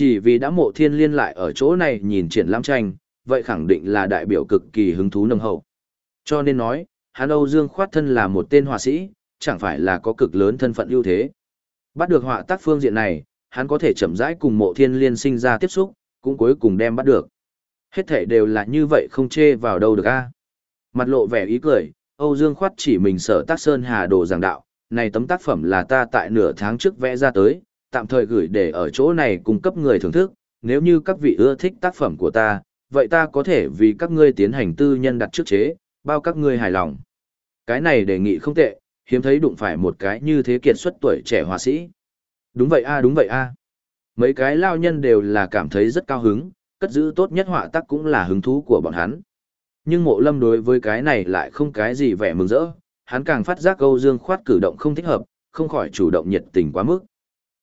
Chỉ vì đã mộ thiên liên lại ở chỗ này nhìn triển lãm tranh, vậy khẳng định là đại biểu cực kỳ hứng thú nồng hậu. Cho nên nói, hắn Âu Dương khoát thân là một tên họa sĩ, chẳng phải là có cực lớn thân phận ưu thế. Bắt được họa tác phương diện này, hắn có thể chậm rãi cùng mộ thiên liên sinh ra tiếp xúc, cũng cuối cùng đem bắt được. Hết thể đều là như vậy không chê vào đâu được a. Mặt lộ vẻ ý cười, Âu Dương khoát chỉ mình sở tác sơn hà đồ giảng đạo, này tấm tác phẩm là ta tại nửa tháng trước vẽ ra tới, tạm thời gửi để ở chỗ này cung cấp người thưởng thức, nếu như các vị ưa thích tác phẩm của ta, vậy ta có thể vì các ngươi tiến hành tư nhân đặt trước chế, bao các ngươi hài lòng. Cái này đề nghị không tệ, hiếm thấy đụng phải một cái như thế kiệt xuất tuổi trẻ họa sĩ. Đúng vậy a đúng vậy a. Mấy cái lao nhân đều là cảm thấy rất cao hứng, cất giữ tốt nhất họa tác cũng là hứng thú của bọn hắn. Nhưng mộ lâm đối với cái này lại không cái gì vẻ mừng rỡ, hắn càng phát giác câu dương khoát cử động không thích hợp, không khỏi chủ động nhiệt tình quá mức.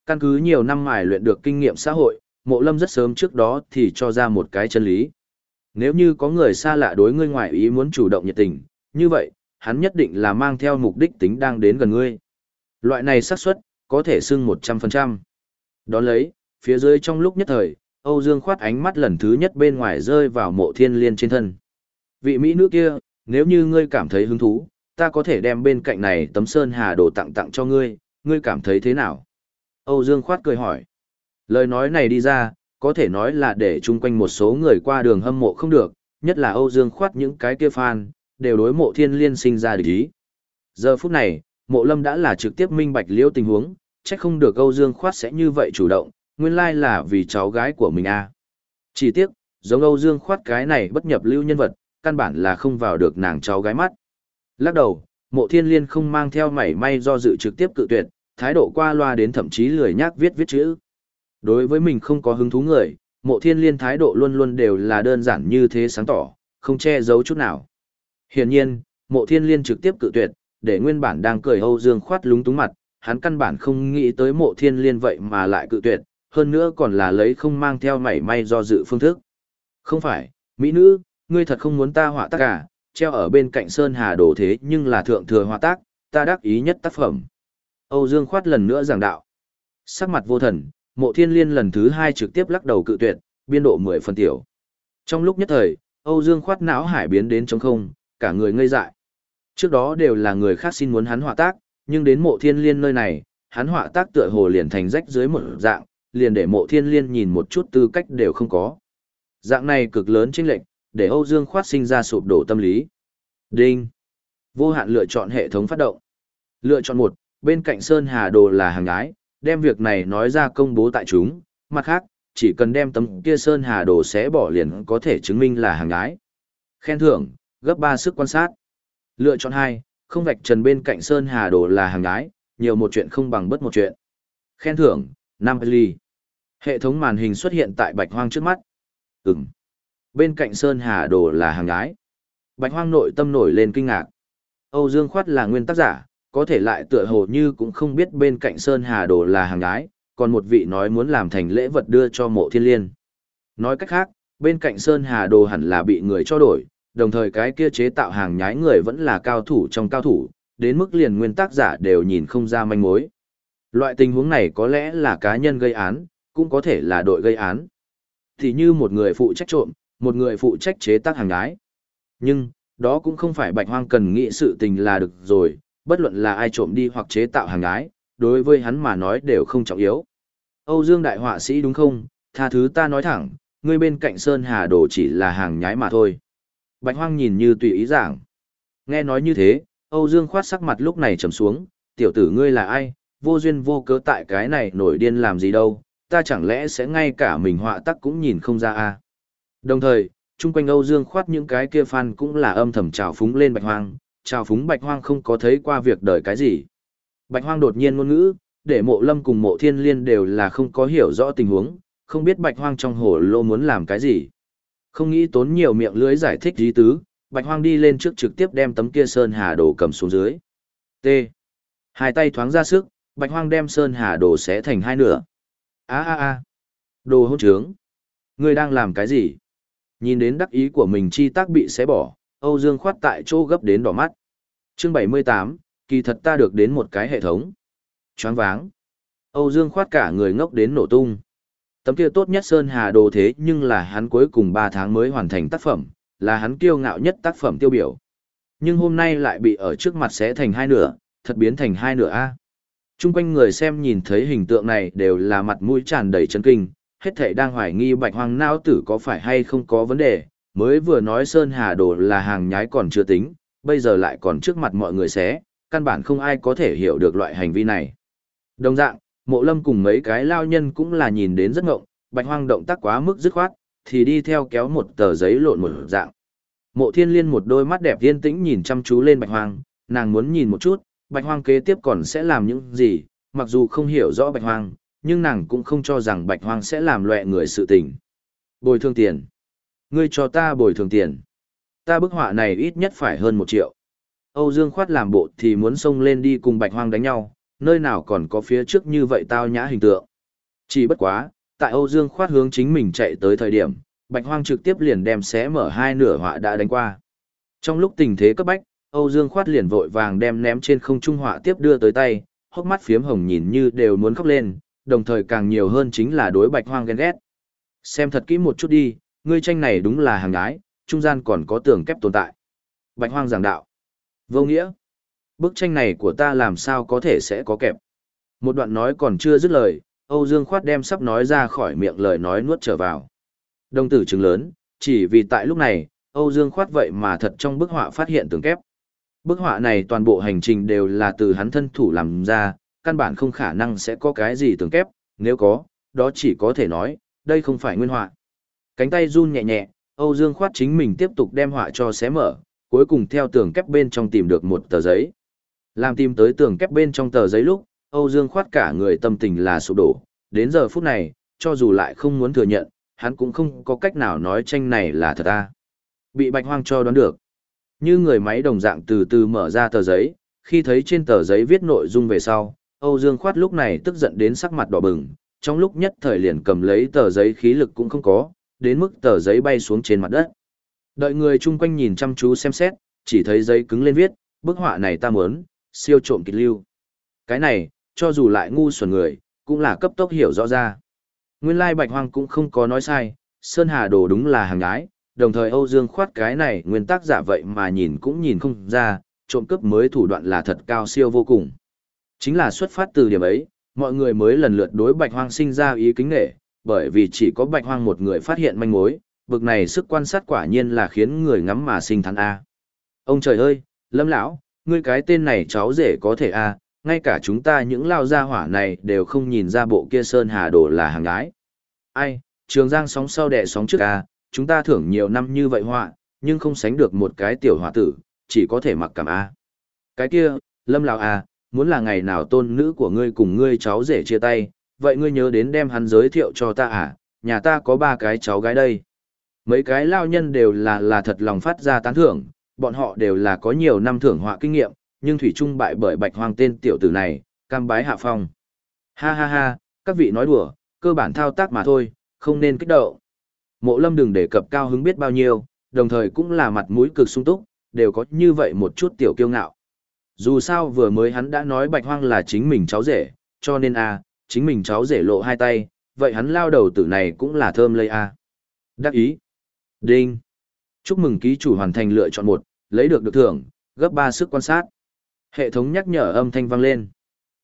Căn cứ nhiều năm mài luyện được kinh nghiệm xã hội, mộ lâm rất sớm trước đó thì cho ra một cái chân lý. Nếu như có người xa lạ đối ngươi ngoài ý muốn chủ động nhiệt tình, như vậy, hắn nhất định là mang theo mục đích tính đang đến gần ngươi. Loại này xác suất có thể xưng 100%. Đón lấy, phía dưới trong lúc nhất thời, Âu Dương khoát ánh mắt lần thứ nhất bên ngoài rơi vào mộ thiên liên trên thân. Vị Mỹ nữ kia, nếu như ngươi cảm thấy hứng thú, ta có thể đem bên cạnh này tấm sơn hà đồ tặng tặng cho ngươi, ngươi cảm thấy thế nào? Âu Dương khoát cười hỏi. Lời nói này đi ra, có thể nói là để chung quanh một số người qua đường hâm mộ không được, nhất là Âu Dương khoát những cái kia fan, đều đối mộ thiên liên sinh ra địch ý. Giờ phút này, mộ lâm đã là trực tiếp minh bạch liễu tình huống, chắc không được Âu Dương khoát sẽ như vậy chủ động, nguyên lai là vì cháu gái của mình à. Chỉ tiếc, giống Âu Dương khoát cái này bất nhập lưu nhân vật, căn bản là không vào được nàng cháu gái mắt. Lắc đầu, mộ thiên liên không mang theo mảy may do dự trực tiếp cự tuyệt, thái độ qua loa đến thậm chí lười nhác viết viết chữ. Đối với mình không có hứng thú người, mộ thiên liên thái độ luôn luôn đều là đơn giản như thế sáng tỏ, không che giấu chút nào. Hiển nhiên, mộ thiên liên trực tiếp cự tuyệt, để nguyên bản đang cười Âu Dương khoát lúng túng mặt, hắn căn bản không nghĩ tới mộ thiên liên vậy mà lại cự tuyệt, hơn nữa còn là lấy không mang theo mảy may do dự phương thức. Không phải, mỹ nữ, ngươi thật không muốn ta họa tác cả, à, treo ở bên cạnh Sơn Hà đổ thế nhưng là thượng thừa họa tác, ta đắc ý nhất tác phẩm. Âu Dương khoát lần nữa giảng đạo. Sắc mặt vô thần, mộ thiên liên lần thứ hai trực tiếp lắc đầu cự tuyệt, biên độ 10 phần tiểu. Trong lúc nhất thời, Âu Dương khoát não hải biến đến trống không, cả người ngây dại. Trước đó đều là người khác xin muốn hắn họa tác, nhưng đến mộ thiên liên nơi này, hắn họa tác tựa hồ liền thành rách dưới một dạng, liền để mộ thiên liên nhìn một chút tư cách đều không có. Dạng này cực lớn chênh lệnh, để Âu Dương khoát sinh ra sụp đổ tâm lý. Đinh. Vô hạn lựa chọn hệ thống phát động. Lựa chọn một, bên cạnh Sơn Hà Đồ là hàng ái, đem việc này nói ra công bố tại chúng, mặt khác, chỉ cần đem tấm kia Sơn Hà Đồ xé bỏ liền có thể chứng minh là hàng ái. Khen thưởng, gấp 3 sức quan sát. Lựa chọn 2, không vạch trần bên cạnh Sơn Hà Đồ là hàng ái, nhiều một chuyện không bằng bất một chuyện. Khen thưởng, 5 ly. Hệ thống màn hình xuất hiện tại bạch hoang trước mắt. Ừm. Bên cạnh Sơn Hà Đồ là hàng ái. Bạch hoang nội tâm nổi lên kinh ngạc. Âu Dương Khoát là nguyên tác giả, có thể lại tựa hồ như cũng không biết bên cạnh Sơn Hà Đồ là hàng ái, còn một vị nói muốn làm thành lễ vật đưa cho mộ thiên liên. Nói cách khác, bên cạnh Sơn Hà Đồ hẳn là bị người cho đổi, đồng thời cái kia chế tạo hàng nhái người vẫn là cao thủ trong cao thủ, đến mức liền nguyên tác giả đều nhìn không ra manh mối. Loại tình huống này có lẽ là cá nhân gây án, cũng có thể là đội gây án. Thì như một người phụ trách trộm, một người phụ trách chế tác hàng nhái. Nhưng, đó cũng không phải bạch hoang cần nghĩ sự tình là được rồi, bất luận là ai trộm đi hoặc chế tạo hàng nhái, đối với hắn mà nói đều không trọng yếu. Âu Dương đại họa sĩ đúng không, tha thứ ta nói thẳng, ngươi bên cạnh Sơn Hà Đồ chỉ là hàng nhái mà thôi. Bạch Hoang nhìn như tùy ý giảng. Nghe nói như thế, Âu Dương khoát sắc mặt lúc này trầm xuống, tiểu tử ngươi là ai, vô duyên vô cớ tại cái này nổi điên làm gì đâu, ta chẳng lẽ sẽ ngay cả mình họa tắc cũng nhìn không ra à. Đồng thời, chung quanh Âu Dương khoát những cái kia fan cũng là âm thầm trào phúng lên Bạch Hoang, trào phúng Bạch Hoang không có thấy qua việc đời cái gì. Bạch Hoang đột nhiên ngôn ngữ, để mộ lâm cùng mộ thiên liên đều là không có hiểu rõ tình huống, không biết Bạch Hoang trong hồ lô muốn làm cái gì. Không nghĩ tốn nhiều miệng lưới giải thích gì tứ, Bạch Hoang đi lên trước trực tiếp đem tấm kia sơn hà đồ cầm xuống dưới. T. Hai tay thoáng ra sức, Bạch Hoang đem sơn hà đồ xé thành hai nửa. A a a. Đồ hỗn trướng. Ngươi đang làm cái gì? Nhìn đến đắc ý của mình chi tác bị xé bỏ, Âu Dương khoát tại chỗ gấp đến đỏ mắt. Chương 78, kỳ thật ta được đến một cái hệ thống. Choáng váng. Âu Dương khoát cả người ngốc đến nổ tung. Tấm kia tốt nhất Sơn Hà đồ thế nhưng là hắn cuối cùng 3 tháng mới hoàn thành tác phẩm, là hắn kiêu ngạo nhất tác phẩm tiêu biểu. Nhưng hôm nay lại bị ở trước mặt xé thành hai nửa, thật biến thành hai nửa A. Trung quanh người xem nhìn thấy hình tượng này đều là mặt mũi tràn đầy chấn kinh, hết thảy đang hoài nghi bạch hoang não tử có phải hay không có vấn đề, mới vừa nói Sơn Hà Đồ là hàng nhái còn chưa tính, bây giờ lại còn trước mặt mọi người xé, căn bản không ai có thể hiểu được loại hành vi này. Đồng dạng, mộ lâm cùng mấy cái lao nhân cũng là nhìn đến rất ngộng, bạch hoang động tác quá mức dứt khoát, thì đi theo kéo một tờ giấy lộn một dạng. Mộ thiên liên một đôi mắt đẹp yên tĩnh nhìn chăm chú lên bạch hoang, nàng muốn nhìn một chút, bạch hoang kế tiếp còn sẽ làm những gì, mặc dù không hiểu rõ bạch hoang, nhưng nàng cũng không cho rằng bạch hoang sẽ làm loẹ người sự tình. Bồi thương tiền. Ngươi cho ta bồi thường tiền. Ta bức họa này ít nhất phải hơn một triệu. Âu Dương khoát làm bộ thì muốn xông lên đi cùng bạch hoang đánh nhau, nơi nào còn có phía trước như vậy tao nhã hình tượng. Chỉ bất quá, tại Âu Dương khoát hướng chính mình chạy tới thời điểm, bạch hoang trực tiếp liền đem xé mở hai nửa họa đã đánh qua. Trong lúc tình thế cấp bách, Âu Dương khoát liền vội vàng đem ném trên không trung họa tiếp đưa tới tay, hốc mắt phiếm hồng nhìn như đều muốn khóc lên, đồng thời càng nhiều hơn chính là đối bạch hoang ghen ghét. Xem thật kỹ một chút đi, ngươi tranh này đúng là hàng gái, trung gian còn có tường kép tồn tại. Bạch hoang giảng đạo. Vô nghĩa. Bức tranh này của ta làm sao có thể sẽ có kẹp. Một đoạn nói còn chưa dứt lời, Âu Dương khoát đem sắp nói ra khỏi miệng lời nói nuốt trở vào. Đồng tử trừng lớn, chỉ vì tại lúc này, Âu Dương khoát vậy mà thật trong bức họa phát hiện tường kép. Bức họa này toàn bộ hành trình đều là từ hắn thân thủ làm ra, căn bản không khả năng sẽ có cái gì tường kép, nếu có, đó chỉ có thể nói, đây không phải nguyên họa. Cánh tay run nhẹ nhẹ, Âu Dương khoát chính mình tiếp tục đem họa cho xé mở, cuối cùng theo tường kép bên trong tìm được một tờ giấy. Làm tìm tới tường kép bên trong tờ giấy lúc, Âu Dương khoát cả người tâm tình là sụp đổ, đến giờ phút này, cho dù lại không muốn thừa nhận, hắn cũng không có cách nào nói tranh này là thật ta. Bị bạch hoang cho đoán được. Như người máy đồng dạng từ từ mở ra tờ giấy, khi thấy trên tờ giấy viết nội dung về sau, Âu Dương khoát lúc này tức giận đến sắc mặt đỏ bừng, trong lúc nhất thời liền cầm lấy tờ giấy khí lực cũng không có, đến mức tờ giấy bay xuống trên mặt đất. Đợi người chung quanh nhìn chăm chú xem xét, chỉ thấy giấy cứng lên viết, bức họa này ta muốn, siêu trộm kịch lưu. Cái này, cho dù lại ngu xuẩn người, cũng là cấp tốc hiểu rõ ra. Nguyên lai bạch hoang cũng không có nói sai, Sơn Hà đồ đúng là hàng gái, đồng thời Âu Dương khoát cái này nguyên tác giả vậy mà nhìn cũng nhìn không ra, trộm cướp mới thủ đoạn là thật cao siêu vô cùng. Chính là xuất phát từ điểm ấy, mọi người mới lần lượt đối bạch hoang sinh ra ý kính nghệ, bởi vì chỉ có bạch hoang một người phát hiện manh mối, bực này sức quan sát quả nhiên là khiến người ngắm mà sinh thán A. Ông trời ơi, lâm lão, ngươi cái tên này cháu rể có thể A, ngay cả chúng ta những lao gia hỏa này đều không nhìn ra bộ kia sơn hà đồ là hàng ái. Ai, trường giang sóng sau đẻ sóng trước A, chúng ta thưởng nhiều năm như vậy họa, nhưng không sánh được một cái tiểu hỏa tử, chỉ có thể mặc cảm A. Cái kia, lâm lão A, muốn là ngày nào tôn nữ của ngươi cùng ngươi cháu rể chia tay, vậy ngươi nhớ đến đem hắn giới thiệu cho ta à, nhà ta có ba cái cháu gái đây. Mấy cái lao nhân đều là là thật lòng phát ra tán thưởng, bọn họ đều là có nhiều năm thưởng họa kinh nghiệm, nhưng Thủy Trung bại bởi bạch hoang tên tiểu tử này, cam bái hạ phong. Ha ha ha, các vị nói đùa, cơ bản thao tác mà thôi, không nên kích động. Mộ lâm đừng đề cập cao hứng biết bao nhiêu, đồng thời cũng là mặt mũi cực sung túc, đều có như vậy một chút tiểu kiêu ngạo. Dù sao vừa mới hắn đã nói bạch hoang là chính mình cháu rể, cho nên a, chính mình cháu rể lộ hai tay, vậy hắn lao đầu tử này cũng là thơm lây a. Đắc ý. Đinh. Chúc mừng ký chủ hoàn thành lựa chọn một, lấy được được thưởng, gấp ba sức quan sát. Hệ thống nhắc nhở âm thanh vang lên.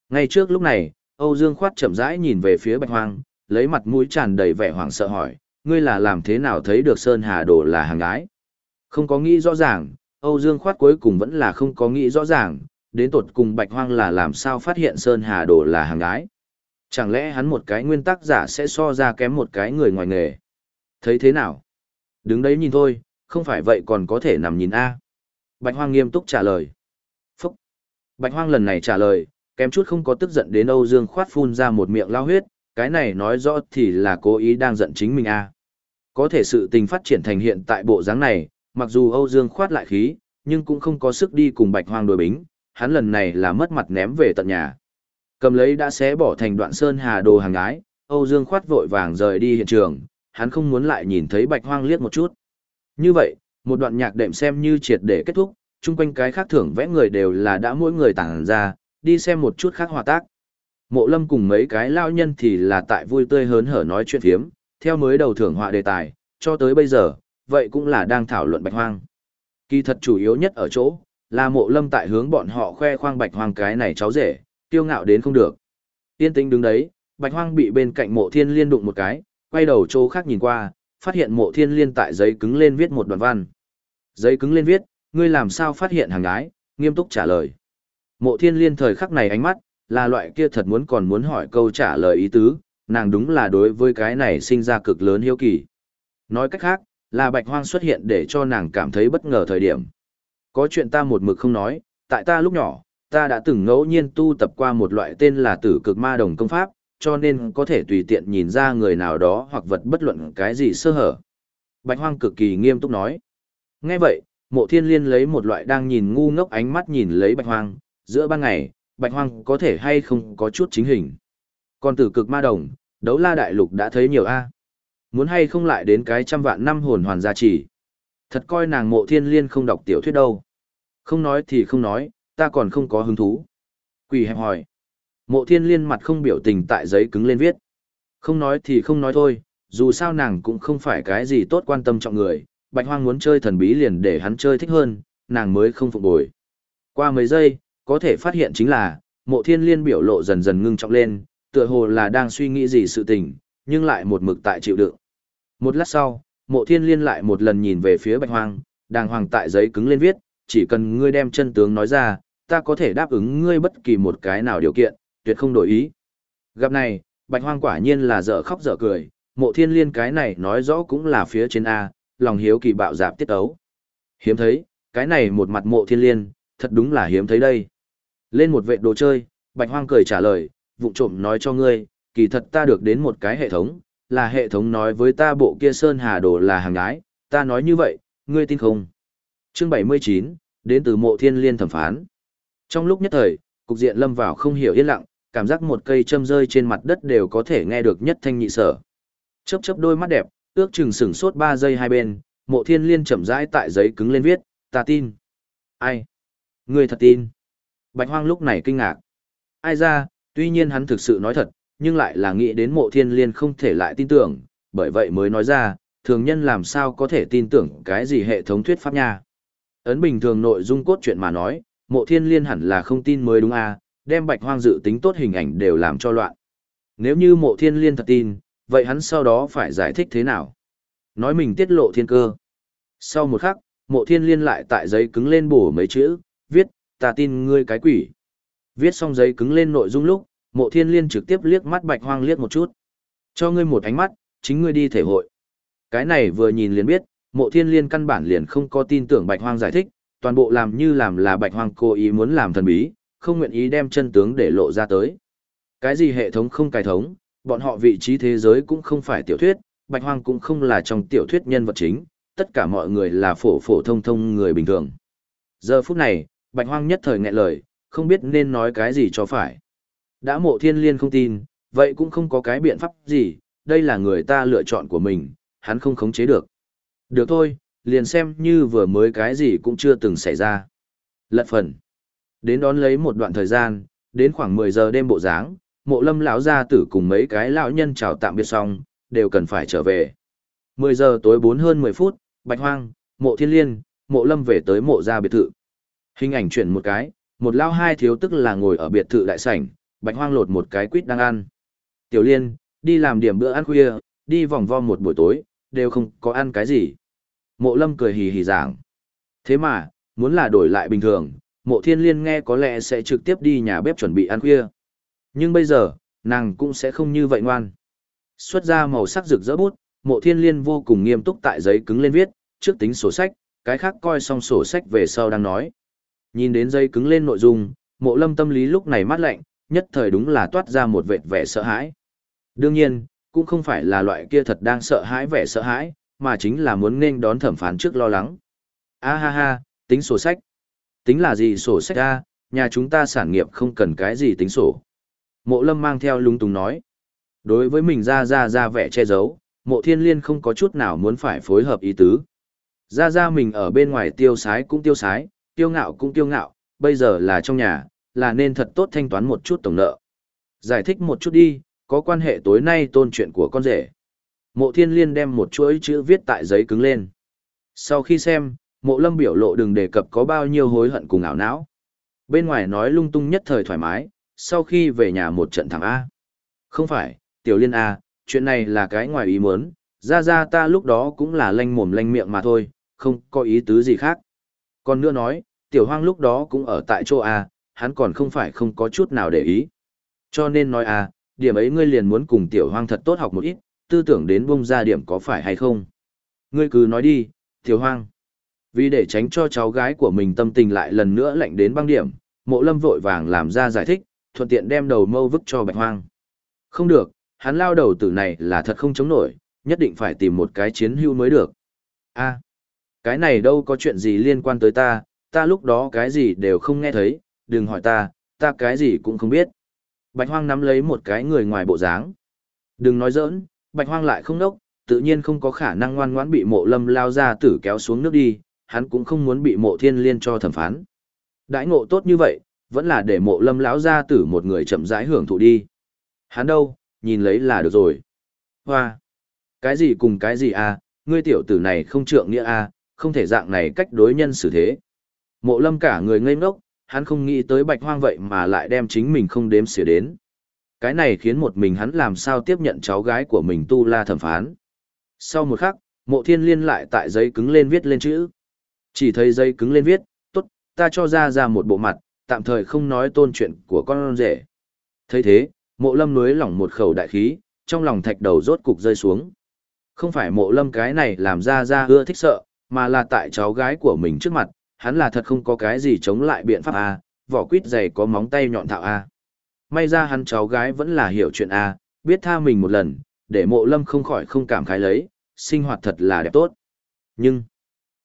Ngay trước lúc này, Âu Dương Khoát chậm rãi nhìn về phía Bạch Hoang, lấy mặt mũi tràn đầy vẻ hoảng sợ hỏi, ngươi là làm thế nào thấy được Sơn Hà Đồ là hàng gái? Không có nghĩ rõ ràng, Âu Dương Khoát cuối cùng vẫn là không có nghĩ rõ ràng, đến tột cùng Bạch Hoang là làm sao phát hiện Sơn Hà Đồ là hàng gái. Chẳng lẽ hắn một cái nguyên tắc giả sẽ so ra kém một cái người ngoài nghề? Thấy thế nào? Đứng đấy nhìn thôi, không phải vậy còn có thể nằm nhìn A. Bạch Hoang nghiêm túc trả lời. Phúc! Bạch Hoang lần này trả lời, kém chút không có tức giận đến Âu Dương khoát phun ra một miệng lao huyết, cái này nói rõ thì là cố ý đang giận chính mình A. Có thể sự tình phát triển thành hiện tại bộ dáng này, mặc dù Âu Dương khoát lại khí, nhưng cũng không có sức đi cùng Bạch Hoang đối bính, hắn lần này là mất mặt ném về tận nhà. Cầm lấy đã xé bỏ thành đoạn sơn hà đồ hàng ái, Âu Dương khoát vội vàng rời đi hiện trường, hắn không muốn lại nhìn thấy bạch hoang liếc một chút. Như vậy, một đoạn nhạc đệm xem như triệt để kết thúc, chung quanh cái khác thưởng vẽ người đều là đã mỗi người tản ra, đi xem một chút khác hòa tác. Mộ lâm cùng mấy cái lao nhân thì là tại vui tươi hớn hở nói chuyện phiếm, theo mới đầu thưởng họa đề tài, cho tới bây giờ, vậy cũng là đang thảo luận bạch hoang. Kỳ thật chủ yếu nhất ở chỗ, là mộ lâm tại hướng bọn họ khoe khoang bạch hoang cái này cháu rể, tiêu ngạo đến không được. Yên tĩnh đứng đấy, bạch hoang bị bên cạnh mộ thiên liên đụng một cái, quay đầu chỗ khác nhìn qua, phát hiện mộ thiên liên tại giấy cứng lên viết một đoạn văn. Giấy cứng lên viết, ngươi làm sao phát hiện hàng ái, nghiêm túc trả lời. Mộ thiên liên thời khắc này ánh mắt, là loại kia thật muốn còn muốn hỏi câu trả lời ý tứ, nàng đúng là đối với cái này sinh ra cực lớn hiếu kỳ. Nói cách khác, là bạch hoang xuất hiện để cho nàng cảm thấy bất ngờ thời điểm. Có chuyện ta một mực không nói, tại ta lúc nhỏ, ta đã từng ngẫu nhiên tu tập qua một loại tên là tử cực ma đồng công pháp, cho nên có thể tùy tiện nhìn ra người nào đó hoặc vật bất luận cái gì sơ hở. Bạch hoang cực kỳ nghiêm túc nói. Nghe vậy, mộ thiên liên lấy một loại đang nhìn ngu ngốc ánh mắt nhìn lấy bạch hoang, giữa ban ngày, bạch hoang có thể hay không có chút chính hình. Còn tử cực ma đồng, đấu la đại lục đã thấy nhiều a. Muốn hay không lại đến cái trăm vạn năm hồn hoàn gia trì. Thật coi nàng mộ thiên liên không đọc tiểu thuyết đâu. Không nói thì không nói, ta còn không có hứng thú. Quỷ hẹp hỏi. Mộ thiên liên mặt không biểu tình tại giấy cứng lên viết. Không nói thì không nói thôi, dù sao nàng cũng không phải cái gì tốt quan tâm trọng người. Bạch hoang muốn chơi thần bí liền để hắn chơi thích hơn, nàng mới không phục bồi. Qua mấy giây, có thể phát hiện chính là, mộ thiên liên biểu lộ dần dần ngưng trọng lên, tựa hồ là đang suy nghĩ gì sự tình, nhưng lại một mực tại chịu đựng. Một lát sau, mộ thiên liên lại một lần nhìn về phía bạch hoang, đàng hoàng tại giấy cứng lên viết, chỉ cần ngươi đem chân tướng nói ra, ta có thể đáp ứng ngươi bất kỳ một cái nào điều kiện, tuyệt không đổi ý. Gặp này, bạch hoang quả nhiên là dở khóc dở cười, mộ thiên liên cái này nói rõ cũng là phía trên A, lòng hiếu kỳ bạo dạp tiết ấu. Hiếm thấy, cái này một mặt mộ thiên liên, thật đúng là hiếm thấy đây. Lên một vệ đồ chơi, bạch hoang cười trả lời, vụng trộm nói cho ngươi, kỳ thật ta được đến một cái hệ thống, là hệ thống nói với ta bộ kia sơn hà đồ là hàng ái, ta nói như vậy, ngươi tin không? Chương 79, đến từ mộ thiên liên thẩm phán. Trong lúc nhất thời, cục diện lâm vào không hiểu yên lặng, cảm giác một cây châm rơi trên mặt đất đều có thể nghe được nhất thanh nhị sở. Chớp chớp đôi mắt đẹp, ước chừng sửng sốt 3 giây hai bên, mộ thiên liên chậm rãi tại giấy cứng lên viết, ta tin. Ai? Ngươi thật tin. Bạch hoang lúc này kinh ngạc. Ai ra, tuy nhiên hắn thực sự nói thật, nhưng lại là nghĩ đến mộ thiên liên không thể lại tin tưởng, bởi vậy mới nói ra, thường nhân làm sao có thể tin tưởng cái gì hệ thống thuyết pháp nha. Ấn bình thường nội dung cốt truyện mà nói, mộ thiên liên hẳn là không tin mới đúng à, đem bạch hoang dự tính tốt hình ảnh đều làm cho loạn. Nếu như mộ thiên liên thật tin, vậy hắn sau đó phải giải thích thế nào? Nói mình tiết lộ thiên cơ. Sau một khắc, mộ thiên liên lại tại giấy cứng lên bổ mấy chữ, viết, ta tin ngươi cái quỷ. Viết xong giấy cứng lên nội dung lúc, mộ thiên liên trực tiếp liếc mắt bạch hoang liếc một chút. Cho ngươi một ánh mắt, chính ngươi đi thể hội. Cái này vừa nhìn liền biết, mộ thiên liên căn bản liền không có tin tưởng bạch hoang giải thích, toàn bộ làm như làm là bạch hoang cố ý muốn làm thần bí, không nguyện ý đem chân tướng để lộ ra tới. Cái gì hệ thống không cài thống, bọn họ vị trí thế giới cũng không phải tiểu thuyết, bạch hoang cũng không là trong tiểu thuyết nhân vật chính, tất cả mọi người là phổ phổ thông thông người bình thường. Giờ phút này, bạch hoang nhất thời nghẹn lời, không biết nên nói cái gì cho phải. Đã mộ thiên liên không tin, vậy cũng không có cái biện pháp gì, đây là người ta lựa chọn của mình, hắn không khống chế được. Được thôi, liền xem như vừa mới cái gì cũng chưa từng xảy ra. Lật phần. Đến đón lấy một đoạn thời gian, đến khoảng 10 giờ đêm bộ dáng, mộ lâm lão gia tử cùng mấy cái lão nhân chào tạm biệt xong, đều cần phải trở về. 10 giờ tối 4 hơn 10 phút, bạch hoang, mộ thiên liên, mộ lâm về tới mộ gia biệt thự. Hình ảnh chuyển một cái, một lão hai thiếu tức là ngồi ở biệt thự đại sảnh, bạch hoang lột một cái quýt đang ăn. Tiểu liên, đi làm điểm bữa ăn khuya, đi vòng vo một buổi tối, đều không có ăn cái gì. Mộ lâm cười hì hì giảng. Thế mà, muốn là đổi lại bình thường, mộ thiên liên nghe có lẽ sẽ trực tiếp đi nhà bếp chuẩn bị ăn khuya. Nhưng bây giờ, nàng cũng sẽ không như vậy ngoan. Xuất ra màu sắc rực rỡ bút, mộ thiên liên vô cùng nghiêm túc tại giấy cứng lên viết, trước tính sổ sách, cái khác coi xong sổ sách về sau đang nói. Nhìn đến giấy cứng lên nội dung, mộ lâm tâm lý lúc này mát lạnh, nhất thời đúng là toát ra một vệt vẻ sợ hãi. Đương nhiên, cũng không phải là loại kia thật đang sợ hãi vẻ sợ hãi, mà chính là muốn nên đón thẩm phán trước lo lắng. A ha ha, tính sổ sách. Tính là gì sổ sách a, nhà chúng ta sản nghiệp không cần cái gì tính sổ. Mộ lâm mang theo lung tung nói. Đối với mình ra ra ra vẻ che giấu, mộ thiên liên không có chút nào muốn phải phối hợp ý tứ. Ra ra mình ở bên ngoài tiêu sái cũng tiêu sái, tiêu ngạo cũng tiêu ngạo, bây giờ là trong nhà, là nên thật tốt thanh toán một chút tổng nợ. Giải thích một chút đi, có quan hệ tối nay tôn chuyện của con rể. Mộ thiên liên đem một chuỗi chữ viết tại giấy cứng lên. Sau khi xem, mộ lâm biểu lộ đừng đề cập có bao nhiêu hối hận cùng ảo não. Bên ngoài nói lung tung nhất thời thoải mái, sau khi về nhà một trận thẳng A. Không phải, tiểu liên A, chuyện này là cái ngoài ý muốn, ra ra ta lúc đó cũng là lanh mồm lanh miệng mà thôi, không có ý tứ gì khác. Còn nữa nói, tiểu hoang lúc đó cũng ở tại chỗ A, hắn còn không phải không có chút nào để ý. Cho nên nói A, điểm ấy ngươi liền muốn cùng tiểu hoang thật tốt học một ít, tư tưởng đến bông ra điểm có phải hay không. Ngươi cứ nói đi, thiếu hoang. Vì để tránh cho cháu gái của mình tâm tình lại lần nữa lạnh đến băng điểm, mộ lâm vội vàng làm ra giải thích, thuận tiện đem đầu mâu vứt cho bạch hoang. Không được, hắn lao đầu tử này là thật không chống nổi, nhất định phải tìm một cái chiến hưu mới được. a cái này đâu có chuyện gì liên quan tới ta, ta lúc đó cái gì đều không nghe thấy, đừng hỏi ta, ta cái gì cũng không biết. Bạch hoang nắm lấy một cái người ngoài bộ dáng. Đừng nói giỡn, bạch hoang lại không đốc, tự nhiên không có khả năng ngoan ngoãn bị mộ lâm lao ra tử kéo xuống nước đi, hắn cũng không muốn bị mộ thiên liên cho thẩm phán. Đãi ngộ tốt như vậy, vẫn là để mộ lâm lão ra tử một người chậm rãi hưởng thụ đi. Hắn đâu, nhìn lấy là được rồi. Hoa! Cái gì cùng cái gì à, ngươi tiểu tử này không trượng nghĩa à, không thể dạng này cách đối nhân xử thế. Mộ lâm cả người ngây ngốc, hắn không nghĩ tới bạch hoang vậy mà lại đem chính mình không đếm xỉa đến. Cái này khiến một mình hắn làm sao tiếp nhận cháu gái của mình tu la thẩm phán. Sau một khắc, mộ thiên liên lại tại giấy cứng lên viết lên chữ. Chỉ thấy giấy cứng lên viết, tốt, ta cho ra ra một bộ mặt, tạm thời không nói tôn chuyện của con rể. thấy thế, mộ lâm nuối lỏng một khẩu đại khí, trong lòng thạch đầu rốt cục rơi xuống. Không phải mộ lâm cái này làm ra ra ưa thích sợ, mà là tại cháu gái của mình trước mặt, hắn là thật không có cái gì chống lại biện pháp A, vỏ quýt dày có móng tay nhọn thạo A. May ra hắn cháu gái vẫn là hiểu chuyện A, biết tha mình một lần, để mộ lâm không khỏi không cảm khái lấy, sinh hoạt thật là đẹp tốt. Nhưng,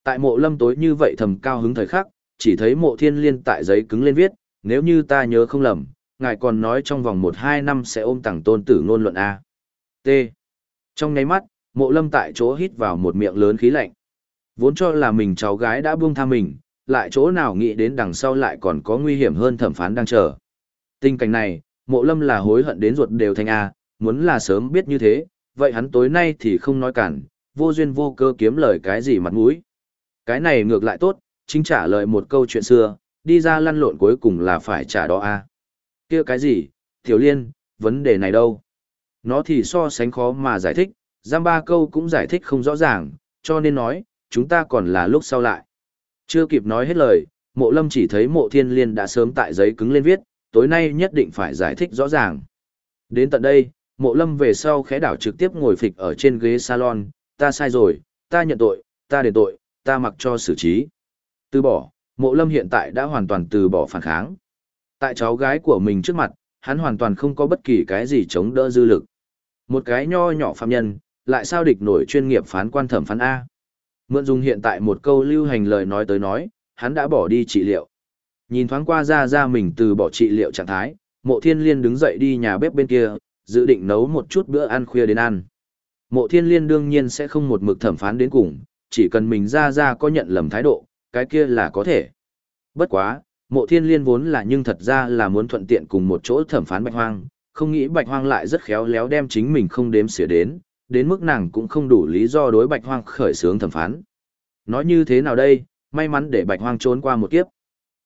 tại mộ lâm tối như vậy thầm cao hứng thời khắc, chỉ thấy mộ thiên liên tại giấy cứng lên viết, nếu như ta nhớ không lầm, ngài còn nói trong vòng 1-2 năm sẽ ôm tặng tôn tử ngôn luận A. T. Trong nháy mắt, mộ lâm tại chỗ hít vào một miệng lớn khí lạnh. Vốn cho là mình cháu gái đã buông tha mình, lại chỗ nào nghĩ đến đằng sau lại còn có nguy hiểm hơn thẩm phán đang chờ. Tình cảnh này, mộ lâm là hối hận đến ruột đều thành A, muốn là sớm biết như thế, vậy hắn tối nay thì không nói cản, vô duyên vô cơ kiếm lời cái gì mặt mũi. Cái này ngược lại tốt, chính trả lời một câu chuyện xưa, đi ra lăn lộn cuối cùng là phải trả đó A. kia cái gì, Tiểu Liên, vấn đề này đâu? Nó thì so sánh khó mà giải thích, giam ba câu cũng giải thích không rõ ràng, cho nên nói, chúng ta còn là lúc sau lại. Chưa kịp nói hết lời, mộ lâm chỉ thấy mộ thiên liên đã sớm tại giấy cứng lên viết, tối nay nhất định phải giải thích rõ ràng. Đến tận đây, mộ lâm về sau khẽ đảo trực tiếp ngồi phịch ở trên ghế salon, ta sai rồi, ta nhận tội, ta đền tội, ta mặc cho xử trí. Từ bỏ, mộ lâm hiện tại đã hoàn toàn từ bỏ phản kháng. Tại cháu gái của mình trước mặt, hắn hoàn toàn không có bất kỳ cái gì chống đỡ dư lực. Một cái nho nhỏ phạm nhân, lại sao địch nổi chuyên nghiệp phán quan thẩm phán A. Mượn dùng hiện tại một câu lưu hành lời nói tới nói, hắn đã bỏ đi trị liệu. Nhìn thoáng qua ra ra mình từ bỏ trị liệu trạng thái, mộ thiên liên đứng dậy đi nhà bếp bên kia, dự định nấu một chút bữa ăn khuya đến ăn. Mộ thiên liên đương nhiên sẽ không một mực thẩm phán đến cùng, chỉ cần mình ra ra có nhận lầm thái độ, cái kia là có thể. Bất quá, mộ thiên liên vốn là nhưng thật ra là muốn thuận tiện cùng một chỗ thẩm phán bạch hoang, không nghĩ bạch hoang lại rất khéo léo đem chính mình không đếm xỉa đến, đến mức nàng cũng không đủ lý do đối bạch hoang khởi sướng thẩm phán. Nói như thế nào đây, may mắn để bạch hoang trốn qua một kiếp.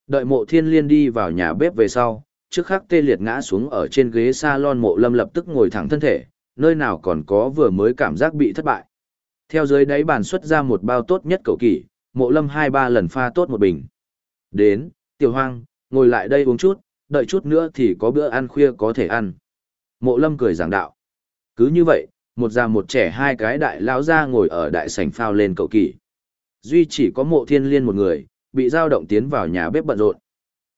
Đợi mộ thiên liên đi vào nhà bếp về sau, trước khắc tê liệt ngã xuống ở trên ghế salon mộ lâm lập tức ngồi thẳng thân thể, nơi nào còn có vừa mới cảm giác bị thất bại. Theo dưới đáy bàn xuất ra một bao tốt nhất cầu kỷ, mộ lâm hai ba lần pha tốt một bình. Đến, tiểu hoang, ngồi lại đây uống chút, đợi chút nữa thì có bữa ăn khuya có thể ăn. Mộ lâm cười giảng đạo. Cứ như vậy, một già một trẻ hai cái đại lão ra ngồi ở đại sảnh phao lên cậu kỷ. Duy chỉ có mộ thiên liên một người, bị giao động tiến vào nhà bếp bận rộn.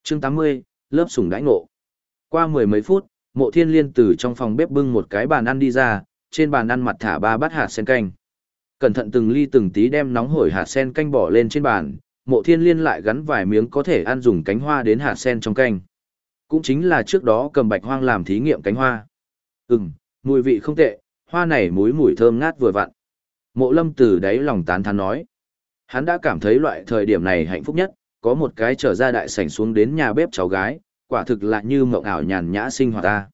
chương 80, lớp sủng đãi ngộ. Qua mười mấy phút, mộ thiên liên từ trong phòng bếp bưng một cái bàn ăn đi ra, trên bàn ăn mặt thả ba bát hạt sen canh. Cẩn thận từng ly từng tí đem nóng hổi hạt sen canh bỏ lên trên bàn, mộ thiên liên lại gắn vài miếng có thể ăn dùng cánh hoa đến hạt sen trong canh. Cũng chính là trước đó cầm bạch hoang làm thí nghiệm cánh hoa. Ừm, mùi vị không tệ, hoa này mùi mùi thơm ngát vừa vặn. Mộ lâm từ đáy lòng tán thán nói. Hắn đã cảm thấy loại thời điểm này hạnh phúc nhất, có một cái trở ra đại sảnh xuống đến nhà bếp cháu gái, quả thực là như mộng ảo nhàn nhã sinh hoạt ta.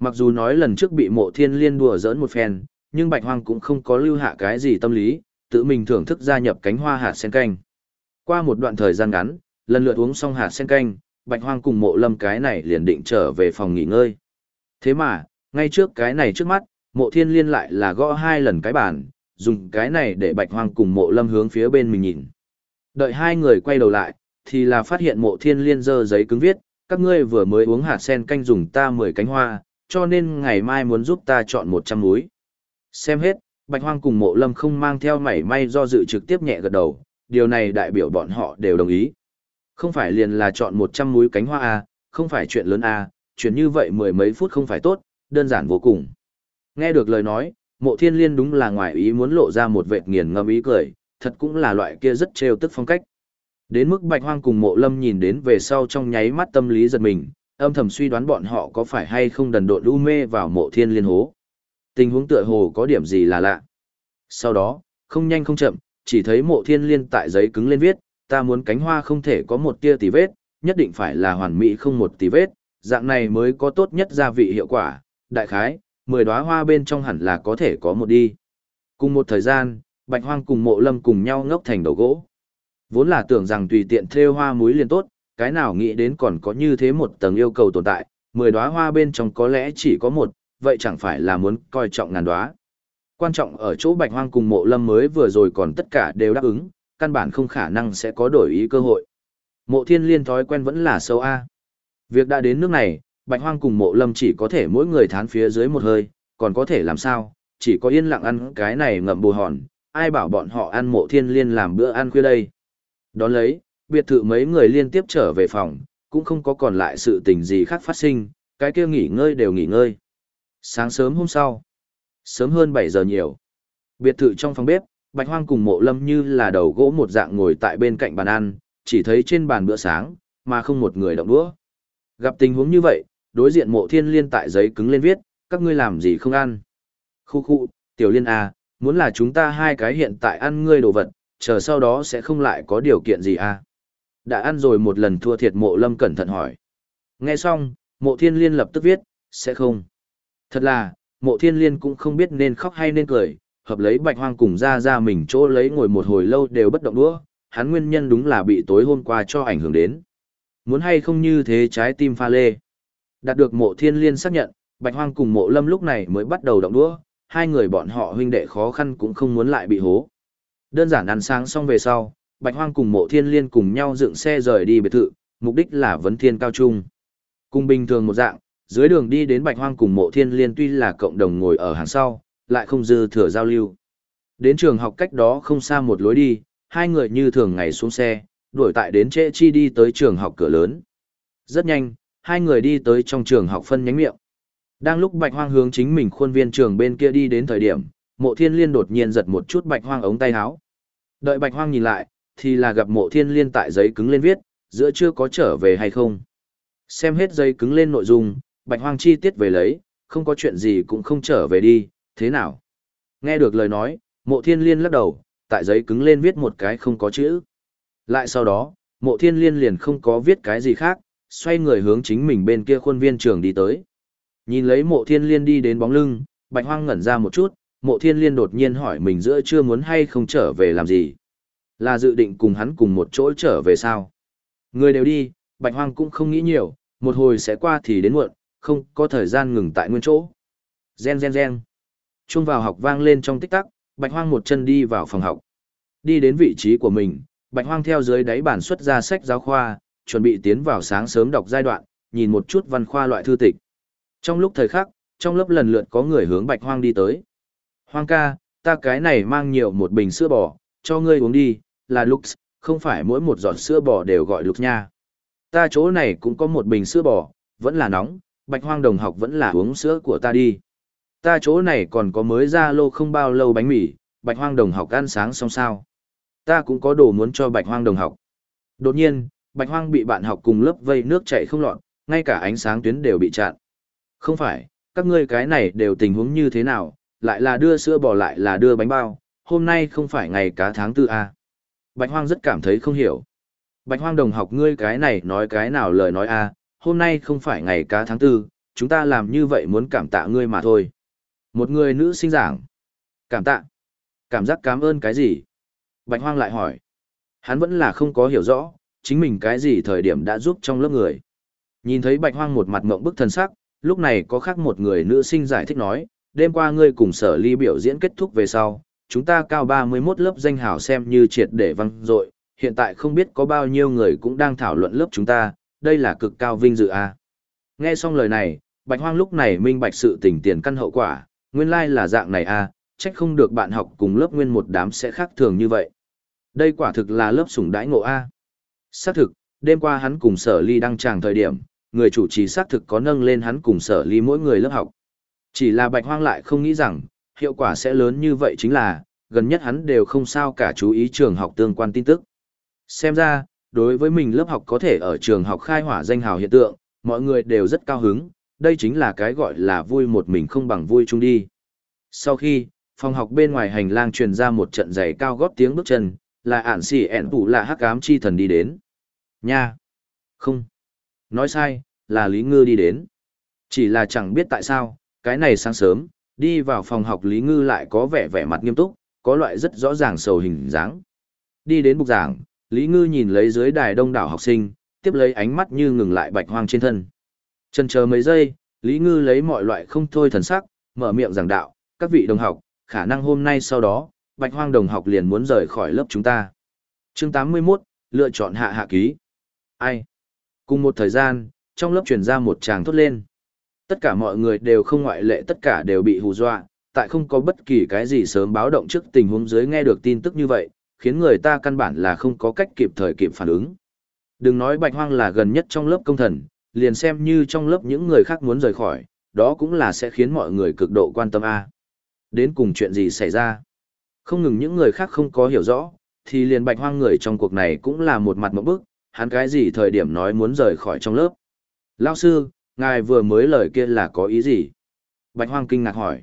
Mặc dù nói lần trước bị mộ thiên liên đùa giỡn một phen, nhưng bạch hoang cũng không có lưu hạ cái gì tâm lý, tự mình thưởng thức gia nhập cánh hoa hạt sen canh. Qua một đoạn thời gian ngắn, lần lượt uống xong hạt sen canh, bạch hoang cùng mộ lâm cái này liền định trở về phòng nghỉ ngơi. Thế mà, ngay trước cái này trước mắt, mộ thiên liên lại là gõ hai lần cái bàn, dùng cái này để bạch hoang cùng mộ lâm hướng phía bên mình nhìn. Đợi hai người quay đầu lại, thì là phát hiện mộ thiên liên dơ giấy cứng viết, các ngươi vừa mới uống hạt sen canh dùng ta 10 cánh hoa, cho nên ngày mai muốn giúp ta chọn 100 núi. Xem hết, bạch hoang cùng mộ lâm không mang theo mảy may do dự trực tiếp nhẹ gật đầu, điều này đại biểu bọn họ đều đồng ý. Không phải liền là chọn 100 múi cánh hoa à không phải chuyện lớn à chuyện như vậy mười mấy phút không phải tốt, đơn giản vô cùng. Nghe được lời nói, mộ thiên liên đúng là ngoài ý muốn lộ ra một vệt nghiền ngâm ý cười, thật cũng là loại kia rất trêu tức phong cách. Đến mức bạch hoang cùng mộ lâm nhìn đến về sau trong nháy mắt tâm lý giật mình, âm thầm suy đoán bọn họ có phải hay không đần độn u mê vào mộ thiên liên hố. Tình huống tựa hồ có điểm gì là lạ. Sau đó, không nhanh không chậm, chỉ thấy mộ thiên liên tại giấy cứng lên viết, ta muốn cánh hoa không thể có một tia tì vết, nhất định phải là hoàn mỹ không một tì vết, dạng này mới có tốt nhất gia vị hiệu quả, đại khái, 10 đóa hoa bên trong hẳn là có thể có một đi. Cùng một thời gian, Bạch Hoang cùng Mộ Lâm cùng nhau ngốc thành đầu gỗ. Vốn là tưởng rằng tùy tiện thêu hoa muối liền tốt, cái nào nghĩ đến còn có như thế một tầng yêu cầu tồn tại, 10 đóa hoa bên trong có lẽ chỉ có một, vậy chẳng phải là muốn coi trọng ngàn đóa. Quan trọng ở chỗ Bạch Hoang cùng Mộ Lâm mới vừa rồi còn tất cả đều đáp ứng, căn bản không khả năng sẽ có đổi ý cơ hội. Mộ Thiên Liên thói quen vẫn là sâu a. Việc đã đến nước này, Bạch Hoang cùng Mộ Lâm chỉ có thể mỗi người thán phía dưới một hơi, còn có thể làm sao, chỉ có yên lặng ăn cái này ngậm bù hòn, ai bảo bọn họ ăn Mộ Thiên Liên làm bữa ăn khuya đây. Đón lấy, biệt thự mấy người liên tiếp trở về phòng, cũng không có còn lại sự tình gì khác phát sinh, cái kia nghỉ ngơi đều nghỉ ngơi. Sáng sớm hôm sau, sớm hơn 7 giờ nhiều, biệt thự trong phòng bếp, Bạch Hoang cùng Mộ Lâm như là đầu gỗ một dạng ngồi tại bên cạnh bàn ăn, chỉ thấy trên bàn bữa sáng, mà không một người động đũa. Gặp tình huống như vậy, đối diện Mộ Thiên Liên tại giấy cứng lên viết, các ngươi làm gì không ăn? Khu khu, Tiểu Liên à, muốn là chúng ta hai cái hiện tại ăn ngươi đồ vật, chờ sau đó sẽ không lại có điều kiện gì à? Đã ăn rồi một lần thua thiệt Mộ Lâm cẩn thận hỏi. Nghe xong, Mộ Thiên Liên lập tức viết, sẽ không. Thật là, Mộ Thiên Liên cũng không biết nên khóc hay nên cười, hợp lấy bạch hoang cùng ra ra mình chỗ lấy ngồi một hồi lâu đều bất động đũa, hắn nguyên nhân đúng là bị tối hôm qua cho ảnh hưởng đến. Muốn hay không như thế trái tim pha lê. Đạt được mộ thiên liên xác nhận, bạch hoang cùng mộ lâm lúc này mới bắt đầu động đũa, hai người bọn họ huynh đệ khó khăn cũng không muốn lại bị hố. Đơn giản ăn sáng xong về sau, bạch hoang cùng mộ thiên liên cùng nhau dựng xe rời đi biệt thự, mục đích là vấn thiên cao trung. Cùng bình thường một dạng, dưới đường đi đến bạch hoang cùng mộ thiên liên tuy là cộng đồng ngồi ở hàng sau, lại không dư thừa giao lưu. Đến trường học cách đó không xa một lối đi, hai người như thường ngày xuống xe, đuổi tại đến trễ chi đi tới trường học cửa lớn. Rất nhanh, hai người đi tới trong trường học phân nhánh miệng. Đang lúc bạch hoang hướng chính mình khuôn viên trường bên kia đi đến thời điểm, mộ thiên liên đột nhiên giật một chút bạch hoang ống tay áo. Đợi bạch hoang nhìn lại, thì là gặp mộ thiên liên tại giấy cứng lên viết, giữa chưa có trở về hay không. Xem hết giấy cứng lên nội dung, bạch hoang chi tiết về lấy, không có chuyện gì cũng không trở về đi, thế nào? Nghe được lời nói, mộ thiên liên lắc đầu, tại giấy cứng lên viết một cái không có chữ. Lại sau đó, mộ thiên liên liền không có viết cái gì khác, xoay người hướng chính mình bên kia khuôn viên trường đi tới. Nhìn lấy mộ thiên liên đi đến bóng lưng, bạch hoang ngẩn ra một chút, mộ thiên liên đột nhiên hỏi mình giữa chưa muốn hay không trở về làm gì. Là dự định cùng hắn cùng một chỗ trở về sao? Người đều đi, bạch hoang cũng không nghĩ nhiều, một hồi sẽ qua thì đến muộn, không có thời gian ngừng tại nguyên chỗ. Gen gen gen. Chuông vào học vang lên trong tích tắc, Bạch Hoang một chân đi vào phòng học. Đi đến vị trí của mình, Bạch Hoang theo dưới đáy bản xuất ra sách giáo khoa, chuẩn bị tiến vào sáng sớm đọc giai đoạn, nhìn một chút văn khoa loại thư tịch. Trong lúc thời khắc, trong lớp lần lượt có người hướng Bạch Hoang đi tới. Hoang ca, ta cái này mang nhiều một bình sữa bò, cho ngươi uống đi, là Lux, không phải mỗi một giọt sữa bò đều gọi Lux nha. Ta chỗ này cũng có một bình sữa bò, vẫn là nóng, Bạch Hoang đồng học vẫn là uống sữa của ta đi. Ta chỗ này còn có mới ra lô không bao lâu bánh mì, bạch hoang đồng học ăn sáng xong sao. Ta cũng có đồ muốn cho bạch hoang đồng học. Đột nhiên, bạch hoang bị bạn học cùng lớp vây nước chảy không lọt, ngay cả ánh sáng tuyến đều bị chặn. Không phải, các ngươi cái này đều tình huống như thế nào, lại là đưa sữa bò lại là đưa bánh bao, hôm nay không phải ngày cá tháng tư à? Bạch hoang rất cảm thấy không hiểu. Bạch hoang đồng học ngươi cái này nói cái nào lời nói a, hôm nay không phải ngày cá tháng tư, chúng ta làm như vậy muốn cảm tạ ngươi mà thôi. Một người nữ sinh giảng. Cảm tạ. Cảm giác cảm ơn cái gì? Bạch Hoang lại hỏi. Hắn vẫn là không có hiểu rõ, chính mình cái gì thời điểm đã giúp trong lớp người. Nhìn thấy Bạch Hoang một mặt mộng bức thần sắc, lúc này có khác một người nữ sinh giải thích nói, đêm qua ngươi cùng sở ly biểu diễn kết thúc về sau, chúng ta cao 31 lớp danh hào xem như triệt để văng dội, hiện tại không biết có bao nhiêu người cũng đang thảo luận lớp chúng ta, đây là cực cao vinh dự a. À. Nghe xong lời này, Bạch Hoang lúc này minh bạch sự tình tiền căn hậu quả, nguyên lai like là dạng này a, à, trách không được bạn học cùng lớp nguyên một đám sẽ khác thường như vậy. Đây quả thực là lớp sủng đãi ngộ a. À. Xác thực, đêm qua hắn cùng sở ly đăng tràng thời điểm, người chủ trì xác thực có nâng lên hắn cùng sở ly mỗi người lớp học. Chỉ là Bạch Hoang lại không nghĩ rằng, hiệu quả sẽ lớn như vậy chính là, gần nhất hắn đều không sao cả chú ý trường học tương quan tin tức. Xem ra, đối với mình lớp học có thể ở trường học khai hỏa danh hào hiện tượng, mọi người đều rất cao hứng, đây chính là cái gọi là vui một mình không bằng vui chung đi. Sau khi, phòng học bên ngoài hành lang truyền ra một trận giày cao gót tiếng bước chân, là ản xỉ ẻn tủ là hắc ám chi thần đi đến. Nha! Không! Nói sai, là Lý Ngư đi đến. Chỉ là chẳng biết tại sao, cái này sáng sớm, đi vào phòng học Lý Ngư lại có vẻ vẻ mặt nghiêm túc, có loại rất rõ ràng sầu hình dáng. Đi đến bục giảng, Lý Ngư nhìn lấy dưới đài đông đảo học sinh, tiếp lấy ánh mắt như ngừng lại bạch hoang trên thân. Chần chờ mấy giây, Lý Ngư lấy mọi loại không thôi thần sắc, mở miệng giảng đạo, các vị đồng học, khả năng hôm nay sau đó, bạch hoang đồng học liền muốn rời khỏi lớp chúng ta. Chương 81, lựa chọn hạ hạ ký. Ai? Cùng một thời gian, trong lớp truyền ra một tràng thốt lên. Tất cả mọi người đều không ngoại lệ tất cả đều bị hù dọa, tại không có bất kỳ cái gì sớm báo động trước tình huống dưới nghe được tin tức như vậy, khiến người ta căn bản là không có cách kịp thời kịp phản ứng. Đừng nói bạch hoang là gần nhất trong lớp công thần, liền xem như trong lớp những người khác muốn rời khỏi, đó cũng là sẽ khiến mọi người cực độ quan tâm a. Đến cùng chuyện gì xảy ra? Không ngừng những người khác không có hiểu rõ, thì liền bạch hoang người trong cuộc này cũng là một mặt mẫu bức, hắn cái gì thời điểm nói muốn rời khỏi trong lớp. Lão sư, ngài vừa mới lời kia là có ý gì? Bạch hoang kinh ngạc hỏi.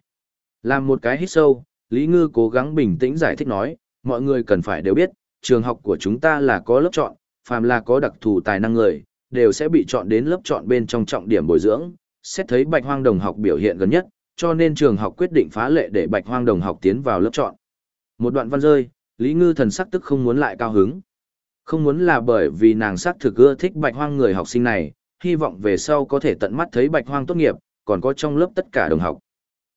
Làm một cái hít sâu, Lý Ngư cố gắng bình tĩnh giải thích nói, mọi người cần phải đều biết, trường học của chúng ta là có lớp chọn, phàm là có đặc thù tài năng người, đều sẽ bị chọn đến lớp chọn bên trong trọng điểm bồi dưỡng, xét thấy Bạch Hoang đồng học biểu hiện gần nhất, cho nên trường học quyết định phá lệ để Bạch Hoang đồng học tiến vào lớp chọn. Một đoạn văn rơi, Lý Ngư thần sắc tức không muốn lại cao hứng. Không muốn là bởi vì nàng sắc thực ưa thích Bạch Hoang người học sinh này, hy vọng về sau có thể tận mắt thấy Bạch Hoang tốt nghiệp, còn có trong lớp tất cả đồng học.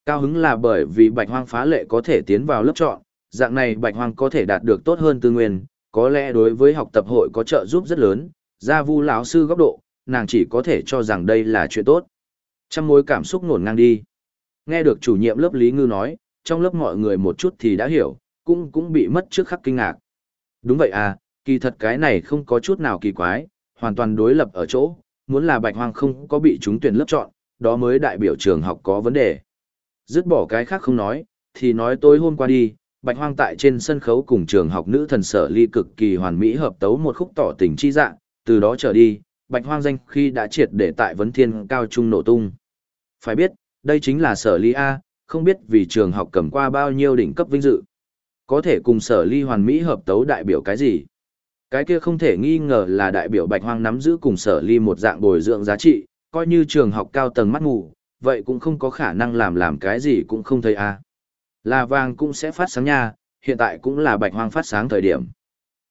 Cao hứng là bởi vì Bạch Hoang phá lệ có thể tiến vào lớp chọn, dạng này Bạch Hoang có thể đạt được tốt hơn tư nguyên, có lẽ đối với học tập hội có trợ giúp rất lớn, ra vu lão sư góc độ, nàng chỉ có thể cho rằng đây là chuyện tốt. Trăm mối cảm xúc nổn ngang đi. Nghe được chủ nhiệm lớp Lý Ngư nói, trong lớp mọi người một chút thì đã hiểu, cũng cũng bị mất trước khắc kinh ngạc. Đúng vậy à, kỳ thật cái này không có chút nào kỳ quái, hoàn toàn đối lập ở chỗ, muốn là Bạch Hoang không có bị chúng tuyển lớp chọn, đó mới đại biểu trường học có vấn đề. Dứt bỏ cái khác không nói, thì nói tối hôm qua đi, Bạch Hoang tại trên sân khấu cùng trường học nữ thần sở ly cực kỳ hoàn mỹ hợp tấu một khúc tỏ tình chi dạng, từ đó trở đi, Bạch Hoang danh khi đã triệt để tại vấn thiên cao trung nổ tung. Phải biết, đây chính là sở ly A, không biết vì trường học cầm qua bao nhiêu đỉnh cấp vinh dự. Có thể cùng sở ly hoàn mỹ hợp tấu đại biểu cái gì? Cái kia không thể nghi ngờ là đại biểu Bạch Hoang nắm giữ cùng sở ly một dạng bồi dưỡng giá trị, coi như trường học cao tầng mắt ngủ, vậy cũng không có khả năng làm làm cái gì cũng không thấy a. Là vàng cũng sẽ phát sáng nha, hiện tại cũng là bạch hoang phát sáng thời điểm.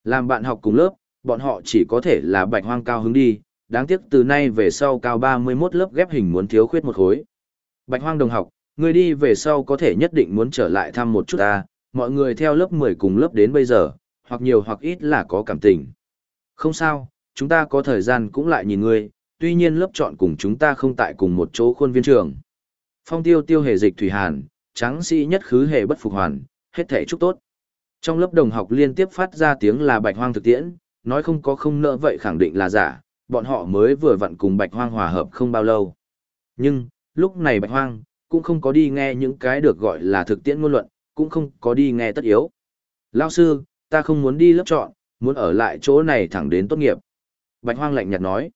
Làm bạn học cùng lớp, bọn họ chỉ có thể là bạch hoang cao hứng đi, đáng tiếc từ nay về sau cao 31 lớp ghép hình muốn thiếu khuyết một khối. Bạch hoang đồng học, người đi về sau có thể nhất định muốn trở lại thăm một chút ta, mọi người theo lớp 10 cùng lớp đến bây giờ, hoặc nhiều hoặc ít là có cảm tình. Không sao, chúng ta có thời gian cũng lại nhìn ngươi, tuy nhiên lớp chọn cùng chúng ta không tại cùng một chỗ khuôn viên trường. Phong tiêu tiêu hề dịch thủy hàn, tráng sĩ nhất khứ hề bất phục hoàn, hết thể chúc tốt. Trong lớp đồng học liên tiếp phát ra tiếng là bạch hoang thực tiễn, nói không có không nỡ vậy khẳng định là giả, bọn họ mới vừa vặn cùng bạch hoang hòa hợp không bao lâu. Nhưng, lúc này bạch hoang, cũng không có đi nghe những cái được gọi là thực tiễn ngôn luận, cũng không có đi nghe tất yếu. Lao sư, ta không muốn đi lớp chọn, muốn ở lại chỗ này thẳng đến tốt nghiệp. Bạch hoang lạnh nhạt nói.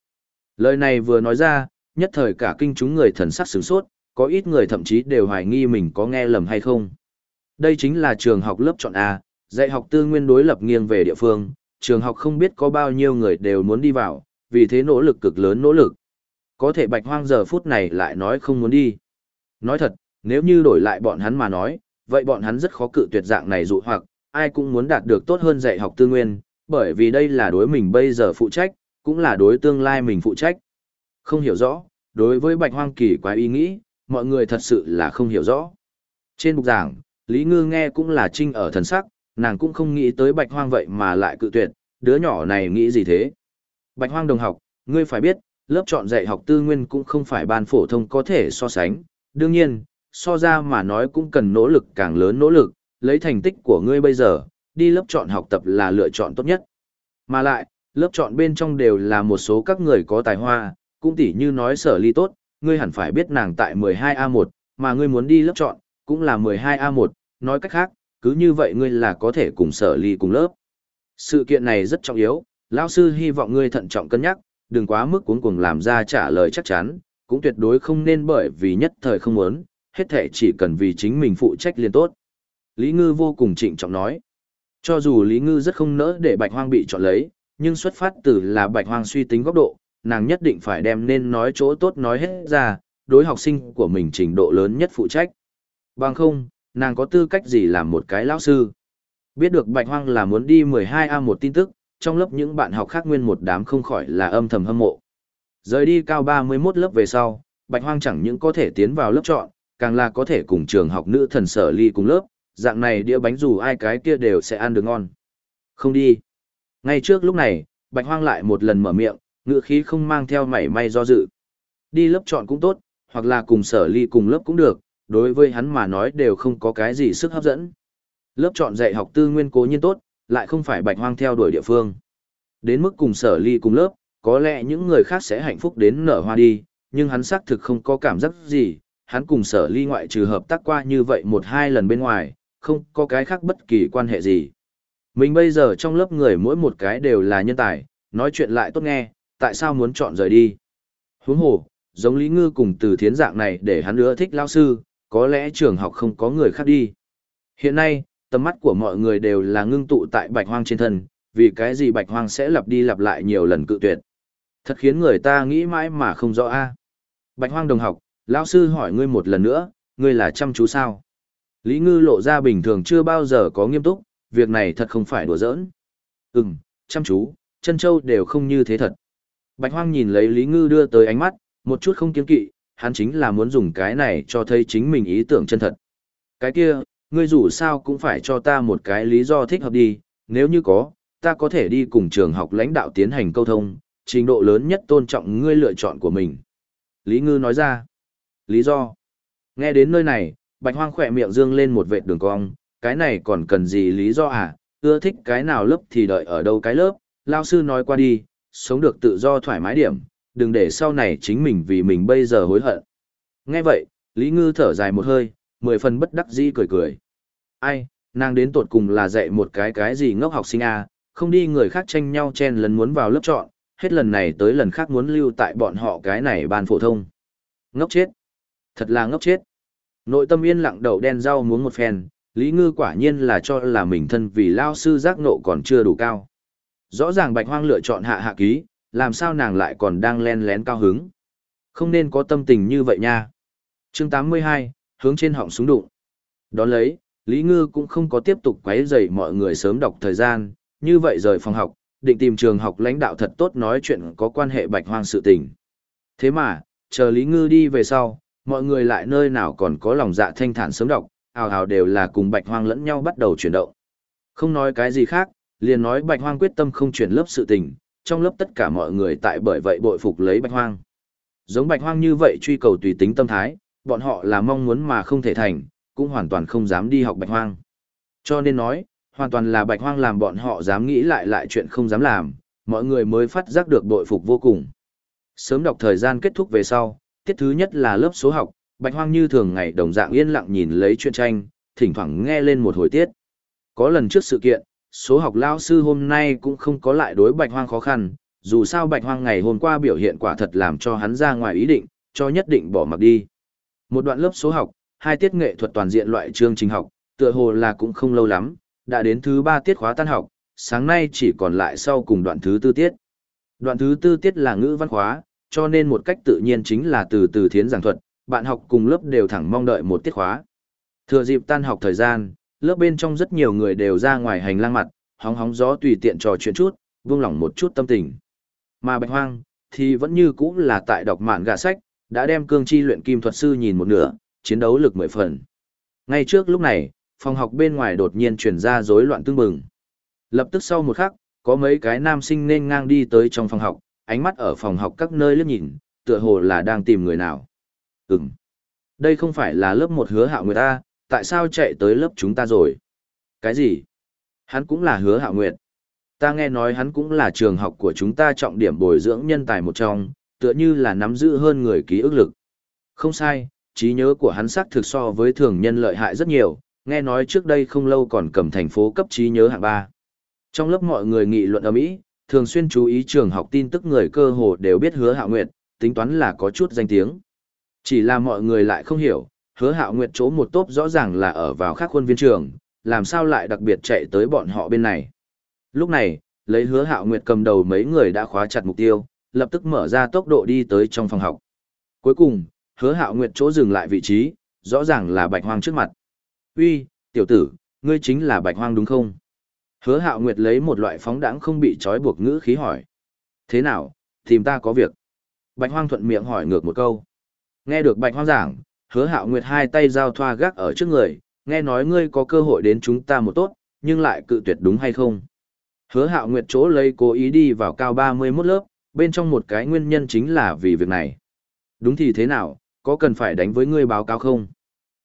Lời này vừa nói ra, nhất thời cả kinh chúng người thần sắc sửng sốt, có ít người thậm chí đều hoài nghi mình có nghe lầm hay không. Đây chính là trường học lớp chọn A, dạy học tư nguyên đối lập nghiêng về địa phương, trường học không biết có bao nhiêu người đều muốn đi vào, vì thế nỗ lực cực lớn nỗ lực. Có thể bạch hoang giờ phút này lại nói không muốn đi. Nói thật, nếu như đổi lại bọn hắn mà nói, vậy bọn hắn rất khó cự tuyệt dạng này dụ hoặc, ai cũng muốn đạt được tốt hơn dạy học tư nguyên, bởi vì đây là đối mình bây giờ phụ trách, cũng là đối tương lai mình phụ trách. Không hiểu rõ, đối với bạch hoang kỳ quái ý nghĩ, mọi người thật sự là không hiểu rõ. Trên bục giảng, Lý Ngư nghe cũng là trinh ở thần sắc, nàng cũng không nghĩ tới bạch hoang vậy mà lại cự tuyệt, đứa nhỏ này nghĩ gì thế. Bạch hoang đồng học, ngươi phải biết, lớp chọn dạy học tư nguyên cũng không phải ban phổ thông có thể so sánh. Đương nhiên, so ra mà nói cũng cần nỗ lực càng lớn nỗ lực, lấy thành tích của ngươi bây giờ, đi lớp chọn học tập là lựa chọn tốt nhất. Mà lại, lớp chọn bên trong đều là một số các người có tài hoa, cũng tỉ như nói sở ly tốt, ngươi hẳn phải biết nàng tại 12A1, mà ngươi muốn đi lớp chọn, cũng là 12A1, nói cách khác, cứ như vậy ngươi là có thể cùng sở ly cùng lớp. Sự kiện này rất trọng yếu, lão sư hy vọng ngươi thận trọng cân nhắc, đừng quá mức cuống cuồng làm ra trả lời chắc chắn, cũng tuyệt đối không nên bởi vì nhất thời không muốn, hết thể chỉ cần vì chính mình phụ trách liên tốt. Lý Ngư vô cùng trịnh trọng nói. Cho dù Lý Ngư rất không nỡ để Bạch Hoang bị chọn lấy, nhưng xuất phát từ là Bạch Hoang suy tính góc độ, nàng nhất định phải đem nên nói chỗ tốt nói hết ra, đối học sinh của mình trình độ lớn nhất phụ trách. Bằng không, nàng có tư cách gì làm một cái lão sư. Biết được Bạch Hoang là muốn đi 12A một tin tức, trong lớp những bạn học khác nguyên một đám không khỏi là âm thầm hâm mộ. Rời đi cao 31 lớp về sau, Bạch Hoang chẳng những có thể tiến vào lớp chọn, càng là có thể cùng trường học nữ thần sở ly cùng lớp, dạng này đĩa bánh dù ai cái kia đều sẽ ăn được ngon. Không đi. Ngay trước lúc này, Bạch Hoang lại một lần mở miệng, ngựa khí không mang theo mảy may do dự. Đi lớp chọn cũng tốt, hoặc là cùng sở ly cùng lớp cũng được, đối với hắn mà nói đều không có cái gì sức hấp dẫn. Lớp chọn dạy học tư nguyên cố nhiên tốt, lại không phải Bạch Hoang theo đuổi địa phương. Đến mức cùng sở ly cùng lớp, có lẽ những người khác sẽ hạnh phúc đến nở hoa đi, nhưng hắn xác thực không có cảm giác gì, hắn cùng sở ly ngoại trừ hợp tác qua như vậy một hai lần bên ngoài, không có cái khác bất kỳ quan hệ gì. Mình bây giờ trong lớp người mỗi một cái đều là nhân tài, nói chuyện lại tốt nghe, tại sao muốn chọn rời đi. Huống hồ, giống Lý Ngư cùng từ thiến dạng này để hắn ưa thích lao sư, có lẽ trường học không có người khác đi. Hiện nay, tầm mắt của mọi người đều là ngưng tụ tại bạch hoang trên thân, vì cái gì bạch hoang sẽ lặp đi lặp lại nhiều lần cự tuyệt. Thật khiến người ta nghĩ mãi mà không rõ a. Bạch hoang đồng học, lão sư hỏi ngươi một lần nữa, ngươi là chăm chú sao? Lý Ngư lộ ra bình thường chưa bao giờ có nghiêm túc, việc này thật không phải đùa giỡn. Ừm, chăm chú, chân châu đều không như thế thật. Bạch Hoang nhìn lấy Lý Ngư đưa tới ánh mắt, một chút không kiên kỵ, hắn chính là muốn dùng cái này cho thấy chính mình ý tưởng chân thật. Cái kia, ngươi dù sao cũng phải cho ta một cái lý do thích hợp đi, nếu như có, ta có thể đi cùng trường học lãnh đạo tiến hành câu thông, trình độ lớn nhất tôn trọng ngươi lựa chọn của mình. Lý Ngư nói ra, lý do. Nghe đến nơi này, Bạch Hoang khỏe miệng dương lên một vệt đường cong, cái này còn cần gì lý do à, ưa thích cái nào lớp thì đợi ở đâu cái lớp, lao sư nói qua đi, sống được tự do thoải mái điểm, đừng để sau này chính mình vì mình bây giờ hối hận. Nghe vậy, Lý Ngư thở dài một hơi, mười phần bất đắc dĩ cười cười. Ai, nàng đến tột cùng là dạy một cái cái gì ngốc học sinh à, không đi người khác tranh nhau chen lấn muốn vào lớp chọn, hết lần này tới lần khác muốn lưu tại bọn họ cái này ban phổ thông. Ngốc chết. Thật là ngốc chết. Nội tâm yên lặng đầu đen rau muốn một phen, Lý Ngư quả nhiên là cho là mình thân vì lao sư giác nộ còn chưa đủ cao. Rõ ràng bạch hoang lựa chọn hạ hạ ký, làm sao nàng lại còn đang len lén cao hứng. Không nên có tâm tình như vậy nha. Chương 82, hướng trên họng súng đụng. Đón lấy, Lý Ngư cũng không có tiếp tục quấy rầy mọi người sớm đọc thời gian, như vậy rời phòng học, định tìm trường học lãnh đạo thật tốt nói chuyện có quan hệ bạch hoang sự tình. Thế mà, chờ Lý Ngư đi về sau, mọi người lại nơi nào còn có lòng dạ thanh thản sớm đọc, ào ào đều là cùng bạch hoang lẫn nhau bắt đầu chuyển động. Không nói cái gì khác, liền nói bạch hoang quyết tâm không chuyển lớp sự tình, trong lớp tất cả mọi người tại bởi vậy bội phục lấy bạch hoang. Giống bạch hoang như vậy truy cầu tùy tính tâm thái, bọn họ là mong muốn mà không thể thành, cũng hoàn toàn không dám đi học bạch hoang. Cho nên nói, hoàn toàn là bạch hoang làm bọn họ dám nghĩ lại lại chuyện không dám làm, mọi người mới phát giác được bội phục vô cùng. Sớm đọc thời gian kết thúc về sau, tiết thứ nhất là lớp số học, Bạch Hoang như thường ngày đồng dạng yên lặng nhìn lấy chuyện tranh, thỉnh thoảng nghe lên một hồi tiết. Có lần trước sự kiện, số học lao sư hôm nay cũng không có lại đối Bạch Hoang khó khăn, dù sao Bạch Hoang ngày hôm qua biểu hiện quả thật làm cho hắn ra ngoài ý định, cho nhất định bỏ mặc đi. Một đoạn lớp số học, hai tiết nghệ thuật toàn diện loại chương trình học, tựa hồ là cũng không lâu lắm, đã đến thứ ba tiết khóa tan học, sáng nay chỉ còn lại sau cùng đoạn thứ tư tiết. Đoạn thứ tư tiết là ngữ văn khóa, cho nên một cách tự nhiên chính là từ từ thiến giảng thuật, bạn học cùng lớp đều thẳng mong đợi một tiết khóa. Thừa dịp tan học thời gian, lớp bên trong rất nhiều người đều ra ngoài hành lang mặt, hóng hóng gió tùy tiện trò chuyện chút, vương lòng một chút tâm tình. Mà Bạch Hoang, thì vẫn như cũ là tại đọc mạn gà sách, đã đem cương chi luyện kim thuật sư nhìn một nửa, chiến đấu lực mười phần. Ngay trước lúc này, phòng học bên ngoài đột nhiên truyền ra rối loạn tương bừng. Lập tức sau một khắc, có mấy cái nam sinh nên ngang đi tới trong phòng học, ánh mắt ở phòng học các nơi liếc nhìn, tựa hồ là đang tìm người nào. Ừm. Đây không phải là lớp một hứa hạo người ta, tại sao chạy tới lớp chúng ta rồi? Cái gì? Hắn cũng là hứa hạo nguyệt. Ta nghe nói hắn cũng là trường học của chúng ta trọng điểm bồi dưỡng nhân tài một trong, tựa như là nắm giữ hơn người ký ức lực. Không sai, trí nhớ của hắn xác thực so với thường nhân lợi hại rất nhiều, nghe nói trước đây không lâu còn cầm thành phố cấp trí nhớ hạng ba. Trong lớp mọi người nghị luận ở Mỹ, thường xuyên chú ý trường học tin tức người cơ hồ đều biết hứa hạo nguyệt, tính toán là có chút danh tiếng. Chỉ là mọi người lại không hiểu, hứa hạo nguyệt chỗ một tốp rõ ràng là ở vào khác khuôn viên trường, làm sao lại đặc biệt chạy tới bọn họ bên này. Lúc này, lấy hứa hạo nguyệt cầm đầu mấy người đã khóa chặt mục tiêu, lập tức mở ra tốc độ đi tới trong phòng học. Cuối cùng, hứa hạo nguyệt chỗ dừng lại vị trí, rõ ràng là bạch hoang trước mặt. Uy, tiểu tử, ngươi chính là bạch hoang đúng không? Hứa hạo nguyệt lấy một loại phóng đãng không bị trói buộc ngữ khí hỏi. Thế nào, tìm ta có việc. Bạch hoang thuận miệng hỏi ngược một câu. Nghe được bạch hoang giảng, hứa hạo nguyệt hai tay giao thoa gác ở trước người, nghe nói ngươi có cơ hội đến chúng ta một tốt, nhưng lại cự tuyệt đúng hay không? Hứa hạo nguyệt chỗ lấy cố ý đi vào cao 31 lớp, bên trong một cái nguyên nhân chính là vì việc này. Đúng thì thế nào, có cần phải đánh với ngươi báo cáo không?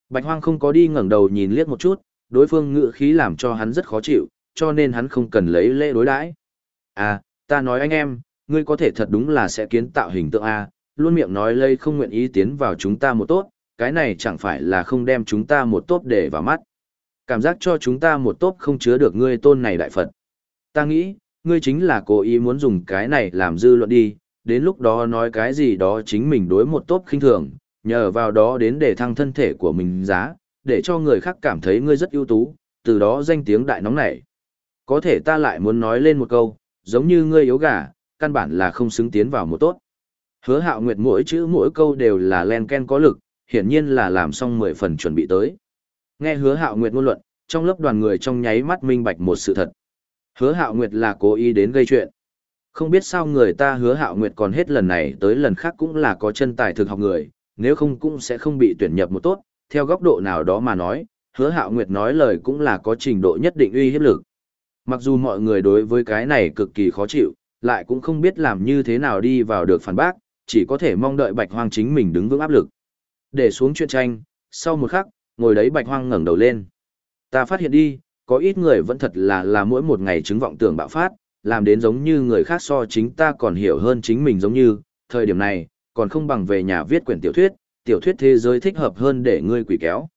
Bạch hoang không có đi ngẩng đầu nhìn liếc một chút, đối phương ngữ khí làm cho hắn rất khó chịu, cho nên hắn không cần lấy lễ đối đãi. À, ta nói anh em, ngươi có thể thật đúng là sẽ kiến tạo hình tượng A, luôn miệng nói lây không nguyện ý tiến vào chúng ta một tốt, cái này chẳng phải là không đem chúng ta một tốt để vào mắt. Cảm giác cho chúng ta một tốt không chứa được ngươi tôn này đại Phật. Ta nghĩ, ngươi chính là cố ý muốn dùng cái này làm dư luận đi, đến lúc đó nói cái gì đó chính mình đối một tốt khinh thường, nhờ vào đó đến để thăng thân thể của mình giá, để cho người khác cảm thấy ngươi rất ưu tú, từ đó danh tiếng đại nóng nảy. Có thể ta lại muốn nói lên một câu, giống như ngươi yếu gà, căn bản là không xứng tiến vào một tốt. Hứa hạo nguyệt mỗi chữ mỗi câu đều là len ken có lực, hiển nhiên là làm xong mười phần chuẩn bị tới. Nghe hứa hạo nguyệt ngôn luận, trong lớp đoàn người trong nháy mắt minh bạch một sự thật. Hứa hạo nguyệt là cố ý đến gây chuyện. Không biết sao người ta hứa hạo nguyệt còn hết lần này tới lần khác cũng là có chân tài thực học người, nếu không cũng sẽ không bị tuyển nhập một tốt, theo góc độ nào đó mà nói, hứa hạo nguyệt nói lời cũng là có trình độ nhất định uy hiếp lực. Mặc dù mọi người đối với cái này cực kỳ khó chịu, lại cũng không biết làm như thế nào đi vào được phản bác, chỉ có thể mong đợi bạch hoang chính mình đứng vững áp lực. Để xuống chuyện tranh, sau một khắc, ngồi đấy bạch hoang ngẩng đầu lên. Ta phát hiện đi, có ít người vẫn thật là là mỗi một ngày chứng vọng tưởng bạo phát, làm đến giống như người khác so chính ta còn hiểu hơn chính mình giống như, thời điểm này, còn không bằng về nhà viết quyển tiểu thuyết, tiểu thuyết thế giới thích hợp hơn để ngươi quỷ kéo.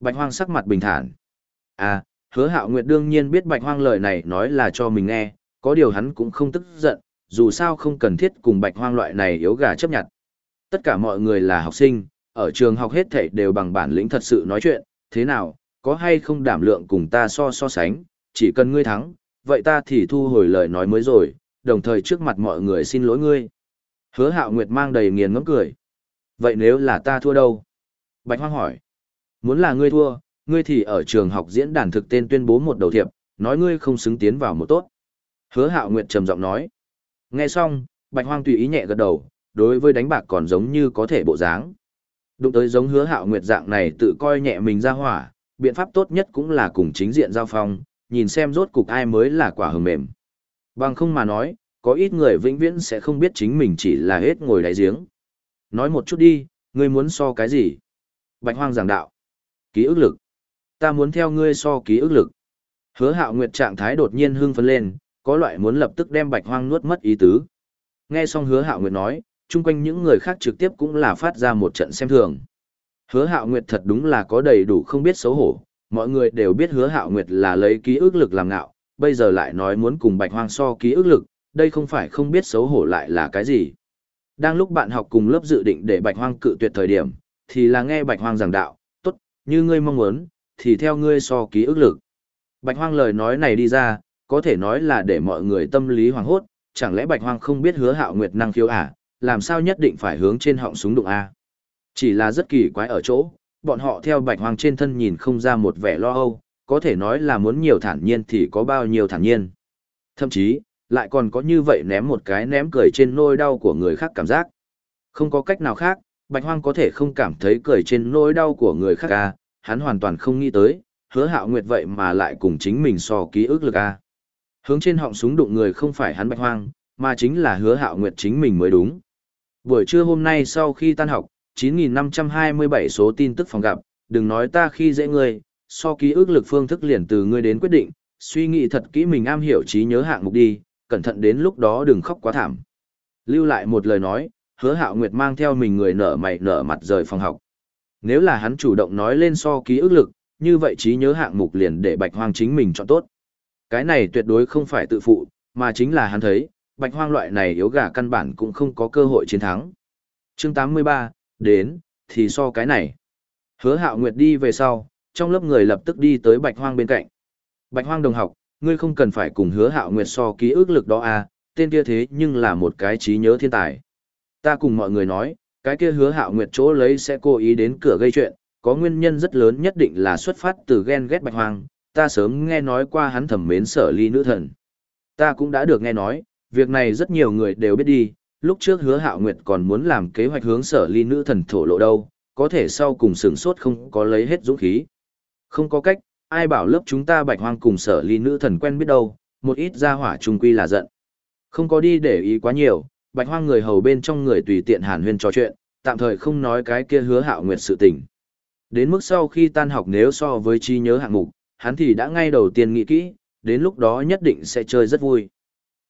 Bạch hoang sắc mặt bình thản. À, hứa hạo nguyệt đương nhiên biết bạch hoang lời này nói là cho mình nghe, có điều hắn cũng không tức giận, dù sao không cần thiết cùng bạch hoang loại này yếu gà chấp nhận. Tất cả mọi người là học sinh, ở trường học hết thảy đều bằng bản lĩnh thật sự nói chuyện, thế nào, có hay không đảm lượng cùng ta so so sánh, chỉ cần ngươi thắng, vậy ta thì thu hồi lời nói mới rồi, đồng thời trước mặt mọi người xin lỗi ngươi. Hứa hạo nguyệt mang đầy nghiền ngẫm cười. Vậy nếu là ta thua đâu? Bạch hoang hỏi. Muốn là ngươi thua, ngươi thì ở trường học diễn đàn thực tên tuyên bố một đầu thiệp, nói ngươi không xứng tiến vào một tốt. Hứa hạo nguyệt trầm giọng nói. Nghe xong, bạch hoang tùy ý nhẹ gật đầu, đối với đánh bạc còn giống như có thể bộ dáng. Đụng tới giống hứa hạo nguyệt dạng này tự coi nhẹ mình ra hỏa, biện pháp tốt nhất cũng là cùng chính diện giao phong, nhìn xem rốt cục ai mới là quả hầm mềm. Bằng không mà nói, có ít người vĩnh viễn sẽ không biết chính mình chỉ là hết ngồi đáy giếng. Nói một chút đi, ngươi muốn so cái gì? Bạch hoang giảng đạo. Ký ức lực. Ta muốn theo ngươi so ký ức lực. Hứa hạo nguyệt trạng thái đột nhiên hưng phấn lên, có loại muốn lập tức đem bạch hoang nuốt mất ý tứ. Nghe xong hứa hạo nguyệt nói, chung quanh những người khác trực tiếp cũng là phát ra một trận xem thường. Hứa hạo nguyệt thật đúng là có đầy đủ không biết xấu hổ, mọi người đều biết hứa hạo nguyệt là lấy ký ức lực làm ngạo, bây giờ lại nói muốn cùng bạch hoang so ký ức lực, đây không phải không biết xấu hổ lại là cái gì. Đang lúc bạn học cùng lớp dự định để bạch hoang cự tuyệt thời điểm, thì là nghe bạch hoang giảng đạo, tốt, như ngươi mong muốn, thì theo ngươi so ký ức lực. Bạch hoang lời nói này đi ra, có thể nói là để mọi người tâm lý hoảng hốt, chẳng lẽ bạch hoang không biết hứa hạo nguyệt năng khiếu à, làm sao nhất định phải hướng trên họng súng đụng à? Chỉ là rất kỳ quái ở chỗ, bọn họ theo bạch hoang trên thân nhìn không ra một vẻ lo âu, có thể nói là muốn nhiều thản nhiên thì có bao nhiêu thản nhiên. Thậm chí, lại còn có như vậy ném một cái ném cười trên nỗi đau của người khác cảm giác. Không có cách nào khác, bạch hoang có thể không cảm thấy cười trên nỗi đau của người khác à, hắn hoàn toàn không nghĩ tới, hứa hạo nguyệt vậy mà lại cùng chính mình so ký ức lực à. Hướng trên họng súng đụng người không phải hắn bạch hoang, mà chính là hứa hạo nguyệt chính mình mới đúng. Buổi trưa hôm nay sau khi tan học, 9.527 số tin tức phòng gặp, đừng nói ta khi dễ ngươi, so ký ức lực phương thức liền từ ngươi đến quyết định, suy nghĩ thật kỹ mình am hiểu trí nhớ hạng mục đi, cẩn thận đến lúc đó đừng khóc quá thảm. Lưu lại một lời nói, hứa hạo nguyệt mang theo mình người nở mày nở mặt rời phòng học. Nếu là hắn chủ động nói lên so ký ức lực, như vậy trí nhớ hạng mục liền để bạch hoang chính mình chọn tốt. Cái này tuyệt đối không phải tự phụ, mà chính là hắn thấy, bạch hoang loại này yếu gà căn bản cũng không có cơ hội chiến thắng. Chương 83, đến, thì so cái này. Hứa hạo nguyệt đi về sau, trong lớp người lập tức đi tới bạch hoang bên cạnh. Bạch hoang đồng học, ngươi không cần phải cùng hứa hạo nguyệt so ký ức lực đó à, tên kia thế nhưng là một cái trí nhớ thiên tài. Ta cùng mọi người nói, cái kia hứa hạo nguyệt chỗ lấy sẽ cố ý đến cửa gây chuyện, có nguyên nhân rất lớn nhất định là xuất phát từ ghen ghét bạch hoang, ta sớm nghe nói qua hắn thẩm mến sở ly nữ thần. Ta cũng đã được nghe nói, việc này rất nhiều người đều biết đi, lúc trước hứa hạo nguyệt còn muốn làm kế hoạch hướng sở ly nữ thần thổ lộ đâu, có thể sau cùng sửng sốt không có lấy hết dũng khí. Không có cách, ai bảo lớp chúng ta bạch hoang cùng sở ly nữ thần quen biết đâu, một ít gia hỏa trung quy là giận. Không có đi để ý quá nhiều, bạch hoang người hầu bên trong người tùy tiện hàn huyên trò chuyện, tạm thời không nói cái kia hứa hạo nguyệt sự tình. Đến mức sau khi tan học nếu so với trí nhớ hạng mục, hắn thì đã ngay đầu tiên nghĩ kỹ, đến lúc đó nhất định sẽ chơi rất vui.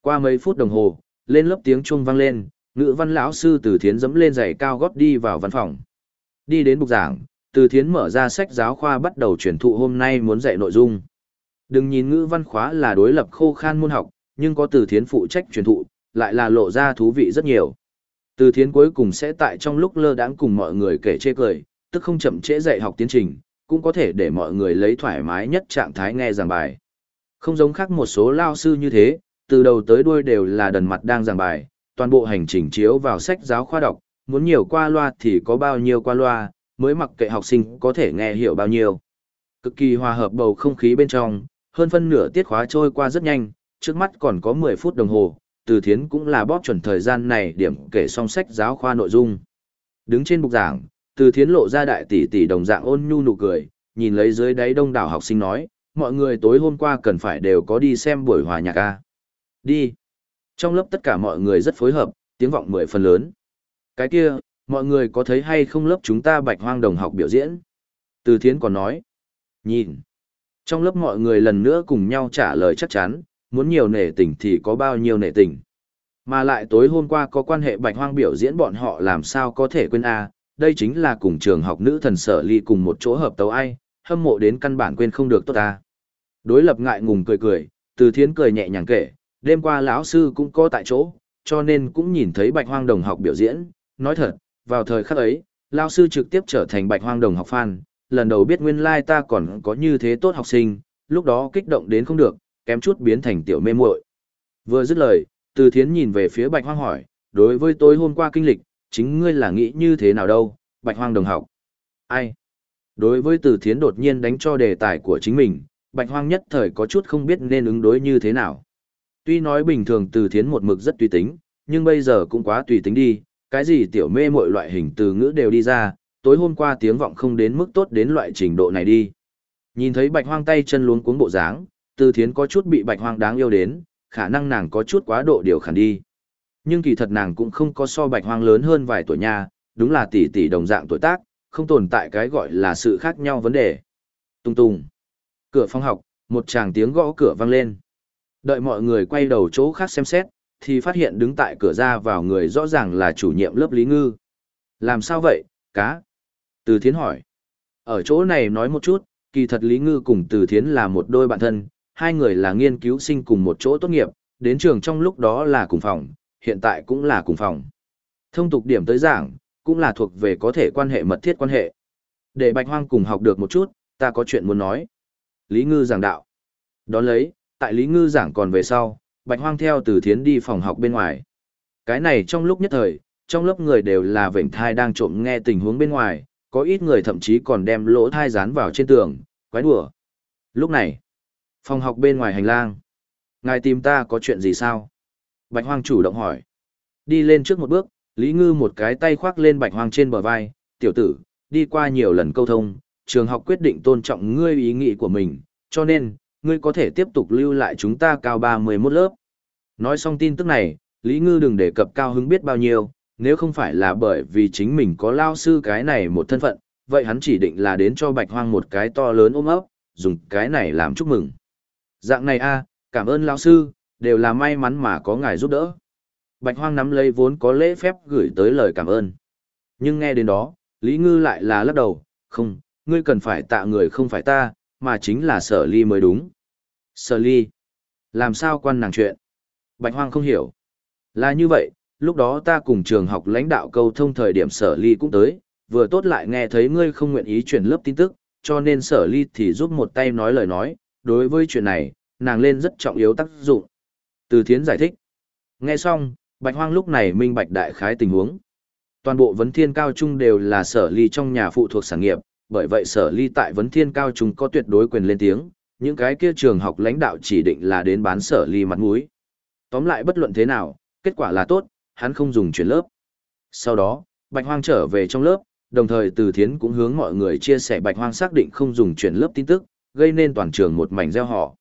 Qua mấy phút đồng hồ, lên lớp tiếng chuông vang lên, ngữ văn lão sư từ thiến dẫm lên giày cao gót đi vào văn phòng. Đi đến bục giảng, từ thiến mở ra sách giáo khoa bắt đầu truyền thụ hôm nay muốn dạy nội dung. Đừng nhìn ngữ văn khóa là đối lập khô khan môn học, nhưng có từ thiến phụ trách truyền thụ, lại là lộ ra thú vị rất nhiều. Từ thiến cuối cùng sẽ tại trong lúc lơ đãng cùng mọi người kể chê cười, tức không chậm trễ dạy học tiến trình, cũng có thể để mọi người lấy thoải mái nhất trạng thái nghe giảng bài. Không giống khác một số lao sư như thế, từ đầu tới đuôi đều là đần mặt đang giảng bài, toàn bộ hành trình chiếu vào sách giáo khoa đọc, muốn nhiều qua loa thì có bao nhiêu qua loa, mới mặc kệ học sinh có thể nghe hiểu bao nhiêu. Cực kỳ hòa hợp bầu không khí bên trong, hơn phân nửa tiết khóa trôi qua rất nhanh, trước mắt còn có 10 phút đồng hồ, từ thiến cũng là bóp chuẩn thời gian này điểm kể song sách giáo khoa nội dung. Đứng trên bục giảng, từ thiến lộ ra đại tỷ tỷ đồng dạng ôn nhu nụ cười, nhìn lấy dưới đáy đông đảo học sinh nói, mọi người tối hôm qua cần phải đều có đi xem buổi hòa nhạc a. Đi. Trong lớp tất cả mọi người rất phối hợp, tiếng vọng mười phần lớn. Cái kia, mọi người có thấy hay không lớp chúng ta bạch hoang đồng học biểu diễn? Từ thiến còn nói. Nhìn. Trong lớp mọi người lần nữa cùng nhau trả lời chắc chắn, muốn nhiều nể tình thì có bao nhiêu nể tình. Mà lại tối hôm qua có quan hệ bạch hoang biểu diễn bọn họ làm sao có thể quên a đây chính là cùng trường học nữ thần sở ly cùng một chỗ hợp tấu ai, hâm mộ đến căn bản quên không được tốt ta. Đối lập ngại ngùng cười cười, từ thiến cười nhẹ nhàng kể, đêm qua lão sư cũng có tại chỗ, cho nên cũng nhìn thấy bạch hoang đồng học biểu diễn, nói thật, vào thời khắc ấy, lão sư trực tiếp trở thành bạch hoang đồng học fan, lần đầu biết nguyên lai like ta còn có như thế tốt học sinh, lúc đó kích động đến không được, kém chút biến thành tiểu mê muội. Vừa dứt lời, từ thiến nhìn về phía bạch hoang hỏi, đối với tối hôm qua kinh lịch, chính ngươi là nghĩ như thế nào đâu, bạch hoang đồng học. Ai? Đối với từ thiến đột nhiên đánh cho đề tài của chính mình, bạch hoang nhất thời có chút không biết nên ứng đối như thế nào. Tuy nói bình thường từ thiến một mực rất tùy tính, nhưng bây giờ cũng quá tùy tính đi, cái gì tiểu mê mọi loại hình từ ngữ đều đi ra, tối hôm qua tiếng vọng không đến mức tốt đến loại trình độ này đi. Nhìn thấy bạch hoang tay chân luống cuống bộ dáng, từ thiến có chút bị bạch hoang đáng yêu đến, khả năng nàng có chút quá độ điều khiển đi. Nhưng kỳ thật nàng cũng không có so bạch hoang lớn hơn vài tuổi nha, đúng là tỷ tỷ đồng dạng tuổi tác, không tồn tại cái gọi là sự khác nhau vấn đề. Tung tung. Cửa phòng học, một chàng tiếng gõ cửa vang lên. Đợi mọi người quay đầu chỗ khác xem xét, thì phát hiện đứng tại cửa ra vào người rõ ràng là chủ nhiệm lớp Lý Ngư. Làm sao vậy, cá? Từ Thiến hỏi. Ở chỗ này nói một chút, kỳ thật Lý Ngư cùng Từ Thiến là một đôi bạn thân, hai người là nghiên cứu sinh cùng một chỗ tốt nghiệp, đến trường trong lúc đó là cùng phòng, hiện tại cũng là cùng phòng. Thông tục điểm tới giảng, cũng là thuộc về có thể quan hệ mật thiết quan hệ. Để Bạch Hoang cùng học được một chút, ta có chuyện muốn nói. Lý Ngư giảng đạo. Đón lấy, tại Lý Ngư giảng còn về sau, Bạch Hoang theo từ thiến đi phòng học bên ngoài. Cái này trong lúc nhất thời, trong lớp người đều là vểnh thai đang trộm nghe tình huống bên ngoài, có ít người thậm chí còn đem lỗ thai dán vào trên tường, quái đùa. Lúc này, phòng học bên ngoài hành lang. Ngài tìm ta có chuyện gì sao? Bạch Hoang chủ động hỏi. Đi lên trước một bước, Lý Ngư một cái tay khoác lên Bạch Hoang trên bờ vai, tiểu tử, đi qua nhiều lần câu thông, trường học quyết định tôn trọng ngươi ý nghĩ của mình, cho nên, ngươi có thể tiếp tục lưu lại chúng ta cao 31 lớp. Nói xong tin tức này, Lý Ngư đừng đề cập cao hứng biết bao nhiêu, nếu không phải là bởi vì chính mình có lao sư cái này một thân phận, vậy hắn chỉ định là đến cho Bạch Hoang một cái to lớn ôm ấp, dùng cái này làm chúc mừng. Dạng này a, cảm ơn lão sư, đều là may mắn mà có ngài giúp đỡ. Bạch Hoang nắm lấy vốn có lễ phép gửi tới lời cảm ơn. Nhưng nghe đến đó, Lý Ngư lại là lắc đầu, không, ngươi cần phải tạ người không phải ta, mà chính là sở ly mới đúng. Sở ly? Làm sao quan nàng chuyện? Bạch Hoang không hiểu. Là như vậy, lúc đó ta cùng trường học lãnh đạo câu thông thời điểm sở ly cũng tới, vừa tốt lại nghe thấy ngươi không nguyện ý chuyển lớp tin tức, cho nên sở ly thì giúp một tay nói lời nói, đối với chuyện này, nàng lên rất trọng yếu tác dụng. Từ thiến giải thích. Nghe xong, Bạch Hoang lúc này minh bạch đại khái tình huống. Toàn bộ vấn thiên cao trung đều là sở ly trong nhà phụ thuộc sản nghiệp, bởi vậy sở ly tại vấn thiên cao trung có tuyệt đối quyền lên tiếng, những cái kia trường học lãnh đạo chỉ định là đến bán sở ly mặt mũi. Tóm lại bất luận thế nào, kết quả là tốt, hắn không dùng chuyển lớp. Sau đó, Bạch Hoang trở về trong lớp, đồng thời Từ Thiến cũng hướng mọi người chia sẻ Bạch Hoang xác định không dùng chuyển lớp tin tức, gây nên toàn trường một mảnh reo hò.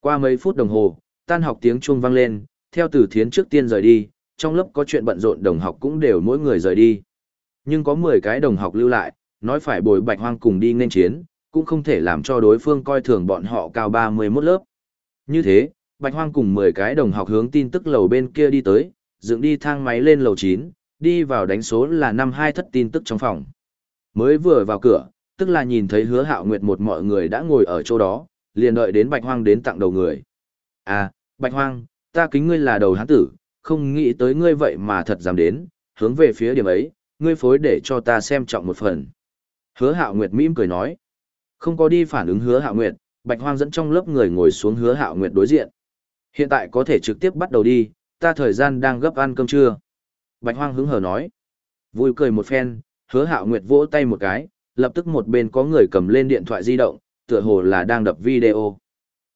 Qua mấy phút đồng hồ, tan học tiếng chuông vang lên, theo Từ Thiến trước tiên rời đi, trong lớp có chuyện bận rộn đồng học cũng đều mỗi người rời đi. Nhưng có 10 cái đồng học lưu lại, nói phải bồi Bạch Hoang cùng đi nên chiến, cũng không thể làm cho đối phương coi thường bọn họ cao 31 lớp. Như thế, Bạch Hoang cùng 10 cái đồng học hướng tin tức lầu bên kia đi tới, dựng đi thang máy lên lầu 9, đi vào đánh số là năm hai thất tin tức trong phòng. Mới vừa vào cửa, tức là nhìn thấy hứa hạo nguyệt một mọi người đã ngồi ở chỗ đó, liền đợi đến Bạch Hoang đến tặng đầu người. À, Bạch Hoang, ta kính ngươi là đầu hán tử, không nghĩ tới ngươi vậy mà thật dám đến, hướng về phía điểm ấy, ngươi phối để cho ta xem trọng một phần. Hứa hạo nguyệt mỉm cười nói. Không có đi phản ứng hứa hạo nguyệt, Bạch Hoang dẫn trong lớp người ngồi xuống hứa hạo nguyệt đối diện. Hiện tại có thể trực tiếp bắt đầu đi, ta thời gian đang gấp ăn cơm trưa. Bạch Hoang hứng hờ nói. Vui cười một phen, hứa hạo nguyệt vỗ tay một cái, lập tức một bên có người cầm lên điện thoại di động, tựa hồ là đang đập video.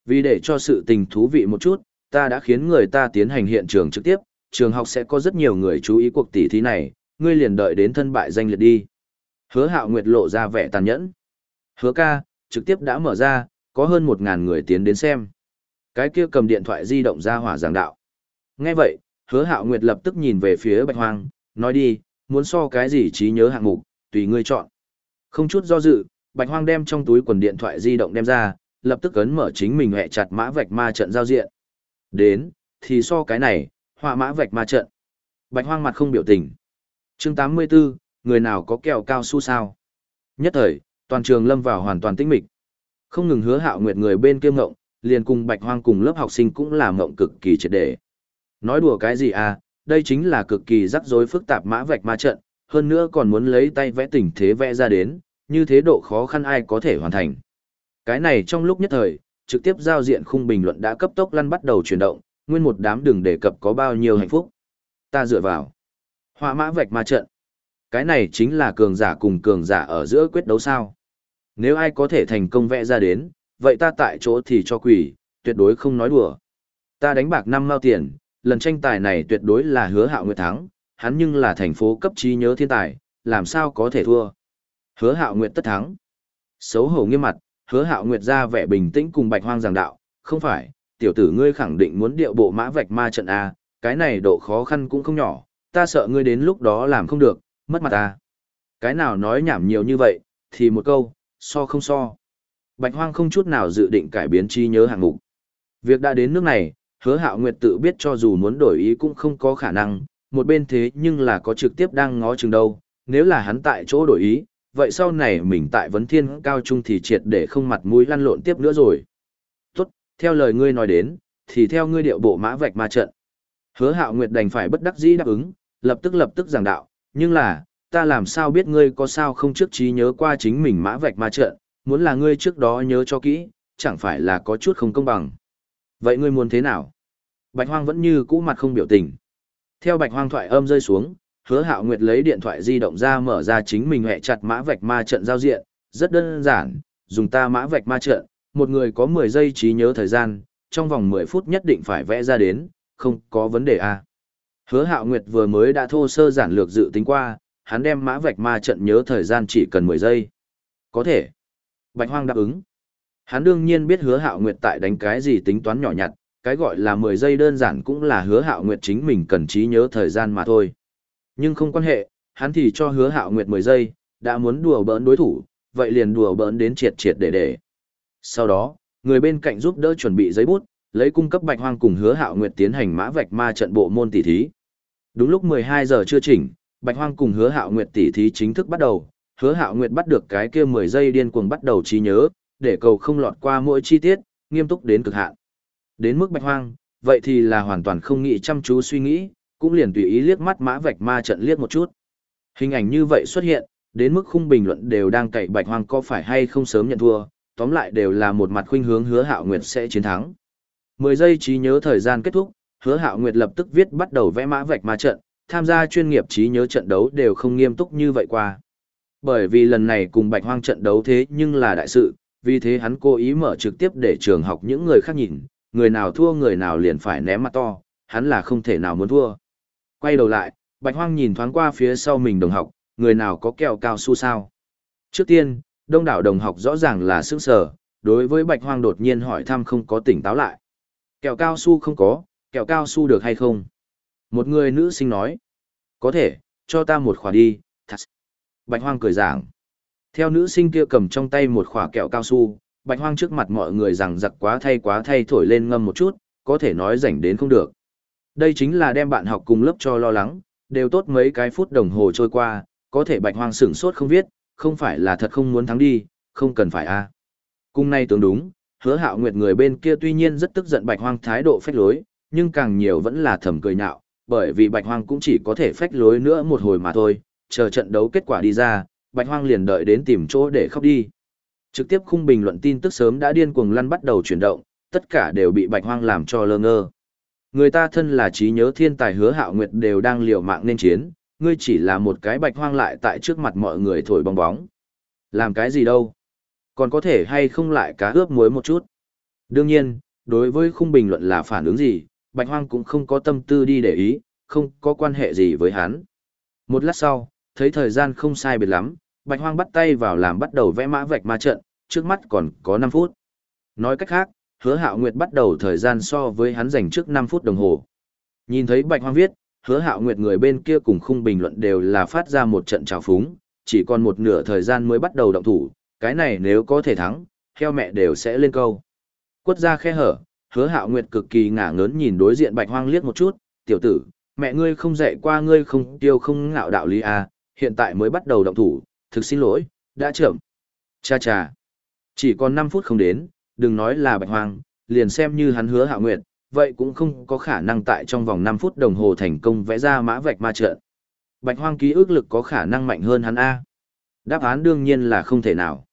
Vì để cho sự tình thú vị một chút, ta đã khiến người ta tiến hành hiện trường trực tiếp, trường học sẽ có rất nhiều người chú ý cuộc tỷ thí này, ngươi liền đợi đến thân bại danh liệt đi. Hứa hạo nguyệt lộ ra vẻ tàn nhẫn. Hứa ca, trực tiếp đã mở ra, có hơn một ngàn người tiến đến xem. Cái kia cầm điện thoại di động ra hỏa giảng đạo. Nghe vậy, hứa hạo nguyệt lập tức nhìn về phía bạch hoang, nói đi, muốn so cái gì trí nhớ hạng mục, tùy ngươi chọn. Không chút do dự, bạch hoang đem trong túi quần điện thoại di động đem ra, lập tức ấn mở chính mình hẹ chặt mã vạch ma trận giao diện. Đến, thì so cái này, họa mã vạch ma trận. Bạch hoang mặt không biểu tình. Chương 84, người nào có kẹo cao su sao? Nhất thời, toàn trường lâm vào hoàn toàn tĩnh mịch. Không ngừng hứa hạo nguyệt người bên kia ngộng, liền cùng bạch hoang cùng lớp học sinh cũng làm ngộng cực kỳ triệt để. Nói đùa cái gì à, đây chính là cực kỳ rắc rối phức tạp mã vạch ma trận, hơn nữa còn muốn lấy tay vẽ tình thế vẽ ra đến, như thế độ khó khăn ai có thể hoàn thành. Cái này trong lúc nhất thời, trực tiếp giao diện khung bình luận đã cấp tốc lăn bắt đầu chuyển động, nguyên một đám đừng đề cập có bao nhiêu hạnh phúc. Ta dựa vào. Họa mã vạch ma trận. Cái này chính là cường giả cùng cường giả ở giữa quyết đấu sao. Nếu ai có thể thành công vẽ ra đến, vậy ta tại chỗ thì cho quỷ, tuyệt đối không nói đùa. Ta đánh bạc năm mao tiền, lần tranh tài này tuyệt đối là hứa hạo nguyệt thắng, hắn nhưng là thành phố cấp trí nhớ thiên tài, làm sao có thể thua. Hứa hạo nguyệt tất thắng. Xấu hổ nghiêm mặt, hứa hạo nguyệt ra vẻ bình tĩnh cùng bạch hoang giảng đạo, không phải, tiểu tử ngươi khẳng định muốn điệu bộ mã vạch ma trận A, cái này độ khó khăn cũng không nhỏ, ta sợ ngươi đến lúc đó làm không được, mất mặt ta. Cái nào nói nhảm nhiều như vậy, thì một câu, so không so. Bạch hoang không chút nào dự định cải biến trí nhớ hạng mục. Việc đã đến nước này, hứa hạo nguyệt tự biết cho dù muốn đổi ý cũng không có khả năng, một bên thế nhưng là có trực tiếp đang ngó chừng đâu, nếu là hắn tại chỗ đổi ý, vậy sau này mình tại vấn thiên cao trung thì triệt để không mặt mũi lăn lộn tiếp nữa rồi. Tốt, theo lời ngươi nói đến, thì theo ngươi điệu bộ mã vạch ma trận. Hứa hạo nguyệt đành phải bất đắc dĩ đáp ứng, lập tức lập tức giảng đạo, nhưng là, ta làm sao biết ngươi có sao không trước trí nhớ qua chính mình mã vạch ma trận, muốn là ngươi trước đó nhớ cho kỹ, chẳng phải là có chút không công bằng. Vậy ngươi muốn thế nào? Bạch hoang vẫn như cũ mặt không biểu tình. Theo bạch hoang thoại âm rơi xuống, hứa hạo nguyệt lấy điện thoại di động ra mở ra chính mình hẹ chặt mã vạch ma trận giao diện, rất đơn giản, dùng ta mã vạch ma trận, một người có 10 giây trí nhớ thời gian, trong vòng 10 phút nhất định phải vẽ ra đến, không có vấn đề à. Hứa hạo nguyệt vừa mới đã thô sơ giản lược dự tính qua, hắn đem mã vạch ma trận nhớ thời gian chỉ cần 10 giây. Có thể. Bạch hoang đáp ứng. Hắn đương nhiên biết hứa hạo nguyệt tại đánh cái gì tính toán nhỏ nhặt, cái gọi là 10 giây đơn giản cũng là hứa hạo nguyệt chính mình cần trí nhớ thời gian mà thôi. Nhưng không quan hệ, hắn thì cho hứa hạo nguyệt 10 giây, đã muốn đùa bỡn đối thủ, vậy liền đùa bỡn đến triệt triệt để để. Sau đó, người bên cạnh giúp đỡ chuẩn bị giấy bút, lấy cung cấp bạch hoang cùng hứa hạo nguyệt tiến hành mã vạch ma trận bộ môn tỷ thí. Đúng lúc 12 giờ chưa chỉnh, bạch hoang cùng hứa hạo nguyệt tỷ thí chính thức bắt đầu, hứa hạo nguyệt bắt được cái kia 10 giây điên cuồng bắt đầu trí nhớ, để cầu không lọt qua mỗi chi tiết, nghiêm túc đến cực hạn. Đến mức bạch hoang, vậy thì là hoàn toàn không nghĩ chăm chú suy nghĩ, cũng liền tùy ý liếc mắt mã vạch ma trận liếc một chút. Hình ảnh như vậy xuất hiện, đến mức khung bình luận đều đang cậy bạch hoang có phải hay không sớm nhận thua, tóm lại đều là một mặt khuynh hướng hứa hạo nguyệt sẽ chiến thắng. 10 giây trí nhớ thời gian kết thúc, hứa hạo nguyệt lập tức viết bắt đầu vẽ mã vạch ma trận, tham gia chuyên nghiệp trí nhớ trận đấu đều không nghiêm túc như vậy qua. Bởi vì lần này cùng bạch hoang trận đấu thế nhưng là đại sự, vì thế hắn cố ý mở trực tiếp để trường học những người khác nhìn, người nào thua người nào liền phải ném mặt to, hắn là không thể nào muốn thua. Quay đầu lại, Bạch Hoang nhìn thoáng qua phía sau mình đồng học, người nào có kẹo cao su sao? Trước tiên, đông đảo đồng học rõ ràng là sức sờ, đối với Bạch Hoang đột nhiên hỏi thăm không có tỉnh táo lại. Kẹo cao su không có, kẹo cao su được hay không? Một người nữ sinh nói, có thể, cho ta một khỏa đi, thật. Bạch Hoang cười giảng. Theo nữ sinh kia cầm trong tay một khỏa kẹo cao su, Bạch Hoang trước mặt mọi người rằng giặc quá thay quá thay thổi lên ngâm một chút, có thể nói rảnh đến không được. Đây chính là đem bạn học cùng lớp cho lo lắng, đều tốt mấy cái phút đồng hồ trôi qua, có thể bạch hoang sửng sốt không viết, không phải là thật không muốn thắng đi, không cần phải a. À. Cung này tưởng đúng, hứa hạo nguyệt người bên kia tuy nhiên rất tức giận bạch hoang thái độ phách lối, nhưng càng nhiều vẫn là thầm cười nhạo, bởi vì bạch hoang cũng chỉ có thể phách lối nữa một hồi mà thôi, chờ trận đấu kết quả đi ra, bạch hoang liền đợi đến tìm chỗ để khóc đi. Trực tiếp khung bình luận tin tức sớm đã điên cuồng lăn bắt đầu chuyển động, tất cả đều bị bạch hoang làm cho lơ ngơ. Người ta thân là trí nhớ thiên tài hứa hạo nguyệt đều đang liều mạng nên chiến, ngươi chỉ là một cái bạch hoang lại tại trước mặt mọi người thổi bong bóng. Làm cái gì đâu? Còn có thể hay không lại cá ướp muối một chút? Đương nhiên, đối với khung bình luận là phản ứng gì, bạch hoang cũng không có tâm tư đi để ý, không có quan hệ gì với hắn. Một lát sau, thấy thời gian không sai biệt lắm, bạch hoang bắt tay vào làm bắt đầu vẽ mã vạch ma trận, trước mắt còn có 5 phút. Nói cách khác, hứa hạo nguyệt bắt đầu thời gian so với hắn dành trước 5 phút đồng hồ. Nhìn thấy bạch hoang viết, hứa hạo nguyệt người bên kia cùng khung bình luận đều là phát ra một trận trào phúng, chỉ còn một nửa thời gian mới bắt đầu động thủ, cái này nếu có thể thắng, theo mẹ đều sẽ lên câu. Quất ra khe hở, hứa hạo nguyệt cực kỳ ngả ngớn nhìn đối diện bạch hoang liếc một chút, tiểu tử, mẹ ngươi không dạy qua ngươi không tiêu không ngạo đạo lý à, hiện tại mới bắt đầu động thủ, thực xin lỗi, đã chậm. Cha cha, chỉ còn 5 phút không đến, đừng nói là bạch hoang, liền xem như hắn hứa hạ nguyệt, vậy cũng không có khả năng tại trong vòng 5 phút đồng hồ thành công vẽ ra mã vạch ma trận. Bạch hoang ký ức lực có khả năng mạnh hơn hắn A. Đáp án đương nhiên là không thể nào.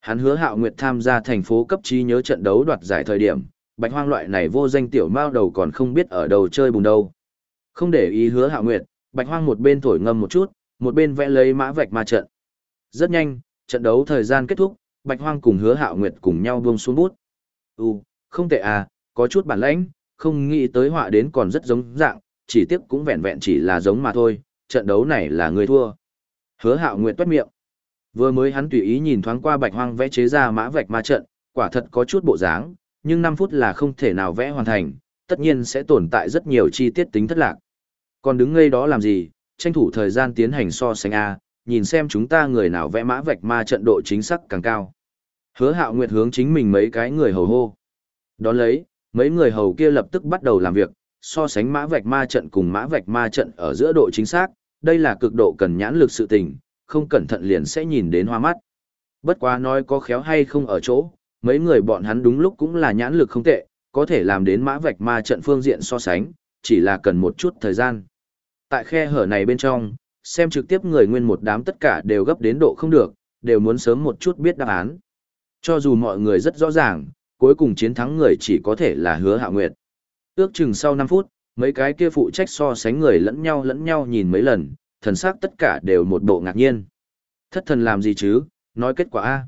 Hắn hứa hạo nguyệt tham gia thành phố cấp trí nhớ trận đấu đoạt giải thời điểm, bạch hoang loại này vô danh tiểu mao đầu còn không biết ở đâu chơi bùn đâu. Không để ý hứa hạo nguyệt, bạch hoang một bên thổi ngâm một chút, một bên vẽ lấy mã vạch ma trận. Rất nhanh, trận đấu thời gian kết thúc, Bạch Hoang cùng Hứa Hạo Nguyệt cùng nhau buông xuống bút. "Ừ, không tệ à, có chút bản lĩnh, không nghĩ tới họa đến còn rất giống dạng, chỉ tiếc cũng vẹn vẹn chỉ là giống mà thôi, trận đấu này là người thua." Hứa Hạo Nguyệt toát miệng. Vừa mới hắn tùy ý nhìn thoáng qua Bạch Hoang vẽ chế ra mã vạch ma trận, quả thật có chút bộ dáng, nhưng 5 phút là không thể nào vẽ hoàn thành, tất nhiên sẽ tồn tại rất nhiều chi tiết tính thất lạc. Còn đứng ngây đó làm gì, tranh thủ thời gian tiến hành so sánh a, nhìn xem chúng ta người nào vẽ mã vạch ma trận độ chính xác càng cao. Hứa hạo nguyệt hướng chính mình mấy cái người hầu hô. Đón lấy, mấy người hầu kia lập tức bắt đầu làm việc, so sánh mã vạch ma trận cùng mã vạch ma trận ở giữa độ chính xác, đây là cực độ cần nhãn lực sự tình, không cẩn thận liền sẽ nhìn đến hoa mắt. Bất quá nói có khéo hay không ở chỗ, mấy người bọn hắn đúng lúc cũng là nhãn lực không tệ, có thể làm đến mã vạch ma trận phương diện so sánh, chỉ là cần một chút thời gian. Tại khe hở này bên trong, xem trực tiếp người nguyên một đám tất cả đều gấp đến độ không được, đều muốn sớm một chút biết đáp án. Cho dù mọi người rất rõ ràng, cuối cùng chiến thắng người chỉ có thể là hứa hạ nguyệt. Ước chừng sau 5 phút, mấy cái kia phụ trách so sánh người lẫn nhau lẫn nhau nhìn mấy lần, thần sắc tất cả đều một bộ ngạc nhiên. Thất thần làm gì chứ, nói kết quả A.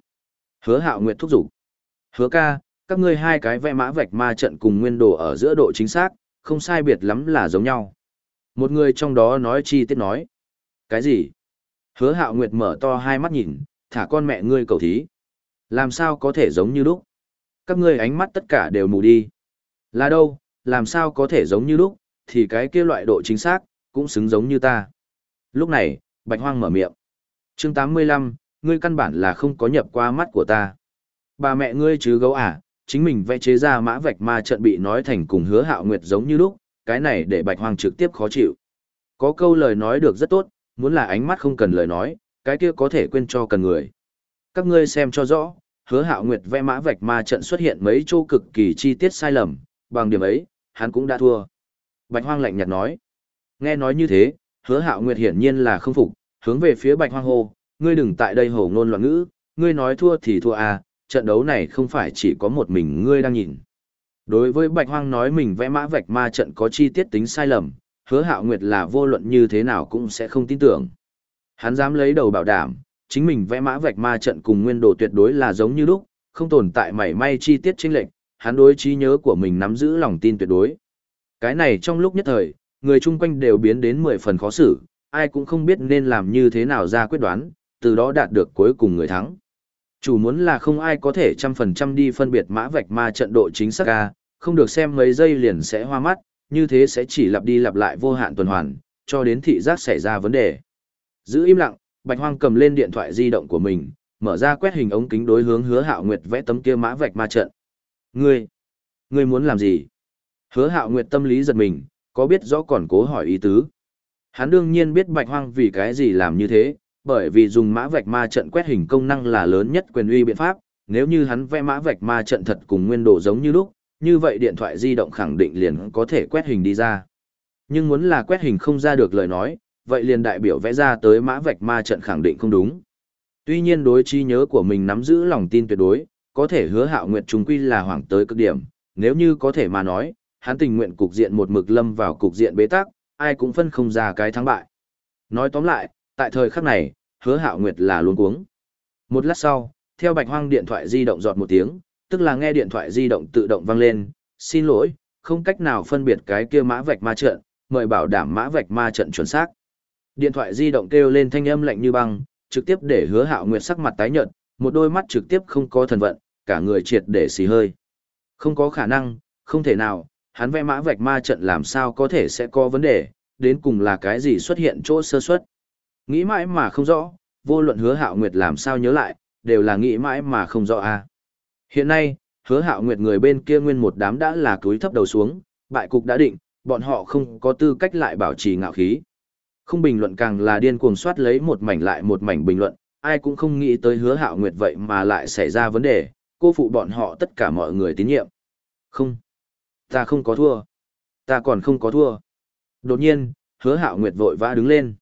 Hứa hạo nguyệt thúc giục. Hứa ca, các ngươi hai cái vẽ mã vạch ma trận cùng nguyên đồ ở giữa độ chính xác, không sai biệt lắm là giống nhau. Một người trong đó nói chi tiết nói. Cái gì? Hứa hạo nguyệt mở to hai mắt nhìn, thả con mẹ ngươi cầu thí. Làm sao có thể giống như lúc? Các ngươi ánh mắt tất cả đều mù đi. Là đâu, làm sao có thể giống như lúc, thì cái kia loại độ chính xác, cũng xứng giống như ta. Lúc này, Bạch Hoang mở miệng. Chương 85, ngươi căn bản là không có nhập qua mắt của ta. Bà mẹ ngươi chứ gấu à, chính mình vẽ chế ra mã vạch ma trận bị nói thành cùng hứa hạo nguyệt giống như lúc, cái này để Bạch Hoang trực tiếp khó chịu. Có câu lời nói được rất tốt, muốn là ánh mắt không cần lời nói, cái kia có thể quên cho cần người. Các ngươi xem cho rõ, hứa hạo nguyệt vẽ mã vạch ma trận xuất hiện mấy chỗ cực kỳ chi tiết sai lầm, bằng điểm ấy, hắn cũng đã thua. Bạch Hoang lạnh nhạt nói. Nghe nói như thế, hứa hạo nguyệt hiển nhiên là không phục, hướng về phía Bạch Hoang hô, ngươi đừng tại đây hổ ngôn loạn ngữ, ngươi nói thua thì thua à, trận đấu này không phải chỉ có một mình ngươi đang nhìn. Đối với Bạch Hoang nói mình vẽ mã vạch ma trận có chi tiết tính sai lầm, hứa hạo nguyệt là vô luận như thế nào cũng sẽ không tin tưởng. Hắn dám lấy đầu bảo đảm, chính mình vẽ mã vạch ma trận cùng nguyên đồ tuyệt đối là giống như lúc, không tồn tại mảy may chi tiết chênh lệch, hắn đối trí nhớ của mình nắm giữ lòng tin tuyệt đối. Cái này trong lúc nhất thời, người chung quanh đều biến đến mười phần khó xử, ai cũng không biết nên làm như thế nào ra quyết đoán, từ đó đạt được cuối cùng người thắng. Chủ muốn là không ai có thể trăm phần trăm đi phân biệt mã vạch ma trận độ chính xác ca, không được xem mấy giây liền sẽ hoa mắt, như thế sẽ chỉ lặp đi lặp lại vô hạn tuần hoàn, cho đến thị giác xảy ra vấn đề. Giữ im lặng, Bạch Hoang cầm lên điện thoại di động của mình, mở ra quét hình ống kính đối hướng Hứa Hạo Nguyệt vẽ tấm kia mã vạch ma trận. "Ngươi, ngươi muốn làm gì?" Hứa Hạo Nguyệt tâm lý giật mình, có biết rõ còn cố hỏi ý tứ. Hắn đương nhiên biết Bạch Hoang vì cái gì làm như thế, bởi vì dùng mã vạch ma trận quét hình công năng là lớn nhất quyền uy biện pháp, nếu như hắn vẽ mã vạch ma trận thật cùng nguyên độ giống như lúc, như vậy điện thoại di động khẳng định liền có thể quét hình đi ra. Nhưng muốn là quét hình không ra được lời nói, vậy liền đại biểu vẽ ra tới mã vạch ma trận khẳng định không đúng. Tuy nhiên đối trí nhớ của mình nắm giữ lòng tin tuyệt đối, có thể hứa hạo nguyệt trùng quy là hoàng tới cực điểm, nếu như có thể mà nói, hắn tình nguyện cục diện một mực lâm vào cục diện bế tắc, ai cũng phân không ra cái thắng bại. Nói tóm lại, tại thời khắc này, hứa hạo nguyệt là luôn cuống. Một lát sau, theo bạch hoang điện thoại di động giọt một tiếng, tức là nghe điện thoại di động tự động vang lên, xin lỗi, không cách nào phân biệt cái kia mã vạch ma trận, mời bảo đảm mã vạch ma trận chuẩn xác. Điện thoại di động kêu lên thanh âm lạnh như băng, trực tiếp để hứa hạo nguyệt sắc mặt tái nhợt, một đôi mắt trực tiếp không có thần vận, cả người triệt để xì hơi. Không có khả năng, không thể nào, hắn vẽ mã vạch ma trận làm sao có thể sẽ có vấn đề, đến cùng là cái gì xuất hiện chỗ sơ suất. Nghĩ mãi mà không rõ, vô luận hứa hạo nguyệt làm sao nhớ lại, đều là nghĩ mãi mà không rõ à. Hiện nay, hứa hạo nguyệt người bên kia nguyên một đám đã là túi thấp đầu xuống, bại cục đã định, bọn họ không có tư cách lại bảo trì ngạo khí. Không bình luận càng là điên cuồng soát lấy một mảnh lại một mảnh bình luận, ai cũng không nghĩ tới hứa hạo nguyệt vậy mà lại xảy ra vấn đề, cô phụ bọn họ tất cả mọi người tín nhiệm. Không, ta không có thua, ta còn không có thua. Đột nhiên, hứa hạo nguyệt vội vã đứng lên.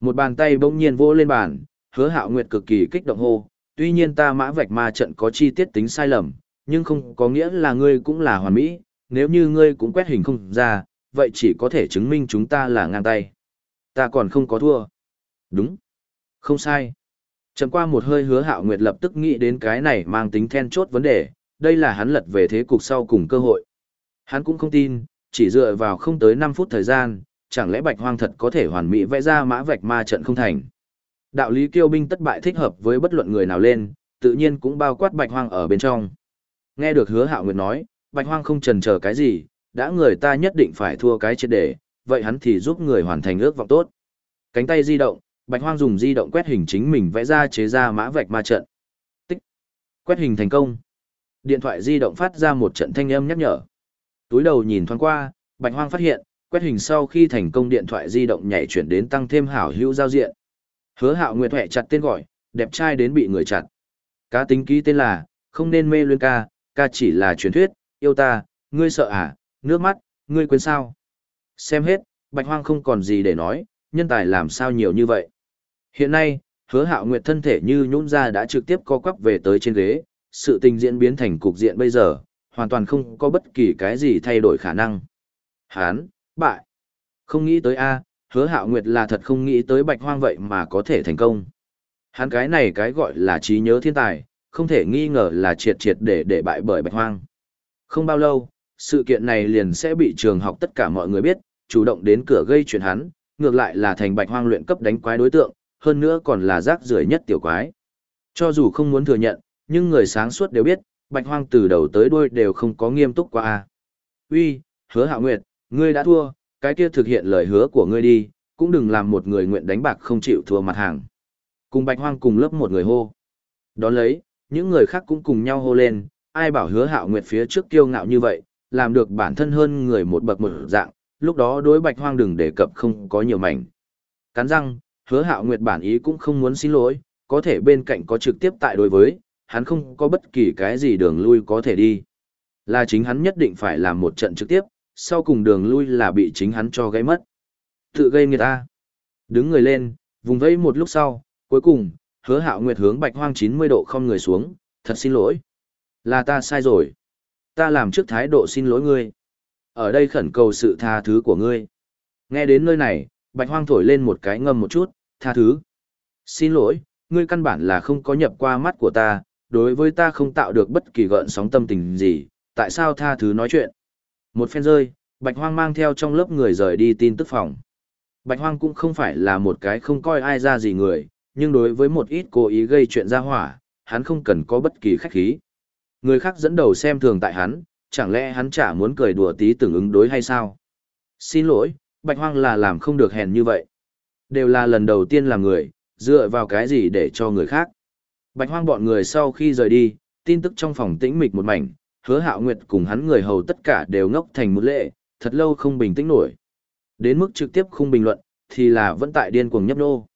Một bàn tay bỗng nhiên vỗ lên bàn, hứa hạo nguyệt cực kỳ kích động hô, tuy nhiên ta mã vạch ma trận có chi tiết tính sai lầm, nhưng không có nghĩa là ngươi cũng là hoàn mỹ, nếu như ngươi cũng quét hình không ra, vậy chỉ có thể chứng minh chúng ta là ngang tay. Ta còn không có thua. Đúng. Không sai. Chậm qua một hơi hứa hạo nguyệt lập tức nghĩ đến cái này mang tính then chốt vấn đề, đây là hắn lật về thế cục sau cùng cơ hội. Hắn cũng không tin, chỉ dựa vào không tới 5 phút thời gian, chẳng lẽ bạch hoang thật có thể hoàn mỹ vẽ ra mã vạch ma trận không thành. Đạo lý kiêu binh tất bại thích hợp với bất luận người nào lên, tự nhiên cũng bao quát bạch hoang ở bên trong. Nghe được hứa hạo nguyệt nói, bạch hoang không chần chờ cái gì, đã người ta nhất định phải thua cái chết để, vậy hắn thì giúp người hoàn thành ước vọng tốt. Cánh tay di động, bạch hoang dùng di động quét hình chính mình vẽ ra chế ra mã vạch ma trận. Tích. Quét hình thành công. Điện thoại di động phát ra một trận thanh âm nhắc nhở. Túi đầu nhìn thoáng qua, bạch hoang phát hiện, quét hình sau khi thành công điện thoại di động nhảy chuyển đến tăng thêm hảo hữu giao diện. Hứa hạo nguyệt hẹ chặt tên gọi, đẹp trai đến bị người chặt. Cá tính ký tên là, không nên mê luyên ca, ca chỉ là truyền thuyết, yêu ta, ngươi sợ à, nước mắt, ngươi quên sao. Xem hết, bạch hoang không còn gì để nói, nhân tài làm sao nhiều như vậy. Hiện nay, hứa hạo nguyệt thân thể như nhũn ra đã trực tiếp co quắp về tới trên ghế, sự tình diễn biến thành cục diện bây giờ, hoàn toàn không có bất kỳ cái gì thay đổi khả năng. Hán, bại. Không nghĩ tới a, Hứa hạo nguyệt là thật không nghĩ tới bạch hoang vậy mà có thể thành công. Hắn cái này cái gọi là trí nhớ thiên tài, không thể nghi ngờ là triệt triệt để để bại bởi bạch hoang. Không bao lâu, sự kiện này liền sẽ bị trường học tất cả mọi người biết, chủ động đến cửa gây chuyện hắn, ngược lại là thành bạch hoang luyện cấp đánh quái đối tượng, hơn nữa còn là rác rưởi nhất tiểu quái. Cho dù không muốn thừa nhận, nhưng người sáng suốt đều biết, bạch hoang từ đầu tới đuôi đều không có nghiêm túc qua. Uy, hứa hạo nguyệt, ngươi đã thua, cái kia thực hiện lời hứa của ngươi đi, cũng đừng làm một người nguyện đánh bạc không chịu thua mặt hàng. Cùng bạch hoang cùng lớp một người hô. Đón lấy, những người khác cũng cùng nhau hô lên, ai bảo hứa hạo nguyệt phía trước kiêu ngạo như vậy, làm được bản thân hơn người một bậc một dạng, lúc đó đối bạch hoang đừng đề cập không có nhiều mảnh. Cắn răng, hứa hạo nguyệt bản ý cũng không muốn xin lỗi, có thể bên cạnh có trực tiếp tại đối với, hắn không có bất kỳ cái gì đường lui có thể đi. Là chính hắn nhất định phải làm một trận trực tiếp, sau cùng đường lui là bị chính hắn cho gây mất. Tự gây người ta. Đứng người lên, vùng vẫy một lúc sau, cuối cùng, hứa hạo nguyệt hướng bạch hoang 90 độ không người xuống, thật xin lỗi. Là ta sai rồi. Ta làm trước thái độ xin lỗi ngươi. Ở đây khẩn cầu sự tha thứ của ngươi. Nghe đến nơi này, bạch hoang thổi lên một cái ngâm một chút, tha thứ. Xin lỗi, ngươi căn bản là không có nhập qua mắt của ta, đối với ta không tạo được bất kỳ gợn sóng tâm tình gì, tại sao tha thứ nói chuyện. Một phen rơi, bạch hoang mang theo trong lớp người rời đi tin tức phòng. Bạch hoang cũng không phải là một cái không coi ai ra gì người, nhưng đối với một ít cố ý gây chuyện ra hỏa, hắn không cần có bất kỳ khách khí. Người khác dẫn đầu xem thường tại hắn, chẳng lẽ hắn chả muốn cười đùa tí tưởng ứng đối hay sao? Xin lỗi, Bạch Hoang là làm không được hèn như vậy. Đều là lần đầu tiên làm người, dựa vào cái gì để cho người khác. Bạch Hoang bọn người sau khi rời đi, tin tức trong phòng tĩnh mịch một mảnh, hứa hạo nguyệt cùng hắn người hầu tất cả đều ngốc thành một lệ, thật lâu không bình tĩnh nổi. Đến mức trực tiếp không bình luận, thì là vẫn tại điên cuồng nhấp nô.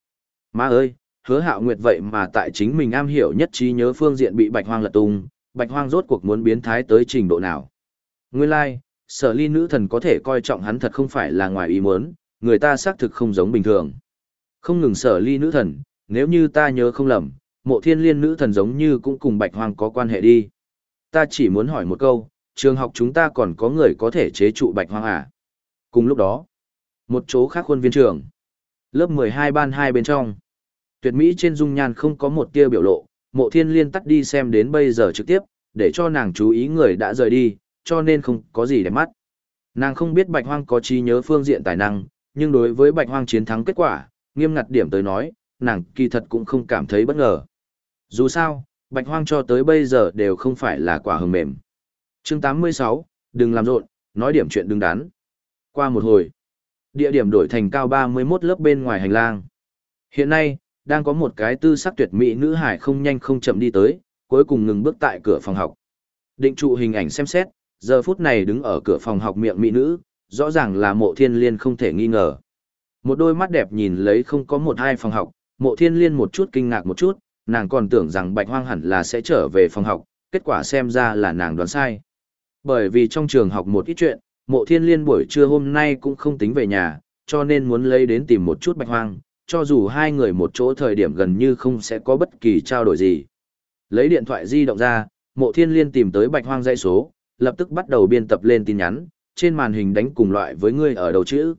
Má ơi, hứa hạo nguyệt vậy mà tại chính mình am hiểu nhất trí nhớ phương diện bị bạch hoang lật tung, bạch hoang rốt cuộc muốn biến thái tới trình độ nào. Nguyên lai, like, sở ly nữ thần có thể coi trọng hắn thật không phải là ngoài ý muốn, người ta xác thực không giống bình thường. Không ngừng sở ly nữ thần, nếu như ta nhớ không lầm, mộ thiên liên nữ thần giống như cũng cùng bạch hoang có quan hệ đi. Ta chỉ muốn hỏi một câu, trường học chúng ta còn có người có thể chế trụ bạch hoang à? Cùng lúc đó, một chỗ khác khuôn viên trường. Lớp 12 ban 2 bên trong. Tuyệt mỹ trên dung nhan không có một tia biểu lộ, mộ thiên liên tắt đi xem đến bây giờ trực tiếp, để cho nàng chú ý người đã rời đi, cho nên không có gì để mắt. Nàng không biết bạch hoang có trí nhớ phương diện tài năng, nhưng đối với bạch hoang chiến thắng kết quả, nghiêm ngặt điểm tới nói, nàng kỳ thật cũng không cảm thấy bất ngờ. Dù sao, bạch hoang cho tới bây giờ đều không phải là quả hầm mềm. Chương 86, đừng làm rộn, nói điểm chuyện đừng đắn. Qua một hồi, địa điểm đổi thành cao 31 lớp bên ngoài hành lang. Hiện nay, đang có một cái tư sắc tuyệt mỹ nữ hải không nhanh không chậm đi tới, cuối cùng ngừng bước tại cửa phòng học. Định trụ hình ảnh xem xét, giờ phút này đứng ở cửa phòng học miệng mỹ nữ, rõ ràng là mộ thiên liên không thể nghi ngờ. Một đôi mắt đẹp nhìn lấy không có một hai phòng học, mộ thiên liên một chút kinh ngạc một chút, nàng còn tưởng rằng bạch hoang hẳn là sẽ trở về phòng học, kết quả xem ra là nàng đoán sai. Bởi vì trong trường học một ít chuyện, mộ thiên liên buổi trưa hôm nay cũng không tính về nhà, cho nên muốn lấy đến tìm một chút bạch hoang, cho dù hai người một chỗ thời điểm gần như không sẽ có bất kỳ trao đổi gì. Lấy điện thoại di động ra, mộ thiên liên tìm tới bạch hoang dây số, lập tức bắt đầu biên tập lên tin nhắn, trên màn hình đánh cùng loại với người ở đầu chữ.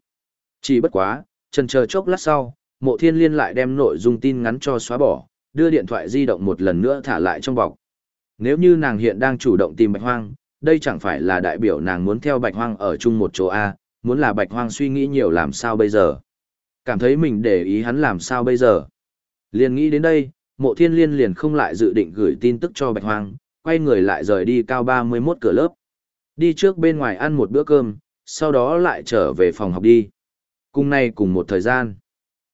Chỉ bất quá, trần chờ chốc lát sau, mộ thiên liên lại đem nội dung tin ngắn cho xóa bỏ, đưa điện thoại di động một lần nữa thả lại trong bọc. Nếu như nàng hiện đang chủ động tìm bạch hoang, đây chẳng phải là đại biểu nàng muốn theo bạch hoang ở chung một chỗ A, muốn là bạch hoang suy nghĩ nhiều làm sao bây giờ. Cảm thấy mình để ý hắn làm sao bây giờ. Liền nghĩ đến đây, mộ thiên liên liền không lại dự định gửi tin tức cho bạch hoang, quay người lại rời đi cao 31 cửa lớp. Đi trước bên ngoài ăn một bữa cơm, sau đó lại trở về phòng học đi. Cùng nay cùng một thời gian.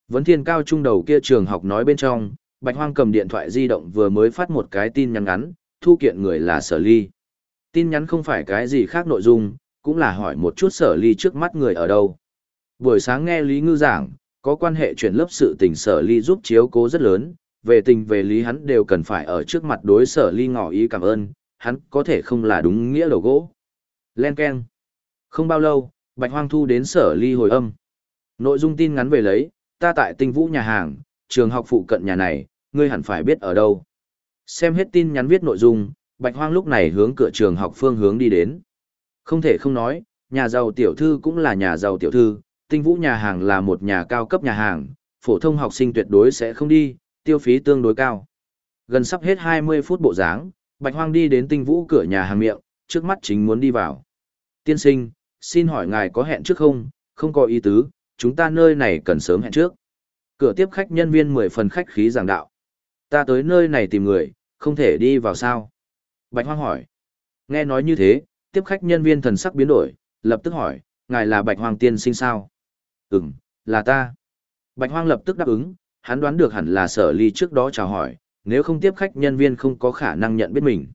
Vấn thiên cao trung đầu kia trường học nói bên trong, Bạch Hoang cầm điện thoại di động vừa mới phát một cái tin nhắn ngắn, thu kiện người là sở ly. Tin nhắn không phải cái gì khác nội dung, cũng là hỏi một chút sở ly trước mắt người ở đâu. Buổi sáng nghe Lý Ngư giảng, có quan hệ chuyển lớp sự tình sở ly giúp chiếu cố rất lớn, về tình về lý hắn đều cần phải ở trước mặt đối sở ly ngỏ ý cảm ơn, hắn có thể không là đúng nghĩa đầu gỗ. Len Ken. Không bao lâu, Bạch Hoang thu đến sở ly hồi âm. Nội dung tin ngắn về lấy, ta tại tinh vũ nhà hàng, trường học phụ cận nhà này, ngươi hẳn phải biết ở đâu. Xem hết tin nhắn viết nội dung, Bạch Hoang lúc này hướng cửa trường học phương hướng đi đến. Không thể không nói, nhà giàu tiểu thư cũng là nhà giàu tiểu thư, tinh vũ nhà hàng là một nhà cao cấp nhà hàng, phổ thông học sinh tuyệt đối sẽ không đi, tiêu phí tương đối cao. Gần sắp hết 20 phút bộ dáng, Bạch Hoang đi đến tinh vũ cửa nhà hàng miệng, trước mắt chính muốn đi vào. Tiên sinh, xin hỏi ngài có hẹn trước không? Không có ý tứ, chúng ta nơi này cần sớm hẹn trước. Cửa tiếp khách nhân viên 10 phần khách khí giảng đạo. Ta tới nơi này tìm người, không thể đi vào sao? Bạch Hoang hỏi. Nghe nói như thế, tiếp khách nhân viên thần sắc biến đổi, lập tức hỏi, ngài là Bạch Hoang tiên sinh sao? Ừm, là ta. Bạch Hoang lập tức đáp ứng, hắn đoán được hẳn là sở ly trước đó chào hỏi, nếu không tiếp khách nhân viên không có khả năng nhận biết mình.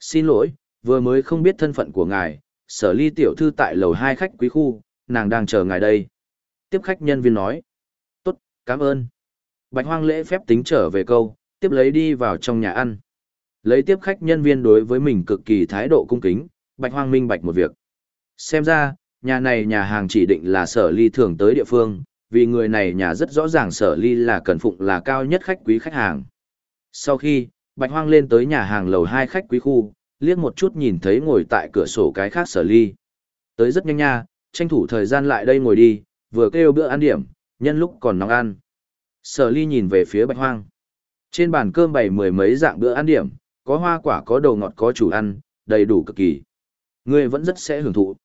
Xin lỗi, vừa mới không biết thân phận của ngài, sở ly tiểu thư tại lầu hai khách quý khu, nàng đang chờ ngài đây. Tiếp khách nhân viên nói. Tốt, cảm ơn. Bạch hoang lễ phép tính trở về câu, tiếp lấy đi vào trong nhà ăn. Lấy tiếp khách nhân viên đối với mình cực kỳ thái độ cung kính, bạch hoang minh bạch một việc. Xem ra, nhà này nhà hàng chỉ định là sở ly thường tới địa phương, vì người này nhà rất rõ ràng sở ly là cần phụng là cao nhất khách quý khách hàng. Sau khi, bạch hoang lên tới nhà hàng lầu hai khách quý khu, liếc một chút nhìn thấy ngồi tại cửa sổ cái khác sở ly. Tới rất nhanh nha, tranh thủ thời gian lại đây ngồi đi, vừa kêu bữa ăn điểm, nhân lúc còn nóng ăn. Sở ly nhìn về phía bạch hoang. Trên bàn cơm bày mười mấy dạng bữa ăn điểm, có hoa quả có đồ ngọt có chủ ăn, đầy đủ cực kỳ. Ngươi vẫn rất sẽ hưởng thụ.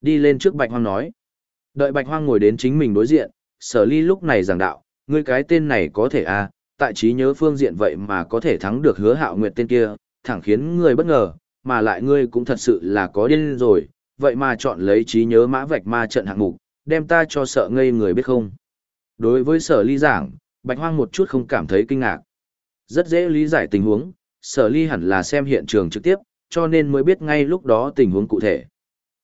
Đi lên trước bạch hoang nói. Đợi bạch hoang ngồi đến chính mình đối diện, sở ly lúc này giảng đạo, ngươi cái tên này có thể à, tại trí nhớ phương diện vậy mà có thể thắng được hứa hạo nguyệt tên kia, thẳng khiến ngươi bất ngờ, mà lại ngươi cũng thật sự là có điên rồi, vậy mà chọn lấy trí nhớ mã vạch ma trận hạng mục, đem ta cho sợ ngây người biết không. Đối với sở ly giảng, bạch hoang một chút không cảm thấy kinh ngạc. Rất dễ lý giải tình huống, sở ly hẳn là xem hiện trường trực tiếp, cho nên mới biết ngay lúc đó tình huống cụ thể.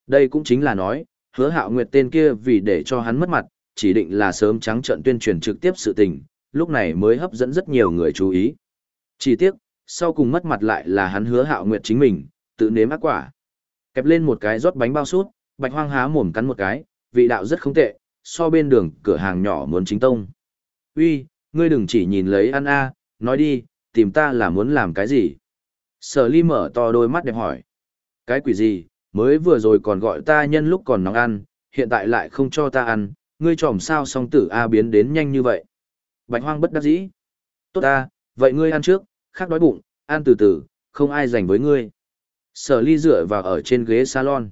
Đây cũng chính là nói, hứa hạo nguyệt tên kia vì để cho hắn mất mặt, chỉ định là sớm trắng trận tuyên truyền trực tiếp sự tình, lúc này mới hấp dẫn rất nhiều người chú ý. Chỉ tiếc, sau cùng mất mặt lại là hắn hứa hạo nguyệt chính mình, tự nếm ác quả. Kẹp lên một cái rót bánh bao sút, bạch hoang há mồm cắn một cái, vị đạo rất không tệ, so bên đường cửa hàng nhỏ muốn chính tông. Uy, ngươi đừng chỉ nhìn lấy ăn a, nói đi, tìm ta là muốn làm cái gì? Sở ly mở to đôi mắt đẹp hỏi. Cái quỷ gì, mới vừa rồi còn gọi ta nhân lúc còn nóng ăn, hiện tại lại không cho ta ăn, ngươi tròm sao song tử A biến đến nhanh như vậy. Bạch hoang bất đắc dĩ. Tốt ta, vậy ngươi ăn trước, khác đói bụng, ăn từ từ, không ai dành với ngươi. Sở ly dựa vào ở trên ghế salon.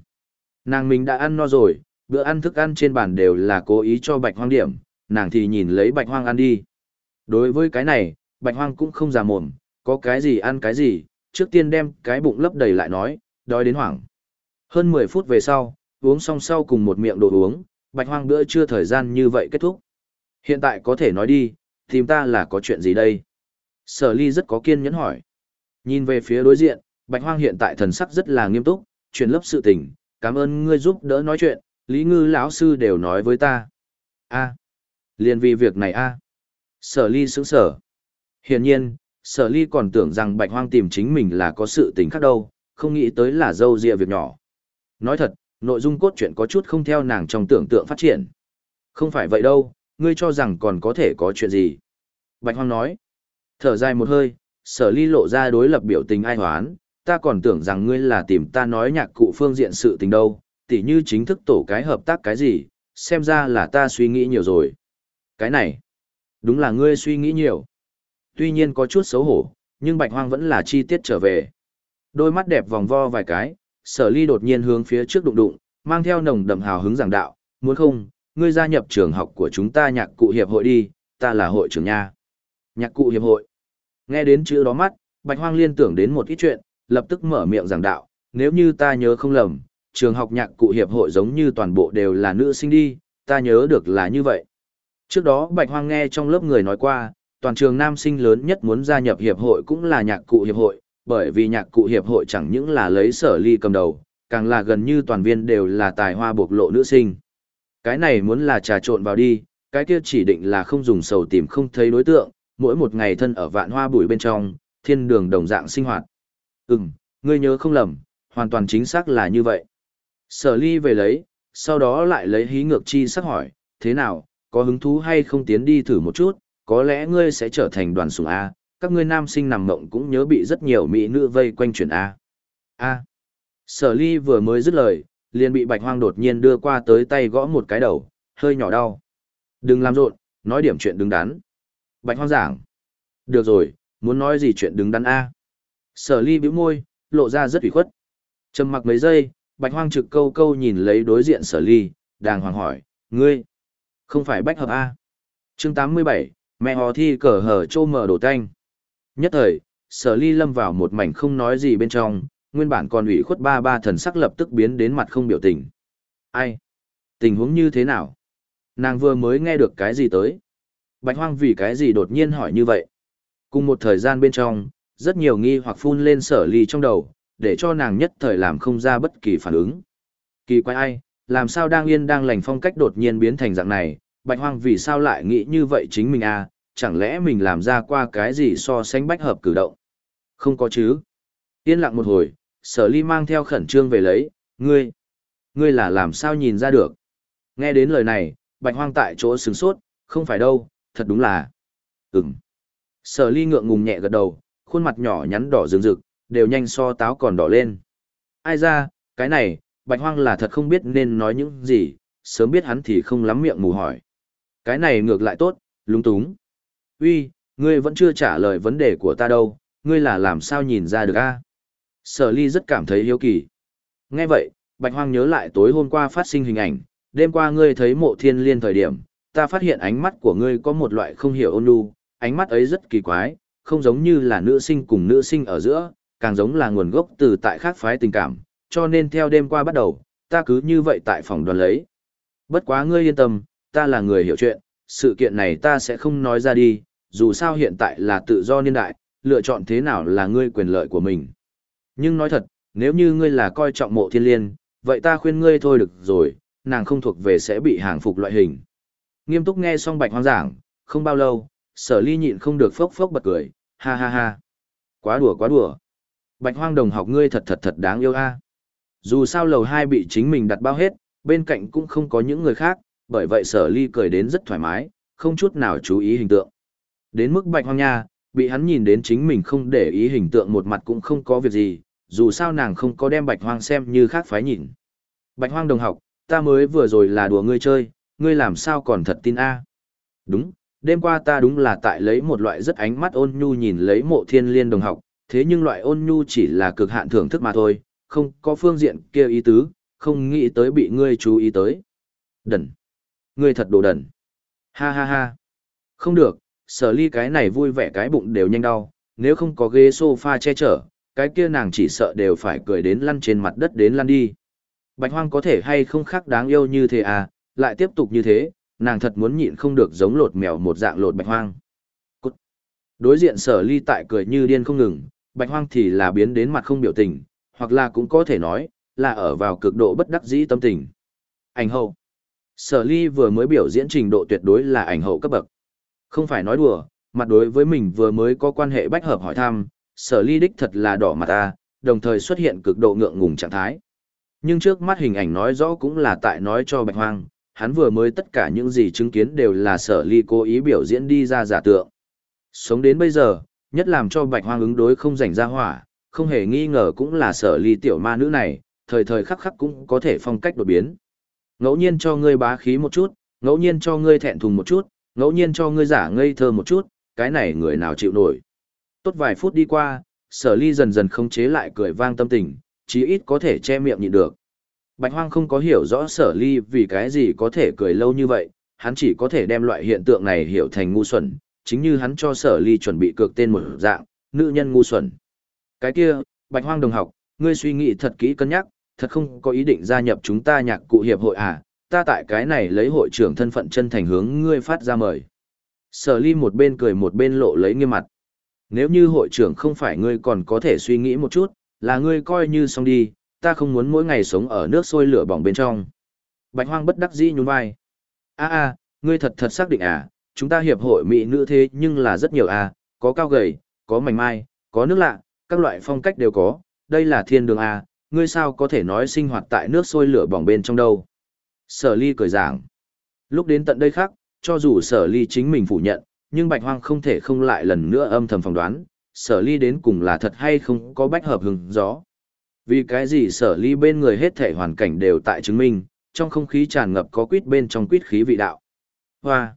Nàng mình đã ăn no rồi, bữa ăn thức ăn trên bàn đều là cố ý cho bạch hoang điểm, nàng thì nhìn lấy bạch hoang ăn đi. Đối với cái này, bạch hoang cũng không già mồm, có cái gì ăn cái gì, trước tiên đem cái bụng lấp đầy lại nói, đói đến hoảng. Hơn 10 phút về sau, uống xong sau cùng một miệng đồ uống, bạch hoang bữa trưa thời gian như vậy kết thúc. Hiện tại có thể nói đi, tìm ta là có chuyện gì đây? Sở ly rất có kiên nhẫn hỏi. Nhìn về phía đối diện, bạch hoang hiện tại thần sắc rất là nghiêm túc, chuyển lớp sự tình, cảm ơn ngươi giúp đỡ nói chuyện, lý ngư lão sư đều nói với ta. a liền vì việc này a Sở ly xứng sở. Hiển nhiên, sở ly còn tưởng rằng bạch hoang tìm chính mình là có sự tình khác đâu, không nghĩ tới là dâu rịa việc nhỏ. Nói thật, nội dung cốt truyện có chút không theo nàng trong tưởng tượng phát triển. Không phải vậy đâu, ngươi cho rằng còn có thể có chuyện gì. Bạch hoang nói. Thở dài một hơi, sở ly lộ ra đối lập biểu tình ai hoán, ta còn tưởng rằng ngươi là tìm ta nói nhạc cụ phương diện sự tình đâu, tỉ như chính thức tổ cái hợp tác cái gì, xem ra là ta suy nghĩ nhiều rồi. Cái này, đúng là ngươi suy nghĩ nhiều. Tuy nhiên có chút xấu hổ, nhưng bạch hoang vẫn là chi tiết trở về. Đôi mắt đẹp vòng vo vài cái, sở ly đột nhiên hướng phía trước đụng đụng, mang theo nồng đậm hào hứng giảng đạo, muốn không, ngươi gia nhập trường học của chúng ta nhạc cụ hiệp hội đi, ta là hội trưởng nha. Nhạc cụ hiệp hội. Nghe đến chữ đó mắt, bạch hoang liên tưởng đến một ít chuyện, lập tức mở miệng giảng đạo, nếu như ta nhớ không lầm, trường học nhạc cụ hiệp hội giống như toàn bộ đều là nữ sinh đi, ta nhớ được là như vậy. Trước đó Bạch Hoang nghe trong lớp người nói qua, toàn trường nam sinh lớn nhất muốn gia nhập hiệp hội cũng là nhạc cụ hiệp hội, bởi vì nhạc cụ hiệp hội chẳng những là lấy sở ly cầm đầu, càng là gần như toàn viên đều là tài hoa bộc lộ nữ sinh. Cái này muốn là trà trộn vào đi, cái kia chỉ định là không dùng sầu tìm không thấy đối tượng, mỗi một ngày thân ở vạn hoa bụi bên trong, thiên đường đồng dạng sinh hoạt. Ừm, ngươi nhớ không lầm, hoàn toàn chính xác là như vậy. Sở ly về lấy, sau đó lại lấy hí ngược chi sắc hỏi, thế nào, có hứng thú hay không tiến đi thử một chút, có lẽ ngươi sẽ trở thành đoàn sủng A, các ngươi nam sinh nằm mộng cũng nhớ bị rất nhiều mỹ nữ vây quanh chuyển A. A. Sở ly vừa mới dứt lời, liền bị bạch hoang đột nhiên đưa qua tới tay gõ một cái đầu, hơi nhỏ đau. Đừng làm rộn, nói điểm chuyện đứng đắn. Bạch hoang giảng. Được rồi, muốn nói gì chuyện đứng đắn a? Sở ly bĩu môi, lộ ra rất ủy khuất. Trầm mặc mấy giây, bạch hoang trực câu câu nhìn lấy đối diện sở ly, đàng hoàng hỏi, ngươi, không phải bách hợp a? Chương 87, mẹ hò thi cờ hở trô mở đổ tanh. Nhất thời, sở ly lâm vào một mảnh không nói gì bên trong, nguyên bản còn ủy khuất ba ba thần sắc lập tức biến đến mặt không biểu tình. Ai? Tình huống như thế nào? Nàng vừa mới nghe được cái gì tới? Bạch hoang vì cái gì đột nhiên hỏi như vậy? Cùng một thời gian bên trong, rất nhiều nghi hoặc phun lên sở ly trong đầu, để cho nàng nhất thời làm không ra bất kỳ phản ứng. Kỳ quái ai, làm sao đang yên đang lành phong cách đột nhiên biến thành dạng này, bạch hoang vì sao lại nghĩ như vậy chính mình à, chẳng lẽ mình làm ra qua cái gì so sánh bách hợp cử động? Không có chứ. Yên lặng một hồi, sở ly mang theo khẩn trương về lấy, ngươi, ngươi là làm sao nhìn ra được? Nghe đến lời này, bạch hoang tại chỗ sừng sốt, không phải đâu, thật đúng là. Ừm. Sở ly ngượng ngùng nhẹ gật đầu, khuôn mặt nhỏ nhắn đỏ rừng rực, đều nhanh so táo còn đỏ lên. Ai ra, cái này, bạch hoang là thật không biết nên nói những gì, sớm biết hắn thì không lắm miệng mù hỏi. Cái này ngược lại tốt, lúng túng. Uy, ngươi vẫn chưa trả lời vấn đề của ta đâu, ngươi là làm sao nhìn ra được a? Sở ly rất cảm thấy hiếu kỳ. Nghe vậy, bạch hoang nhớ lại tối hôm qua phát sinh hình ảnh, đêm qua ngươi thấy mộ thiên liên thời điểm, ta phát hiện ánh mắt của ngươi có một loại không hiểu ôn nhu, ánh mắt ấy rất kỳ quái, không giống như là nữ sinh cùng nữ sinh ở giữa, càng giống là nguồn gốc từ tại khác phái tình cảm, cho nên theo đêm qua bắt đầu, ta cứ như vậy tại phòng đoàn lấy. Bất quá ngươi yên tâm, ta là người hiểu chuyện, sự kiện này ta sẽ không nói ra đi, dù sao hiện tại là tự do niên đại, lựa chọn thế nào là ngươi quyền lợi của mình. Nhưng nói thật, nếu như ngươi là coi trọng mộ thiên liên, vậy ta khuyên ngươi thôi được rồi, nàng không thuộc về sẽ bị hàng phục loại hình. Nghiêm túc nghe xong bạch hoang giảng, không bao lâu, sở ly nhịn không được phốc phốc bật cười, ha ha ha. Quá đùa quá đùa. Bạch hoang đồng học ngươi thật thật thật đáng yêu a. Dù sao lầu hai bị chính mình đặt bao hết, bên cạnh cũng không có những người khác, bởi vậy sở ly cười đến rất thoải mái, không chút nào chú ý hình tượng. Đến mức bạch hoang nha, bị hắn nhìn đến chính mình không để ý hình tượng một mặt cũng không có việc gì, dù sao nàng không có đem bạch hoang xem như khác phái nhìn. Bạch hoang đồng học, ta mới vừa rồi là đùa ngươi chơi, ngươi làm sao còn thật tin a? Đúng, đêm qua ta đúng là tại lấy một loại rất ánh mắt ôn nhu nhìn lấy mộ thiên liên đồng học, thế nhưng loại ôn nhu chỉ là cực hạn thưởng thức mà thôi, không có phương diện kia ý tứ, không nghĩ tới bị ngươi chú ý tới. Đần. Ngươi thật đồ đần. Ha ha ha. Không được, sở ly cái này vui vẻ cái bụng đều nhanh đau, nếu không có ghế sofa che chở, cái kia nàng chỉ sợ đều phải cười đến lăn trên mặt đất đến lăn đi. Bạch hoang có thể hay không khác đáng yêu như thế à, lại tiếp tục như thế, nàng thật muốn nhịn không được giống lột mèo một dạng lột bạch hoang. Cút. Đối diện sở ly tại cười như điên không ngừng, bạch hoang thì là biến đến mặt không biểu tình, hoặc là cũng có thể nói, là ở vào cực độ bất đắc dĩ tâm tình. Ảnh hậu. Sở ly vừa mới biểu diễn trình độ tuyệt đối là ảnh hậu cấp bậc. Không phải nói đùa, mặt đối với mình vừa mới có quan hệ bách hợp hỏi thăm, sở ly đích thật là đỏ mặt ta, đồng thời xuất hiện cực độ ngượng ngùng trạng thái. Nhưng trước mắt hình ảnh nói rõ cũng là tại nói cho bạch hoang, hắn vừa mới tất cả những gì chứng kiến đều là sở ly cố ý biểu diễn đi ra giả tượng. Sống đến bây giờ, nhất làm cho bạch hoang ứng đối không rảnh ra hỏa, không hề nghi ngờ cũng là sở ly tiểu ma nữ này, thời thời khắc khắc cũng có thể phong cách đột biến. Ngẫu nhiên cho ngươi bá khí một chút, ngẫu nhiên cho ngươi thẹn thùng một chút, ngẫu nhiên cho ngươi giả ngây thơ một chút, cái này người nào chịu nổi. Tốt vài phút đi qua, sở ly dần dần không chế lại cười vang tâm tình, chí ít có thể che miệng nhịn được. Bạch Hoang không có hiểu rõ sở ly vì cái gì có thể cười lâu như vậy, hắn chỉ có thể đem loại hiện tượng này hiểu thành ngu xuẩn, chính như hắn cho sở ly chuẩn bị cược tên một dạng, nữ nhân ngu xuẩn. Cái kia, Bạch Hoang đồng học, ngươi suy nghĩ thật kỹ cân nhắc, thật không có ý định gia nhập chúng ta nhạc cụ hiệp hội à, ta tại cái này lấy hội trưởng thân phận chân thành hướng ngươi phát ra mời. Sở ly một bên cười một bên lộ lấy nghiêm mặt. Nếu như hội trưởng không phải ngươi còn có thể suy nghĩ một chút, là ngươi coi như xong đi, ta không muốn mỗi ngày sống ở nước sôi lửa bỏng bên trong. Bạch hoang bất đắc dĩ nhún vai. a a ngươi thật thật xác định à, chúng ta hiệp hội mỹ nữ thế nhưng là rất nhiều à, có cao gầy, có mảnh mai, có nước lạ, các loại phong cách đều có, đây là thiên đường à, ngươi sao có thể nói sinh hoạt tại nước sôi lửa bỏng bên trong đâu. Sở ly cười giảng. Lúc đến tận đây khác, cho dù sở ly chính mình phủ nhận, nhưng bạch hoang không thể không lại lần nữa âm thầm phỏng đoán, sở ly đến cùng là thật hay không có bách hợp hứng gió. Vì cái gì sở ly bên người hết thể hoàn cảnh đều tại chứng minh, trong không khí tràn ngập có quýt bên trong quýt khí vị đạo. Hoa!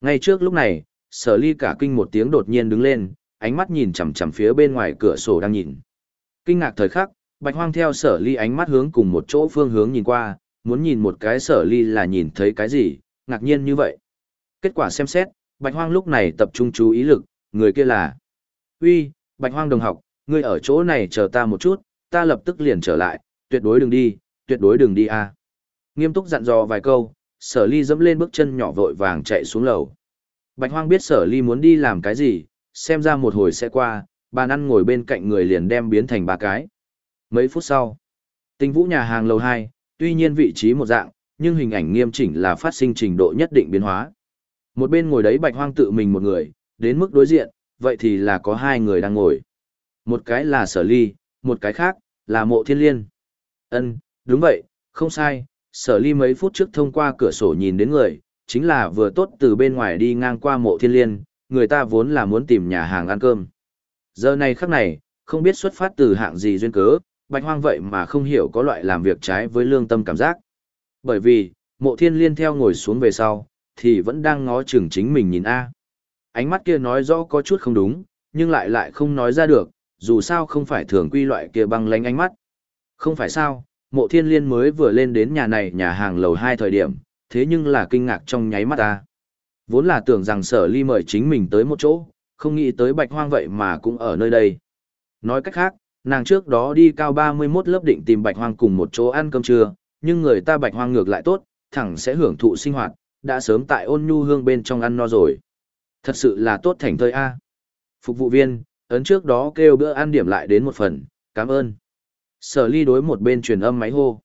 Ngay trước lúc này, sở ly cả kinh một tiếng đột nhiên đứng lên, ánh mắt nhìn chằm chằm phía bên ngoài cửa sổ đang nhìn. Kinh ngạc thời khắc, bạch hoang theo sở ly ánh mắt hướng cùng một chỗ phương hướng nhìn qua, muốn nhìn một cái sở ly là nhìn thấy cái gì, ngạc nhiên như vậy. Kết quả xem xét, bạch hoang lúc này tập trung chú ý lực, người kia là. Uy, bạch hoang đồng học, ngươi ở chỗ này chờ ta một chút, ta lập tức liền trở lại, tuyệt đối đừng đi, tuyệt đối đừng đi a. Nghiêm túc dặn dò vài câu, sở ly dẫm lên bước chân nhỏ vội vàng chạy xuống lầu. Bạch hoang biết sở ly muốn đi làm cái gì, xem ra một hồi sẽ qua, bàn ăn ngồi bên cạnh người liền đem biến thành ba cái. Mấy phút sau, tinh vũ nhà hàng lầu 2, tuy nhiên vị trí một dạng, nhưng hình ảnh nghiêm chỉnh là phát sinh trình độ nhất định biến hóa. Một bên ngồi đấy bạch hoang tự mình một người, đến mức đối diện, vậy thì là có hai người đang ngồi. Một cái là sở ly, một cái khác, là mộ thiên liên. Ân, đúng vậy, không sai, sở ly mấy phút trước thông qua cửa sổ nhìn đến người, chính là vừa tốt từ bên ngoài đi ngang qua mộ thiên liên, người ta vốn là muốn tìm nhà hàng ăn cơm. Giờ này khắc này, không biết xuất phát từ hạng gì duyên cớ, bạch hoang vậy mà không hiểu có loại làm việc trái với lương tâm cảm giác. Bởi vì, mộ thiên liên theo ngồi xuống về sau, thì vẫn đang ngó chừng chính mình nhìn A. Ánh mắt kia nói rõ có chút không đúng, nhưng lại lại không nói ra được, dù sao không phải thường quy loại kia băng lánh ánh mắt. Không phải sao, mộ thiên liên mới vừa lên đến nhà này nhà hàng lầu hai thời điểm, thế nhưng là kinh ngạc trong nháy mắt ta. Vốn là tưởng rằng sở ly mời chính mình tới một chỗ, không nghĩ tới bạch hoang vậy mà cũng ở nơi đây. Nói cách khác, nàng trước đó đi cao 31 lớp định tìm bạch hoang cùng một chỗ ăn cơm trưa, nhưng người ta bạch hoang ngược lại tốt, thẳng sẽ hưởng thụ sinh hoạt, đã sớm tại ôn nhu hương bên trong ăn no rồi. Thật sự là tốt thành thơi a. Phục vụ viên, ấn trước đó kêu bữa ăn điểm lại đến một phần, cảm ơn. Sở ly đối một bên truyền âm máy hô.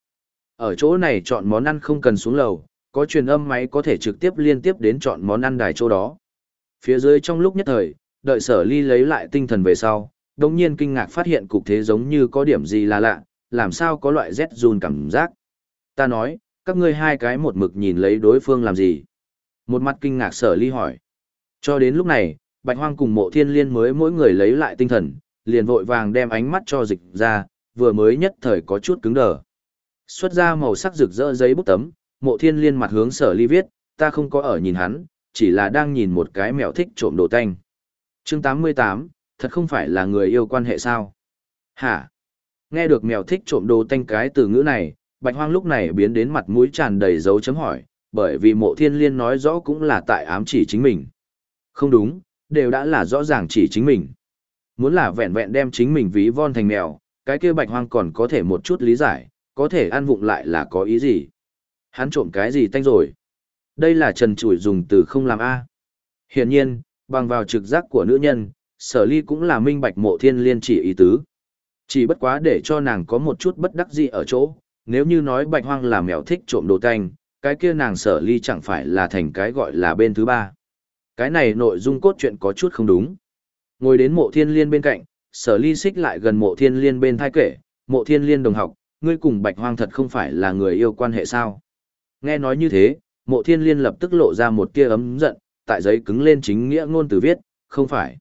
Ở chỗ này chọn món ăn không cần xuống lầu, có truyền âm máy có thể trực tiếp liên tiếp đến chọn món ăn đài chỗ đó. Phía dưới trong lúc nhất thời, đợi sở ly lấy lại tinh thần về sau, đồng nhiên kinh ngạc phát hiện cục thế giống như có điểm gì là lạ, làm sao có loại rét run cảm giác. Ta nói, các ngươi hai cái một mực nhìn lấy đối phương làm gì. Một mặt kinh ngạc sở ly hỏi. Cho đến lúc này, Bạch Hoang cùng mộ thiên liên mới mỗi người lấy lại tinh thần, liền vội vàng đem ánh mắt cho dịch ra, vừa mới nhất thời có chút cứng đờ. Xuất ra màu sắc rực rỡ giấy bút tấm, mộ thiên liên mặt hướng sở ly viết, ta không có ở nhìn hắn, chỉ là đang nhìn một cái mèo thích trộm đồ tanh. Chương 88, thật không phải là người yêu quan hệ sao? Hả? Nghe được mèo thích trộm đồ tanh cái từ ngữ này, bạch hoang lúc này biến đến mặt mũi tràn đầy dấu chấm hỏi, bởi vì mộ thiên liên nói rõ cũng là tại ám chỉ chính mình. Không đúng, đều đã là rõ ràng chỉ chính mình. Muốn là vẹn vẹn đem chính mình ví von thành mèo, cái kia bạch hoang còn có thể một chút lý giải, có thể ăn vụng lại là có ý gì. Hắn trộm cái gì tanh rồi? Đây là trần chủi dùng từ không làm A. Hiển nhiên, bằng vào trực giác của nữ nhân, sở ly cũng là minh bạch mộ thiên liên chỉ ý tứ. Chỉ bất quá để cho nàng có một chút bất đắc dĩ ở chỗ, nếu như nói bạch hoang là mèo thích trộm đồ tanh, cái kia nàng sở ly chẳng phải là thành cái gọi là bên thứ ba. Cái này nội dung cốt truyện có chút không đúng. Ngồi đến mộ thiên liên bên cạnh, sở ly xích lại gần mộ thiên liên bên thai kể, mộ thiên liên đồng học, ngươi cùng bạch hoang thật không phải là người yêu quan hệ sao. Nghe nói như thế, mộ thiên liên lập tức lộ ra một tia ấm giận, tại giấy cứng lên chính nghĩa ngôn từ viết, không phải.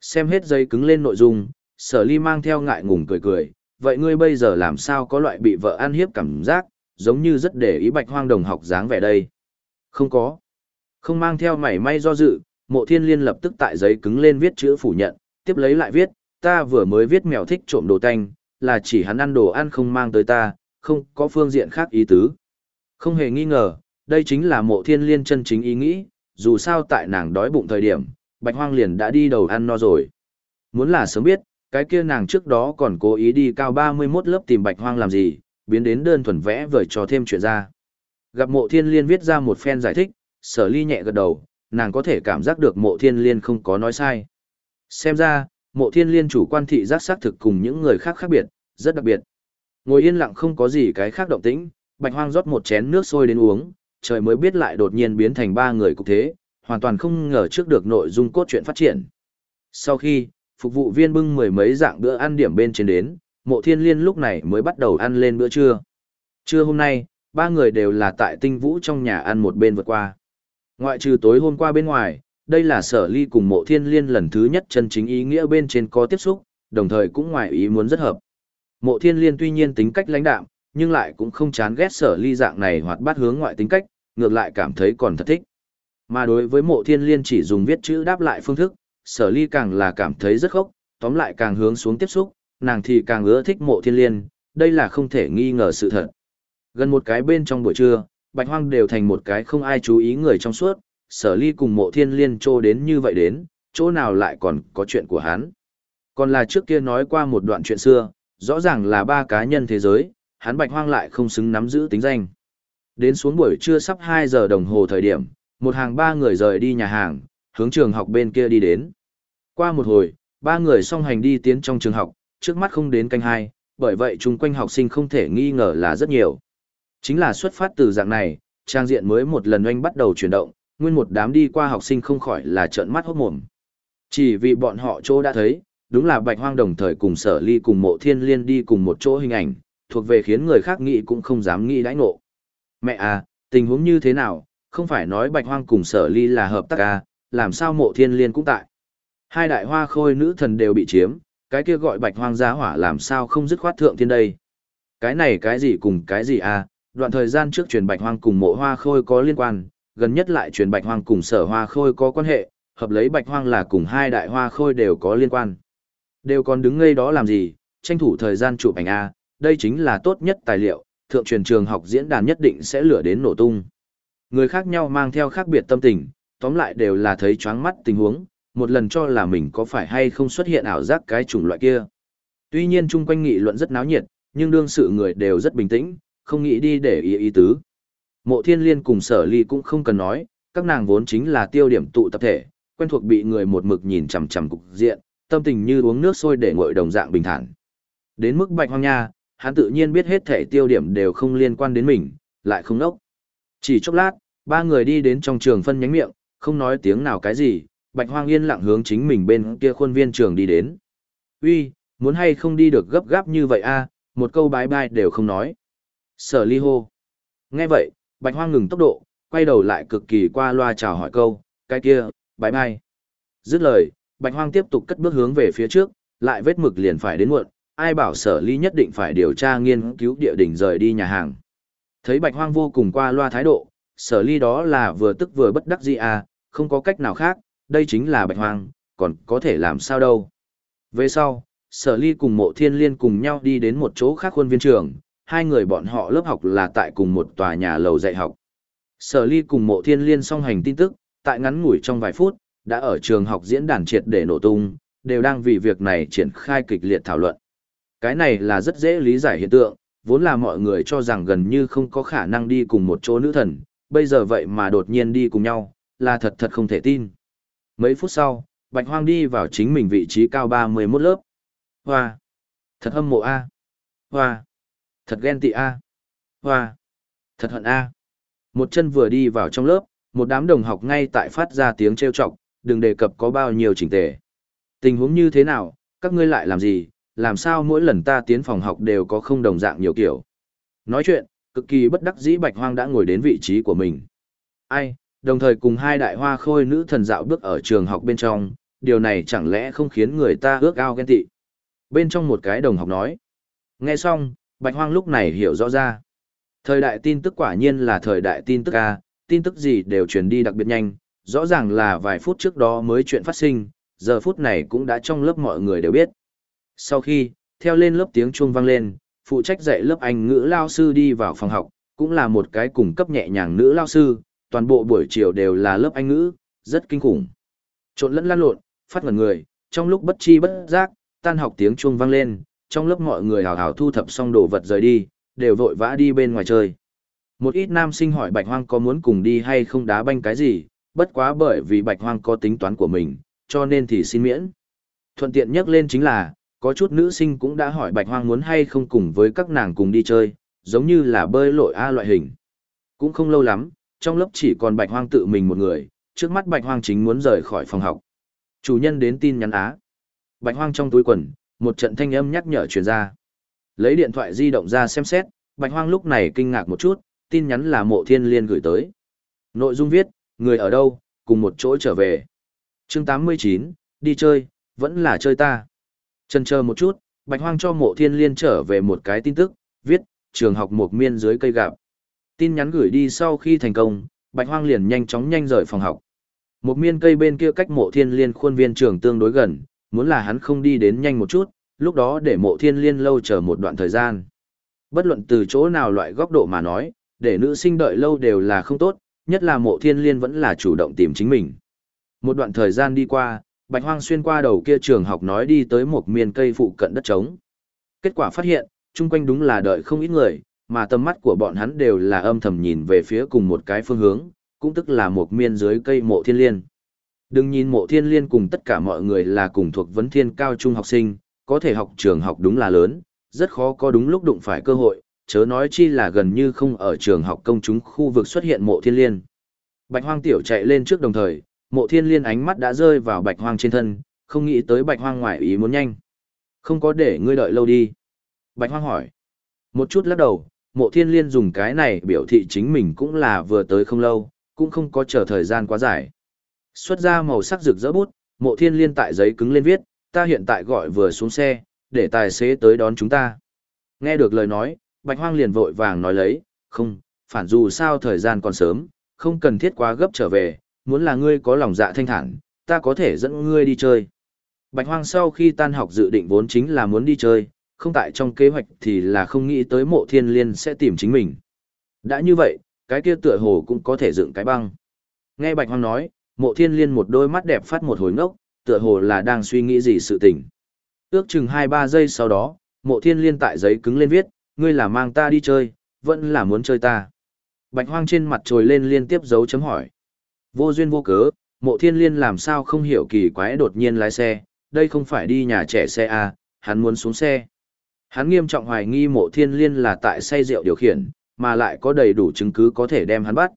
Xem hết giấy cứng lên nội dung, sở ly mang theo ngại ngùng cười cười, vậy ngươi bây giờ làm sao có loại bị vợ ăn hiếp cảm giác, giống như rất để ý bạch hoang đồng học dáng vẻ đây. Không có. Không mang theo mảy may do dự, mộ thiên liên lập tức tại giấy cứng lên viết chữ phủ nhận, tiếp lấy lại viết, ta vừa mới viết mèo thích trộm đồ tanh, là chỉ hắn ăn đồ ăn không mang tới ta, không có phương diện khác ý tứ. Không hề nghi ngờ, đây chính là mộ thiên liên chân chính ý nghĩ, dù sao tại nàng đói bụng thời điểm, bạch hoang liền đã đi đầu ăn no rồi. Muốn là sớm biết, cái kia nàng trước đó còn cố ý đi cao 31 lớp tìm bạch hoang làm gì, biến đến đơn thuần vẽ vời cho thêm chuyện ra. Gặp mộ thiên liên viết ra một phen giải thích, sở ly nhẹ gật đầu, nàng có thể cảm giác được mộ thiên liên không có nói sai. Xem ra, mộ thiên liên chủ quan thị giác xác thực cùng những người khác khác biệt, rất đặc biệt. Ngồi yên lặng không có gì cái khác động tĩnh, bạch hoang rót một chén nước sôi đến uống, trời mới biết lại đột nhiên biến thành ba người cục thế, hoàn toàn không ngờ trước được nội dung cốt truyện phát triển. Sau khi, phục vụ viên bưng mười mấy dạng bữa ăn điểm bên trên đến, mộ thiên liên lúc này mới bắt đầu ăn lên bữa trưa. Trưa hôm nay, ba người đều là tại tinh vũ trong nhà ăn một bên vượt qua. Ngoại trừ tối hôm qua bên ngoài, đây là sở ly cùng mộ thiên liên lần thứ nhất chân chính ý nghĩa bên trên có tiếp xúc, đồng thời cũng ngoài ý muốn rất hợp. Mộ thiên liên tuy nhiên tính cách lãnh đạm, nhưng lại cũng không chán ghét sở ly dạng này hoạt bát hướng ngoại tính cách, ngược lại cảm thấy còn thật thích. Mà đối với mộ thiên liên chỉ dùng viết chữ đáp lại phương thức, sở ly càng là cảm thấy rất khốc, tóm lại càng hướng xuống tiếp xúc, nàng thì càng ưa thích mộ thiên liên, đây là không thể nghi ngờ sự thật. Gần một cái bên trong buổi trưa, bạch hoang đều thành một cái không ai chú ý người trong suốt, sở ly cùng mộ thiên liên trô đến như vậy đến, chỗ nào lại còn có chuyện của hắn. Còn là trước kia nói qua một đoạn chuyện xưa, rõ ràng là ba cá nhân thế giới, hắn bạch hoang lại không xứng nắm giữ tính danh. Đến xuống buổi trưa sắp 2 giờ đồng hồ thời điểm, một hàng ba người rời đi nhà hàng, hướng trường học bên kia đi đến. Qua một hồi, ba người song hành đi tiến trong trường học, trước mắt không đến canh hai, bởi vậy chung quanh học sinh không thể nghi ngờ là rất nhiều. Chính là xuất phát từ dạng này, trang diện mới một lần oanh bắt đầu chuyển động, nguyên một đám đi qua học sinh không khỏi là trợn mắt hốt mồm. Chỉ vì bọn họ chỗ đã thấy, đúng là bạch hoang đồng thời cùng sở ly cùng mộ thiên liên đi cùng một chỗ hình ảnh, thuộc về khiến người khác nghĩ cũng không dám nghĩ đãi ngộ. Mẹ à, tình huống như thế nào, không phải nói bạch hoang cùng sở ly là hợp tác à, làm sao mộ thiên liên cũng tại. Hai đại hoa khôi nữ thần đều bị chiếm, cái kia gọi bạch hoang giá hỏa làm sao không dứt khoát thượng thiên đây. Cái này cái gì cùng cái gì à, đoạn thời gian trước truyền bạch hoang cùng mộ hoa khôi có liên quan, gần nhất lại truyền bạch hoang cùng sở hoa khôi có quan hệ, hợp lấy bạch hoang là cùng hai đại hoa khôi đều có liên quan. Đều còn đứng ngây đó làm gì, tranh thủ thời gian chụp ảnh A, đây chính là tốt nhất tài liệu, thượng truyền trường học diễn đàn nhất định sẽ lửa đến nổ tung. Người khác nhau mang theo khác biệt tâm tình, tóm lại đều là thấy choáng mắt tình huống, một lần cho là mình có phải hay không xuất hiện ảo giác cái chủng loại kia. Tuy nhiên chung quanh nghị luận rất náo nhiệt, nhưng đương sự người đều rất bình tĩnh, không nghĩ đi để ý ý tứ. Mộ thiên liên cùng sở ly cũng không cần nói, các nàng vốn chính là tiêu điểm tụ tập thể, quen thuộc bị người một mực nhìn chằm chằm cục diện, tâm tình như uống nước sôi để nguội đồng dạng bình thản. Đến mức bạch hoang nha, hắn tự nhiên biết hết thể tiêu điểm đều không liên quan đến mình, lại không nốc. Chỉ chốc lát, ba người đi đến trong trường phân nhánh miệng, không nói tiếng nào cái gì, bạch hoang yên lặng hướng chính mình bên kia khuôn viên trường đi đến. Uy, muốn hay không đi được gấp gáp như vậy a? một câu bái bai đều không nói. Sở ly hô. Nghe vậy, bạch hoang ngừng tốc độ, quay đầu lại cực kỳ qua loa chào hỏi câu, cái kia, bái bai. Dứt lời, bạch hoang tiếp tục cất bước hướng về phía trước, lại vết mực liền phải đến muộn, ai bảo sở ly nhất định phải điều tra nghiên cứu địa đỉnh rời đi nhà hàng. Thấy bạch hoang vô cùng qua loa thái độ, sở ly đó là vừa tức vừa bất đắc dĩ à, không có cách nào khác, đây chính là bạch hoang, còn có thể làm sao đâu. Về sau, sở ly cùng mộ thiên liên cùng nhau đi đến một chỗ khác khuôn viên trường, hai người bọn họ lớp học là tại cùng một tòa nhà lầu dạy học. Sở ly cùng mộ thiên liên song hành tin tức, tại ngắn ngủi trong vài phút, đã ở trường học diễn đàn triệt để nổ tung, đều đang vì việc này triển khai kịch liệt thảo luận. Cái này là rất dễ lý giải hiện tượng, vốn là mọi người cho rằng gần như không có khả năng đi cùng một chỗ nữ thần, bây giờ vậy mà đột nhiên đi cùng nhau, là thật thật không thể tin. Mấy phút sau, Bạch Hoang đi vào chính mình vị trí cao 31 lớp. Hoa! Thật hâm mộ A! Hoa! Thật ghen tị A! Hoa! Thật hận A! Một chân vừa đi vào trong lớp, một đám đồng học ngay tại phát ra tiếng trêu chọc, đừng đề cập có bao nhiêu chỉnh tề. Tình huống như thế nào, các ngươi lại làm gì, làm sao mỗi lần ta tiến phòng học đều có không đồng dạng nhiều kiểu. Nói chuyện, cực kỳ bất đắc dĩ bạch hoang đã ngồi đến vị trí của mình. Ai, đồng thời cùng hai đại hoa khôi nữ thần dạo bước ở trường học bên trong, điều này chẳng lẽ không khiến người ta ước ao ghen tị. Bên trong một cái đồng học nói. Nghe xong, bạch hoang lúc này hiểu rõ ra. Thời đại tin tức quả nhiên là thời đại tin tức A, tin tức gì đều truyền đi đặc biệt nhanh, rõ ràng là vài phút trước đó mới chuyện phát sinh, giờ phút này cũng đã trong lớp mọi người đều biết. Sau khi, theo lên lớp tiếng chuông vang lên, phụ trách dạy lớp Anh ngữ lao sư đi vào phòng học, cũng là một cái cùng cấp nhẹ nhàng nữ lao sư, toàn bộ buổi chiều đều là lớp Anh ngữ, rất kinh khủng. Trộn lẫn lan lộn, phát ngần người, trong lúc bất chi bất giác, tan học tiếng chuông vang lên, trong lớp mọi người hào hào thu thập xong đồ vật rời đi, đều vội vã đi bên ngoài chơi. Một ít nam sinh hỏi Bạch Hoang có muốn cùng đi hay không đá banh cái gì, bất quá bởi vì Bạch Hoang có tính toán của mình, cho nên thì xin miễn. Thuận tiện nhắc lên chính là, có chút nữ sinh cũng đã hỏi Bạch Hoang muốn hay không cùng với các nàng cùng đi chơi, giống như là bơi lội A loại hình. Cũng không lâu lắm, trong lớp chỉ còn Bạch Hoang tự mình một người, trước mắt Bạch Hoang chính muốn rời khỏi phòng học. Chủ nhân đến tin nhắn Á. Bạch Hoang trong túi quần, một trận thanh âm nhắc nhở truyền ra. Lấy điện thoại di động ra xem xét, Bạch Hoang lúc này kinh ngạc một chút, tin nhắn là mộ thiên liên gửi tới. Nội dung viết, người ở đâu, cùng một chỗ trở về. Chương 89, đi chơi, vẫn là chơi ta. Chần chờ một chút, Bạch Hoang cho mộ thiên liên trở về một cái tin tức, viết, trường học một miên dưới cây gặp. Tin nhắn gửi đi sau khi thành công, Bạch Hoang liền nhanh chóng nhanh rời phòng học. Một miên cây bên kia cách mộ thiên liên khuôn viên trường tương đối gần, muốn là hắn không đi đến nhanh một chút, lúc đó để mộ thiên liên lâu chờ một đoạn thời gian. Bất luận từ chỗ nào loại góc độ mà nói, để nữ sinh đợi lâu đều là không tốt, nhất là mộ thiên liên vẫn là chủ động tìm chính mình. Một đoạn thời gian đi qua, Bạch Hoang xuyên qua đầu kia trường học nói đi tới một miền cây phụ cận đất trống. Kết quả phát hiện, chung quanh đúng là đợi không ít người, mà tầm mắt của bọn hắn đều là âm thầm nhìn về phía cùng một cái phương hướng, cũng tức là một miền dưới cây mộ thiên liên. Đừng nhìn mộ thiên liên cùng tất cả mọi người là cùng thuộc vấn thiên cao trung học sinh, có thể học trường học đúng là lớn, rất khó có đúng lúc đụng phải cơ hội, chớ nói chi là gần như không ở trường học công chúng khu vực xuất hiện mộ thiên liên. Bạch hoang tiểu chạy lên trước đồng thời, mộ thiên liên ánh mắt đã rơi vào bạch hoang trên thân, không nghĩ tới bạch hoang ngoại ý muốn nhanh. Không có để ngươi đợi lâu đi. Bạch hoang hỏi. Một chút lắc đầu, mộ thiên liên dùng cái này biểu thị chính mình cũng là vừa tới không lâu, cũng không có chờ thời gian quá dài. Xuất ra màu sắc rực rỡ bút, mộ thiên liên tại giấy cứng lên viết, ta hiện tại gọi vừa xuống xe, để tài xế tới đón chúng ta. Nghe được lời nói, bạch hoang liền vội vàng nói lấy, không, phản dù sao thời gian còn sớm, không cần thiết quá gấp trở về, muốn là ngươi có lòng dạ thanh thản, ta có thể dẫn ngươi đi chơi. Bạch hoang sau khi tan học dự định vốn chính là muốn đi chơi, không tại trong kế hoạch thì là không nghĩ tới mộ thiên liên sẽ tìm chính mình. Đã như vậy, cái kia tựa hồ cũng có thể dựng cái băng. Nghe Bạch Hoang nói, mộ thiên liên một đôi mắt đẹp phát một hồi ngốc, tựa hồ là đang suy nghĩ gì sự tình. Ước chừng 2-3 giây sau đó, mộ thiên liên tại giấy cứng lên viết, ngươi là mang ta đi chơi, vẫn là muốn chơi ta. Bạch hoang trên mặt trồi lên liên tiếp dấu chấm hỏi. Vô duyên vô cớ, mộ thiên liên làm sao không hiểu kỳ quái đột nhiên lái xe, đây không phải đi nhà trẻ xe à, hắn muốn xuống xe. Hắn nghiêm trọng hoài nghi mộ thiên liên là tại say rượu điều khiển, mà lại có đầy đủ chứng cứ có thể đem hắn bắt.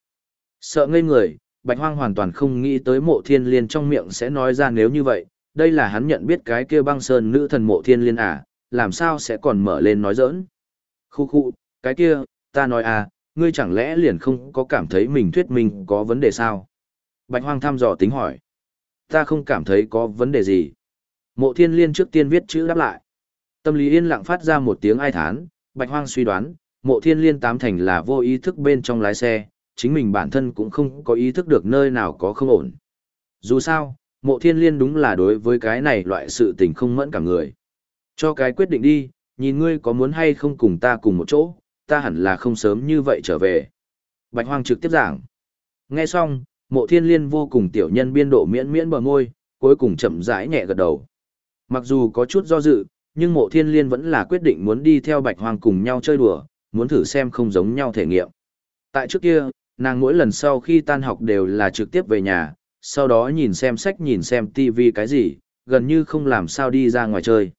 Sợ ngây người, Bạch Hoang hoàn toàn không nghĩ tới mộ thiên liên trong miệng sẽ nói ra nếu như vậy, đây là hắn nhận biết cái kia băng sơn nữ thần mộ thiên liên à, làm sao sẽ còn mở lên nói giỡn. Khu khu, cái kia, ta nói à, ngươi chẳng lẽ liền không có cảm thấy mình thuyết minh có vấn đề sao? Bạch Hoang thăm dò tính hỏi. Ta không cảm thấy có vấn đề gì. Mộ thiên liên trước tiên viết chữ đáp lại. Tâm lý yên lặng phát ra một tiếng ai thán, Bạch Hoang suy đoán, mộ thiên liên tám thành là vô ý thức bên trong lái xe, chính mình bản thân cũng không có ý thức được nơi nào có không ổn. Dù sao, mộ thiên liên đúng là đối với cái này loại sự tình không mẫn cả người. Cho cái quyết định đi, nhìn ngươi có muốn hay không cùng ta cùng một chỗ, ta hẳn là không sớm như vậy trở về. Bạch Hoang trực tiếp giảng. Nghe xong, mộ thiên liên vô cùng tiểu nhân biên độ miễn miễn bờ môi, cuối cùng chậm rãi nhẹ gật đầu. Mặc dù có chút do dự, nhưng mộ thiên liên vẫn là quyết định muốn đi theo Bạch Hoang cùng nhau chơi đùa, muốn thử xem không giống nhau thể nghiệm. Tại trước kia, nàng mỗi lần sau khi tan học đều là trực tiếp về nhà, sau đó nhìn xem sách nhìn xem TV cái gì, gần như không làm sao đi ra ngoài chơi.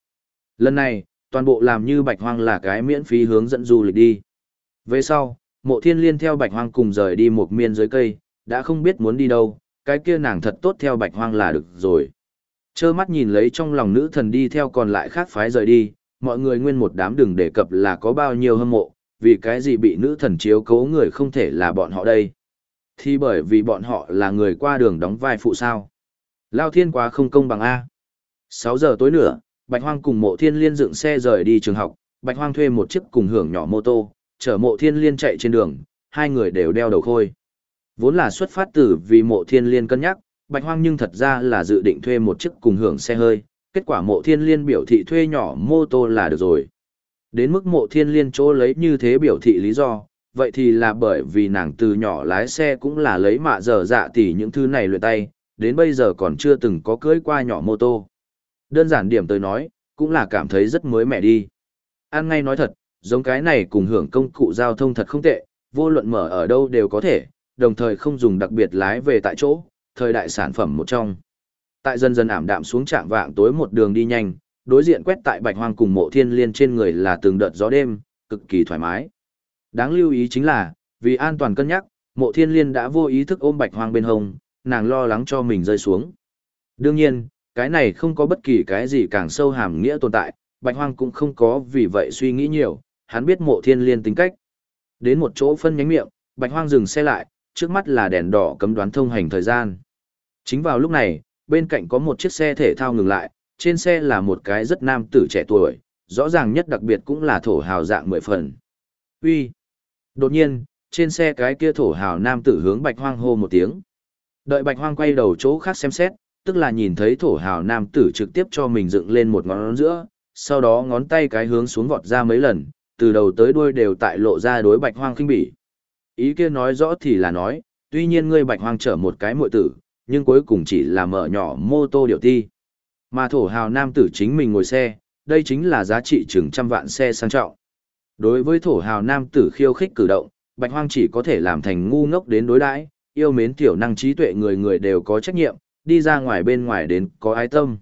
Lần này, toàn bộ làm như bạch hoang là cái miễn phí hướng dẫn du lịch đi. Về sau, mộ thiên liên theo bạch hoang cùng rời đi một miên dưới cây, đã không biết muốn đi đâu, cái kia nàng thật tốt theo bạch hoang là được rồi. Chơ mắt nhìn lấy trong lòng nữ thần đi theo còn lại khác phái rời đi, mọi người nguyên một đám đừng đề cập là có bao nhiêu hâm mộ, vì cái gì bị nữ thần chiếu cố người không thể là bọn họ đây. Thì bởi vì bọn họ là người qua đường đóng vai phụ sao. Lao thiên quá không công bằng A. 6 giờ tối nữa, Bạch Hoang cùng mộ thiên liên dựng xe rời đi trường học, Bạch Hoang thuê một chiếc cùng hưởng nhỏ mô tô, chở mộ thiên liên chạy trên đường, hai người đều đeo đầu khôi. Vốn là xuất phát từ vì mộ thiên liên cân nhắc, Bạch Hoang nhưng thật ra là dự định thuê một chiếc cùng hưởng xe hơi, kết quả mộ thiên liên biểu thị thuê nhỏ mô tô là được rồi. Đến mức mộ thiên liên chỗ lấy như thế biểu thị lý do, vậy thì là bởi vì nàng từ nhỏ lái xe cũng là lấy mạ dở dạ tỉ những thứ này luyện tay, đến bây giờ còn chưa từng có cưới qua nhỏ mô tô. Đơn giản điểm tới nói, cũng là cảm thấy rất mới mẻ đi. An ngay nói thật, giống cái này cùng hưởng công cụ giao thông thật không tệ, vô luận mở ở đâu đều có thể, đồng thời không dùng đặc biệt lái về tại chỗ, thời đại sản phẩm một trong. Tại dần dần ảm đạm xuống trạng vạng tối một đường đi nhanh, đối diện quét tại bạch hoang cùng mộ thiên liên trên người là từng đợt gió đêm, cực kỳ thoải mái. Đáng lưu ý chính là, vì an toàn cân nhắc, mộ thiên liên đã vô ý thức ôm bạch hoang bên hông, nàng lo lắng cho mình rơi xuống. Đương nhiên, cái này không có bất kỳ cái gì càng sâu hàm nghĩa tồn tại, bạch hoang cũng không có vì vậy suy nghĩ nhiều, hắn biết mộ thiên liên tính cách. Đến một chỗ phân nhánh miệng, bạch hoang dừng xe lại, trước mắt là đèn đỏ cấm đoán thông hành thời gian. Chính vào lúc này, bên cạnh có một chiếc xe thể thao ngừng lại, trên xe là một cái rất nam tử trẻ tuổi, rõ ràng nhất đặc biệt cũng là thổ hào dạng mười phần. Uy. Đột nhiên, trên xe cái kia thổ hào nam tử hướng bạch hoang hô một tiếng. Đợi bạch hoang quay đầu chỗ khác xem xét, tức là nhìn thấy thổ hào nam tử trực tiếp cho mình dựng lên một ngón giữa, sau đó ngón tay cái hướng xuống vọt ra mấy lần, từ đầu tới đuôi đều tại lộ ra đối bạch hoang khinh bỉ. Ý kia nói rõ thì là nói, tuy nhiên ngươi bạch hoang trở một cái muội tử, nhưng cuối cùng chỉ là mở nhỏ mô tô điều ti. Mà thổ hào nam tử chính mình ngồi xe, đây chính là giá trị chừng trăm vạn xe sang trọng. Đối với thổ hào nam tử khiêu khích cử động, bạch hoang chỉ có thể làm thành ngu ngốc đến đối đãi, yêu mến tiểu năng trí tuệ người người đều có trách nhiệm, đi ra ngoài bên ngoài đến có ái tâm.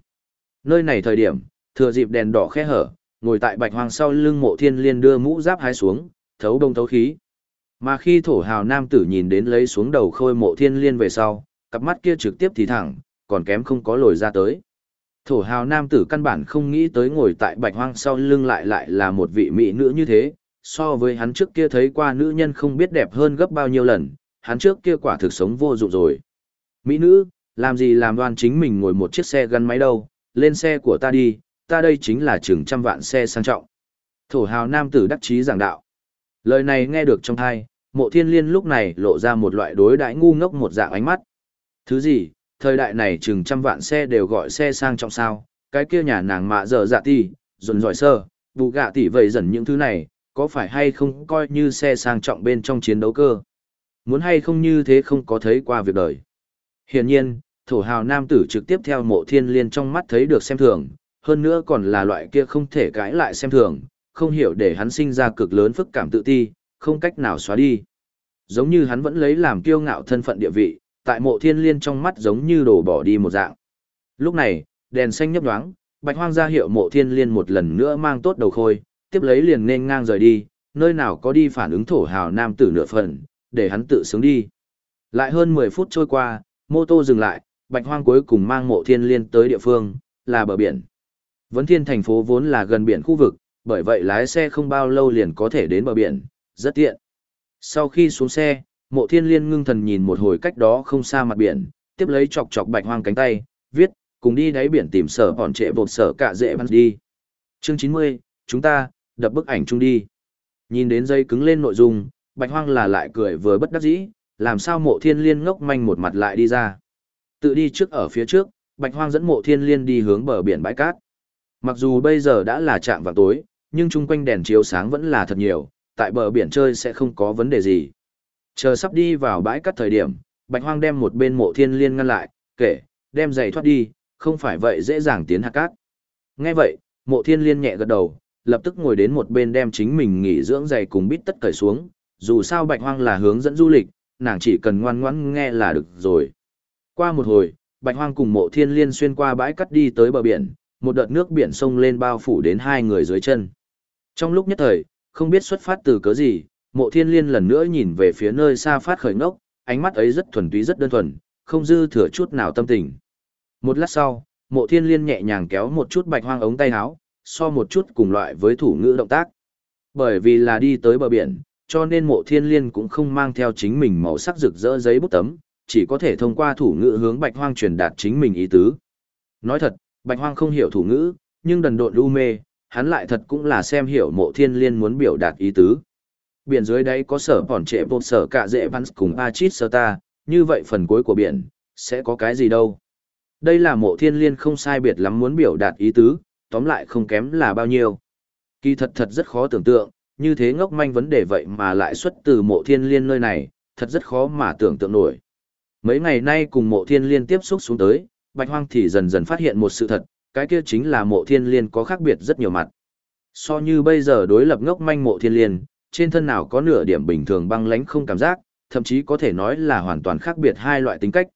Nơi này thời điểm, thừa dịp đèn đỏ khe hở, ngồi tại bạch hoang sau lưng mộ thiên liên đưa mũ giáp hái xuống, thấu đông thấu khí. Mà khi thổ hào nam tử nhìn đến lấy xuống đầu khôi mộ thiên liên về sau, cặp mắt kia trực tiếp thì thẳng, còn kém không có lồi ra tới. Thổ hào nam tử căn bản không nghĩ tới ngồi tại bạch hoang sau lưng lại lại là một vị mỹ nữ như thế, so với hắn trước kia thấy qua nữ nhân không biết đẹp hơn gấp bao nhiêu lần, hắn trước kia quả thực sống vô dụng rồi. Mỹ nữ, làm gì làm đoan chính mình ngồi một chiếc xe gắn máy đâu, lên xe của ta đi, ta đây chính là chừng trăm vạn xe sang trọng. Thổ hào nam tử đắc chí giảng đạo. Lời này nghe được trong thai, mộ thiên liên lúc này lộ ra một loại đối đãi ngu ngốc một dạng ánh mắt. Thứ gì, thời đại này chừng trăm vạn xe đều gọi xe sang trọng sao, cái kia nhà nàng mạ dở dạ ti, dồn giỏi sơ, bù gạ tỷ vậy dần những thứ này, có phải hay không coi như xe sang trọng bên trong chiến đấu cơ. Muốn hay không như thế không có thấy qua việc đời. Hiển nhiên, thổ hào nam tử trực tiếp theo mộ thiên liên trong mắt thấy được xem thường, hơn nữa còn là loại kia không thể cãi lại xem thường, không hiểu để hắn sinh ra cực lớn phức cảm tự ti, không cách nào xóa đi. Giống như hắn vẫn lấy làm kiêu ngạo thân phận địa vị, tại mộ thiên liên trong mắt giống như đổ bỏ đi một dạng. Lúc này, đèn xanh nhấp nhoáng, bạch hoang ra hiệu mộ thiên liên một lần nữa mang tốt đầu khôi, tiếp lấy liền nên ngang rời đi, nơi nào có đi phản ứng thổ hào nam tử nửa phần, để hắn tự sướng đi. Lại hơn 10 phút trôi qua, mô tô dừng lại, bạch hoang cuối cùng mang mộ thiên liên tới địa phương, là bờ biển. Vấn thiên thành phố vốn là gần biển khu vực, bởi vậy lái xe không bao lâu liền có thể đến bờ biển, rất tiện. Sau khi xuống xe, mộ thiên liên ngưng thần nhìn một hồi cách đó không xa mặt biển, tiếp lấy chọc chọc bạch hoang cánh tay, viết, cùng đi đáy biển tìm sở hòn trệ bột sở cả dễ văn đi. Chương 90, chúng ta, đập bức ảnh chung đi. Nhìn đến dây cứng lên nội dung, bạch hoang là lại cười vừa bất đắc dĩ, làm sao mộ thiên liên ngốc manh một mặt lại đi ra. Tự đi trước ở phía trước, bạch hoang dẫn mộ thiên liên đi hướng bờ biển bãi cát. Mặc dù bây giờ đã là trạm vào tối, nhưng chung quanh đèn chiếu sáng vẫn là thật nhiều, tại bờ biển chơi sẽ không có vấn đề gì. Chờ sắp đi vào bãi cát thời điểm, bạch hoang đem một bên mộ thiên liên ngăn lại, kể, đem giày thoát đi, không phải vậy dễ dàng tiến hạ cát. Nghe vậy, mộ thiên liên nhẹ gật đầu, lập tức ngồi đến một bên đem chính mình nghỉ dưỡng giày cùng bít tất cởi xuống, dù sao bạch hoang là hướng dẫn du lịch, nàng chỉ cần ngoan ngoãn nghe là được rồi. Qua một hồi, bạch hoang cùng mộ thiên liên xuyên qua bãi cát đi tới bờ biển, một đợt nước biển sông lên bao phủ đến hai người dưới chân. Trong lúc nhất thời, không biết xuất phát từ cớ gì, mộ thiên liên lần nữa nhìn về phía nơi xa phát khởi ngốc, ánh mắt ấy rất thuần túy rất đơn thuần, không dư thừa chút nào tâm tình. Một lát sau, mộ thiên liên nhẹ nhàng kéo một chút bạch hoang ống tay áo, so một chút cùng loại với thủ ngữ động tác. Bởi vì là đi tới bờ biển, cho nên mộ thiên liên cũng không mang theo chính mình màu sắc rực rỡ giấy bút tấm, chỉ có thể thông qua thủ ngữ hướng bạch hoang truyền đạt chính mình ý tứ. Nói thật, bạch hoang không hiểu thủ ngữ, nhưng đần độn lưu mê, hắn lại thật cũng là xem hiểu mộ thiên liên muốn biểu đạt ý tứ. Biển dưới đáy có sở bỏn trệ bột sở cả dễ văn cùng Achit sơ ta, như vậy phần cuối của biển, sẽ có cái gì đâu. Đây là mộ thiên liên không sai biệt lắm muốn biểu đạt ý tứ, tóm lại không kém là bao nhiêu. Kỳ thật thật rất khó tưởng tượng, như thế ngốc manh vấn đề vậy mà lại xuất từ mộ thiên liên nơi này, thật rất khó mà tưởng tượng nổi. Mấy ngày nay cùng mộ thiên liên tiếp xúc xuống tới, bạch hoang thì dần dần phát hiện một sự thật, cái kia chính là mộ thiên liên có khác biệt rất nhiều mặt. So như bây giờ đối lập ngốc manh mộ thiên liên, trên thân nào có nửa điểm bình thường băng lãnh không cảm giác, thậm chí có thể nói là hoàn toàn khác biệt hai loại tính cách.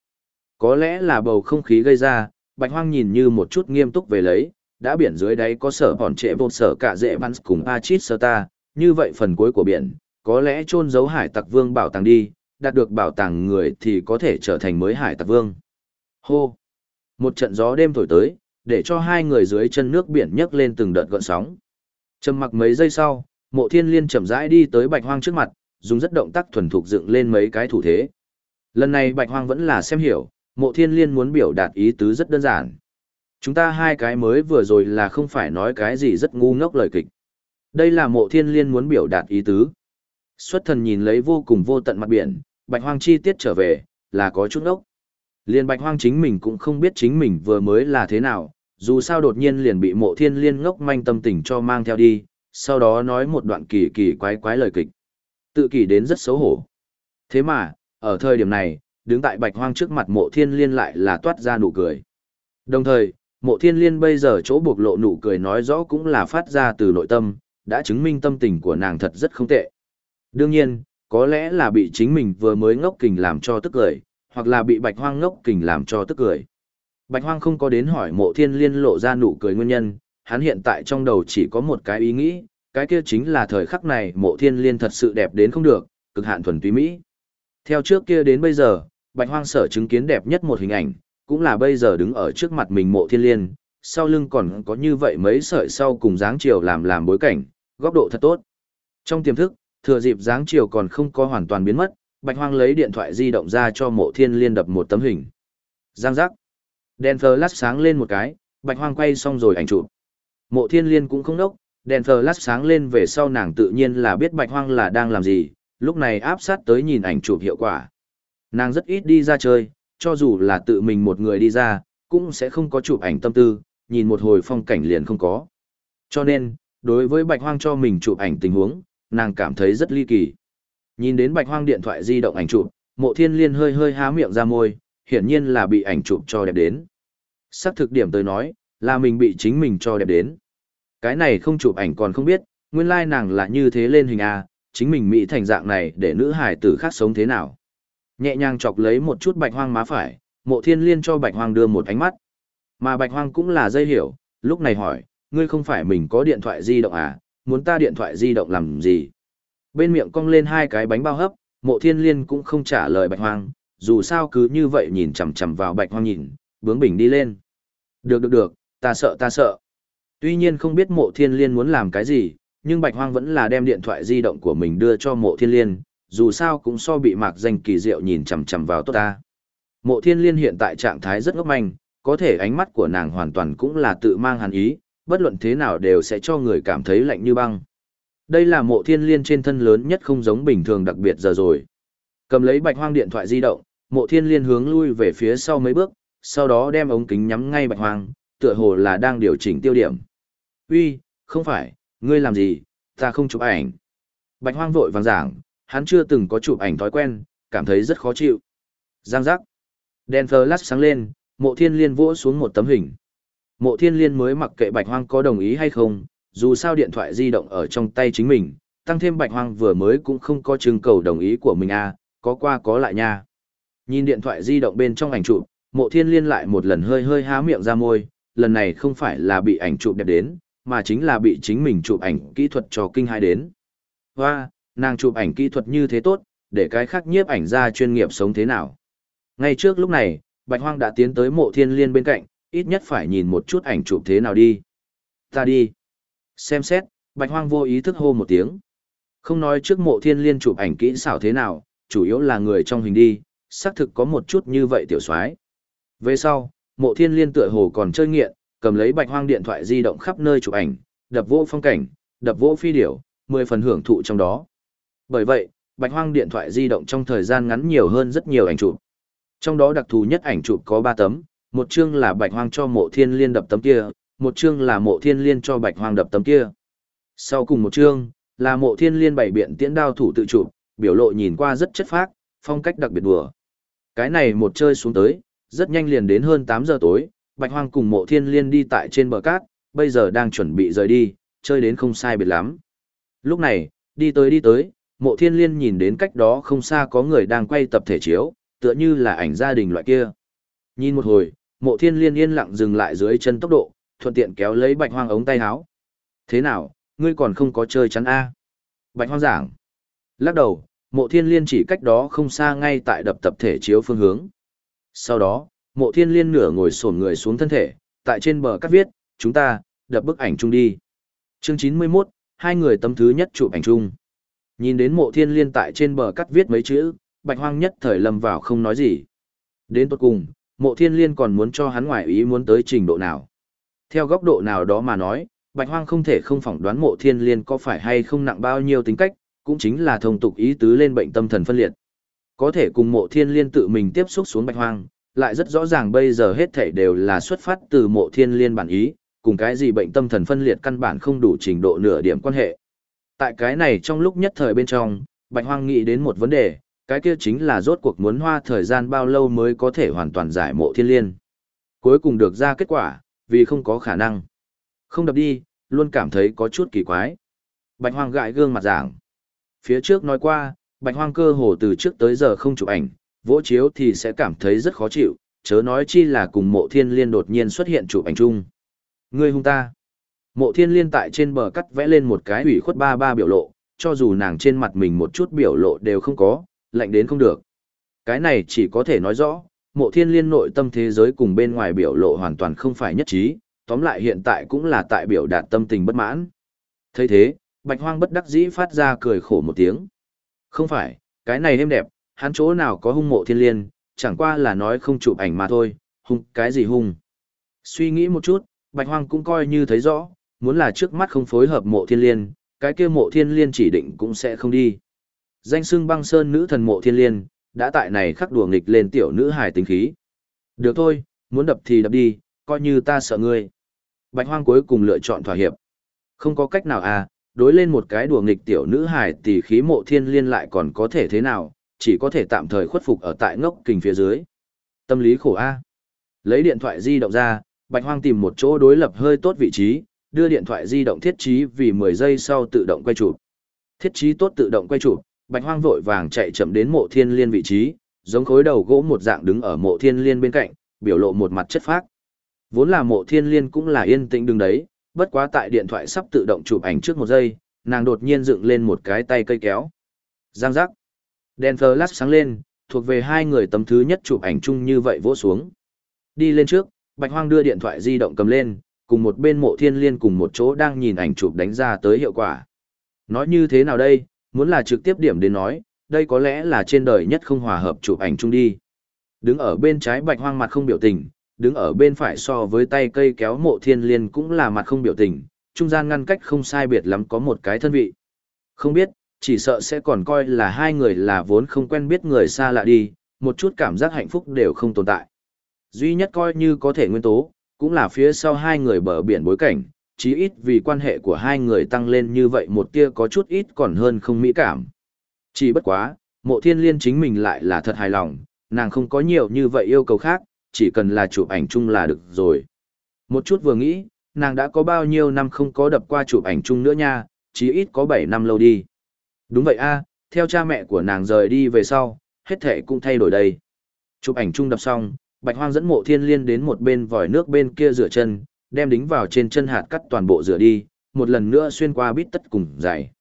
Có lẽ là bầu không khí gây ra, bạch hoang nhìn như một chút nghiêm túc về lấy, đã biển dưới đáy có sở hòn trệ vô sở cả dễ bắn cùng Achit Sota, như vậy phần cuối của biển, có lẽ trôn giấu hải tặc vương bảo tàng đi, đạt được bảo tàng người thì có thể trở thành mới hải tặc vương. Hô! Một trận gió đêm thổi tới, để cho hai người dưới chân nước biển nhấc lên từng đợt gợn sóng. Trầm mặc mấy giây sau, mộ thiên liên chậm rãi đi tới bạch hoang trước mặt, dùng rất động tác thuần thục dựng lên mấy cái thủ thế. Lần này bạch hoang vẫn là xem hiểu, mộ thiên liên muốn biểu đạt ý tứ rất đơn giản. Chúng ta hai cái mới vừa rồi là không phải nói cái gì rất ngu ngốc lời kịch. Đây là mộ thiên liên muốn biểu đạt ý tứ. Xuất thần nhìn lấy vô cùng vô tận mặt biển, bạch hoang chi tiết trở về, là có chút ngốc. Liên bạch hoang chính mình cũng không biết chính mình vừa mới là thế nào, dù sao đột nhiên liền bị mộ thiên liên ngốc manh tâm tình cho mang theo đi, sau đó nói một đoạn kỳ kỳ quái quái lời kịch. Tự kỷ đến rất xấu hổ. Thế mà, ở thời điểm này, đứng tại bạch hoang trước mặt mộ thiên liên lại là toát ra nụ cười. Đồng thời, mộ thiên liên bây giờ chỗ buộc lộ nụ cười nói rõ cũng là phát ra từ nội tâm, đã chứng minh tâm tình của nàng thật rất không tệ. Đương nhiên, có lẽ là bị chính mình vừa mới ngốc kình làm cho tức cười, hoặc là bị bạch hoang ngốc kình làm cho tức cười. Bạch hoang không có đến hỏi mộ thiên liên lộ ra nụ cười nguyên nhân, hắn hiện tại trong đầu chỉ có một cái ý nghĩ, cái kia chính là thời khắc này mộ thiên liên thật sự đẹp đến không được, cực hạn thuần túy mỹ. Theo trước kia đến bây giờ, bạch hoang sở chứng kiến đẹp nhất một hình ảnh, cũng là bây giờ đứng ở trước mặt mình mộ thiên liên, sau lưng còn có như vậy mấy sợi sau cùng dáng chiều làm làm bối cảnh, góc độ thật tốt. Trong tiềm thức, thừa dịp dáng chiều còn không có hoàn toàn biến mất, bạch hoang lấy điện thoại di động ra cho mộ thiên liên đập một tấm hình. Giang giác. Đèn flash sáng lên một cái, bạch hoang quay xong rồi ảnh chụp. Mộ thiên liên cũng không đốc, đèn flash sáng lên về sau nàng tự nhiên là biết bạch hoang là đang làm gì, lúc này áp sát tới nhìn ảnh chụp hiệu quả. Nàng rất ít đi ra chơi, cho dù là tự mình một người đi ra, cũng sẽ không có chụp ảnh tâm tư, nhìn một hồi phong cảnh liền không có. Cho nên, đối với bạch hoang cho mình chụp ảnh tình huống, nàng cảm thấy rất ly kỳ. Nhìn đến bạch hoang điện thoại di động ảnh chụp, mộ thiên liên hơi hơi há miệng ra môi, hiển nhiên là bị ảnh chụp cho đẹp đến. Sắc thực điểm tới nói, là mình bị chính mình cho đẹp đến. Cái này không chụp ảnh còn không biết, nguyên lai nàng là như thế lên hình A, chính mình mỹ thành dạng này để nữ hải tử khác sống thế nào. Nhẹ nhàng chọc lấy một chút bạch hoang má phải, mộ thiên liên cho bạch hoang đưa một ánh mắt. Mà bạch hoang cũng là dây hiểu, lúc này hỏi, ngươi không phải mình có điện thoại di động à, muốn ta điện thoại di động làm gì? Bên miệng cong lên hai cái bánh bao hấp, mộ thiên liên cũng không trả lời bạch hoang, dù sao cứ như vậy nhìn chằm chằm vào bạch hoang nhìn, bướng bỉnh đi lên. Được được được, ta sợ ta sợ. Tuy nhiên không biết mộ thiên liên muốn làm cái gì, nhưng bạch hoang vẫn là đem điện thoại di động của mình đưa cho mộ thiên liên, dù sao cũng so bị mạc danh kỳ diệu nhìn chằm chằm vào tốt ta. Mộ thiên liên hiện tại trạng thái rất ngốc manh, có thể ánh mắt của nàng hoàn toàn cũng là tự mang hàn ý, bất luận thế nào đều sẽ cho người cảm thấy lạnh như băng. Đây là mộ thiên liên trên thân lớn nhất không giống bình thường đặc biệt giờ rồi. Cầm lấy bạch hoang điện thoại di động, mộ thiên liên hướng lui về phía sau mấy bước, sau đó đem ống kính nhắm ngay bạch hoang, tựa hồ là đang điều chỉnh tiêu điểm. Uy, không phải, ngươi làm gì, ta không chụp ảnh. Bạch hoang vội vàng giảng, hắn chưa từng có chụp ảnh thói quen, cảm thấy rất khó chịu. Giang giác. Đèn flash sáng lên, mộ thiên liên vỗ xuống một tấm hình. Mộ thiên liên mới mặc kệ bạch hoang có đồng ý hay không, dù sao điện thoại di động ở trong tay chính mình, tăng thêm bạch hoang vừa mới cũng không có trưng cầu đồng ý của mình à, có qua có lại nha. Nhìn điện thoại di động bên trong ảnh chụp, mộ thiên liên lại một lần hơi hơi há miệng ra môi, lần này không phải là bị ảnh chụp đẹp đến, mà chính là bị chính mình chụp ảnh kỹ thuật cho kinh hai đến. Hoa, nàng chụp ảnh kỹ thuật như thế tốt, để cái khác nhiếp ảnh ra chuyên nghiệp sống thế nào. Ngay trước lúc này, Bạch Hoang đã tiến tới mộ thiên liên bên cạnh, ít nhất phải nhìn một chút ảnh chụp thế nào đi. Ta đi. Xem xét, Bạch Hoang vô ý thức hô một tiếng. Không nói trước mộ thiên liên chụp ảnh kỹ xảo thế nào, chủ yếu là người trong hình đi, xác thực có một chút như vậy tiểu soái. Về sau, mộ thiên liên tựa hồ còn chơi nghiện, cầm lấy Bạch Hoang điện thoại di động khắp nơi chụp ảnh, đập vô phong cảnh, đập vô phi điểu, mười phần hưởng thụ trong đó. Bởi vậy, Bạch Hoang điện thoại di động trong thời gian ngắn nhiều hơn rất nhiều ảnh chụp. Trong đó đặc thù nhất ảnh chụp có 3 tấm, một chương là Bạch Hoang cho Mộ Thiên Liên đập tấm kia, một chương là Mộ Thiên Liên cho Bạch Hoang đập tấm kia. Sau cùng một chương là Mộ Thiên Liên bày biện tiễn đao thủ tự chụp, biểu lộ nhìn qua rất chất phác, phong cách đặc biệt đùa. Cái này một chơi xuống tới, rất nhanh liền đến hơn 8 giờ tối, Bạch Hoang cùng Mộ Thiên Liên đi tại trên bờ cát, bây giờ đang chuẩn bị rời đi, chơi đến không sai biệt lắm. Lúc này, đi tới đi tới, Mộ Thiên Liên nhìn đến cách đó không xa có người đang quay tập thể chiếu, tựa như là ảnh gia đình loại kia. Nhìn một hồi, Mộ Thiên Liên yên lặng dừng lại dưới chân tốc độ, thuận tiện kéo lấy Bạch Hoang ống tay áo. Thế nào, ngươi còn không có chơi chắn a? Bạch Hoang giảng. Lắc đầu, Mộ Thiên Liên chỉ cách đó không xa ngay tại đập tập thể chiếu phương hướng. Sau đó, Mộ Thiên Liên nửa ngồi sổn người xuống thân thể, tại trên bờ cắt viết, chúng ta, đập bức ảnh chung đi. Chương 91, hai người tấm thứ nhất chụp ảnh chung. Nhìn đến mộ thiên liên tại trên bờ cắt viết mấy chữ, bạch hoang nhất thời lầm vào không nói gì. Đến tốt cùng, mộ thiên liên còn muốn cho hắn ngoại ý muốn tới trình độ nào. Theo góc độ nào đó mà nói, bạch hoang không thể không phỏng đoán mộ thiên liên có phải hay không nặng bao nhiêu tính cách, cũng chính là thông tục ý tứ lên bệnh tâm thần phân liệt. Có thể cùng mộ thiên liên tự mình tiếp xúc xuống bạch hoang, lại rất rõ ràng bây giờ hết thảy đều là xuất phát từ mộ thiên liên bản ý, cùng cái gì bệnh tâm thần phân liệt căn bản không đủ trình độ nửa điểm quan hệ. Tại cái này trong lúc nhất thời bên trong, bạch hoang nghĩ đến một vấn đề, cái kia chính là rốt cuộc muốn hoa thời gian bao lâu mới có thể hoàn toàn giải mộ thiên liên. Cuối cùng được ra kết quả, vì không có khả năng. Không đập đi, luôn cảm thấy có chút kỳ quái. Bạch hoang gãi gương mặt giảng. Phía trước nói qua, bạch hoang cơ hồ từ trước tới giờ không chụp ảnh, vỗ chiếu thì sẽ cảm thấy rất khó chịu, chớ nói chi là cùng mộ thiên liên đột nhiên xuất hiện chụp ảnh chung. Ngươi hung ta. Mộ thiên liên tại trên bờ cắt vẽ lên một cái ủy khuất ba ba biểu lộ, cho dù nàng trên mặt mình một chút biểu lộ đều không có, lạnh đến không được. Cái này chỉ có thể nói rõ, mộ thiên liên nội tâm thế giới cùng bên ngoài biểu lộ hoàn toàn không phải nhất trí, tóm lại hiện tại cũng là tại biểu đạt tâm tình bất mãn. thấy thế, bạch hoang bất đắc dĩ phát ra cười khổ một tiếng. Không phải, cái này êm đẹp, hắn chỗ nào có hung mộ thiên liên, chẳng qua là nói không chụp ảnh mà thôi, hung cái gì hung. Suy nghĩ một chút, bạch hoang cũng coi như thấy rõ, muốn là trước mắt không phối hợp mộ thiên liên, cái kia mộ thiên liên chỉ định cũng sẽ không đi. Danh xưng băng sơn nữ thần mộ thiên liên, đã tại này khắc đùa nghịch lên tiểu nữ hài tính khí. Được thôi, muốn đập thì đập đi, coi như ta sợ ngươi. Bạch hoang cuối cùng lựa chọn thỏa hiệp. Không có cách nào à, đối lên một cái đùa nghịch tiểu nữ hài tỷ khí mộ thiên liên lại còn có thể thế nào, chỉ có thể tạm thời khuất phục ở tại ngốc kình phía dưới. Tâm lý khổ a. Lấy điện thoại di động ra, Bạch Hoang tìm một chỗ đối lập hơi tốt vị trí, đưa điện thoại di động thiết trí vì 10 giây sau tự động quay chụp. Thiết trí tốt tự động quay chụp, Bạch Hoang vội vàng chạy chậm đến mộ thiên liên vị trí, giống khối đầu gỗ một dạng đứng ở mộ thiên liên bên cạnh, biểu lộ một mặt chất phác. Vốn là mộ thiên liên cũng là yên tĩnh đứng đấy, bất quá tại điện thoại sắp tự động chụp ảnh trước một giây, nàng đột nhiên dựng lên một cái tay cây kéo. Giang giác. Đèn flash sáng lên, thuộc về hai người tấm thứ nhất chụp ảnh chung như vậy vỗ xuống. Đi lên trước, Bạch Hoang đưa điện thoại di động cầm lên, cùng một bên mộ thiên liên cùng một chỗ đang nhìn ảnh chụp đánh ra tới hiệu quả. Nói như thế nào đây, muốn là trực tiếp điểm đến nói, đây có lẽ là trên đời nhất không hòa hợp chụp ảnh chung đi. Đứng ở bên trái Bạch Hoang mặt không biểu tình, đứng ở bên phải so với tay cây kéo mộ thiên liên cũng là mặt không biểu tình, trung gian ngăn cách không sai biệt lắm có một cái thân vị. Không biết, chỉ sợ sẽ còn coi là hai người là vốn không quen biết người xa lạ đi, một chút cảm giác hạnh phúc đều không tồn tại. Duy nhất coi như có thể nguyên tố, cũng là phía sau hai người bờ biển bối cảnh, chí ít vì quan hệ của hai người tăng lên như vậy một tia có chút ít còn hơn không mỹ cảm. Chỉ bất quá, mộ thiên liên chính mình lại là thật hài lòng, nàng không có nhiều như vậy yêu cầu khác, chỉ cần là chụp ảnh chung là được rồi. Một chút vừa nghĩ, nàng đã có bao nhiêu năm không có đập qua chụp ảnh chung nữa nha, chí ít có 7 năm lâu đi. Đúng vậy a, theo cha mẹ của nàng rời đi về sau, hết thể cũng thay đổi đây. Chụp ảnh chung đập xong, Bạch Hoang dẫn mộ thiên liên đến một bên vòi nước bên kia rửa chân, đem đính vào trên chân hạt cắt toàn bộ rửa đi, một lần nữa xuyên qua bít tất cùng dày.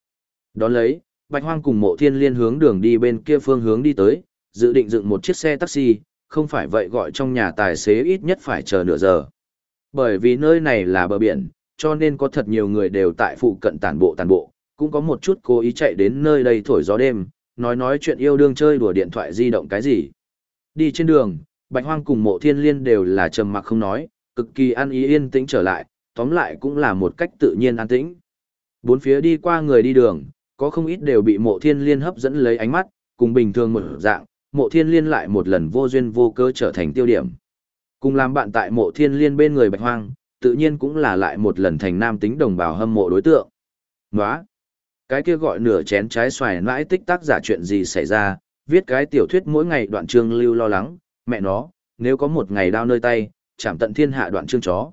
Đón lấy, Bạch Hoang cùng mộ thiên liên hướng đường đi bên kia phương hướng đi tới, dự định dựng một chiếc xe taxi, không phải vậy gọi trong nhà tài xế ít nhất phải chờ nửa giờ. Bởi vì nơi này là bờ biển, cho nên có thật nhiều người đều tại phụ cận tản bộ tản bộ, cũng có một chút cố ý chạy đến nơi đây thổi gió đêm, nói nói chuyện yêu đương chơi đùa điện thoại di động cái gì. Đi trên đường, Bạch Hoang cùng mộ thiên liên đều là trầm mặc không nói, cực kỳ an ý yên tĩnh trở lại, tóm lại cũng là một cách tự nhiên an tĩnh. Bốn phía đi qua người đi đường, có không ít đều bị mộ thiên liên hấp dẫn lấy ánh mắt, cùng bình thường một dạng, mộ thiên liên lại một lần vô duyên vô cớ trở thành tiêu điểm. Cùng làm bạn tại mộ thiên liên bên người bạch hoang, tự nhiên cũng là lại một lần thành nam tính đồng bào hâm mộ đối tượng. Nóa! Cái kia gọi nửa chén trái xoài nãi tích tác giả chuyện gì xảy ra, viết cái tiểu thuyết mỗi ngày đoạn chương lưu lo lắng, mẹ nó, nếu có một ngày đau nơi tay, chạm tận thiên hạ đoạn chương chó.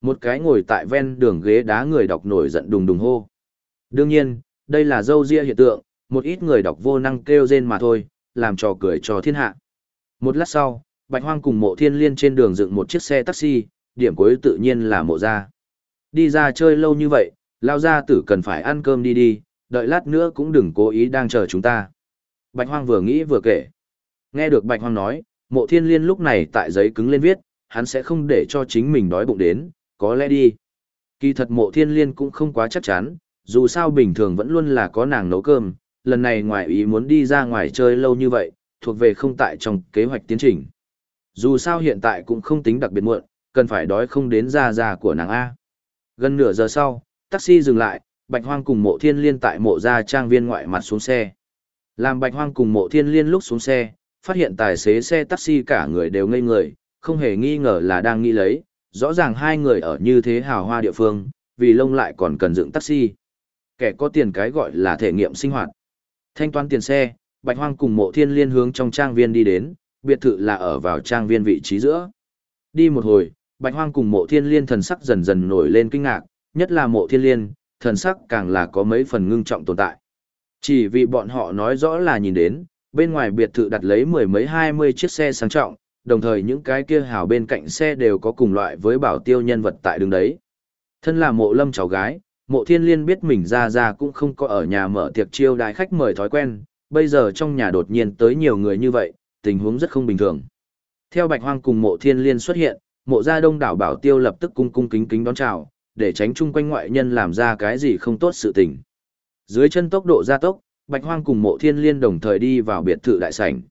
Một cái ngồi tại ven đường ghế đá người đọc nổi giận đùng đùng hô. Đương nhiên, đây là dâu ria hiện tượng, một ít người đọc vô năng kêu rên mà thôi, làm trò cười cho thiên hạ. Một lát sau, Bạch Hoang cùng mộ thiên liên trên đường dựng một chiếc xe taxi, điểm cuối tự nhiên là mộ Gia. Đi ra chơi lâu như vậy, lao Gia tử cần phải ăn cơm đi đi, đợi lát nữa cũng đừng cố ý đang chờ chúng ta. Bạch Hoang vừa nghĩ vừa kể. Nghe được Bạch Hoang nói, mộ thiên liên lúc này tại giấy cứng lên viết, hắn sẽ không để cho chính mình đói bụng đến, có lẽ đi. Kỳ thật mộ thiên liên cũng không quá chắc chắn, dù sao bình thường vẫn luôn là có nàng nấu cơm, lần này ngoài ý muốn đi ra ngoài chơi lâu như vậy, thuộc về không tại trong kế hoạch tiến trình. Dù sao hiện tại cũng không tính đặc biệt muộn, cần phải đói không đến ra ra của nàng A. Gần nửa giờ sau, taxi dừng lại, Bạch Hoang cùng mộ thiên liên tại mộ gia trang viên ngoại mặt xuống xe. Làm Bạch Hoang cùng mộ thiên liên lúc xuống xe, phát hiện tài xế xe taxi cả người đều ngây người, không hề nghi ngờ là đang nghĩ lấy, rõ ràng hai người ở như thế hào hoa địa phương, vì lông lại còn cần dựng taxi. Kẻ có tiền cái gọi là thể nghiệm sinh hoạt. Thanh toán tiền xe, Bạch Hoang cùng mộ thiên liên hướng trong trang viên đi đến, biệt thự là ở vào trang viên vị trí giữa. Đi một hồi, Bạch Hoang cùng mộ thiên liên thần sắc dần dần nổi lên kinh ngạc, nhất là mộ thiên liên, thần sắc càng là có mấy phần ngưng trọng tồn tại. Chỉ vì bọn họ nói rõ là nhìn đến, bên ngoài biệt thự đặt lấy mười mấy hai mươi chiếc xe sang trọng, đồng thời những cái kia hào bên cạnh xe đều có cùng loại với bảo tiêu nhân vật tại đường đấy. Thân là mộ lâm cháu gái, mộ thiên liên biết mình ra ra cũng không có ở nhà mở tiệc chiêu đại khách mời thói quen, bây giờ trong nhà đột nhiên tới nhiều người như vậy, tình huống rất không bình thường. Theo bạch hoang cùng mộ thiên liên xuất hiện, mộ gia đông đảo bảo tiêu lập tức cung cung kính kính đón chào, để tránh chung quanh ngoại nhân làm ra cái gì không tốt sự tình. Dưới chân tốc độ gia tốc, bạch hoang cùng mộ thiên liên đồng thời đi vào biệt thự đại sảnh.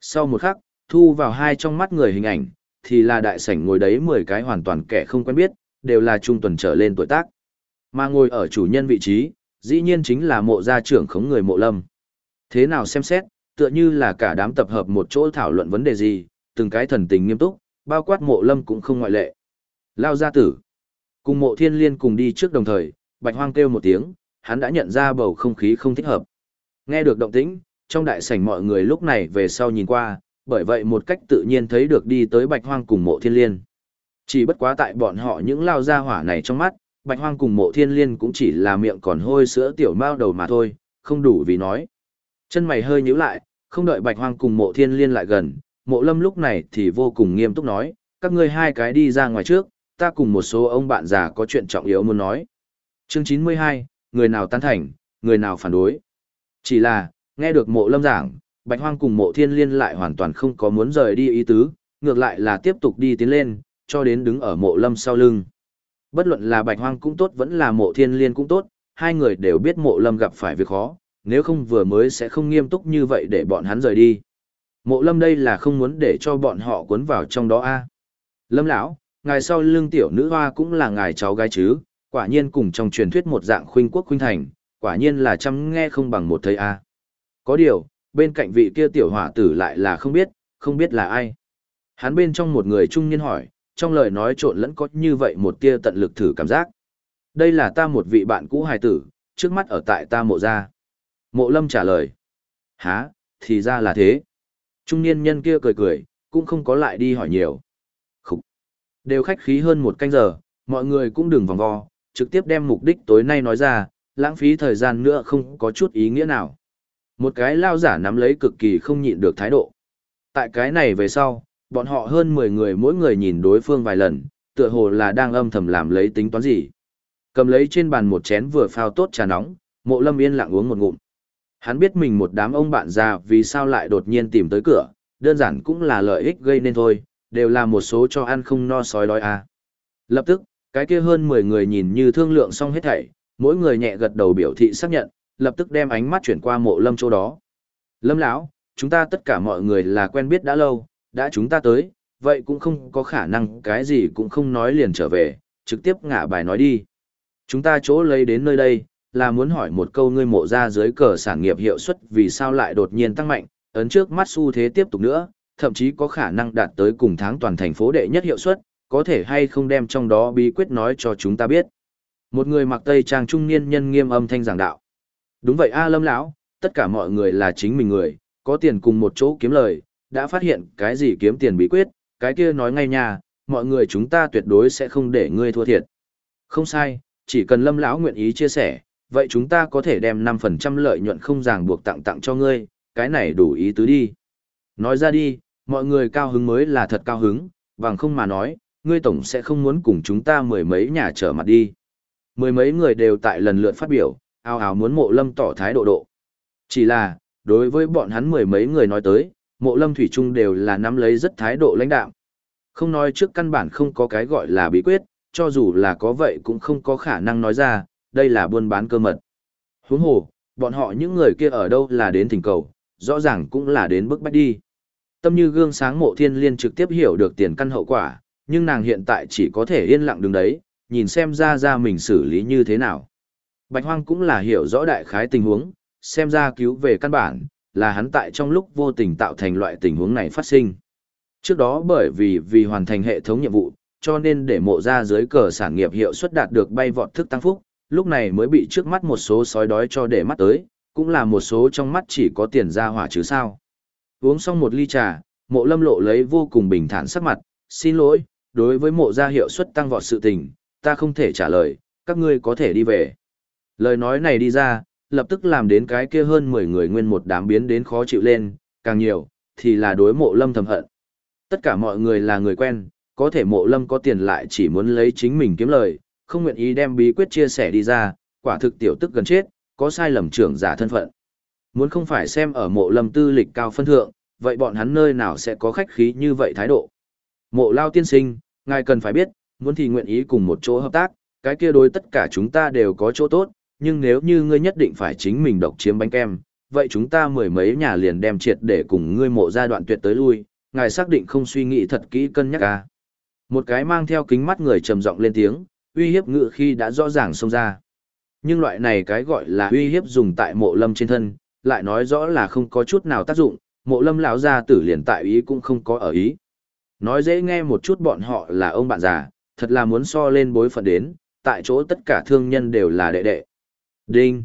Sau một khắc, thu vào hai trong mắt người hình ảnh, thì là đại sảnh ngồi đấy 10 cái hoàn toàn kẻ không quen biết, đều là trung tuần trở lên tuổi tác. Mà ngồi ở chủ nhân vị trí, dĩ nhiên chính là mộ gia trưởng khống người mộ lâm. Thế nào xem xét, tựa như là cả đám tập hợp một chỗ thảo luận vấn đề gì, từng cái thần tình nghiêm túc, bao quát mộ lâm cũng không ngoại lệ. Lao gia tử. Cùng mộ thiên liên cùng đi trước đồng thời, bạch hoang kêu một tiếng, hắn đã nhận ra bầu không khí không thích hợp. Nghe được động tĩnh, trong đại sảnh mọi người lúc này về sau nhìn qua, bởi vậy một cách tự nhiên thấy được đi tới bạch hoang cùng mộ thiên liên. Chỉ bất quá tại bọn họ những lao gia hỏa này trong mắt, bạch hoang cùng mộ thiên liên cũng chỉ là miệng còn hôi sữa tiểu mao đầu mà thôi, không đủ vì nói. Chân mày hơi nhíu lại, không đợi bạch hoang cùng mộ thiên liên lại gần, mộ lâm lúc này thì vô cùng nghiêm túc nói, các ngươi hai cái đi ra ngoài trước, ta cùng một số ông bạn già có chuyện trọng yếu muốn nói. Chương 92, người nào tán thành, người nào phản đối. Chỉ là, nghe được mộ lâm giảng, bạch hoang cùng mộ thiên liên lại hoàn toàn không có muốn rời đi ý tứ, ngược lại là tiếp tục đi tiến lên, cho đến đứng ở mộ lâm sau lưng. Bất luận là bạch hoang cũng tốt vẫn là mộ thiên liên cũng tốt, hai người đều biết mộ lâm gặp phải việc khó, nếu không vừa mới sẽ không nghiêm túc như vậy để bọn hắn rời đi. Mộ lâm đây là không muốn để cho bọn họ cuốn vào trong đó a. Lâm lão, ngài sau lưng tiểu nữ hoa cũng là ngài cháu gái chứ, quả nhiên cùng trong truyền thuyết một dạng khuynh quốc khuynh thành, quả nhiên là chăm nghe không bằng một thầy a. Có điều, bên cạnh vị kia tiểu hỏa tử lại là không biết, không biết là ai. Hắn bên trong một người trung niên hỏi, trong lời nói trộn lẫn có như vậy một tia tận lực thử cảm giác. Đây là ta một vị bạn cũ hài tử, trước mắt ở tại ta mộ gia. Mộ lâm trả lời. Hả, thì ra là thế. Trung niên nhân kia cười cười, cũng không có lại đi hỏi nhiều. Khúc. Đều khách khí hơn một canh giờ, mọi người cũng đừng vòng vo, trực tiếp đem mục đích tối nay nói ra, lãng phí thời gian nữa không có chút ý nghĩa nào. Một cái lao giả nắm lấy cực kỳ không nhịn được thái độ. Tại cái này về sau, bọn họ hơn 10 người mỗi người nhìn đối phương vài lần, tựa hồ là đang âm thầm làm lấy tính toán gì. Cầm lấy trên bàn một chén vừa phao tốt trà nóng, mộ lâm yên lặng uống một ngụm. Hắn biết mình một đám ông bạn già vì sao lại đột nhiên tìm tới cửa, đơn giản cũng là lợi ích gây nên thôi, đều là một số cho ăn không no sói đói à. Lập tức, cái kia hơn 10 người nhìn như thương lượng xong hết thảy, mỗi người nhẹ gật đầu biểu thị xác nhận, lập tức đem ánh mắt chuyển qua mộ lâm chỗ đó. Lâm lão, chúng ta tất cả mọi người là quen biết đã lâu, đã chúng ta tới, vậy cũng không có khả năng cái gì cũng không nói liền trở về, trực tiếp ngả bài nói đi. Chúng ta chỗ lấy đến nơi đây, là muốn hỏi một câu ngươi mộ ra dưới cờ sản nghiệp hiệu suất vì sao lại đột nhiên tăng mạnh, ấn trước mắt xu thế tiếp tục nữa, thậm chí có khả năng đạt tới cùng tháng toàn thành phố đệ nhất hiệu suất, có thể hay không đem trong đó bí quyết nói cho chúng ta biết. Một người mặc tây trang trung niên nhân nghiêm âm thanh giảng đạo. Đúng vậy a Lâm lão, tất cả mọi người là chính mình người, có tiền cùng một chỗ kiếm lời, đã phát hiện cái gì kiếm tiền bí quyết, cái kia nói ngay nha, mọi người chúng ta tuyệt đối sẽ không để ngươi thua thiệt. Không sai, chỉ cần Lâm lão nguyện ý chia sẻ, vậy chúng ta có thể đem 5% lợi nhuận không ràng buộc tặng tặng cho ngươi, cái này đủ ý tứ đi. Nói ra đi, mọi người cao hứng mới là thật cao hứng, bằng không mà nói, ngươi tổng sẽ không muốn cùng chúng ta mười mấy nhà trở mặt đi. Mười mấy người đều tại lần lượt phát biểu, ao ào muốn mộ lâm tỏ thái độ độ. Chỉ là, đối với bọn hắn mười mấy người nói tới, mộ lâm thủy Trung đều là nắm lấy rất thái độ lãnh đạo. Không nói trước căn bản không có cái gọi là bí quyết, cho dù là có vậy cũng không có khả năng nói ra, đây là buôn bán cơ mật. Huống hồ, bọn họ những người kia ở đâu là đến thỉnh cầu, rõ ràng cũng là đến bức bách đi. Tâm như gương sáng mộ thiên liên trực tiếp hiểu được tiền căn hậu quả, nhưng nàng hiện tại chỉ có thể yên lặng đứng đấy, nhìn xem ra ra mình xử lý như thế nào. Bạch Hoang cũng là hiểu rõ đại khái tình huống, xem ra cứu về căn bản, là hắn tại trong lúc vô tình tạo thành loại tình huống này phát sinh. Trước đó bởi vì vì hoàn thành hệ thống nhiệm vụ, cho nên để mộ ra dưới cờ sản nghiệp hiệu suất đạt được bay vọt thức tăng phúc, lúc này mới bị trước mắt một số sói đói cho để mắt tới, cũng là một số trong mắt chỉ có tiền ra hỏa chứ sao. Uống xong một ly trà, mộ lâm lộ lấy vô cùng bình thản sắc mặt, xin lỗi, đối với mộ gia hiệu suất tăng vọt sự tình, ta không thể trả lời, các ngươi có thể đi về. Lời nói này đi ra, lập tức làm đến cái kia hơn 10 người nguyên một đám biến đến khó chịu lên, càng nhiều, thì là đối mộ lâm thầm hận. Tất cả mọi người là người quen, có thể mộ lâm có tiền lại chỉ muốn lấy chính mình kiếm lời, không nguyện ý đem bí quyết chia sẻ đi ra, quả thực tiểu tức gần chết, có sai lầm trưởng giả thân phận. Muốn không phải xem ở mộ lâm tư lịch cao phân thượng, vậy bọn hắn nơi nào sẽ có khách khí như vậy thái độ. Mộ lao tiên sinh, ngài cần phải biết, muốn thì nguyện ý cùng một chỗ hợp tác, cái kia đối tất cả chúng ta đều có chỗ tốt, nhưng nếu như ngươi nhất định phải chính mình độc chiếm bánh kem, vậy chúng ta mười mấy nhà liền đem triệt để cùng ngươi mộ ra đoạn tuyệt tới lui, ngài xác định không suy nghĩ thật kỹ cân nhắc à. Một cái mang theo kính mắt người trầm giọng lên tiếng, uy hiếp ngự khi đã rõ ràng xông ra. Nhưng loại này cái gọi là uy hiếp dùng tại mộ lâm trên thân, lại nói rõ là không có chút nào tác dụng, mộ lâm lão gia tử liền tại ý cũng không có ở ý. Nói dễ nghe một chút bọn họ là ông bạn già, thật là muốn so lên bối phận đến, tại chỗ tất cả thương nhân đều là đệ đệ. Đinh.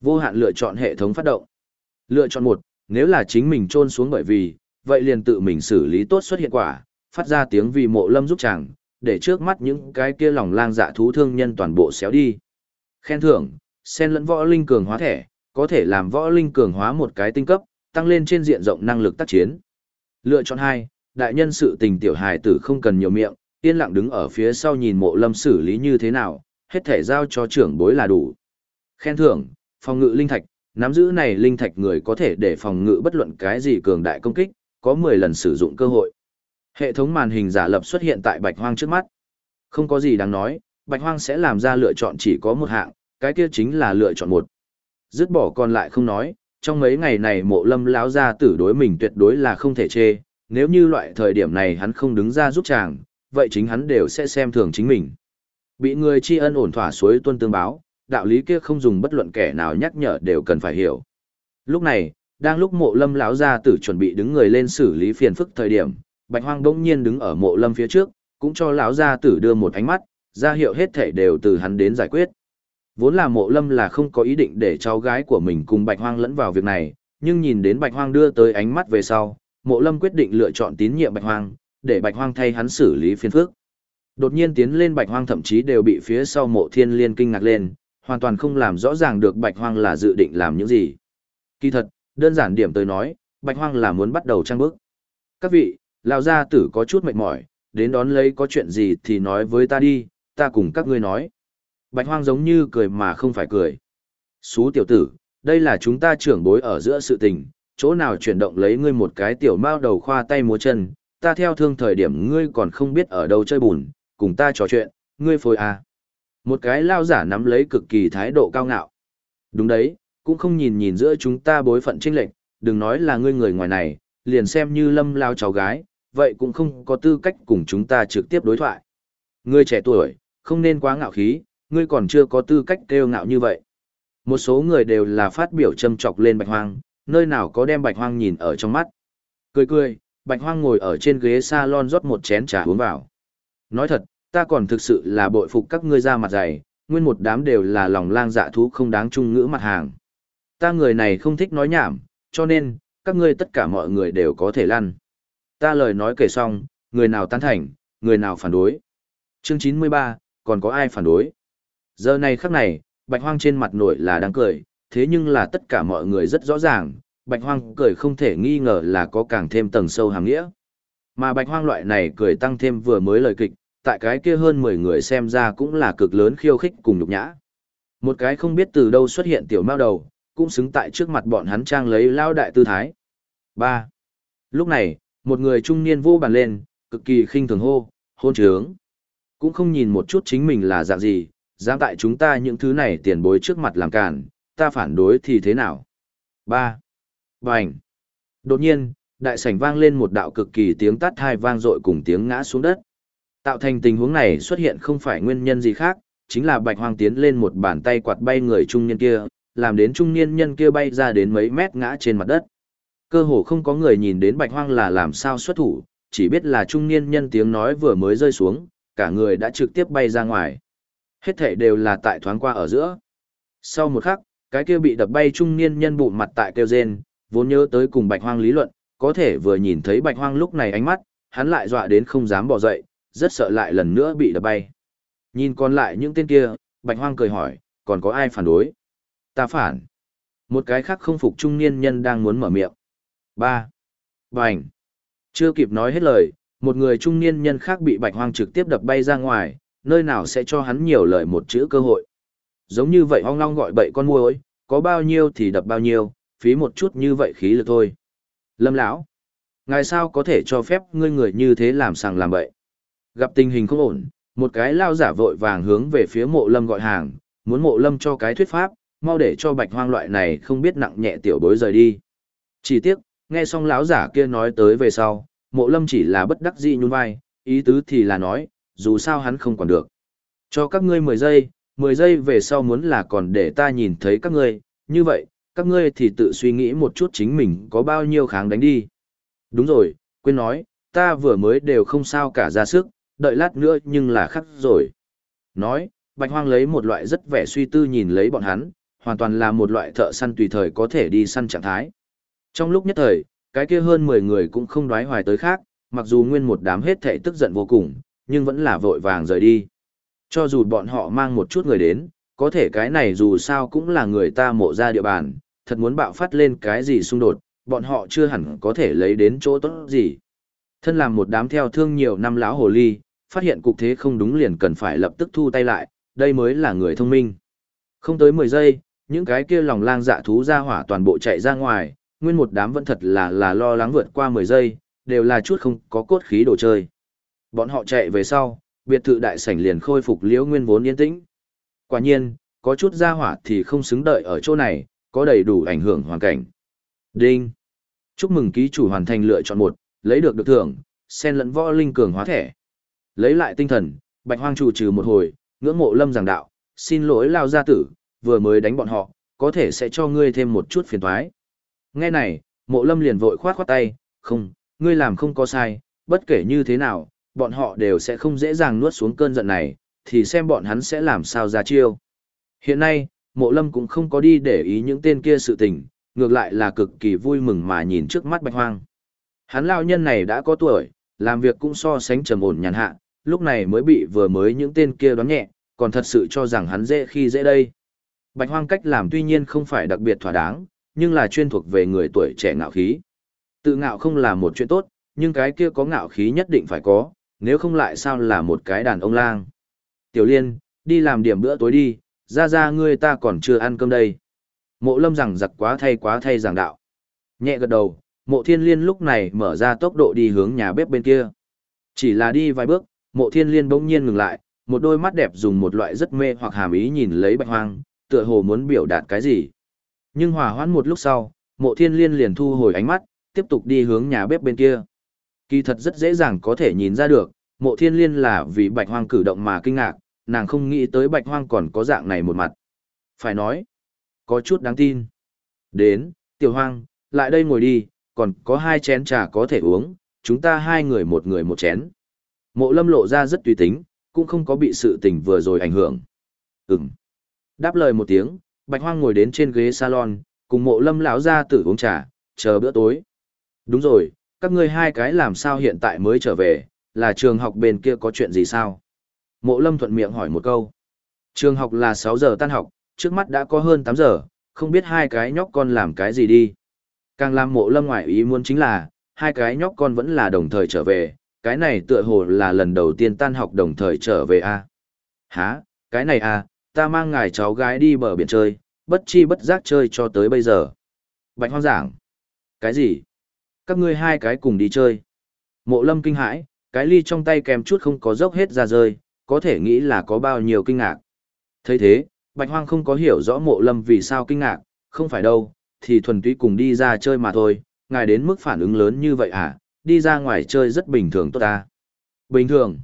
Vô hạn lựa chọn hệ thống phát động. Lựa chọn một, nếu là chính mình trôn xuống bởi vì, vậy liền tự mình xử lý tốt xuất hiện quả, phát ra tiếng vì mộ lâm giúp chàng, để trước mắt những cái kia lòng lang dạ thú thương nhân toàn bộ xéo đi. Khen thưởng, sen lẫn võ linh cường hóa thẻ, có thể làm võ linh cường hóa một cái tinh cấp, tăng lên trên diện rộng năng lực tác chiến. Lựa chọn hai, đại nhân sự tình tiểu hài tử không cần nhiều miệng, yên lặng đứng ở phía sau nhìn mộ lâm xử lý như thế nào, hết thể giao cho trưởng bối là đủ. Khen thưởng, phòng ngự linh thạch, nắm giữ này linh thạch người có thể để phòng ngự bất luận cái gì cường đại công kích, có 10 lần sử dụng cơ hội. Hệ thống màn hình giả lập xuất hiện tại Bạch Hoang trước mắt. Không có gì đáng nói, Bạch Hoang sẽ làm ra lựa chọn chỉ có một hạng, cái kia chính là lựa chọn một. Dứt bỏ còn lại không nói, trong mấy ngày này mộ lâm lão gia tử đối mình tuyệt đối là không thể chê, nếu như loại thời điểm này hắn không đứng ra giúp chàng, vậy chính hắn đều sẽ xem thường chính mình. Bị người tri ân ổn thỏa suối tuân tương báo, đạo lý kia không dùng bất luận kẻ nào nhắc nhở đều cần phải hiểu. Lúc này, đang lúc mộ lâm lão gia tử chuẩn bị đứng người lên xử lý phiền phức thời điểm, bạch hoang bỗng nhiên đứng ở mộ lâm phía trước, cũng cho lão gia tử đưa một ánh mắt, ra hiệu hết thảy đều từ hắn đến giải quyết. Vốn là mộ lâm là không có ý định để cháu gái của mình cùng bạch hoang lẫn vào việc này, nhưng nhìn đến bạch hoang đưa tới ánh mắt về sau, mộ lâm quyết định lựa chọn tín nhiệm bạch hoang, để bạch hoang thay hắn xử lý phiền phức. Đột nhiên tiến lên bạch hoang thậm chí đều bị phía sau mộ thiên liên kinh ngạc lên, hoàn toàn không làm rõ ràng được bạch hoang là dự định làm những gì. Kỳ thật, đơn giản điểm tới nói, bạch hoang là muốn bắt đầu trang bước. Các vị, lão gia tử có chút mệt mỏi, đến đón lấy có chuyện gì thì nói với ta đi, ta cùng các ngươi nói. Bạch hoang giống như cười mà không phải cười. Xú tiểu tử, đây là chúng ta trưởng bối ở giữa sự tình, chỗ nào chuyển động lấy ngươi một cái tiểu mao đầu khoa tay múa chân, ta theo thương thời điểm ngươi còn không biết ở đâu chơi bùn, cùng ta trò chuyện, ngươi phối à. Một cái lao giả nắm lấy cực kỳ thái độ cao ngạo. Đúng đấy, cũng không nhìn nhìn giữa chúng ta bối phận trinh lệnh, đừng nói là ngươi người ngoài này, liền xem như lâm lao cháu gái, vậy cũng không có tư cách cùng chúng ta trực tiếp đối thoại. Ngươi trẻ tuổi, không nên quá ngạo khí, ngươi còn chưa có tư cách kêu ngạo như vậy. Một số người đều là phát biểu châm chọc lên bạch hoang, nơi nào có đem bạch hoang nhìn ở trong mắt. Cười cười, bạch hoang ngồi ở trên ghế salon rót một chén trà uống vào. Nói thật, ta còn thực sự là bội phục các ngươi ra mặt dày, nguyên một đám đều là lòng lang dạ thú không đáng chung ngữ mặt hàng. Ta người này không thích nói nhảm, cho nên, các ngươi tất cả mọi người đều có thể lăn. Ta lời nói kể xong, người nào tán thành, người nào phản đối. Chương 93, còn có ai phản đối? Giờ này khắc này, bạch hoang trên mặt nổi là đang cười, thế nhưng là tất cả mọi người rất rõ ràng, bạch hoang cười không thể nghi ngờ là có càng thêm tầng sâu hàng nghĩa. Mà bạch hoang loại này cười tăng thêm vừa mới lời kịch, tại cái kia hơn 10 người xem ra cũng là cực lớn khiêu khích cùng nhục nhã. Một cái không biết từ đâu xuất hiện tiểu mao đầu, cũng xứng tại trước mặt bọn hắn trang lấy lao đại tư thái. 3. Lúc này, một người trung niên vô bàn lên, cực kỳ khinh thường hô, hôn trướng. Cũng không nhìn một chút chính mình là dạng gì, dám tại chúng ta những thứ này tiền bối trước mặt làm cản, ta phản đối thì thế nào? 3. Bành. Đột nhiên, đại sảnh vang lên một đạo cực kỳ tiếng tát hai vang dội cùng tiếng ngã xuống đất. Tạo thành tình huống này xuất hiện không phải nguyên nhân gì khác, chính là bạch hoang tiến lên một bàn tay quạt bay người trung niên kia, làm đến trung niên nhân kia bay ra đến mấy mét ngã trên mặt đất. Cơ hồ không có người nhìn đến bạch hoang là làm sao xuất thủ, chỉ biết là trung niên nhân tiếng nói vừa mới rơi xuống, cả người đã trực tiếp bay ra ngoài. Hết thể đều là tại thoáng qua ở giữa. Sau một khắc, cái kia bị đập bay trung niên nhân bụng mặt tại kêu rên, vốn nhớ tới cùng bạch hoang lý luận, có thể vừa nhìn thấy bạch hoang lúc này ánh mắt, hắn lại dọa đến không dám bỏ dậy, rất sợ lại lần nữa bị đập bay. Nhìn còn lại những tên kia, bạch hoang cười hỏi, còn có ai phản đối? Ta phản. Một cái khác không phục trung niên nhân đang muốn mở miệng. Ba. Bành. Chưa kịp nói hết lời, một người trung niên nhân khác bị bạch hoang trực tiếp đập bay ra ngoài, nơi nào sẽ cho hắn nhiều lời một chữ cơ hội. Giống như vậy hoang long gọi bậy con muỗi, có bao nhiêu thì đập bao nhiêu, phí một chút như vậy khí lực thôi. Lâm lão, ngài sao có thể cho phép ngươi người như thế làm sàng làm bậy? Gặp tình hình không ổn, một cái lao giả vội vàng hướng về phía mộ lâm gọi hàng, muốn mộ lâm cho cái thuyết pháp, mau để cho bạch hoang loại này không biết nặng nhẹ tiểu bối rời đi. Chỉ tiếc, nghe xong lão giả kia nói tới về sau, mộ lâm chỉ là bất đắc dĩ nhún vai, ý tứ thì là nói, dù sao hắn không còn được. Cho các ngươi 10 giây, 10 giây về sau muốn là còn để ta nhìn thấy các ngươi, như vậy, các ngươi thì tự suy nghĩ một chút chính mình có bao nhiêu kháng đánh đi. Đúng rồi, quên nói, ta vừa mới đều không sao cả ra sức, đợi lát nữa nhưng là khắc rồi. Nói, Bạch Hoang lấy một loại rất vẻ suy tư nhìn lấy bọn hắn, hoàn toàn là một loại thợ săn tùy thời có thể đi săn trạng thái. Trong lúc nhất thời, cái kia hơn 10 người cũng không đoái hoài tới khác, mặc dù nguyên một đám hết thảy tức giận vô cùng, nhưng vẫn là vội vàng rời đi. Cho dù bọn họ mang một chút người đến, có thể cái này dù sao cũng là người ta mộ ra địa bàn, thật muốn bạo phát lên cái gì xung đột, bọn họ chưa hẳn có thể lấy đến chỗ tốt gì. Thân làm một đám theo thương nhiều năm lão hồ ly, phát hiện cục thế không đúng liền cần phải lập tức thu tay lại, đây mới là người thông minh. Không tới 10 giây, những cái kia lòng lang dạ thú ra hỏa toàn bộ chạy ra ngoài, nguyên một đám vẫn thật là là lo lắng vượt qua 10 giây, đều là chút không có cốt khí đồ chơi. Bọn họ chạy về sau, biệt thự đại sảnh liền khôi phục liễu nguyên vốn yên tĩnh. Quả nhiên, có chút ra hỏa thì không xứng đợi ở chỗ này, có đầy đủ ảnh hưởng hoàn cảnh. Đinh! Chúc mừng ký chủ hoàn thành lựa chọn một, lấy được được thưởng, sen lẫn võ linh cường hóa thẻ. Lấy lại tinh thần, bạch hoang chủ trừ một hồi, ngưỡng mộ lâm giảng đạo, xin lỗi lao gia tử, vừa mới đánh bọn họ, có thể sẽ cho ngươi thêm một chút phiền toái. Nghe này, mộ lâm liền vội khoát khoát tay, không, ngươi làm không có sai, bất kể như thế nào, bọn họ đều sẽ không dễ dàng nuốt xuống cơn giận này, thì xem bọn hắn sẽ làm sao ra chiêu. Hiện nay, mộ lâm cũng không có đi để ý những tên kia sự tình, ngược lại là cực kỳ vui mừng mà nhìn trước mắt bạch hoang. Hắn lao nhân này đã có tuổi, làm việc cũng so sánh trầm ổn nhàn hạ, lúc này mới bị vừa mới những tên kia đoán nhẹ, còn thật sự cho rằng hắn dễ khi dễ đây. Bạch hoang cách làm tuy nhiên không phải đặc biệt thỏa đáng, nhưng là chuyên thuộc về người tuổi trẻ ngạo khí. Tự ngạo không là một chuyện tốt, nhưng cái kia có ngạo khí nhất định phải có, nếu không lại sao là một cái đàn ông lang. Tiểu liên, đi làm điểm bữa tối đi, ra ra ngươi ta còn chưa ăn cơm đây. Mộ lâm rằng giặc quá thay quá thay giảng đạo. Nhẹ gật đầu, mộ thiên liên lúc này mở ra tốc độ đi hướng nhà bếp bên kia. Chỉ là đi vài bước, mộ thiên liên bỗng nhiên ngừng lại, một đôi mắt đẹp dùng một loại rất mê hoặc hàm ý nhìn lấy bạch hoang, tựa hồ muốn biểu đạt cái gì. Nhưng hòa hoãn một lúc sau, mộ thiên liên liền thu hồi ánh mắt, tiếp tục đi hướng nhà bếp bên kia. Kỳ thật rất dễ dàng có thể nhìn ra được, mộ thiên liên là vì bạch hoang cử động mà kinh ngạc, nàng không nghĩ tới bạch hoang còn có dạng này một mặt. Phải nói, có chút đáng tin. Đến, tiểu hoang, lại đây ngồi đi, còn có hai chén trà có thể uống, chúng ta hai người một người một chén. Mộ lâm lộ ra rất tùy tính, cũng không có bị sự tình vừa rồi ảnh hưởng. Ừm. Đáp lời một tiếng, bạch hoang ngồi đến trên ghế salon, cùng mộ lâm lão ra tử uống trà, chờ bữa tối. Đúng rồi, các ngươi hai cái làm sao hiện tại mới trở về, là trường học bên kia có chuyện gì sao? Mộ lâm thuận miệng hỏi một câu. Trường học là 6 giờ tan học, trước mắt đã có hơn 8 giờ, không biết hai cái nhóc con làm cái gì đi. Càng làm mộ lâm ngoại ý muốn chính là, hai cái nhóc con vẫn là đồng thời trở về, cái này tựa hồ là lần đầu tiên tan học đồng thời trở về a à? Hả, cái này à, ta mang ngài cháu gái đi bờ biển chơi, bất chi bất giác chơi cho tới bây giờ. Bạch hoang giảng. Cái gì? Các ngươi hai cái cùng đi chơi. Mộ lâm kinh hãi, cái ly trong tay kèm chút không có dốc hết ra rơi, có thể nghĩ là có bao nhiêu kinh ngạc. thấy thế, Bạch Hoang không có hiểu rõ mộ lâm vì sao kinh ngạc, không phải đâu, thì thuần túy cùng đi ra chơi mà thôi, ngài đến mức phản ứng lớn như vậy à, đi ra ngoài chơi rất bình thường tốt ta. Bình thường?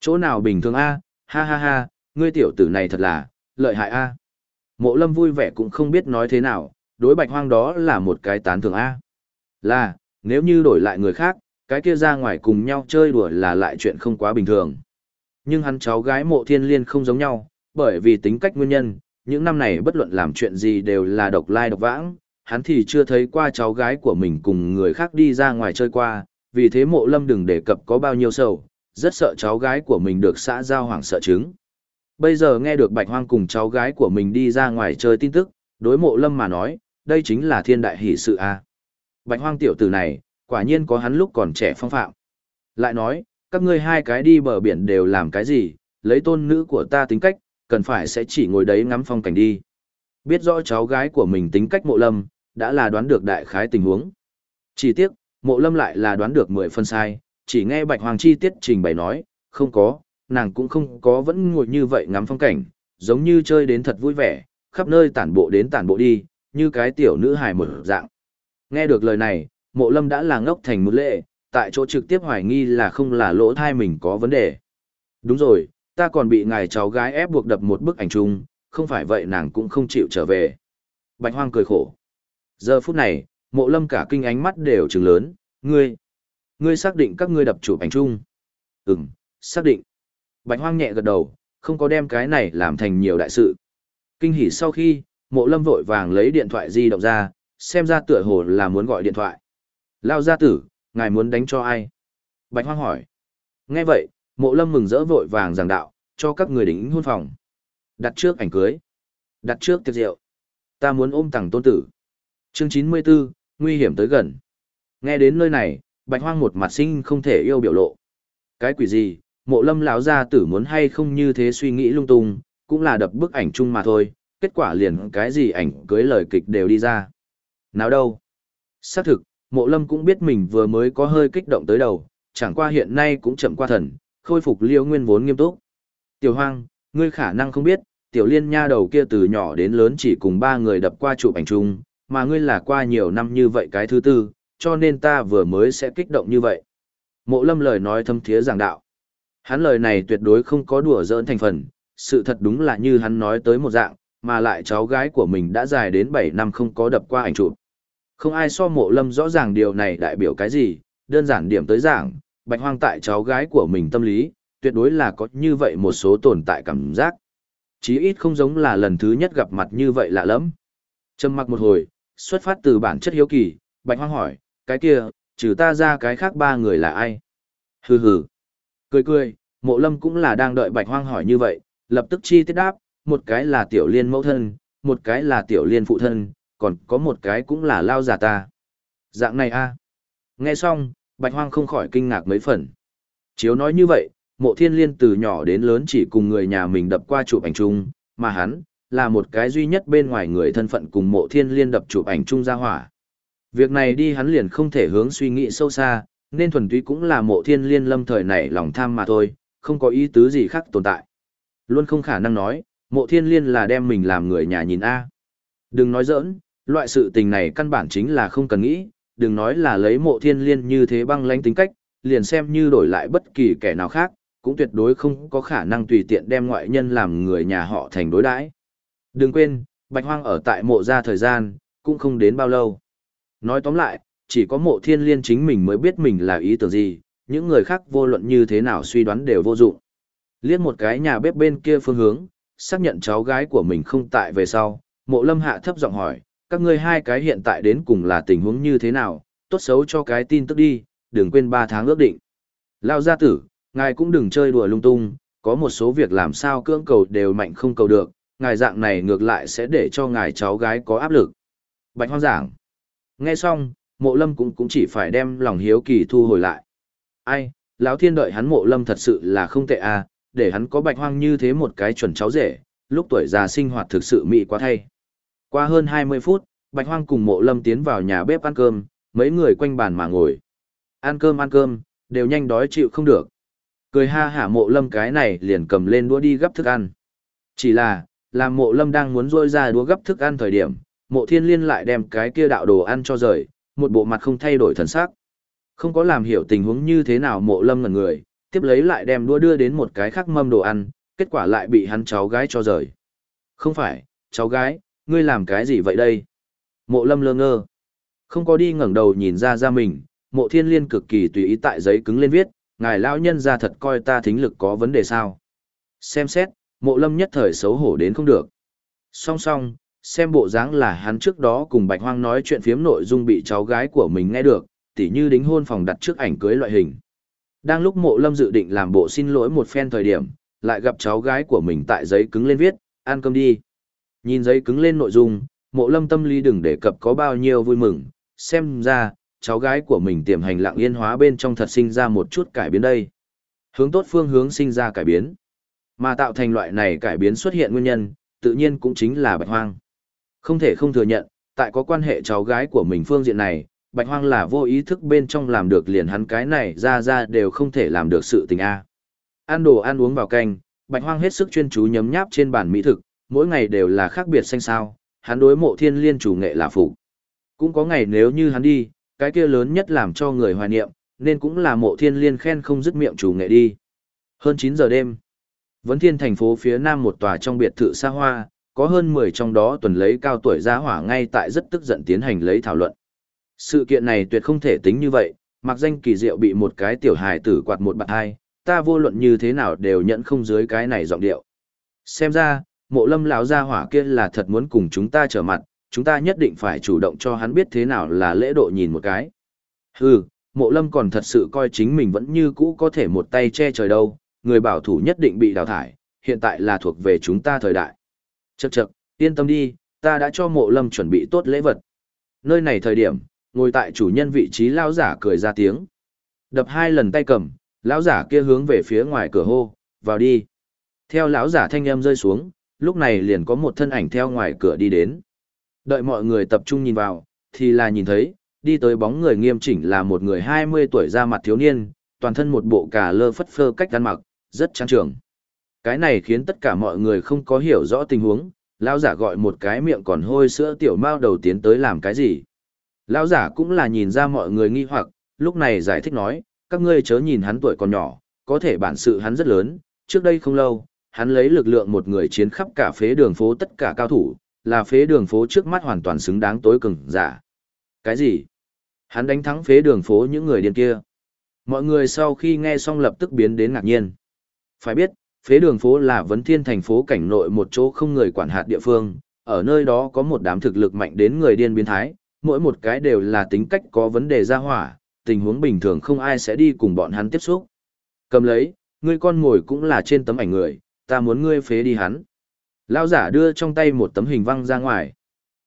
Chỗ nào bình thường a? Ha ha ha, ngươi tiểu tử này thật là, lợi hại a. Mộ lâm vui vẻ cũng không biết nói thế nào, đối bạch hoang đó là một cái tán thưởng a. Là, nếu như đổi lại người khác, cái kia ra ngoài cùng nhau chơi đùa là lại chuyện không quá bình thường. Nhưng hắn cháu gái mộ thiên liên không giống nhau, bởi vì tính cách nguyên nhân, những năm này bất luận làm chuyện gì đều là độc lai độc vãng, hắn thì chưa thấy qua cháu gái của mình cùng người khác đi ra ngoài chơi qua, vì thế mộ lâm đừng đề cập có bao nhiêu sầu, rất sợ cháu gái của mình được xã giao hoàng sợ chứng. Bây giờ nghe được bạch hoang cùng cháu gái của mình đi ra ngoài chơi tin tức, đối mộ lâm mà nói, đây chính là thiên đại hỷ sự a. Bạch hoang tiểu tử này, quả nhiên có hắn lúc còn trẻ phong phạm. Lại nói, các ngươi hai cái đi bờ biển đều làm cái gì, lấy tôn nữ của ta tính cách, cần phải sẽ chỉ ngồi đấy ngắm phong cảnh đi. Biết rõ cháu gái của mình tính cách mộ lâm, đã là đoán được đại khái tình huống. Chỉ tiếc, mộ lâm lại là đoán được mười phân sai, chỉ nghe bạch hoàng chi tiết trình bày nói, không có, nàng cũng không có vẫn ngồi như vậy ngắm phong cảnh, giống như chơi đến thật vui vẻ, khắp nơi tản bộ đến tản bộ đi, như cái tiểu nữ hài một dạng. Nghe được lời này, mộ lâm đã là ngốc thành một lệ, tại chỗ trực tiếp hoài nghi là không là lỗ thai mình có vấn đề. Đúng rồi, ta còn bị ngài cháu gái ép buộc đập một bức ảnh chung, không phải vậy nàng cũng không chịu trở về. Bạch hoang cười khổ. Giờ phút này, mộ lâm cả kinh ánh mắt đều trừng lớn, ngươi, ngươi xác định các ngươi đập chụp ảnh chung. Ừm, xác định. Bạch hoang nhẹ gật đầu, không có đem cái này làm thành nhiều đại sự. Kinh hỉ sau khi, mộ lâm vội vàng lấy điện thoại di động ra, xem ra tựa hồ là muốn gọi điện thoại. Lao gia tử, ngài muốn đánh cho ai? Bạch hoang hỏi. Nghe vậy, mộ lâm mừng rỡ vội vàng giảng đạo, cho các người đính hôn phòng. Đặt trước ảnh cưới. Đặt trước tiệc rượu. Ta muốn ôm tặng tôn tử. Chương 94, nguy hiểm tới gần. Nghe đến nơi này, bạch hoang một mặt sinh không thể yêu biểu lộ. Cái quỷ gì, mộ lâm lão gia tử muốn hay không như thế suy nghĩ lung tung, cũng là đập bức ảnh chung mà thôi, kết quả liền cái gì ảnh cưới lời kịch đều đi ra. Nào đâu? Xác thực, mộ lâm cũng biết mình vừa mới có hơi kích động tới đầu, chẳng qua hiện nay cũng chậm qua thần, khôi phục liêu nguyên vốn nghiêm túc. Tiểu hoang, ngươi khả năng không biết, tiểu liên nha đầu kia từ nhỏ đến lớn chỉ cùng ba người đập qua chụp ảnh chung, mà ngươi là qua nhiều năm như vậy cái thứ tư, cho nên ta vừa mới sẽ kích động như vậy. Mộ lâm lời nói thâm thiế giảng đạo. Hắn lời này tuyệt đối không có đùa giỡn thành phần, sự thật đúng là như hắn nói tới một dạng, mà lại cháu gái của mình đã dài đến 7 năm không có đập qua ảnh chụp. Không ai so mộ lâm rõ ràng điều này đại biểu cái gì, đơn giản điểm tới giảng, bạch hoang tại cháu gái của mình tâm lý, tuyệt đối là có như vậy một số tồn tại cảm giác. Chí ít không giống là lần thứ nhất gặp mặt như vậy lạ lắm. Trầm mặc một hồi, xuất phát từ bản chất hiếu kỳ, bạch hoang hỏi, cái kia, trừ ta ra cái khác ba người là ai? Hừ hừ. Cười cười, mộ lâm cũng là đang đợi bạch hoang hỏi như vậy, lập tức chi tiết đáp, một cái là tiểu liên mẫu thân, một cái là tiểu liên phụ thân, còn có một cái cũng là lao giả ta. Dạng này a. Nghe xong, bạch hoang không khỏi kinh ngạc mấy phần. Chiếu nói như vậy, mộ thiên liên từ nhỏ đến lớn chỉ cùng người nhà mình đập qua chụp ảnh chung, mà hắn, là một cái duy nhất bên ngoài người thân phận cùng mộ thiên liên đập chụp ảnh chung ra hỏa. Việc này đi hắn liền không thể hướng suy nghĩ sâu xa, nên thuần túy cũng là mộ thiên liên lâm thời này lòng tham mà thôi, không có ý tứ gì khác tồn tại. Luôn không khả năng nói, mộ thiên liên là đem mình làm người nhà nhìn A. Đừng nói giỡn, loại sự tình này căn bản chính là không cần nghĩ, đừng nói là lấy mộ thiên liên như thế băng lãnh tính cách, liền xem như đổi lại bất kỳ kẻ nào khác, cũng tuyệt đối không có khả năng tùy tiện đem ngoại nhân làm người nhà họ thành đối đãi. Đừng quên, Bạch Hoang ở tại mộ gia thời gian, cũng không đến bao lâu. Nói tóm lại, chỉ có mộ thiên liên chính mình mới biết mình là ý tưởng gì, những người khác vô luận như thế nào suy đoán đều vô dụng. Liếc một cái nhà bếp bên kia phương hướng, xác nhận cháu gái của mình không tại về sau, mộ lâm hạ thấp giọng hỏi, các ngươi hai cái hiện tại đến cùng là tình huống như thế nào, tốt xấu cho cái tin tức đi, đừng quên ba tháng ước định. Lao gia tử, ngài cũng đừng chơi đùa lung tung, có một số việc làm sao cưỡng cầu đều mạnh không cầu được, ngài dạng này ngược lại sẽ để cho ngài cháu gái có áp lực. Bạch hoang giảng. Nghe xong, mộ lâm cũng cũng chỉ phải đem lòng hiếu kỳ thu hồi lại. Ai, lão thiên đợi hắn mộ lâm thật sự là không tệ à, để hắn có bạch hoang như thế một cái chuẩn cháu rể, lúc tuổi già sinh hoạt thực sự mị quá thay. Qua hơn 20 phút, bạch hoang cùng mộ lâm tiến vào nhà bếp ăn cơm, mấy người quanh bàn mà ngồi. Ăn cơm ăn cơm, đều nhanh đói chịu không được. Cười ha hả mộ lâm cái này liền cầm lên đũa đi gấp thức ăn. Chỉ là, làm mộ lâm đang muốn rôi ra đúa gấp thức ăn thời điểm, mộ thiên liên lại đem cái kia đạo đồ ăn cho rời, một bộ mặt không thay đổi thần sắc. Không có làm hiểu tình huống như thế nào mộ lâm ngần người, tiếp lấy lại đem đua đưa đến một cái khác mâm đồ ăn, kết quả lại bị hắn cháu gái cho rời. Không phải, cháu gái, ngươi làm cái gì vậy đây? Mộ lâm lơ ngơ. Không có đi ngẩng đầu nhìn ra ra mình, mộ thiên liên cực kỳ tùy ý tại giấy cứng lên viết, ngài lão nhân ra thật coi ta thính lực có vấn đề sao. Xem xét, mộ lâm nhất thời xấu hổ đến không được. Song song, xem bộ dáng là hắn trước đó cùng bạch hoang nói chuyện phiếm nội dung bị cháu gái của mình nghe được, tỉ như đính hôn phòng đặt trước ảnh cưới loại hình. Đang lúc mộ lâm dự định làm bộ xin lỗi một phen thời điểm, lại gặp cháu gái của mình tại giấy cứng lên viết, ăn cơm đi. Nhìn giấy cứng lên nội dung, mộ lâm tâm lý đừng đề cập có bao nhiêu vui mừng, xem ra, cháu gái của mình tiềm hành lặng yên hóa bên trong thật sinh ra một chút cải biến đây. Hướng tốt phương hướng sinh ra cải biến. Mà tạo thành loại này cải biến xuất hiện nguyên nhân, tự nhiên cũng chính là bạch hoang. Không thể không thừa nhận, tại có quan hệ cháu gái của mình phương diện này, bạch hoang là vô ý thức bên trong làm được liền hắn cái này ra ra đều không thể làm được sự tình a. Ăn đồ ăn uống vào canh, bạch hoang hết sức chuyên chú nhấm nháp trên bàn mỹ thực, mỗi ngày đều là khác biệt xanh sao, hắn đối mộ thiên liên chủ nghệ là phụ. Cũng có ngày nếu như hắn đi, cái kia lớn nhất làm cho người hoài niệm, nên cũng là mộ thiên liên khen không dứt miệng chủ nghệ đi. Hơn 9 giờ đêm, Vấn Thiên thành phố phía nam một tòa trong biệt thự xa hoa, có hơn 10 trong đó tuần lấy cao tuổi gia hỏa ngay tại rất tức giận tiến hành lấy thảo luận. Sự kiện này tuyệt không thể tính như vậy, mặc danh kỳ diệu bị một cái tiểu hài tử quạt một bạn hai, ta vô luận như thế nào đều nhận không dưới cái này giọng điệu. Xem ra, mộ lâm lão gia hỏa kia là thật muốn cùng chúng ta trở mặt, chúng ta nhất định phải chủ động cho hắn biết thế nào là lễ độ nhìn một cái. Hừ, mộ lâm còn thật sự coi chính mình vẫn như cũ có thể một tay che trời đâu, người bảo thủ nhất định bị đào thải, hiện tại là thuộc về chúng ta thời đại. Chậc chậc, yên tâm đi, ta đã cho mộ lâm chuẩn bị tốt lễ vật. Nơi này thời điểm, ngồi tại chủ nhân vị trí lão giả cười ra tiếng. Đập hai lần tay cầm, lão giả kia hướng về phía ngoài cửa hô, vào đi. Theo lão giả thanh âm rơi xuống, lúc này liền có một thân ảnh theo ngoài cửa đi đến. Đợi mọi người tập trung nhìn vào, thì là nhìn thấy, đi tới bóng người nghiêm chỉnh là một người 20 tuổi ra mặt thiếu niên, toàn thân một bộ cà lơ phất phơ cách ăn mặc, rất trang trường. Cái này khiến tất cả mọi người không có hiểu rõ tình huống, lão giả gọi một cái miệng còn hôi sữa tiểu mao đầu tiến tới làm cái gì. Lão giả cũng là nhìn ra mọi người nghi hoặc, lúc này giải thích nói, các ngươi chớ nhìn hắn tuổi còn nhỏ, có thể bản sự hắn rất lớn, trước đây không lâu, hắn lấy lực lượng một người chiến khắp cả phế đường phố tất cả cao thủ, là phế đường phố trước mắt hoàn toàn xứng đáng tối cường giả. Cái gì? Hắn đánh thắng phế đường phố những người điên kia. Mọi người sau khi nghe xong lập tức biến đến ngạc nhiên. Phải biết, phế đường phố là vấn thiên thành phố cảnh nội một chỗ không người quản hạt địa phương, ở nơi đó có một đám thực lực mạnh đến người điên biến thái, mỗi một cái đều là tính cách có vấn đề ra hỏa, tình huống bình thường không ai sẽ đi cùng bọn hắn tiếp xúc. Cầm lấy, ngươi con ngồi cũng là trên tấm ảnh người, ta muốn ngươi phế đi hắn. Lão giả đưa trong tay một tấm hình văng ra ngoài.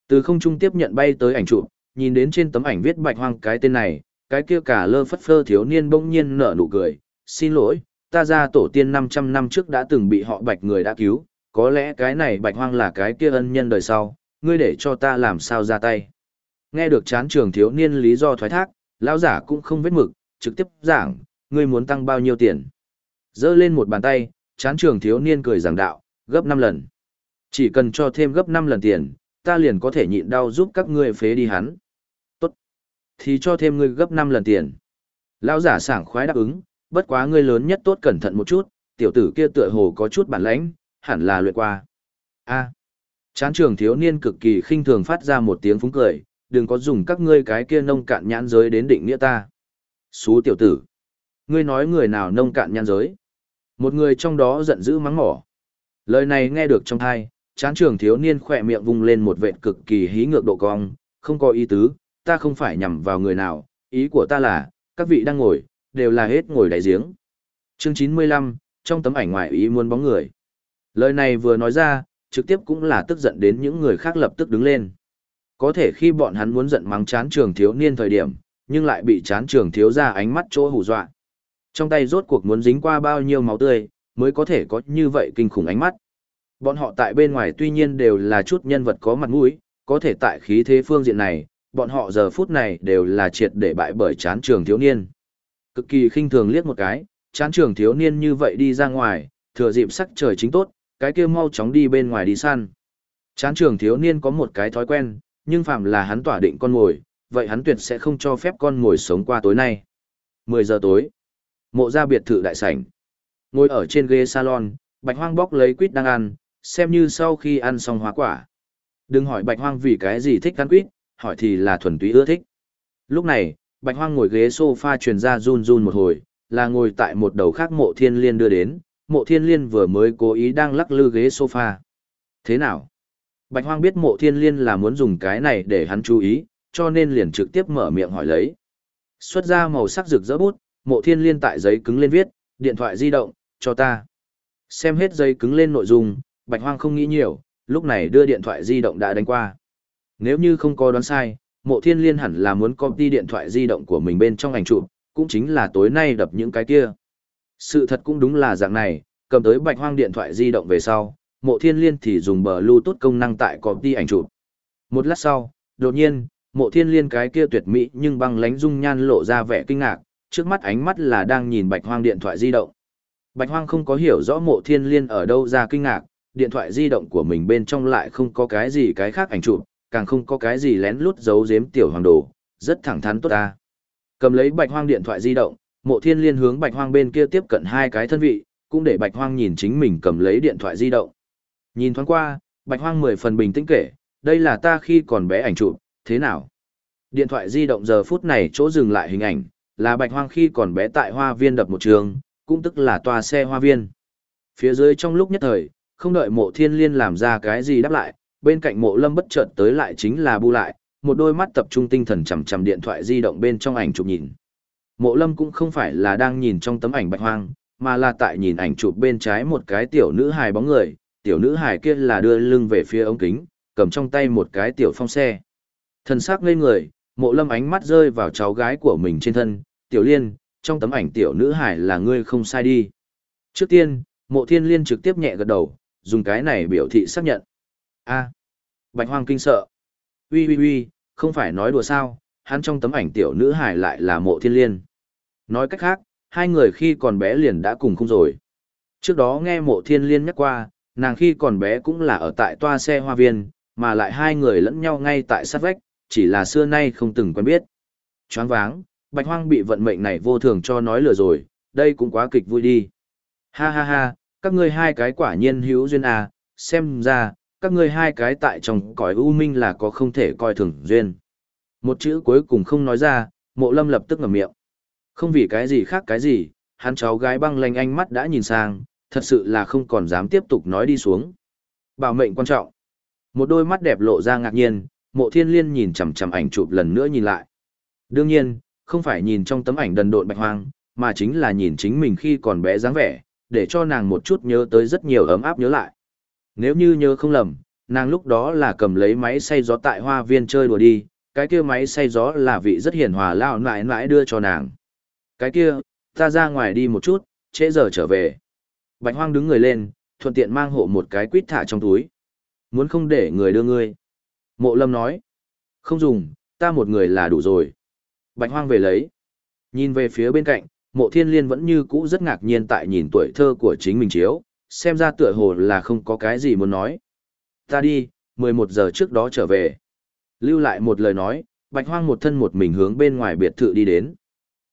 Từ không trung tiếp nhận bay tới ảnh chụp, nhìn đến trên tấm ảnh viết bạch hoang cái tên này, cái kia cả lơ phất phơ thiếu niên bỗng nhiên nở nụ cười, xin lỗi, ta ra tổ tiên 500 năm trước đã từng bị họ bạch người đã cứu, có lẽ cái này bạch hoang là cái kia ân nhân đời sau, ngươi để cho ta làm sao ra tay. Nghe được chán trường thiếu niên lý do thoái thác, lão giả cũng không vết mực, trực tiếp giảng, ngươi muốn tăng bao nhiêu tiền. Dơ lên một bàn tay, chán trường thiếu niên cười giảng đạo, gấp 5 lần. Chỉ cần cho thêm gấp 5 lần tiền, ta liền có thể nhịn đau giúp các ngươi phế đi hắn. Tốt. Thì cho thêm ngươi gấp 5 lần tiền. Lão giả sảng khoái đáp ứng, bất quá ngươi lớn nhất tốt cẩn thận một chút, tiểu tử kia tựa hồ có chút bản lãnh, hẳn là luyện qua. A. Chán trường thiếu niên cực kỳ khinh thường phát ra một tiếng phúng cười, đừng có dùng các ngươi cái kia nông cạn nhãn giới đến định nghĩa ta. Xú tiểu tử. Ngươi nói người nào nông cạn nhãn giới? Một người trong đó giận dữ mắng mỏ. Lời này nghe được trong thai, chán trường thiếu niên khỏe miệng vung lên một vệt cực kỳ hí ngược độ cong, không có ý tứ, ta không phải nhằm vào người nào, ý của ta là, các vị đang ngồi, đều là hết ngồi đại giếng. Chương 95, trong tấm ảnh ngoài ý muốn bóng người. Lời này vừa nói ra, trực tiếp cũng là tức giận đến những người khác lập tức đứng lên. Có thể khi bọn hắn muốn giận mắng chán trường thiếu niên thời điểm, nhưng lại bị chán trường thiếu ra ánh mắt chỗ hù dọa. Trong tay rốt cuộc muốn dính qua bao nhiêu máu tươi, mới có thể có như vậy kinh khủng ánh mắt. Bọn họ tại bên ngoài tuy nhiên đều là chút nhân vật có mặt mũi, có thể tại khí thế phương diện này, bọn họ giờ phút này đều là triệt để bại bởi chán trường thiếu niên. Cực kỳ khinh thường liếc một cái, chán trường thiếu niên như vậy đi ra ngoài, thừa dịp sắc trời chính tốt, cái kia mau chóng đi bên ngoài đi săn. Chán trường thiếu niên có một cái thói quen, nhưng phạm là hắn tỏa định con ngồi, vậy hắn tuyệt sẽ không cho phép con ngồi sống qua tối nay. 10 giờ tối, mộ ra biệt thự đại sảnh. Ngồi ở trên ghế salon, Bạch Hoang bóc lấy quýt đang ăn, xem như sau khi ăn xong hóa quả. Đừng hỏi Bạch Hoang vì cái gì thích ăn quýt, hỏi thì là thuần túy ưa thích. Lúc này, Bạch Hoang ngồi ghế sofa truyền ra run run một hồi, là ngồi tại một đầu khác mộ thiên liên đưa đến, mộ thiên liên vừa mới cố ý đang lắc lư ghế sofa. Thế nào? Bạch Hoang biết mộ thiên liên là muốn dùng cái này để hắn chú ý, cho nên liền trực tiếp mở miệng hỏi lấy. Xuất ra màu sắc rực rỡ bút, mộ thiên liên tại giấy cứng lên viết, điện thoại di động, cho ta. Xem hết giấy cứng lên nội dung, Bạch Hoang không nghĩ nhiều, lúc này đưa điện thoại di động đã đánh qua. Nếu như không có đoán sai, mộ thiên liên hẳn là muốn copy điện thoại di động của mình bên trong ảnh chụp, cũng chính là tối nay đập những cái kia. Sự thật cũng đúng là dạng này, cầm tới Bạch Hoang điện thoại di động về sau, mộ thiên liên thì dùng bờ Bluetooth công năng tại copy ảnh chụp. Một lát sau, đột nhiên, mộ thiên liên cái kia tuyệt mỹ nhưng băng lánh dung nhan lộ ra vẻ kinh ngạc, trước mắt ánh mắt là đang nhìn bạch hoang điện thoại di động. Bạch hoang không có hiểu rõ mộ thiên liên ở đâu ra kinh ngạc, điện thoại di động của mình bên trong lại không có cái gì cái khác ảnh chụp, càng không có cái gì lén lút giấu giếm tiểu hoàng đồ, rất thẳng thắn tốt ta. Cầm lấy bạch hoang điện thoại di động, mộ thiên liên hướng bạch hoang bên kia tiếp cận hai cái thân vị, cũng để bạch hoang nhìn chính mình cầm lấy điện thoại di động. Nhìn thoáng qua, bạch hoang mười phần bình tĩnh kể, đây là ta khi còn bé ảnh chụp, thế nào? Điện thoại di động giờ phút này chỗ dừng lại hình ảnh, là bạch hoang khi còn bé tại hoa viên đập một trường, cũng tức là tòa xe hoa viên. Phía dưới trong lúc nhất thời, không đợi mộ thiên liên làm ra cái gì đáp lại, bên cạnh mộ lâm bất chợt tới lại chính là bu lại, một đôi mắt tập trung tinh thần chằm chằm điện thoại di động bên trong ảnh chụp nhìn. Mộ lâm cũng không phải là đang nhìn trong tấm ảnh bạch hoang, mà là tại nhìn ảnh chụp bên trái một cái tiểu nữ hài bóng người, tiểu nữ hài kia là đưa lưng về phía ống kính, cầm trong tay một cái tiểu phong xe. Thần sắc ngây người, mộ lâm ánh mắt rơi vào cháu gái của mình trên thân, tiểu liên, trong tấm ảnh tiểu nữ hải là ngươi không sai đi. Trước tiên, mộ thiên liên trực tiếp nhẹ gật đầu, dùng cái này biểu thị xác nhận a bạch hoang kinh sợ. Ui ui ui, không phải nói đùa sao, hắn trong tấm ảnh tiểu nữ hải lại là mộ thiên liên. Nói cách khác, hai người khi còn bé liền đã cùng không rồi. Trước đó nghe mộ thiên liên nhắc qua, nàng khi còn bé cũng là ở tại toa xe hoa viên, mà lại hai người lẫn nhau ngay tại sát vách, chỉ là xưa nay không từng quen biết. Choáng váng, Bạch Hoang bị vận mệnh này vô thường cho nói lừa rồi, đây cũng quá kịch vui đi. Ha ha ha, các ngươi hai cái quả nhiên hữu duyên à, xem ra, các ngươi hai cái tại trong cõi u minh là có không thể coi thường duyên. Một chữ cuối cùng không nói ra, mộ lâm lập tức ngậm miệng. Không vì cái gì khác cái gì, hắn cháu gái băng lanh ánh mắt đã nhìn sang, thật sự là không còn dám tiếp tục nói đi xuống. Bảo mệnh quan trọng. Một đôi mắt đẹp lộ ra ngạc nhiên, mộ thiên liên nhìn chằm chằm ảnh chụp lần nữa nhìn lại. Đương nhiên, không phải nhìn trong tấm ảnh đần độn bạch hoang, mà chính là nhìn chính mình khi còn bé dáng vẻ, để cho nàng một chút nhớ tới rất nhiều ấm áp nhớ lại. Nếu như nhớ không lầm, nàng lúc đó là cầm lấy máy xay gió tại hoa viên chơi đùa đi, cái kia máy xay gió là vị rất hiền hòa lao nãi nãi đưa cho nàng. Cái kia, ta ra ngoài đi một chút, trễ giờ trở về. Bạch hoang đứng người lên, thuận tiện mang hộ một cái quýt thả trong túi. Muốn không để người đưa ngươi. Mộ lâm nói. Không dùng, ta một người là đủ rồi. Bạch hoang về lấy. Nhìn về phía bên cạnh, mộ thiên liên vẫn như cũ rất ngạc nhiên tại nhìn tuổi thơ của chính mình chiếu, xem ra tựa hồ là không có cái gì muốn nói. Ta đi, 11 giờ trước đó trở về. Lưu lại một lời nói, bạch hoang một thân một mình hướng bên ngoài biệt thự đi đến.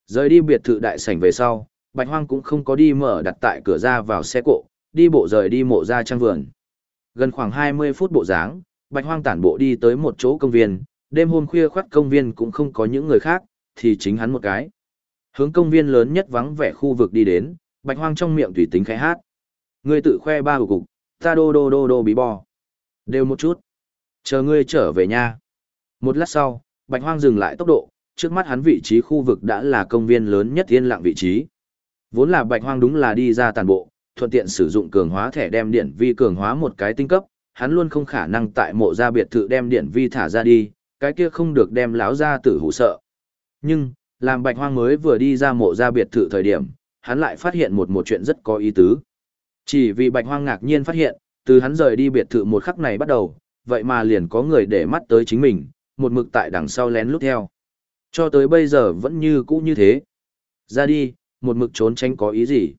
Rời đi biệt thự đại sảnh về sau, bạch hoang cũng không có đi mở đặt tại cửa ra vào xe cộ, đi bộ rời đi mộ ra trang vườn. Gần khoảng 20 phút bộ dáng, bạch hoang tản bộ đi tới một chỗ công viên, đêm hôm khuya khoắt công viên cũng không có những người khác, thì chính hắn một cái. Hướng công viên lớn nhất vắng vẻ khu vực đi đến, bạch hoang trong miệng tùy tính khẽ hát. Ngươi tự khoe ba hủ cục, ta đô đô đô đô bí bò. Đều một chút. Chờ ngươi trở về nha. Một lát sau, bạch hoang dừng lại tốc độ, trước mắt hắn vị trí khu vực đã là công viên lớn nhất yên lặng vị trí. Vốn là bạch hoang đúng là đi ra tàn bộ, thuận tiện sử dụng cường hóa thẻ đem điện vi cường hóa một cái tinh cấp, hắn luôn không khả năng tại mộ gia biệt thự đem điện vi thả ra đi, cái kia không được đem láo ra tử hủ sợ. Nhưng, làm bạch hoang mới vừa đi ra mộ gia biệt thự thời điểm, hắn lại phát hiện một một chuyện rất có ý tứ. Chỉ vì bạch hoang ngạc nhiên phát hiện, từ hắn rời đi biệt thự một khắc này bắt đầu, vậy mà liền có người để mắt tới chính mình, một mực tại đằng sau lén lút theo. Cho tới bây giờ vẫn như cũ như thế. Ra đi, một mực trốn tránh có ý gì?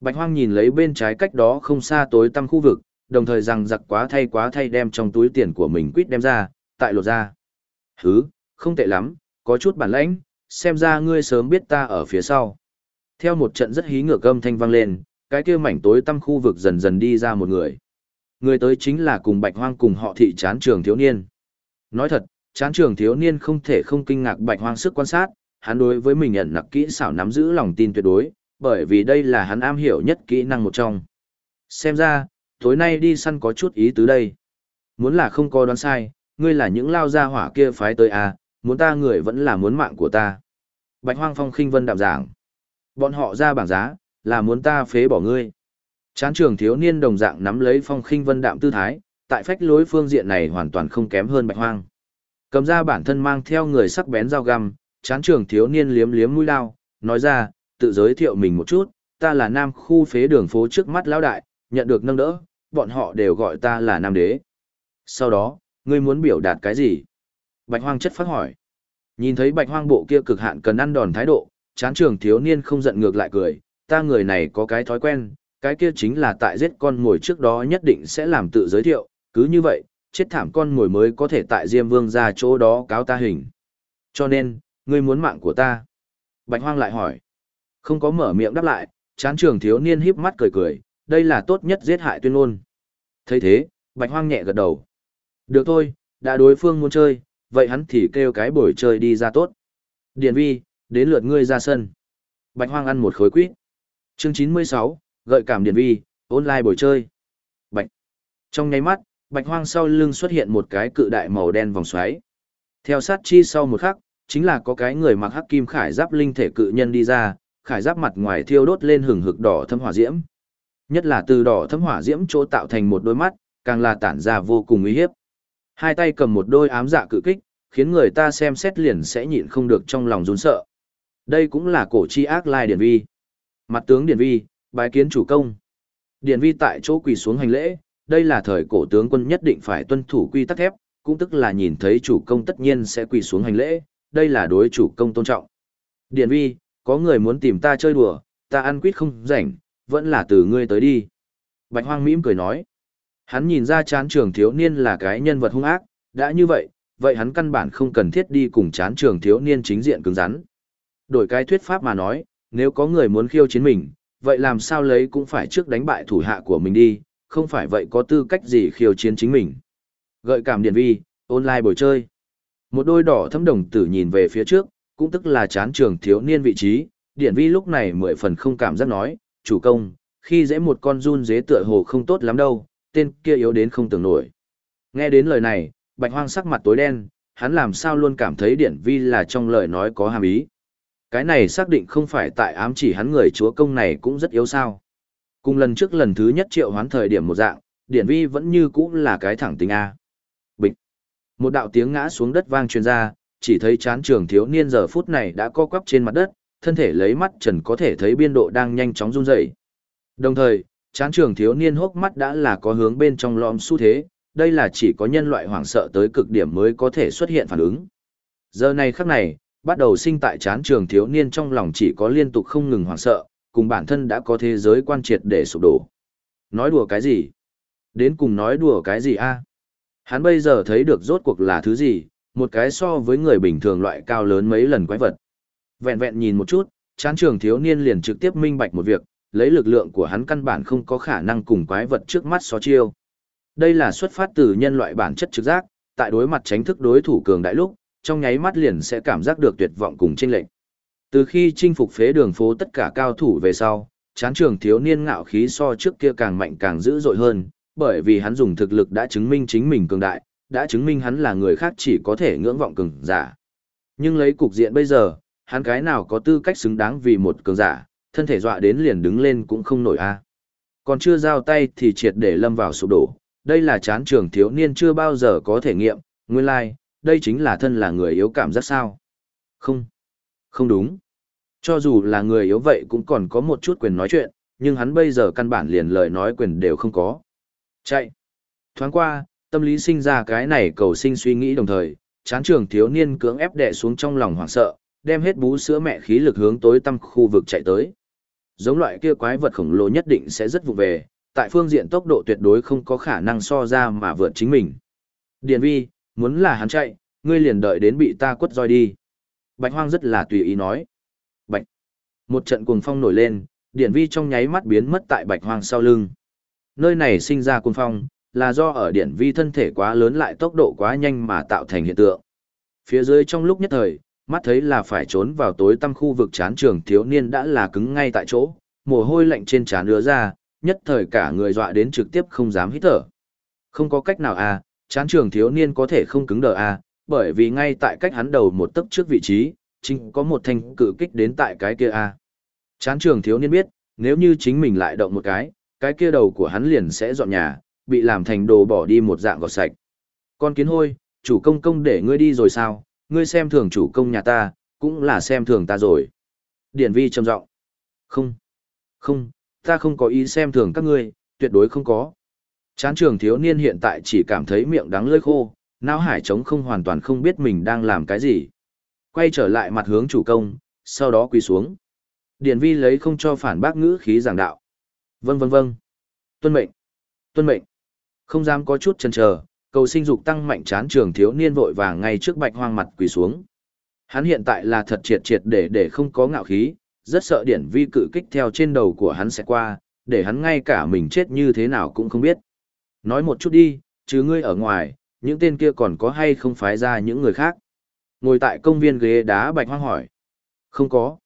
Bạch hoang nhìn lấy bên trái cách đó không xa tối tăm khu vực, đồng thời rằng giặc quá thay quá thay đem trong túi tiền của mình quýt đem ra, tại lột ra. Hứ, không tệ lắm, có chút bản lãnh, xem ra ngươi sớm biết ta ở phía sau. Theo một trận rất hí ngược âm thanh vang lên, cái kia mảnh tối tăm khu vực dần dần đi ra một người. Người tới chính là cùng Bạch Hoang cùng họ thị chán trường thiếu niên. Nói thật, chán trường thiếu niên không thể không kinh ngạc Bạch Hoang sức quan sát, hắn đối với mình nhận nặc kỹ xảo nắm giữ lòng tin tuyệt đối, bởi vì đây là hắn am hiểu nhất kỹ năng một trong. Xem ra, tối nay đi săn có chút ý tứ đây. Muốn là không có đoán sai, ngươi là những lao gia hỏa kia phái tới à, muốn ta người vẫn là muốn mạng của ta. Bạch Hoang Phong khinh vân đạm giảng. Bọn họ ra bảng giá, là muốn ta phế bỏ ngươi. Chán trường thiếu niên đồng dạng nắm lấy phong khinh vân đạm tư thái, tại phách lối phương diện này hoàn toàn không kém hơn Bạch Hoang. Cầm ra bản thân mang theo người sắc bén dao găm, chán trường thiếu niên liếm liếm mũi lao, nói ra, tự giới thiệu mình một chút, ta là nam khu phế đường phố trước mắt lão đại, nhận được nâng đỡ, bọn họ đều gọi ta là nam đế. Sau đó, ngươi muốn biểu đạt cái gì? Bạch hoang chất phát hỏi. Nhìn thấy bạch hoang bộ kia cực hạn cần ăn đòn thái độ, chán trường thiếu niên không giận ngược lại cười, ta người này có cái thói quen, cái kia chính là tại giết con ngồi trước đó nhất định sẽ làm tự giới thiệu, cứ như vậy, chết thảm con ngồi mới có thể tại Diêm Vương ra chỗ đó cáo ta hình. Cho nên, ngươi muốn mạng của ta. Bạch hoang lại hỏi. Không có mở miệng đáp lại, chán trường thiếu niên híp mắt cười cười, đây là tốt nhất giết hại tuyên ngôn. thấy thế, bạch hoang nhẹ gật đầu. Được thôi, đã đối phương muốn chơi, vậy hắn thì kêu cái buổi chơi đi ra tốt. Điền vi, đến lượt ngươi ra sân. Bạch hoang ăn một khối quýt. Chương 96, gợi cảm điền vi, online buổi chơi. Bạch. Trong nháy mắt, bạch hoang sau lưng xuất hiện một cái cự đại màu đen vòng xoáy. Theo sát chi sau một khắc, chính là có cái người mặc hắc kim khải giáp linh thể cự nhân đi ra, khải giáp mặt ngoài thiêu đốt lên hừng hực đỏ thâm hỏa diễm. Nhất là từ đỏ thâm hỏa diễm chỗ tạo thành một đôi mắt, càng là tản ra vô cùng uy hiếp. Hai tay cầm một đôi ám dạ cự kích, khiến người ta xem xét liền sẽ nhịn không được trong lòng run sợ. Đây cũng là cổ chi ác lai điển vi. Mặt tướng điển vi, bái kiến chủ công. Điển vi tại chỗ quỳ xuống hành lễ, đây là thời cổ tướng quân nhất định phải tuân thủ quy tắc thép, cũng tức là nhìn thấy chủ công tất nhiên sẽ quỳ xuống hành lễ, đây là đối chủ công tôn trọng. Điển vi, có người muốn tìm ta chơi đùa, ta ăn quýt không rảnh, vẫn là từ ngươi tới đi. Bạch hoang mỉm cười nói. Hắn nhìn ra chán trường thiếu niên là cái nhân vật hung ác, đã như vậy, vậy hắn căn bản không cần thiết đi cùng chán trường thiếu niên chính diện cứng rắn. Đổi cái thuyết pháp mà nói, nếu có người muốn khiêu chiến mình, vậy làm sao lấy cũng phải trước đánh bại thủ hạ của mình đi, không phải vậy có tư cách gì khiêu chiến chính mình. Gợi cảm điện vi, online buổi chơi. Một đôi đỏ thâm đồng tử nhìn về phía trước, cũng tức là chán trường thiếu niên vị trí, điện vi lúc này mười phần không cảm giác nói, chủ công, khi dễ một con run dế tựa hồ không tốt lắm đâu, tên kia yếu đến không tưởng nổi. Nghe đến lời này, bạch hoang sắc mặt tối đen, hắn làm sao luôn cảm thấy Điện vi là trong lời nói có hàm ý. Cái này xác định không phải tại ám chỉ hắn người chúa công này cũng rất yếu sao. Cùng lần trước lần thứ nhất triệu hoán thời điểm một dạng, điển vi vẫn như cũ là cái thẳng tính A. Bịch. Một đạo tiếng ngã xuống đất vang truyền ra, chỉ thấy chán trường thiếu niên giờ phút này đã co quắp trên mặt đất, thân thể lấy mắt trần có thể thấy biên độ đang nhanh chóng run rẩy. Đồng thời, chán trường thiếu niên hốc mắt đã là có hướng bên trong lõm xu thế, đây là chỉ có nhân loại hoảng sợ tới cực điểm mới có thể xuất hiện phản ứng. Giờ này khắc này, bắt đầu sinh tại chán trường thiếu niên trong lòng chỉ có liên tục không ngừng hoảng sợ, cùng bản thân đã có thế giới quan triệt để sụp đổ. Nói đùa cái gì? Đến cùng nói đùa cái gì a? Hắn bây giờ thấy được rốt cuộc là thứ gì, một cái so với người bình thường loại cao lớn mấy lần quái vật. Vẹn vẹn nhìn một chút, chán trường thiếu niên liền trực tiếp minh bạch một việc, lấy lực lượng của hắn căn bản không có khả năng cùng quái vật trước mắt so chiêu. Đây là xuất phát từ nhân loại bản chất trực giác, tại đối mặt tránh thức đối thủ cường đại lúc, trong nháy mắt liền sẽ cảm giác được tuyệt vọng cùng chênh lệnh. Từ khi chinh phục phế đường phố tất cả cao thủ về sau, chán trường thiếu niên ngạo khí so trước kia càng mạnh càng dữ dội hơn, bởi vì hắn dùng thực lực đã chứng minh chính mình cường đại, đã chứng minh hắn là người khác chỉ có thể ngưỡng vọng cường giả. Nhưng lấy cục diện bây giờ, hắn cái nào có tư cách xứng đáng vì một cường giả, thân thể dọa đến liền đứng lên cũng không nổi a. À. Còn chưa giao tay thì triệt để lâm vào sụp đổ, đây là chán trường thiếu niên chưa bao giờ có thể nghiệm, nguyên lai, like, đây chính là thân là người yếu cảm giác sao. Không, không đúng. Cho dù là người yếu vậy cũng còn có một chút quyền nói chuyện, nhưng hắn bây giờ căn bản liền lời nói quyền đều không có. Chạy. Thoáng qua, tâm lý sinh ra cái này cầu sinh suy nghĩ đồng thời, chán trường thiếu niên cưỡng ép đè xuống trong lòng hoảng sợ, đem hết bú sữa mẹ khí lực hướng tối tăm khu vực chạy tới. Giống loại kia quái vật khổng lồ nhất định sẽ rất vụ về, tại phương diện tốc độ tuyệt đối không có khả năng so ra mà vượt chính mình. Điền vi, muốn là hắn chạy, ngươi liền đợi đến bị ta quất roi đi. Bạch hoang rất là tùy ý nói. Bạch. Một trận cuồng phong nổi lên, Điển vi trong nháy mắt biến mất tại bạch hoang sau lưng. Nơi này sinh ra cuồng phong, là do ở điển vi thân thể quá lớn lại tốc độ quá nhanh mà tạo thành hiện tượng. Phía dưới trong lúc nhất thời, mắt thấy là phải trốn vào tối tăm khu vực chán trường thiếu niên đã là cứng ngay tại chỗ, mồ hôi lạnh trên trán ứa ra, nhất thời cả người dọa đến trực tiếp không dám hít thở. Không có cách nào à, chán trường thiếu niên có thể không cứng đờ à, bởi vì ngay tại cách hắn đầu một tấc trước vị trí, chính có một thanh cự kích đến tại cái kia à. Chán trường thiếu niên biết, nếu như chính mình lại động một cái, cái kia đầu của hắn liền sẽ dọn nhà, bị làm thành đồ bỏ đi một dạng gọt sạch. Con kiến hôi, chủ công công để ngươi đi rồi sao, ngươi xem thường chủ công nhà ta, cũng là xem thường ta rồi. Điển vi trầm giọng Không, không, ta không có ý xem thường các ngươi, tuyệt đối không có. Chán trường thiếu niên hiện tại chỉ cảm thấy miệng đắng lơi khô, não hải trống không hoàn toàn không biết mình đang làm cái gì. Quay trở lại mặt hướng chủ công, sau đó quỳ xuống. Điển vi lấy không cho phản bác ngữ khí giảng đạo. Vâng vâng vâng. Tuân mệnh. Tuân mệnh. Không dám có chút chần chờ, cầu sinh dục tăng mạnh chán trường thiếu niên vội vàng ngay trước bạch hoang mặt quỳ xuống. Hắn hiện tại là thật triệt triệt để để không có ngạo khí, rất sợ điển vi cự kích theo trên đầu của hắn sẽ qua, để hắn ngay cả mình chết như thế nào cũng không biết. Nói một chút đi, chứ ngươi ở ngoài, những tên kia còn có hay không phái ra những người khác. Ngồi tại công viên ghế đá bạch hoang hỏi. Không có.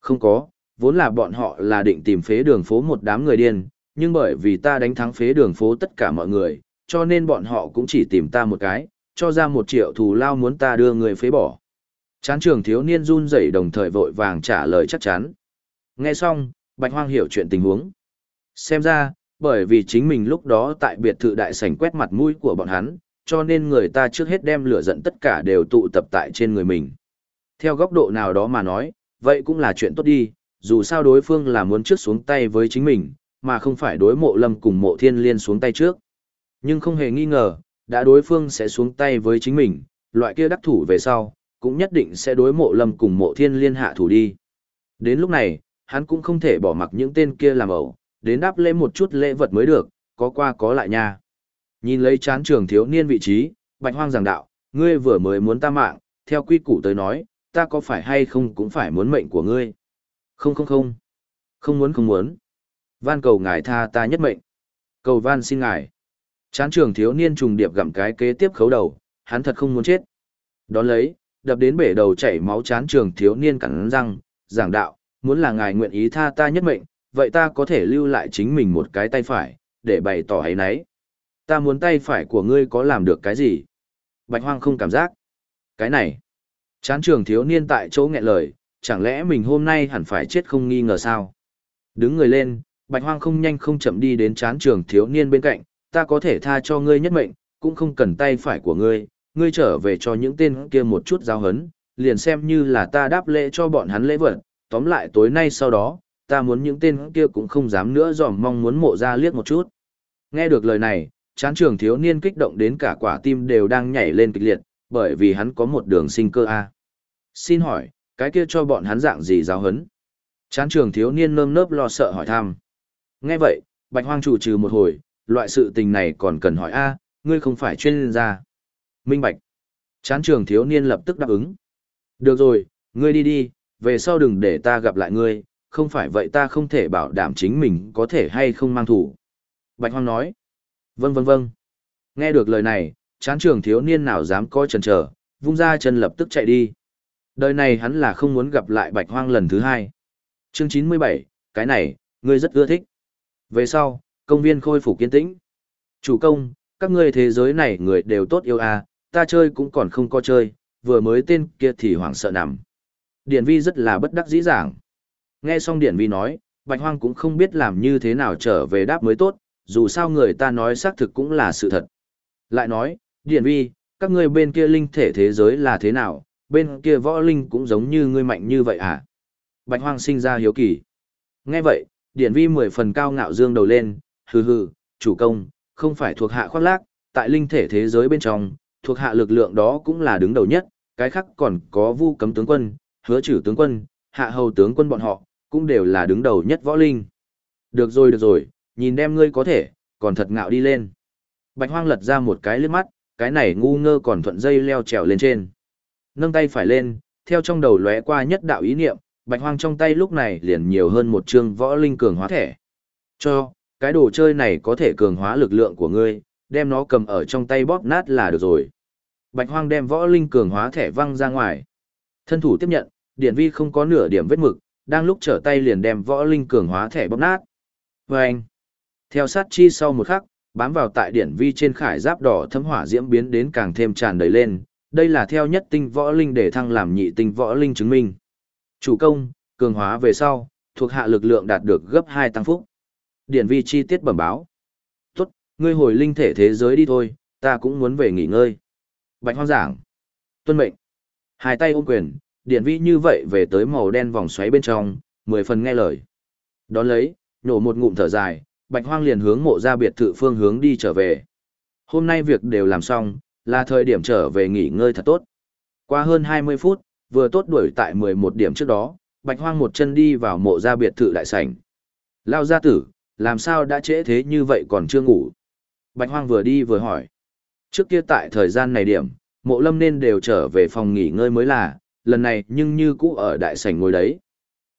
Không có, vốn là bọn họ là định tìm phế đường phố một đám người điên, nhưng bởi vì ta đánh thắng phế đường phố tất cả mọi người, cho nên bọn họ cũng chỉ tìm ta một cái, cho ra một triệu thù lao muốn ta đưa người phế bỏ. Chán trường thiếu niên run rẩy đồng thời vội vàng trả lời chắc chắn. Nghe xong, Bạch Hoang hiểu chuyện tình huống. Xem ra, bởi vì chính mình lúc đó tại biệt thự đại sảnh quét mặt mũi của bọn hắn, cho nên người ta trước hết đem lửa giận tất cả đều tụ tập tại trên người mình. Theo góc độ nào đó mà nói, vậy cũng là chuyện tốt đi, dù sao đối phương là muốn trước xuống tay với chính mình, mà không phải đối mộ lâm cùng mộ thiên liên xuống tay trước. Nhưng không hề nghi ngờ, đã đối phương sẽ xuống tay với chính mình, loại kia đắc thủ về sau, cũng nhất định sẽ đối mộ lâm cùng mộ thiên liên hạ thủ đi. Đến lúc này, hắn cũng không thể bỏ mặc những tên kia làm ẩu, đến đáp lễ một chút lễ vật mới được, có qua có lại nha. Nhìn lấy chán trường thiếu niên vị trí, bạch hoang giảng đạo, ngươi vừa mới muốn ta mạng, theo quy củ tới nói, ta có phải hay không cũng phải muốn mệnh của ngươi. Không không không. Không muốn không muốn. Van cầu ngài tha ta nhất mệnh. Cầu van xin ngài. Chán trường thiếu niên trùng điệp gặm cái kế tiếp khấu đầu, hắn thật không muốn chết. Đón lấy, đập đến bể đầu chảy máu chán trường thiếu niên cắn răng, giảng đạo, muốn là ngài nguyện ý tha ta nhất mệnh, vậy ta có thể lưu lại chính mình một cái tay phải, để bày tỏ ấy nấy. Ta muốn tay phải của ngươi có làm được cái gì? Bạch hoang không cảm giác. Cái này. Chán trường thiếu niên tại chỗ nghẹn lời, chẳng lẽ mình hôm nay hẳn phải chết không nghi ngờ sao? Đứng người lên, bạch hoang không nhanh không chậm đi đến chán trường thiếu niên bên cạnh, ta có thể tha cho ngươi nhất mệnh, cũng không cần tay phải của ngươi, ngươi trở về cho những tên kia một chút giao hấn, liền xem như là ta đáp lễ cho bọn hắn lễ vật, tóm lại tối nay sau đó, ta muốn những tên kia cũng không dám nữa dòm mong muốn mộ ra liếc một chút. Nghe được lời này, chán trường thiếu niên kích động đến cả quả tim đều đang nhảy lên kịch liệt, bởi vì hắn có một đường sinh cơ A. Xin hỏi, cái kia cho bọn hắn dạng gì giáo hấn? Chán trường thiếu niên nơm nớp lo sợ hỏi thăm. Nghe vậy, bạch hoang chủ trừ một hồi, loại sự tình này còn cần hỏi A, ngươi không phải chuyên gia. Minh bạch. Chán trường thiếu niên lập tức đáp ứng. Được rồi, ngươi đi đi, về sau đừng để ta gặp lại ngươi, không phải vậy ta không thể bảo đảm chính mình có thể hay không mang thủ. Bạch Hoang nói. Vâng vâng vâng. Nghe được lời này, chán trường thiếu niên nào dám coi chần chờ, vung ra chân lập tức chạy đi. Đời này hắn là không muốn gặp lại Bạch Hoang lần thứ hai. Chương 97, cái này, ngươi rất ưa thích. Về sau, công viên khôi phục kiên tĩnh. Chủ công, các ngươi thế giới này người đều tốt yêu à, ta chơi cũng còn không có chơi, vừa mới tên kia thì hoảng sợ nằm. Điển vi rất là bất đắc dĩ dàng. Nghe xong Điển vi nói, Bạch Hoang cũng không biết làm như thế nào trở về đáp mới tốt, dù sao người ta nói xác thực cũng là sự thật. Lại nói, Điển vi, các ngươi bên kia linh thể thế giới là thế nào, bên kia võ linh cũng giống như ngươi mạnh như vậy à? Bạch Hoang sinh ra hiếu kỳ. Nghe vậy, Điển vi mười phần cao ngạo dương đầu lên, hừ hừ, chủ công, không phải thuộc hạ khoác lác, tại linh thể thế giới bên trong, thuộc hạ lực lượng đó cũng là đứng đầu nhất, cái khác còn có vu cấm tướng quân, hứa trừ tướng quân, hạ hầu tướng quân bọn họ, cũng đều là đứng đầu nhất võ linh. Được rồi được rồi, nhìn đem ngươi có thể, còn thật ngạo đi lên. Bạch hoang lật ra một cái lướt mắt, cái này ngu ngơ còn thuận dây leo trèo lên trên. Nâng tay phải lên, theo trong đầu lóe qua nhất đạo ý niệm, Bạch hoang trong tay lúc này liền nhiều hơn một chương võ linh cường hóa thẻ. Cho, cái đồ chơi này có thể cường hóa lực lượng của ngươi, đem nó cầm ở trong tay bóp nát là được rồi. Bạch hoang đem võ linh cường hóa thẻ văng ra ngoài. Thân thủ tiếp nhận, điện vi không có nửa điểm vết mực, đang lúc trở tay liền đem võ linh cường hóa thẻ bóp nát. Vâng! Theo sát chi sau một khắc, bám vào tại điển vi trên khải giáp đỏ thấm hỏa diễm biến đến càng thêm tràn đầy lên, đây là theo nhất tinh võ linh để thăng làm nhị tinh võ linh chứng minh. Chủ công, cường hóa về sau, thuộc hạ lực lượng đạt được gấp 2 tăng phúc. Điển vi chi tiết bẩm báo. Tốt, ngươi hồi linh thể thế giới đi thôi, ta cũng muốn về nghỉ ngơi. Bạch hoang giảng. Tuân mệnh. Hai tay ôm quyền, điển vi như vậy về tới màu đen vòng xoáy bên trong, mười phần nghe lời. Đón lấy, nổ một ngụm thở dài, bạch hoang liền hướng mộ ra biệt thự phương hướng đi trở về. Hôm nay việc đều làm xong, là thời điểm trở về nghỉ ngơi thật tốt. Qua hơn 20 phút, vừa tốt đuổi tại 11 điểm trước đó, bạch hoang một chân đi vào mộ ra biệt thự đại sảnh. Lao gia tử, làm sao đã trễ thế như vậy còn chưa ngủ? Bạch hoang vừa đi vừa hỏi. Trước kia tại thời gian này điểm, mộ lâm nên đều trở về phòng nghỉ ngơi mới là, lần này nhưng như cũ ở đại sảnh ngồi đấy.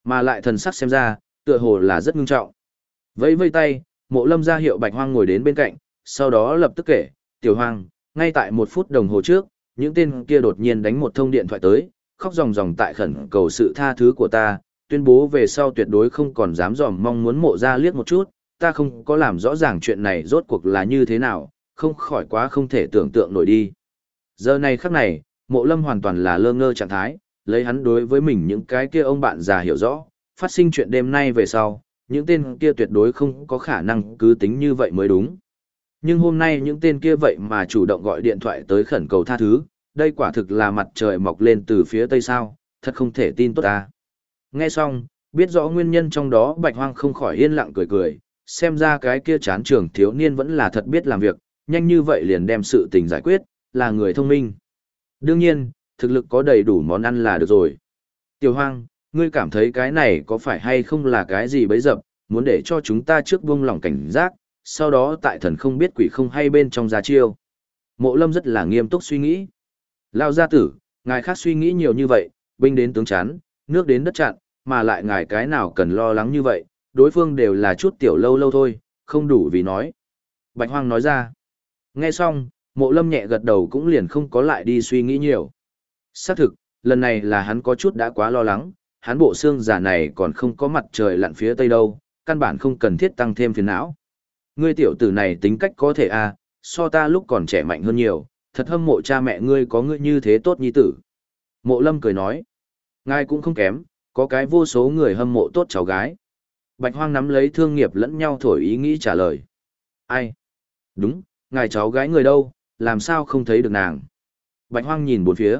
Mà lại thần sắc xem ra, tựa hồ là rất ngưng trọng. Vẫy vây tay, mộ lâm ra hiệu bạch hoang ngồi đến bên cạnh, sau đó lập tức kể, tiểu hoang, ngay tại một phút đồng hồ trước, những tên kia đột nhiên đánh một thông điện thoại tới, khóc ròng ròng tại khẩn cầu sự tha thứ của ta, tuyên bố về sau tuyệt đối không còn dám dòm mong muốn mộ ra liếc một chút, ta không có làm rõ ràng chuyện này rốt cuộc là như thế nào, không khỏi quá không thể tưởng tượng nổi đi. Giờ này khắc này, mộ lâm hoàn toàn là lơ ngơ trạng thái, lấy hắn đối với mình những cái kia ông bạn già hiểu rõ, phát sinh chuyện đêm nay về sau, những tên kia tuyệt đối không có khả năng cứ tính như vậy mới đúng. Nhưng hôm nay những tên kia vậy mà chủ động gọi điện thoại tới khẩn cầu tha thứ, đây quả thực là mặt trời mọc lên từ phía tây sao, thật không thể tin tốt ta. Nghe xong, biết rõ nguyên nhân trong đó bạch hoang không khỏi yên lặng cười cười, xem ra cái kia chán trường thiếu niên vẫn là thật biết làm việc, nhanh như vậy liền đem sự tình giải quyết, là người thông minh. Đương nhiên, thực lực có đầy đủ món ăn là được rồi. Tiểu hoang, ngươi cảm thấy cái này có phải hay không là cái gì bấy dập, muốn để cho chúng ta trước buông lòng cảnh giác, sau đó tại thần không biết quỷ không hay bên trong ra chiêu. Mộ lâm rất là nghiêm túc suy nghĩ. Lao gia tử, ngài khác suy nghĩ nhiều như vậy, binh đến tướng chán, nước đến đất chặn, mà lại ngài cái nào cần lo lắng như vậy, đối phương đều là chút tiểu lâu lâu thôi, không đủ vì nói. Bạch Hoang nói ra. Nghe xong, mộ lâm nhẹ gật đầu cũng liền không có lại đi suy nghĩ nhiều. Xác thực, lần này là hắn có chút đã quá lo lắng, hắn bộ xương giả này còn không có mặt trời lặn phía tây đâu, căn bản không cần thiết tăng thêm phiền não. Ngươi tiểu tử này tính cách có thể a, à, so ta lúc còn trẻ mạnh hơn nhiều, thật hâm mộ cha mẹ ngươi có ngươi như thế tốt nhi tử. Mộ lâm cười nói, ngài cũng không kém, có cái vô số người hâm mộ tốt cháu gái. Bạch hoang nắm lấy thương nghiệp lẫn nhau thổi ý nghĩ trả lời. Ai? Đúng, ngài cháu gái người đâu, làm sao không thấy được nàng? Bạch hoang nhìn bốn phía.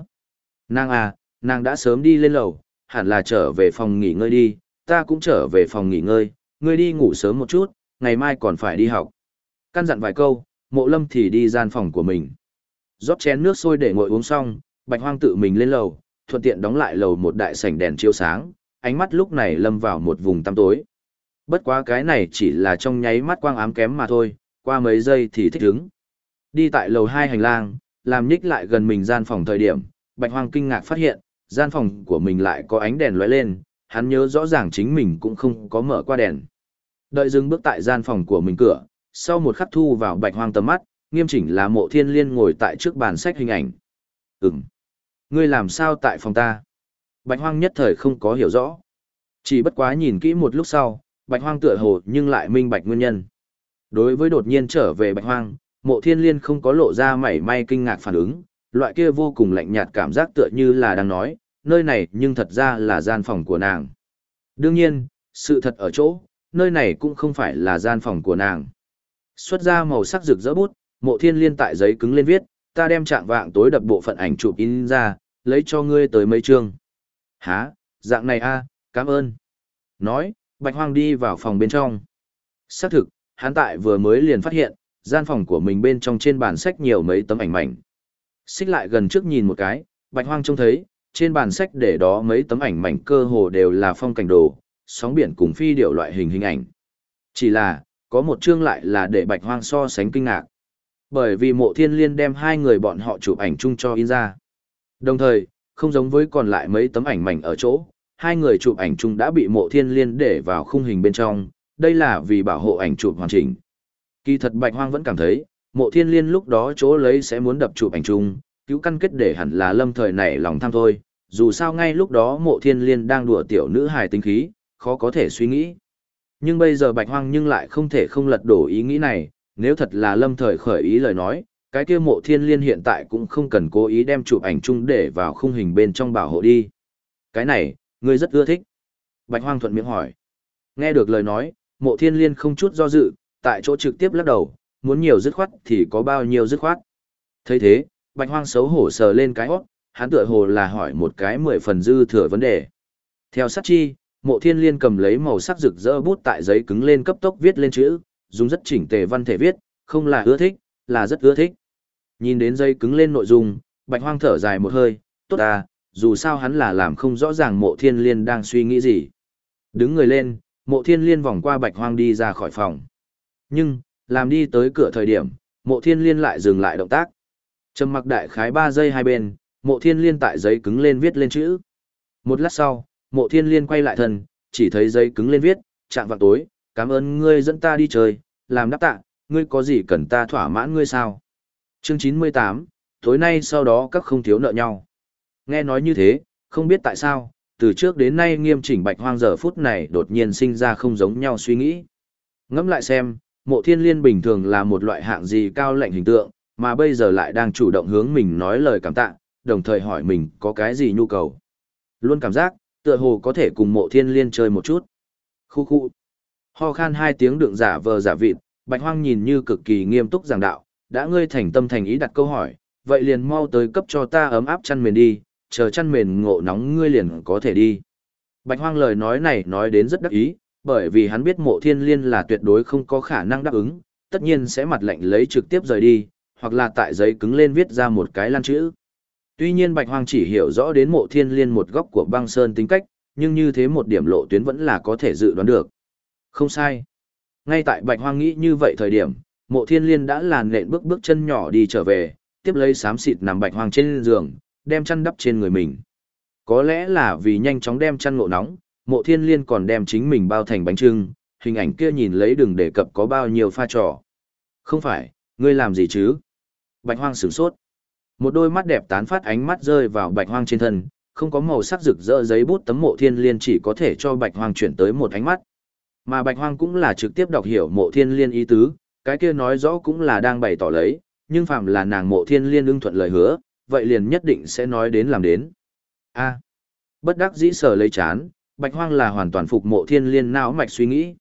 Nàng à, nàng đã sớm đi lên lầu, hẳn là trở về phòng nghỉ ngơi đi, ta cũng trở về phòng nghỉ ngơi, ngươi đi ngủ sớm một chút, ngày mai còn phải đi học. Căn dặn vài câu, mộ lâm thì đi gian phòng của mình. rót chén nước sôi để ngồi uống xong, bạch hoang tự mình lên lầu, thuận tiện đóng lại lầu một đại sảnh đèn chiếu sáng, ánh mắt lúc này lâm vào một vùng tăm tối. Bất quá cái này chỉ là trong nháy mắt quang ám kém mà thôi, qua mấy giây thì thích ứng. Đi tại lầu hai hành lang, làm nhích lại gần mình gian phòng thời điểm, bạch hoang kinh ngạc phát hiện, gian phòng của mình lại có ánh đèn lóe lên, hắn nhớ rõ ràng chính mình cũng không có mở qua đèn. Đợi dừng bước tại gian phòng của mình cửa, sau một khắc thu vào bạch hoang tầm mắt, nghiêm chỉnh là mộ thiên liên ngồi tại trước bàn sách hình ảnh. Ừm. Ngươi làm sao tại phòng ta? Bạch hoang nhất thời không có hiểu rõ. Chỉ bất quá nhìn kỹ một lúc sau, bạch hoang tựa hồ nhưng lại minh bạch nguyên nhân. Đối với đột nhiên trở về bạch hoang, mộ thiên liên không có lộ ra mảy may kinh ngạc phản ứng, loại kia vô cùng lạnh nhạt cảm giác tựa như là đang nói, nơi này nhưng thật ra là gian phòng của nàng. Đương nhiên, sự thật ở chỗ, nơi này cũng không phải là gian phòng của nàng. Xuất ra màu sắc rực rỡ bút, mộ thiên liên tại giấy cứng lên viết, ta đem trạng vạng tối đập bộ phận ảnh chụp in ra, lấy cho ngươi tới mấy chương. Hả, dạng này a, cảm ơn. Nói, bạch hoang đi vào phòng bên trong. Xác thực, hắn tại vừa mới liền phát hiện, gian phòng của mình bên trong trên bàn sách nhiều mấy tấm ảnh mảnh. Xích lại gần trước nhìn một cái, bạch hoang trông thấy, trên bàn sách để đó mấy tấm ảnh mảnh cơ hồ đều là phong cảnh đồ, sóng biển cùng phi điệu loại hình hình ảnh. Chỉ là, có một chương lại là để bạch hoang so sánh kinh ngạc. Bởi vì mộ thiên liên đem hai người bọn họ chụp ảnh chung cho in ra. Đồng thời, không giống với còn lại mấy tấm ảnh mảnh ở chỗ, hai người chụp ảnh chung đã bị mộ thiên liên để vào khung hình bên trong, đây là vì bảo hộ ảnh chụp hoàn chỉnh. Kỳ thật Bạch Hoang vẫn cảm thấy, mộ thiên liên lúc đó chỗ lấy sẽ muốn đập chụp ảnh chung, cứu căn kết để hẳn là lâm thời này lòng tham thôi, dù sao ngay lúc đó mộ thiên liên đang đùa tiểu nữ hài tinh khí, khó có thể suy nghĩ. Nhưng bây giờ Bạch Hoang nhưng lại không thể không lật đổ ý nghĩ này, nếu thật là lâm thời khởi ý lời nói, cái kia mộ thiên liên hiện tại cũng không cần cố ý đem chụp ảnh chung để vào khung hình bên trong bảo hộ đi. Cái này, ngươi rất ưa thích. Bạch Hoang thuận miệng hỏi. Nghe được lời nói, mộ thiên liên không chút do dự, tại chỗ trực tiếp lắc đầu, muốn nhiều dứt khoát thì có bao nhiêu dứt khoát. thấy thế, Bạch Hoang xấu hổ sờ lên cái hót, hắn tựa hồ là hỏi một cái mười phần dư thừa vấn đề. Theo sát chi, mộ thiên liên cầm lấy màu sắc rực rỡ bút tại giấy cứng lên cấp tốc viết lên chữ, dùng rất chỉnh tề văn thể viết, không là ưa thích, là rất ưa thích. Nhìn đến giấy cứng lên nội dung, bạch hoang thở dài một hơi, tốt à, dù sao hắn là làm không rõ ràng mộ thiên liên đang suy nghĩ gì. Đứng người lên, mộ thiên liên vòng qua bạch hoang đi ra khỏi phòng. Nhưng, làm đi tới cửa thời điểm, mộ thiên liên lại dừng lại động tác. Trầm mặc đại khái 3 giây hai bên, mộ thiên liên tại giấy cứng lên viết lên chữ. Một lát sau, mộ thiên liên quay lại thân, chỉ thấy giấy cứng lên viết, chạm vào tối, cảm ơn ngươi dẫn ta đi chơi, làm đáp tạ, ngươi có gì cần ta thỏa mãn ngươi sao? Chương 98, tối nay sau đó các không thiếu nợ nhau. Nghe nói như thế, không biết tại sao, từ trước đến nay nghiêm chỉnh bạch hoang giờ phút này đột nhiên sinh ra không giống nhau suy nghĩ. Ngẫm lại xem, mộ thiên liên bình thường là một loại hạng gì cao lạnh hình tượng, mà bây giờ lại đang chủ động hướng mình nói lời cảm tạ, đồng thời hỏi mình có cái gì nhu cầu. Luôn cảm giác, tựa hồ có thể cùng mộ thiên liên chơi một chút. Khu khu. Ho khan hai tiếng đựng giả vờ giả vịt, bạch hoang nhìn như cực kỳ nghiêm túc giảng đạo, đã ngươi thành tâm thành ý đặt câu hỏi, vậy liền mau tới cấp cho ta ấm áp chăn mền đi, chờ chăn mền ngộ nóng ngươi liền có thể đi. Bạch hoang lời nói này nói đến rất đắc ý, bởi vì hắn biết mộ thiên liên là tuyệt đối không có khả năng đáp ứng, tất nhiên sẽ mặt lệnh lấy trực tiếp rời đi, hoặc là tại giấy cứng lên viết ra một cái lan chữ. Tuy nhiên Bạch Hoang chỉ hiểu rõ đến mộ thiên liên một góc của băng sơn tính cách, nhưng như thế một điểm lộ tuyến vẫn là có thể dự đoán được. Không sai. Ngay tại Bạch Hoang nghĩ như vậy thời điểm, mộ thiên liên đã làn nện bước bước chân nhỏ đi trở về, tiếp lấy sám xịt nằm Bạch Hoang trên giường, đem chăn đắp trên người mình. Có lẽ là vì nhanh chóng đem chăn ngộ nóng, mộ thiên liên còn đem chính mình bao thành bánh trưng, hình ảnh kia nhìn lấy đừng đề cập có bao nhiêu pha trò. Không phải, ngươi làm gì chứ? Bạch Hoang sửng sốt. Một đôi mắt đẹp tán phát ánh mắt rơi vào bạch hoang trên thân, không có màu sắc rực rỡ giấy bút tấm mộ thiên liên chỉ có thể cho bạch hoang chuyển tới một ánh mắt. Mà bạch hoang cũng là trực tiếp đọc hiểu mộ thiên liên ý tứ, cái kia nói rõ cũng là đang bày tỏ lấy, nhưng phạm là nàng mộ thiên liên ưng thuận lời hứa, vậy liền nhất định sẽ nói đến làm đến. A. bất đắc dĩ sở lấy chán, bạch hoang là hoàn toàn phục mộ thiên liên não mạch suy nghĩ.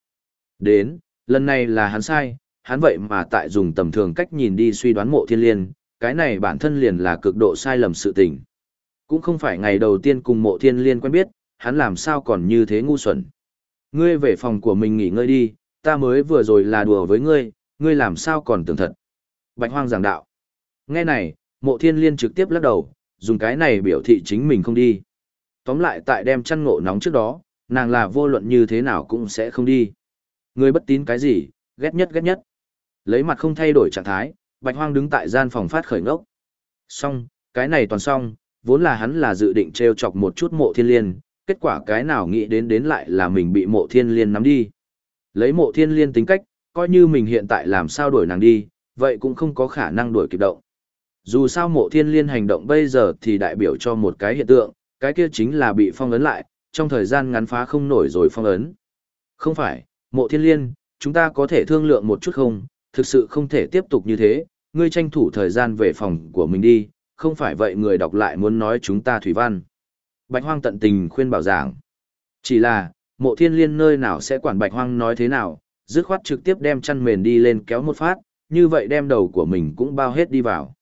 Đến, lần này là hắn sai, hắn vậy mà tại dùng tầm thường cách nhìn đi suy đoán mộ thiên liên, cái này bản thân liền là cực độ sai lầm sự tình. Cũng không phải ngày đầu tiên cùng mộ thiên liên quen biết, hắn làm sao còn như thế ngu xuẩn. Ngươi về phòng của mình nghỉ ngơi đi, ta mới vừa rồi là đùa với ngươi, ngươi làm sao còn tưởng thật. Bạch hoang giảng đạo. Nghe này, mộ thiên liên trực tiếp lắc đầu, dùng cái này biểu thị chính mình không đi. Tóm lại tại đem chăn ngộ nóng trước đó, nàng là vô luận như thế nào cũng sẽ không đi. người bất tín cái gì, ghét nhất ghét nhất. Lấy mặt không thay đổi trạng thái, Bạch Hoang đứng tại gian phòng phát khởi ngốc. Xong, cái này toàn xong, vốn là hắn là dự định treo chọc một chút mộ thiên liên, kết quả cái nào nghĩ đến đến lại là mình bị mộ thiên liên nắm đi. Lấy mộ thiên liên tính cách, coi như mình hiện tại làm sao đuổi nàng đi, vậy cũng không có khả năng đuổi kịp động. Dù sao mộ thiên liên hành động bây giờ thì đại biểu cho một cái hiện tượng, cái kia chính là bị phong ấn lại, trong thời gian ngắn phá không nổi rồi phong ấn. Không phải, mộ thiên liên, chúng ta có thể thương lượng một chút không, thực sự không thể tiếp tục như thế, ngươi tranh thủ thời gian về phòng của mình đi, không phải vậy người đọc lại muốn nói chúng ta thủy văn. Bạch Hoang tận tình khuyên bảo giảng. Chỉ là, mộ thiên liên nơi nào sẽ quản Bạch Hoang nói thế nào, dứt khoát trực tiếp đem chăn mền đi lên kéo một phát, như vậy đem đầu của mình cũng bao hết đi vào.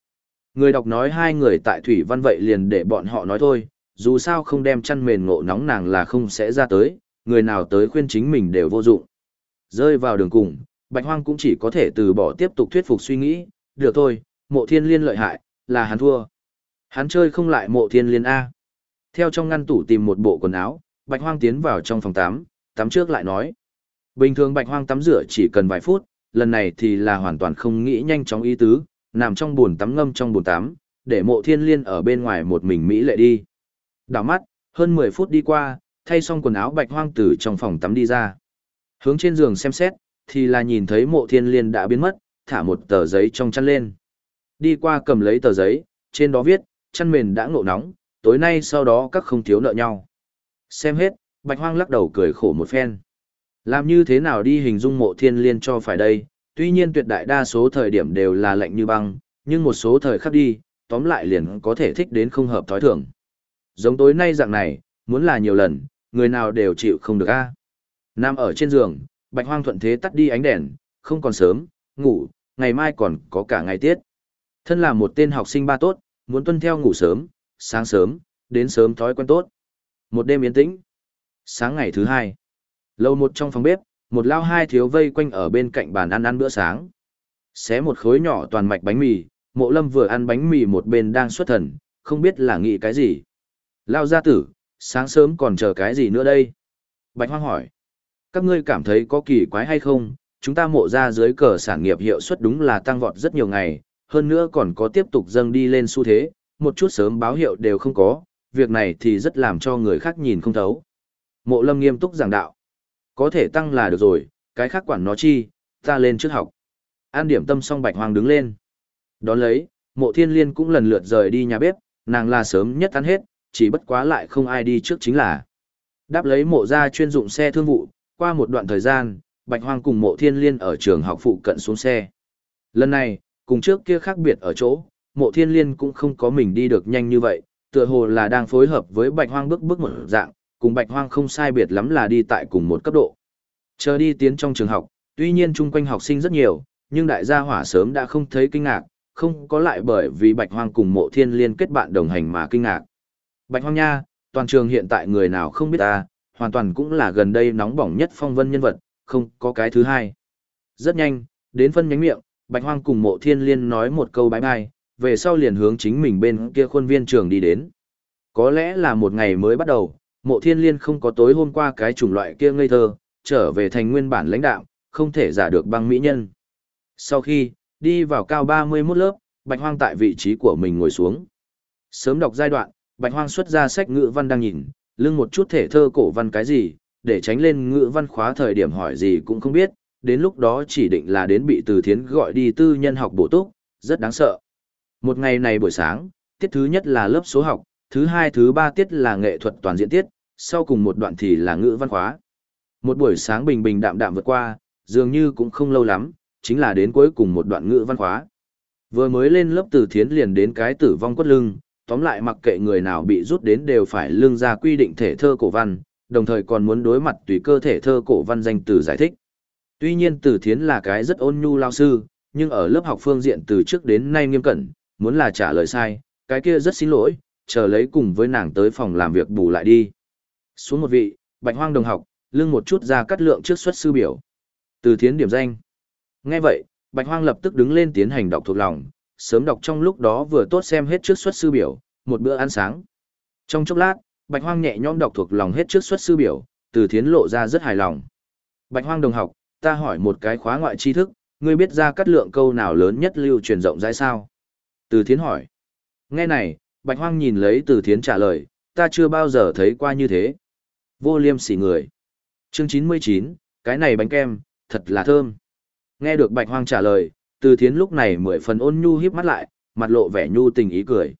Người đọc nói hai người tại thủy văn vậy liền để bọn họ nói thôi, dù sao không đem chăn mền ngộ nóng nàng là không sẽ ra tới, người nào tới khuyên chính mình đều vô dụng. Rơi vào đường cùng, Bạch Hoang cũng chỉ có thể từ bỏ tiếp tục thuyết phục suy nghĩ, được thôi, mộ thiên liên lợi hại, là hắn thua. Hắn chơi không lại mộ thiên liên A. Theo trong ngăn tủ tìm một bộ quần áo, Bạch Hoang tiến vào trong phòng tắm, tắm trước lại nói. Bình thường Bạch Hoang tắm rửa chỉ cần vài phút, lần này thì là hoàn toàn không nghĩ nhanh chóng ý tứ, nằm trong bồn tắm ngâm trong bồn tắm, để mộ thiên liên ở bên ngoài một mình Mỹ lệ đi. Đảo mắt, hơn 10 phút đi qua, Thay xong quần áo bạch hoang tử trong phòng tắm đi ra. Hướng trên giường xem xét, thì là nhìn thấy mộ thiên liên đã biến mất, thả một tờ giấy trong chăn lên. Đi qua cầm lấy tờ giấy, trên đó viết, chăn mền đã ngộ nóng, tối nay sau đó các không thiếu nợ nhau. Xem hết, bạch hoang lắc đầu cười khổ một phen. Làm như thế nào đi hình dung mộ thiên liên cho phải đây, tuy nhiên tuyệt đại đa số thời điểm đều là lạnh như băng, nhưng một số thời khắc đi, tóm lại liền có thể thích đến không hợp thói thường. Giống tối nay dạng này, muốn là nhiều lần, người nào đều chịu không được a. Nam ở trên giường, Bạch Hoang thuận thế tắt đi ánh đèn, không còn sớm, ngủ, ngày mai còn có cả ngày tiết. Thân là một tên học sinh ba tốt, muốn tuân theo ngủ sớm, sáng sớm, đến sớm thói quen tốt. Một đêm yên tĩnh. Sáng ngày thứ hai, lâu một trong phòng bếp, một lao hai thiếu vây quanh ở bên cạnh bàn ăn ăn bữa sáng. Xé một khối nhỏ toàn mạch bánh mì, mộ lâm vừa ăn bánh mì một bên đang xuất thần, không biết là nghĩ cái gì. Lao gia tử, sáng sớm còn chờ cái gì nữa đây? Bạch hoang hỏi. Các ngươi cảm thấy có kỳ quái hay không? Chúng ta mộ ra dưới cờ sản nghiệp hiệu suất đúng là tăng vọt rất nhiều ngày, hơn nữa còn có tiếp tục dâng đi lên xu thế, một chút sớm báo hiệu đều không có, việc này thì rất làm cho người khác nhìn không thấu. Mộ lâm nghiêm túc giảng đạo. Có thể tăng là được rồi, cái khác quản nó chi, ta lên trước học. An điểm tâm xong bạch hoang đứng lên. Đón lấy, mộ thiên liên cũng lần lượt rời đi nhà bếp, nàng là sớm nhất ăn hết, chỉ bất quá lại không ai đi trước chính là. Đáp lấy mộ ra chuyên dụng xe thương vụ, qua một đoạn thời gian, bạch hoang cùng mộ thiên liên ở trường học phụ cận xuống xe. Lần này, cùng trước kia khác biệt ở chỗ, mộ thiên liên cũng không có mình đi được nhanh như vậy, tựa hồ là đang phối hợp với bạch hoang bước bước một dạng, cùng bạch hoang không sai biệt lắm là đi tại cùng một cấp độ. Chờ đi tiến trong trường học, tuy nhiên chung quanh học sinh rất nhiều, nhưng đại gia hỏa sớm đã không thấy kinh ngạc, không có lại bởi vì bạch hoang cùng mộ thiên liên kết bạn đồng hành mà kinh ngạc. Bạch hoang nha, toàn trường hiện tại người nào không biết ta, hoàn toàn cũng là gần đây nóng bỏng nhất phong vân nhân vật, không có cái thứ hai. Rất nhanh, đến phân nhánh miệng, bạch hoang cùng mộ thiên liên nói một câu bái bai, về sau liền hướng chính mình bên kia khuôn viên trường đi đến. Có lẽ là một ngày mới bắt đầu, mộ thiên liên không có tối hôm qua cái chủng loại kia ngây thơ, trở về thành nguyên bản lãnh đạo, không thể giả được băng mỹ nhân. Sau khi, đi vào cao 31 lớp, bạch hoang tại vị trí của mình ngồi xuống. Sớm đọc giai đoạn, bạch hoang xuất ra sách ngữ văn đang nhìn, lưng một chút thể thơ cổ văn cái gì, để tránh lên ngữ văn khóa thời điểm hỏi gì cũng không biết, đến lúc đó chỉ định là đến bị từ thiến gọi đi tư nhân học bổ túc, rất đáng sợ. Một ngày này buổi sáng, tiết thứ nhất là lớp số học, thứ hai thứ ba tiết là nghệ thuật toàn diện tiết, sau cùng một đoạn thì là ngữ văn khóa. Một buổi sáng bình bình đạm đạm vượt qua, dường như cũng không lâu lắm, chính là đến cuối cùng một đoạn ngữ văn khóa. Vừa mới lên lớp từ thiến liền đến cái tử vong quất lưng, tóm lại mặc kệ người nào bị rút đến đều phải lương ra quy định thể thơ cổ văn, đồng thời còn muốn đối mặt tùy cơ thể thơ cổ văn danh từ giải thích. Tuy nhiên từ thiến là cái rất ôn nhu lao sư, nhưng ở lớp học phương diện từ trước đến nay nghiêm cẩn, muốn là trả lời sai, cái kia rất xin lỗi, chờ lấy cùng với nàng tới phòng làm việc bù lại đi. Xuống một vị, bạch hoang đồng học, lương một chút ra cắt lượng trước xuất sư biểu. Từ thiến điểm danh. Nghe vậy, bạch hoang lập tức đứng lên tiến hành đọc thuộc lòng, sớm đọc trong lúc đó vừa tốt xem hết trước xuất sư biểu, một bữa ăn sáng. Trong chốc lát, bạch hoang nhẹ nhõm đọc thuộc lòng hết trước xuất sư biểu, từ thiến lộ ra rất hài lòng. Bạch hoang đồng học, ta hỏi một cái khóa ngoại tri thức, ngươi biết ra cắt lượng câu nào lớn nhất lưu truyền rộng rãi sao? Từ thiến hỏi. Nghe này, bạch hoang nhìn lấy từ thiến trả lời, ta chưa bao giờ thấy qua như thế. Vô liêm sỉ người. Chương 99, cái này bánh kem, thật là thơm. Nghe được bạch hoang trả lời, từ thiến lúc này mười phần ôn nhu híp mắt lại, mặt lộ vẻ nhu tình ý cười.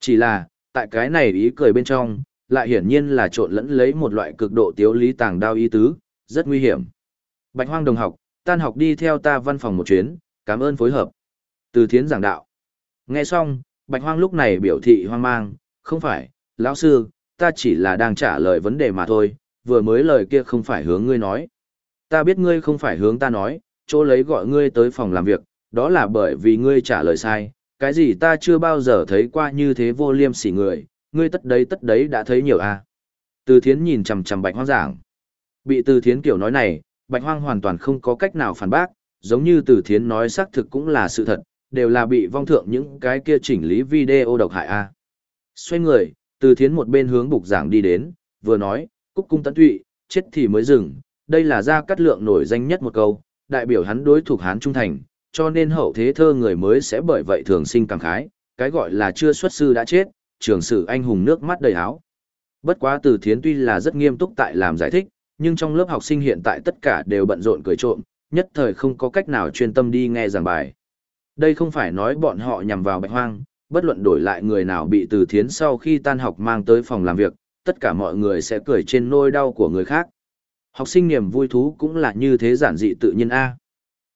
Chỉ là, tại cái này ý cười bên trong, lại hiển nhiên là trộn lẫn lấy một loại cực độ tiếu lý tàng đao ý tứ, rất nguy hiểm. Bạch hoang đồng học, tan học đi theo ta văn phòng một chuyến, cảm ơn phối hợp. Từ thiến giảng đạo. Nghe xong, bạch hoang lúc này biểu thị hoang mang, không phải, lão sư, ta chỉ là đang trả lời vấn đề mà thôi, vừa mới lời kia không phải hướng ngươi nói. Ta biết ngươi không phải hướng ta nói, chỗ lấy gọi ngươi tới phòng làm việc, đó là bởi vì ngươi trả lời sai, cái gì ta chưa bao giờ thấy qua như thế vô liêm sỉ người, ngươi tất đấy tất đấy đã thấy nhiều à. Từ thiến nhìn chằm chằm bạch hoang giảng. Bị từ thiến kiểu nói này, bạch hoang hoàn toàn không có cách nào phản bác, giống như từ thiến nói xác thực cũng là sự thật, đều là bị vong thượng những cái kia chỉnh lý video độc hại a. À. Xoay người, từ thiến một bên hướng bục giảng đi đến, vừa nói, cúc cung tận tụy, chết thì mới dừng, đây là ra cắt lượng nổi danh nhất một câu, đại biểu hắn đối thuộc hán trung thành, cho nên hậu thế thơ người mới sẽ bởi vậy thường sinh cảm khái, cái gọi là chưa xuất sư đã chết, trường sử anh hùng nước mắt đầy áo. Bất quá từ thiến tuy là rất nghiêm túc tại làm giải thích, nhưng trong lớp học sinh hiện tại tất cả đều bận rộn cười trộm, nhất thời không có cách nào chuyên tâm đi nghe giảng bài. Đây không phải nói bọn họ nhằm vào bạch hoang, bất luận đổi lại người nào bị từ thiến sau khi tan học mang tới phòng làm việc, tất cả mọi người sẽ cười trên nôi đau của người khác. Học sinh niềm vui thú cũng là như thế giản dị tự nhiên A.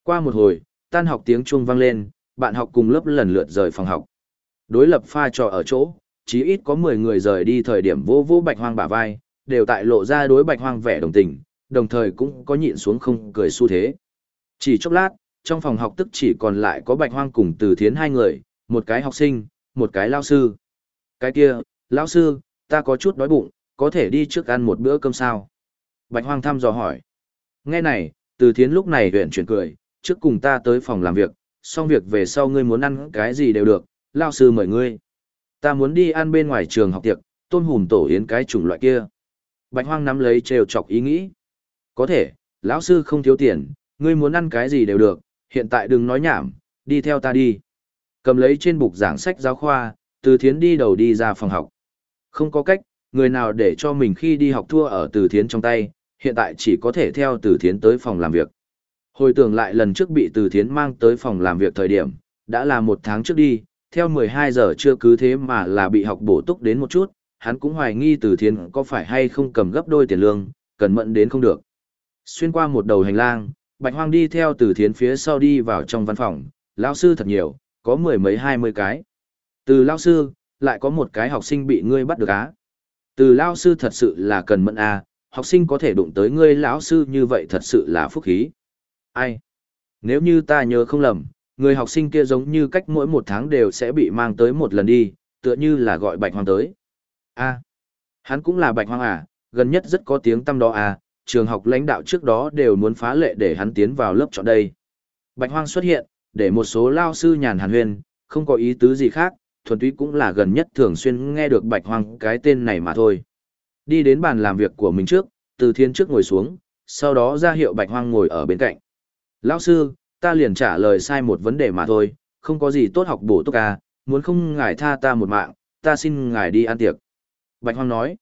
Qua một hồi, tan học tiếng chuông vang lên, bạn học cùng lớp lần lượt rời phòng học. Đối lập pha trò ở chỗ, chí ít có 10 người rời đi thời điểm vô vô bạch hoang bả vai, đều tại lộ ra đối bạch hoang vẻ đồng tình, đồng thời cũng có nhịn xuống không cười xu thế. Chỉ chốc lát, trong phòng học tức chỉ còn lại có bạch hoang cùng từ thiến hai người, một cái học sinh, một cái lao sư. Cái kia, lão sư, ta có chút đói bụng, có thể đi trước ăn một bữa cơm sao? Bạch hoang thăm dò hỏi. Nghe này, từ thiến lúc này huyện chuyển cười, trước cùng ta tới phòng làm việc, xong việc về sau ngươi muốn ăn cái gì đều được, lao sư mời ngươi. Ta muốn đi ăn bên ngoài trường học tiệc, tôn hùm tổ yến cái chủng loại kia. Bạch hoang nắm lấy trêu chọc ý nghĩ. Có thể, lão sư không thiếu tiền, ngươi muốn ăn cái gì đều được, hiện tại đừng nói nhảm, đi theo ta đi. Cầm lấy trên bục giảng sách giáo khoa, từ thiến đi đầu đi ra phòng học. Không có cách, người nào để cho mình khi đi học thua ở từ thiến trong tay, hiện tại chỉ có thể theo từ thiến tới phòng làm việc. Hồi tưởng lại lần trước bị từ thiến mang tới phòng làm việc thời điểm, đã là một tháng trước đi, theo 12 giờ chưa cứ thế mà là bị học bổ túc đến một chút, hắn cũng hoài nghi từ thiến có phải hay không cầm gấp đôi tiền lương, cần mẫn đến không được. Xuyên qua một đầu hành lang, Bạch Hoang đi theo từ thiến phía sau đi vào trong văn phòng, lão sư thật nhiều, có mười mấy hai mươi cái. Từ lão sư, lại có một cái học sinh bị ngươi bắt được á. Từ lão sư thật sự là cần mẫn a, học sinh có thể đụng tới ngươi lão sư như vậy thật sự là phúc khí. Ai? Nếu như ta nhớ không lầm, người học sinh kia giống như cách mỗi một tháng đều sẽ bị mang tới một lần đi, tựa như là gọi Bạch Hoang tới. A, hắn cũng là Bạch Hoang à, gần nhất rất có tiếng tăm đó à, trường học lãnh đạo trước đó đều muốn phá lệ để hắn tiến vào lớp chọn đây. Bạch Hoang xuất hiện, để một số lao sư nhàn hàn huyên, không có ý tứ gì khác, thuần túy cũng là gần nhất thường xuyên nghe được Bạch Hoang cái tên này mà thôi. Đi đến bàn làm việc của mình trước, từ thiên trước ngồi xuống, sau đó ra hiệu Bạch Hoang ngồi ở bên cạnh. Lão sư, ta liền trả lời sai một vấn đề mà thôi, không có gì tốt học bổ túc à, muốn không ngài tha ta một mạng, ta xin ngài đi ăn tiệc. Bạch Hoang nói.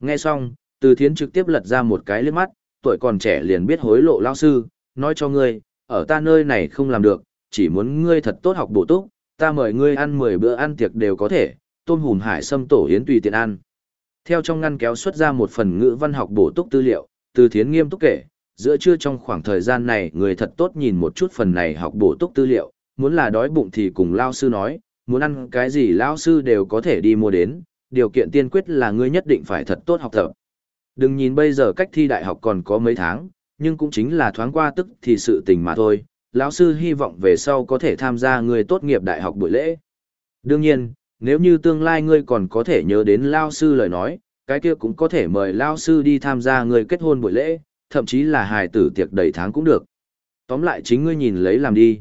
Nghe xong, từ thiến trực tiếp lật ra một cái liếc mắt, tuổi còn trẻ liền biết hối lộ lão sư, nói cho ngươi, ở ta nơi này không làm được, chỉ muốn ngươi thật tốt học bổ túc, ta mời ngươi ăn 10 bữa ăn tiệc đều có thể, tôm hùm hải sâm tổ yến tùy tiện ăn. Theo trong ngăn kéo xuất ra một phần ngữ văn học bổ túc tư liệu, từ thiến nghiêm túc kể, giữa trưa trong khoảng thời gian này người thật tốt nhìn một chút phần này học bổ túc tư liệu, muốn là đói bụng thì cùng lao sư nói, muốn ăn cái gì lao sư đều có thể đi mua đến, điều kiện tiên quyết là ngươi nhất định phải thật tốt học tập. Đừng nhìn bây giờ cách thi đại học còn có mấy tháng, nhưng cũng chính là thoáng qua tức thì sự tình mà thôi, lão sư hy vọng về sau có thể tham gia người tốt nghiệp đại học buổi lễ. Đương nhiên, nếu như tương lai ngươi còn có thể nhớ đến lao sư lời nói, cái kia cũng có thể mời lao sư đi tham gia người kết hôn buổi lễ, thậm chí là hài tử tiệc đầy tháng cũng được. Tóm lại chính ngươi nhìn lấy làm đi.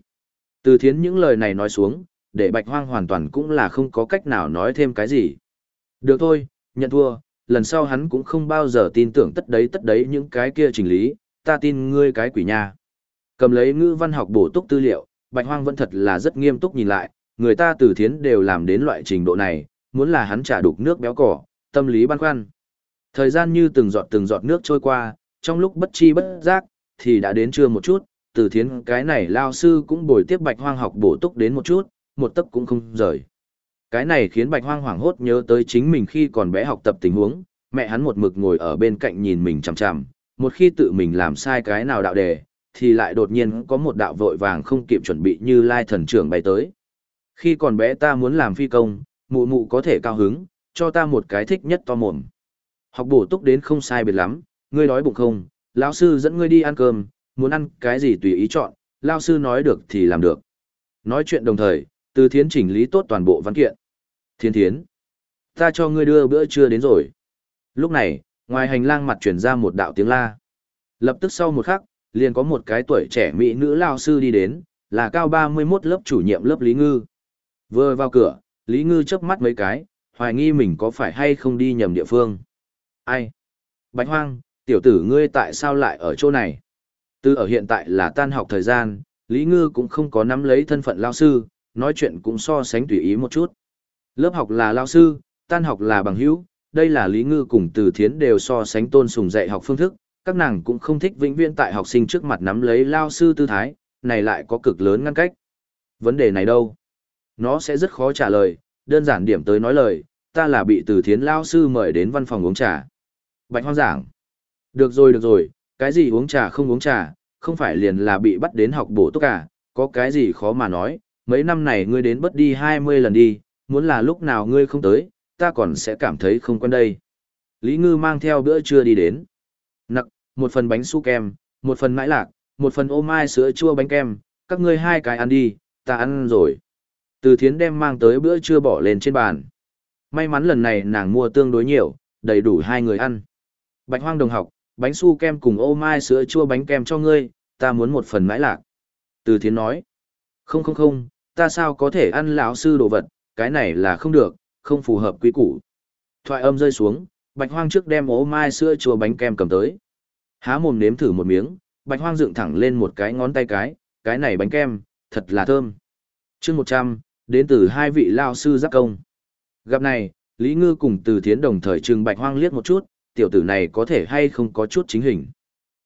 Từ thiến những lời này nói xuống, để bạch hoang hoàn toàn cũng là không có cách nào nói thêm cái gì. Được thôi, nhận thua, lần sau hắn cũng không bao giờ tin tưởng tất đấy tất đấy những cái kia trình lý, ta tin ngươi cái quỷ nha. Cầm lấy ngữ văn học bổ túc tư liệu, bạch hoang vẫn thật là rất nghiêm túc nhìn lại, người ta từ thiến đều làm đến loại trình độ này, muốn là hắn trả đục nước béo cỏ, tâm lý băn khoăn. Thời gian như từng giọt từng giọt nước trôi qua, trong lúc bất chi bất giác, thì đã đến trưa một chút, từ thiến cái này lao sư cũng bồi tiếp bạch hoang học bổ túc đến một chút, một tấc cũng không rời. Cái này khiến bạch hoang hoảng hốt nhớ tới chính mình khi còn bé học tập tình huống, mẹ hắn một mực ngồi ở bên cạnh nhìn mình chằm chằm, một khi tự mình làm sai cái nào đạo đề, thì lại đột nhiên có một đạo vội vàng không kịp chuẩn bị như lai thần trưởng bay tới. Khi còn bé ta muốn làm phi công, mụ mụ có thể cao hứng, cho ta một cái thích nhất to mồm. Học bổ túc đến không sai biệt lắm, ngươi đói bụng không, lão sư dẫn ngươi đi ăn cơm, muốn ăn cái gì tùy ý chọn, lão sư nói được thì làm được. Nói chuyện đồng thời, từ thiến chỉnh lý tốt toàn bộ văn kiện. Thiên thiến, ta cho ngươi đưa bữa trưa đến rồi. Lúc này, ngoài hành lang mặt chuyển ra một đạo tiếng la. Lập tức sau một khắc, liền có một cái tuổi trẻ mỹ nữ lao sư đi đến, là cao 31 lớp chủ nhiệm lớp Lý Ngư. Vừa vào cửa, Lý Ngư chớp mắt mấy cái, hoài nghi mình có phải hay không đi nhầm địa phương. Ai? Bạch Hoang, tiểu tử ngươi tại sao lại ở chỗ này? Từ ở hiện tại là tan học thời gian, Lý Ngư cũng không có nắm lấy thân phận lao sư, nói chuyện cũng so sánh tùy ý một chút. Lớp học là lao sư, tan học là bằng hữu, đây là Lý Ngư cùng Từ Thiến đều so sánh tôn sùng dạy học phương thức, các nàng cũng không thích vĩnh viễn tại học sinh trước mặt nắm lấy lao sư tư thái, này lại có cực lớn ngăn cách. Vấn đề này đâu? Nó sẽ rất khó trả lời, đơn giản điểm tới nói lời, ta là bị Từ Thiến lao sư mời đến văn phòng uống trà. Bạch Hoang giảng. Được rồi được rồi, cái gì uống trà không uống trà, không phải liền là bị bắt đến học bổ túc cả, có cái gì khó mà nói, mấy năm này ngươi đến bất đi 20 lần đi, muốn là lúc nào ngươi không tới, ta còn sẽ cảm thấy không quen đây. Lý Ngư mang theo bữa trưa đi đến. Nặc, một phần bánh su kem, một phần mãi lạc, một phần ô mai sữa chua bánh kem, các ngươi hai cái ăn đi, ta ăn rồi. Từ thiến đem mang tới bữa trưa bỏ lên trên bàn. May mắn lần này nàng mua tương đối nhiều, đầy đủ hai người ăn. Bạch hoang đồng học, bánh su kem cùng ô mai sữa chua bánh kem cho ngươi, ta muốn một phần mãi lạc. Từ thiến nói. Không không không, ta sao có thể ăn lão sư đồ vật, cái này là không được, không phù hợp quy củ. Thoại âm rơi xuống, bạch hoang trước đem ô mai sữa chua bánh kem cầm tới. Há mồm nếm thử một miếng, bạch hoang dựng thẳng lên một cái ngón tay cái, cái này bánh kem, thật là thơm. Chương 100, đến từ hai vị lao sư giáp công. Gặp này, Lý Ngư cùng từ thiến đồng thời trừng bạch hoang liếc một chút, tiểu tử này có thể hay không có chút chính hình.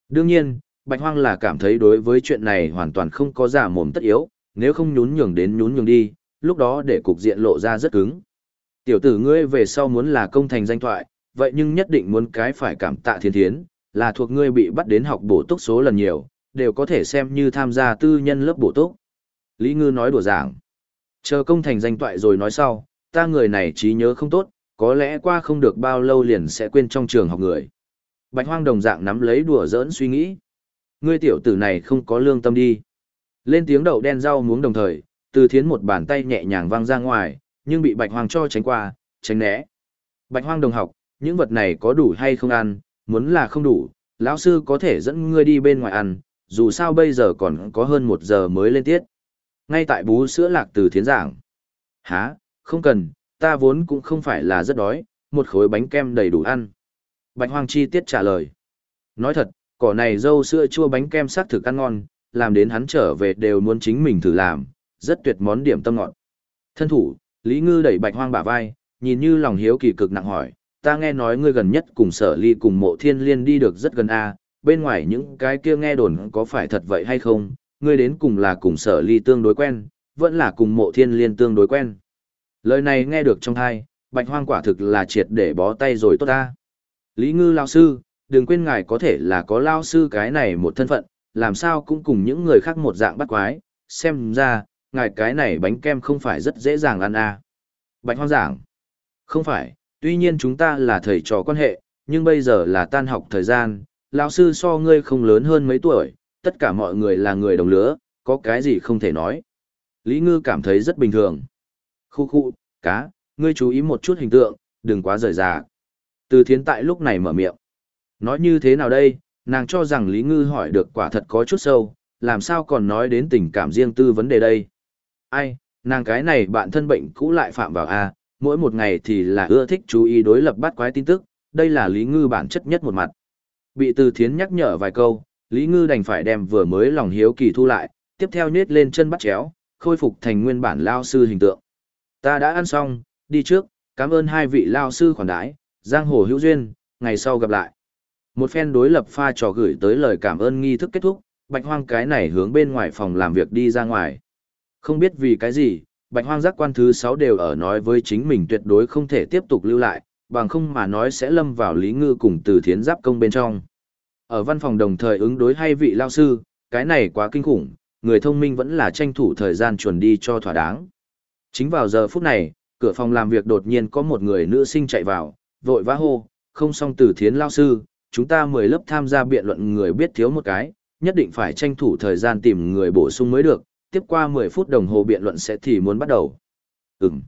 Đương nhiên, bạch hoang là cảm thấy đối với chuyện này hoàn toàn không có giả mồm tất yếu, nếu không nhún nhường đến nhún nhường đi, lúc đó để cục diện lộ ra rất cứng. Tiểu tử ngươi về sau muốn là công thành danh thoại, vậy nhưng nhất định muốn cái phải cảm tạ thiên thiến, là thuộc ngươi bị bắt đến học bổ túc số lần nhiều, đều có thể xem như tham gia tư nhân lớp bổ túc. Lý Ngư nói đùa giảng. Chờ công thành danh thoại rồi nói sau, ta người này trí nhớ không tốt, có lẽ qua không được bao lâu liền sẽ quên trong trường học người. Bạch hoang đồng dạng nắm lấy đùa giỡn suy nghĩ. Ngươi tiểu tử này không có lương tâm đi. Lên tiếng đậu đen rau muống đồng thời, từ thiến một bàn tay nhẹ nhàng văng ra ngoài, nhưng bị bạch hoang cho tránh qua, tránh né. Bạch hoang đồng học, những vật này có đủ hay không ăn, muốn là không đủ, lão sư có thể dẫn ngươi đi bên ngoài ăn, dù sao bây giờ còn có hơn một giờ mới lên tiết. Ngay tại bú sữa lạc từ thiến giảng. Hả, không cần, ta vốn cũng không phải là rất đói, một khối bánh kem đầy đủ ăn. Bạch hoang chi tiết trả lời. Nói thật, cỏ này dâu sữa chua bánh kem sắc thực ăn ngon, làm đến hắn trở về đều muốn chính mình thử làm, rất tuyệt món điểm tâm ngọt. Thân thủ, Lý Ngư đẩy bạch hoang bả vai, nhìn như lòng hiếu kỳ cực nặng hỏi, ta nghe nói ngươi gần nhất cùng sở ly cùng mộ thiên liên đi được rất gần a bên ngoài những cái kia nghe đồn có phải thật vậy hay không, ngươi đến cùng là cùng sở ly tương đối quen, vẫn là cùng mộ thiên liên tương đối quen. Lời này nghe được trong thai, bạch hoang quả thực là triệt để bó tay rồi tốt ta. Lý Ngư lao sư, đừng quên ngài có thể là có lao sư cái này một thân phận, làm sao cũng cùng những người khác một dạng bắt quái, xem ra, ngài cái này bánh kem không phải rất dễ dàng ăn à. Bạch hoang giảng. Không phải, tuy nhiên chúng ta là thầy trò quan hệ, nhưng bây giờ là tan học thời gian, lão sư so ngươi không lớn hơn mấy tuổi, tất cả mọi người là người đồng lứa, có cái gì không thể nói. Lý Ngư cảm thấy rất bình thường. Khu khu, cá, ngươi chú ý một chút hình tượng, đừng quá rời rạc. Từ thiến tại lúc này mở miệng. Nói như thế nào đây, nàng cho rằng Lý Ngư hỏi được quả thật có chút sâu, làm sao còn nói đến tình cảm riêng tư vấn đề đây ai, nàng cái này bạn thân bệnh cũ lại phạm vào A, mỗi một ngày thì là ưa thích chú ý đối lập bắt quái tin tức, đây là Lý Ngư bản chất nhất một mặt. Bị Từ Thiến nhắc nhở vài câu, Lý Ngư đành phải đem vừa mới lòng hiếu kỳ thu lại, tiếp theo nhét lên chân bắt chéo, khôi phục thành nguyên bản lao sư hình tượng. Ta đã ăn xong, đi trước, cảm ơn hai vị lao sư khoản đãi, giang hồ hữu duyên, ngày sau gặp lại. Một phen đối lập pha trò gửi tới lời cảm ơn nghi thức kết thúc, bạch hoang cái này hướng bên ngoài phòng làm việc đi ra ngoài. Không biết vì cái gì, bạch hoang giác quan thứ 6 đều ở nói với chính mình tuyệt đối không thể tiếp tục lưu lại, bằng không mà nói sẽ lâm vào lý ngư cùng từ thiến giáp công bên trong. Ở văn phòng đồng thời ứng đối hay vị lao sư, cái này quá kinh khủng, người thông minh vẫn là tranh thủ thời gian chuẩn đi cho thỏa đáng. Chính vào giờ phút này, cửa phòng làm việc đột nhiên có một người nữ sinh chạy vào, vội vã hô, không xong từ thiến lao sư, chúng ta mười lớp tham gia biện luận người biết thiếu một cái, nhất định phải tranh thủ thời gian tìm người bổ sung mới được, tiếp qua 10 phút đồng hồ biện luận sẽ thì muốn bắt đầu. Ừm.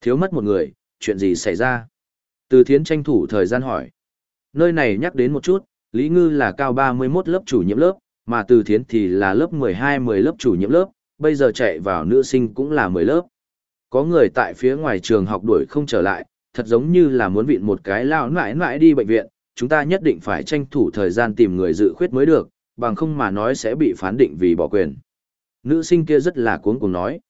Thiếu mất một người, chuyện gì xảy ra? Từ thiến tranh thủ thời gian hỏi. Nơi này nhắc đến một chút, Lý Ngư là cao 31 lớp chủ nhiệm lớp, mà từ thiến thì là lớp 12-10 lớp chủ nhiệm lớp, bây giờ chạy vào nữ sinh cũng là 10 lớp. Có người tại phía ngoài trường học đuổi không trở lại, thật giống như là muốn viện một cái lao nãi nãi đi bệnh viện, chúng ta nhất định phải tranh thủ thời gian tìm người dự khuyết mới được, bằng không mà nói sẽ bị phán định vì bỏ quyền. Nữ sinh kia rất là cuống cuồng nói.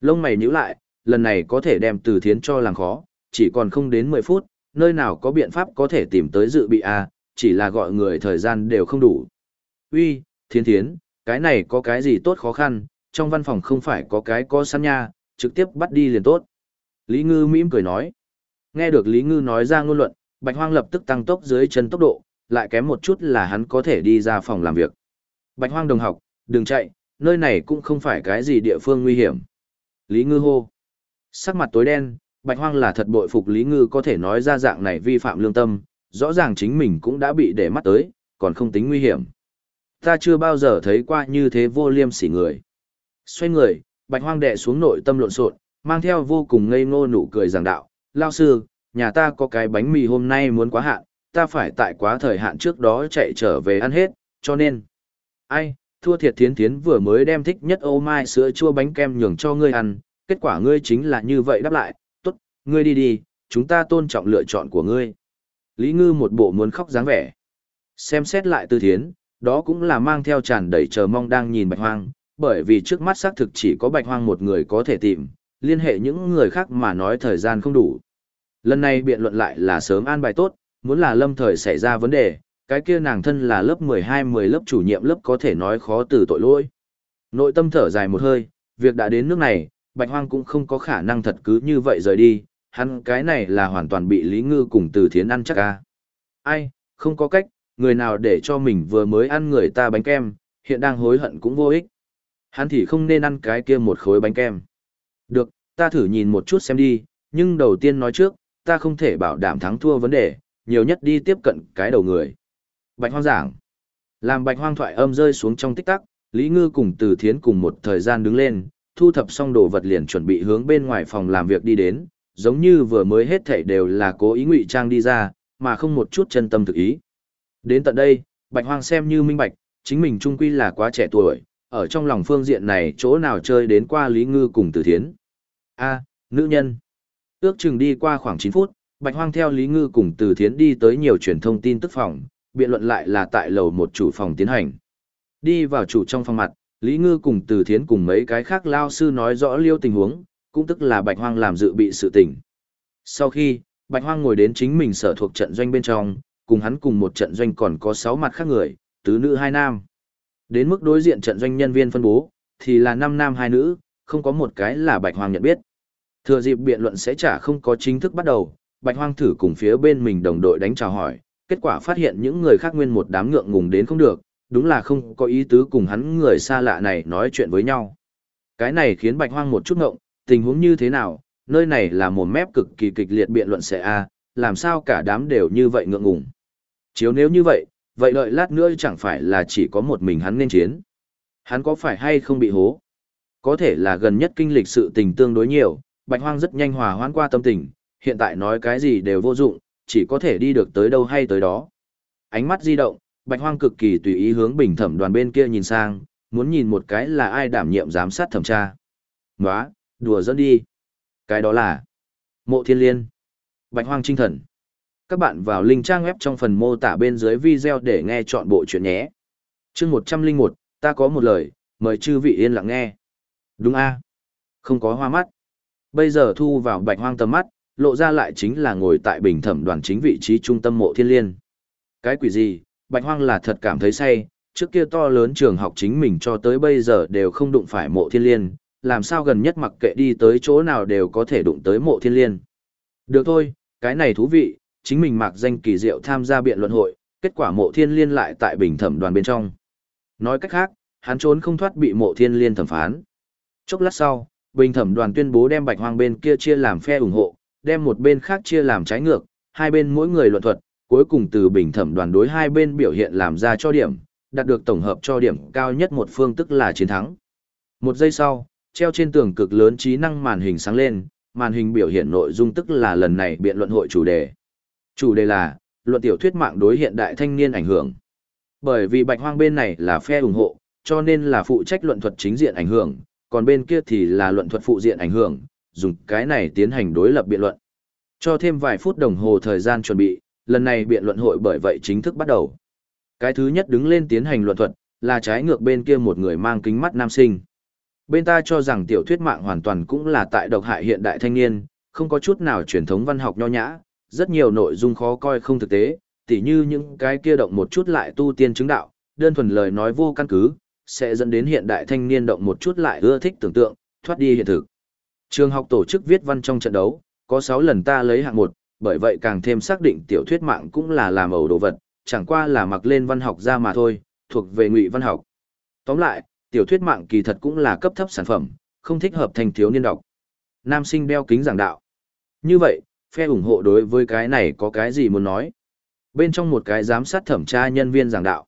Lông mày nhíu lại, lần này có thể đem từ thiến cho làng khó, chỉ còn không đến 10 phút, nơi nào có biện pháp có thể tìm tới dự bị a, chỉ là gọi người thời gian đều không đủ. Uy, Thiên Thiến, cái này có cái gì tốt khó khăn, trong văn phòng không phải có cái có sẵn nha, trực tiếp bắt đi liền tốt. Lý Ngư mỉm cười nói. Nghe được Lý Ngư nói ra ngôn luận, Bạch Hoang lập tức tăng tốc dưới chân tốc độ, lại kém một chút là hắn có thể đi ra phòng làm việc. Bạch Hoang đồng học, đừng chạy, nơi này cũng không phải cái gì địa phương nguy hiểm. Lý Ngư hô. Sắc mặt tối đen, Bạch Hoang là thật bội phục Lý Ngư có thể nói ra dạng này vi phạm lương tâm, rõ ràng chính mình cũng đã bị để mắt tới, còn không tính nguy hiểm. Ta chưa bao giờ thấy qua như thế vô liêm sỉ người. Xoay người, Bạch Hoang đệ xuống nội tâm lộn xộn, mang theo vô cùng ngây ngô nụ cười giảng đạo, lao sư, nhà ta có cái bánh mì hôm nay muốn quá hạn, ta phải tại quá thời hạn trước đó chạy trở về ăn hết, cho nên. Ai, thua thiệt thiến thiến vừa mới đem thích nhất ô mai sữa chua bánh kem nhường cho ngươi ăn, kết quả ngươi chính là như vậy đáp lại, tốt, ngươi đi đi, chúng ta tôn trọng lựa chọn của ngươi. Lý Ngư một bộ muốn khóc dáng vẻ. Xem xét lại tư thiến, đó cũng là mang theo tràn đầy chờ mong đang nhìn bạch hoang, bởi vì trước mắt xác thực chỉ có bạch hoang một người có thể tìm, liên hệ những người khác mà nói thời gian không đủ. Lần này biện luận lại là sớm an bài tốt, muốn là lâm thời xảy ra vấn đề, cái kia nàng thân là lớp 12-10 lớp chủ nhiệm lớp có thể nói khó từ tội lỗi. Nội tâm thở dài một hơi, việc đã đến nước này, Bạch Hoang cũng không có khả năng thật cứ như vậy rời đi, hắn cái này là hoàn toàn bị Lý Ngư cùng Từ Thiến ăn chắc ca. Ai, không có cách, người nào để cho mình vừa mới ăn người ta bánh kem, hiện đang hối hận cũng vô ích. Hắn thì không nên ăn cái kia một khối bánh kem. Được, ta thử nhìn một chút xem đi, nhưng đầu tiên nói trước, ta không thể bảo đảm thắng thua vấn đề, nhiều nhất đi tiếp cận cái đầu người. Bạch hoang giảng. Làm bạch hoang thoại âm rơi xuống trong tích tắc, Lý Ngư cùng Từ Thiến cùng một thời gian đứng lên, thu thập xong đồ vật liền chuẩn bị hướng bên ngoài phòng làm việc đi đến, giống như vừa mới hết thảy đều là cố ý ngụy trang đi ra, mà không một chút chân tâm thực ý. Đến tận đây, Bạch Hoang xem như minh bạch, chính mình trung quy là quá trẻ tuổi, ở trong lòng phương diện này chỗ nào chơi đến qua Lý Ngư cùng Từ Thiến. A, nữ nhân. Ước chừng đi qua khoảng 9 phút, Bạch Hoang theo Lý Ngư cùng Từ Thiến đi tới nhiều truyền thông tin tức phòng, biện luận lại là tại lầu một chủ phòng tiến hành. Đi vào chủ trong phòng mặt, Lý Ngư cùng Từ Thiến cùng mấy cái khác lao sư nói rõ liêu tình huống, cũng tức là Bạch Hoang làm dự bị sự tình. Sau khi, Bạch Hoang ngồi đến chính mình sở thuộc trận doanh bên trong, cùng hắn cùng một trận doanh còn có sáu mặt khác người, tứ nữ hai nam. Đến mức đối diện trận doanh nhân viên phân bố, thì là 5 nam hai nữ, không có một cái là Bạch Hoang nhận biết. Thừa dịp biện luận sẽ chả không có chính thức bắt đầu, Bạch Hoang thử cùng phía bên mình đồng đội đánh chào hỏi, kết quả phát hiện những người khác nguyên một đám ngượng ngùng đến không được, đúng là không có ý tứ cùng hắn người xa lạ này nói chuyện với nhau. Cái này khiến Bạch Hoang một chút ngộng, tình huống như thế nào, nơi này là một mép cực kỳ kịch liệt biện luận sẽ a, làm sao cả đám đều như vậy ngượng ngùng. Chiếu nếu như vậy, vậy đợi lát nữa chẳng phải là chỉ có một mình hắn nên chiến. Hắn có phải hay không bị hố? Có thể là gần nhất kinh lịch sự tình tương đối nhiều, Bạch Hoang rất nhanh hòa hoãn qua tâm tình, hiện tại nói cái gì đều vô dụng, chỉ có thể đi được tới đâu hay tới đó. Ánh mắt di động, Bạch Hoang cực kỳ tùy ý hướng bình thẩm đoàn bên kia nhìn sang, muốn nhìn một cái là ai đảm nhiệm giám sát thẩm tra. Nóa, đùa dẫn đi. Cái đó là Mộ Thiên Liên. Bạch Hoang Trinh Thần. Các bạn vào link trang web trong phần mô tả bên dưới video để nghe chọn bộ chuyện nhé. Chương 101, ta có một lời, mời chư vị yên lặng nghe. Đúng a Không có hoa mắt. Bây giờ thu vào Bạch Hoang tầm mắt, lộ ra lại chính là ngồi tại bình thẩm đoàn chính vị trí trung tâm mộ thiên liên. Cái quỷ gì, Bạch Hoang là thật cảm thấy say, trước kia to lớn trường học chính mình cho tới bây giờ đều không đụng phải mộ thiên liên, làm sao gần nhất mặc kệ đi tới chỗ nào đều có thể đụng tới mộ thiên liên. Được thôi, cái này thú vị, chính mình mặc danh kỳ diệu tham gia biện luận hội, kết quả mộ thiên liên lại tại bình thẩm đoàn bên trong. Nói cách khác, hắn trốn không thoát bị mộ thiên liên thẩm phán. Chốc lát sau, bình thẩm đoàn tuyên bố đem bạch hoang bên kia chia làm phe ủng hộ, đem một bên khác chia làm trái ngược, hai bên mỗi người luận thuật, cuối cùng từ bình thẩm đoàn đối hai bên biểu hiện làm ra cho điểm, đạt được tổng hợp cho điểm cao nhất một phương tức là chiến thắng. Một giây sau, treo trên tường cực lớn trí năng màn hình sáng lên, màn hình biểu hiện nội dung tức là lần này biện luận hội chủ đề. Chủ đề là, luận tiểu thuyết mạng đối hiện đại thanh niên ảnh hưởng. Bởi vì bạch hoang bên này là phe ủng hộ, cho nên là phụ trách luận thuật chính diện ảnh hưởng, còn bên kia thì là luận thuật phụ diện ảnh hưởng, dùng cái này tiến hành đối lập biện luận. Cho thêm vài phút đồng hồ thời gian chuẩn bị, lần này biện luận hội bởi vậy chính thức bắt đầu. Cái thứ nhất đứng lên tiến hành luận thuật, là trái ngược bên kia một người mang kính mắt nam sinh. Bên ta cho rằng tiểu thuyết mạng hoàn toàn cũng là tại độc hại hiện đại thanh niên, không có chút nào truyền thống văn học nho nhã, rất nhiều nội dung khó coi không thực tế, tỉ như những cái kia động một chút lại tu tiên chứng đạo, đơn thuần lời nói vô căn cứ, sẽ dẫn đến hiện đại thanh niên động một chút lại ưa thích tưởng tượng, thoát đi hiện thực. Trường học tổ chức viết văn trong trận đấu, có 6 lần ta lấy hạng 1, bởi vậy càng thêm xác định tiểu thuyết mạng cũng là làm ẩu đồ vật, chẳng qua là mặc lên văn học ra mà thôi, thuộc về ngụy văn học. Tóm lại, tiểu thuyết mạng kỳ thật cũng là cấp thấp sản phẩm, không thích hợp thành thiếu niên đọc. Nam sinh đeo kính giảng đạo. Như vậy, phe ủng hộ đối với cái này có cái gì muốn nói? Bên trong một cái giám sát thẩm tra nhân viên giảng đạo.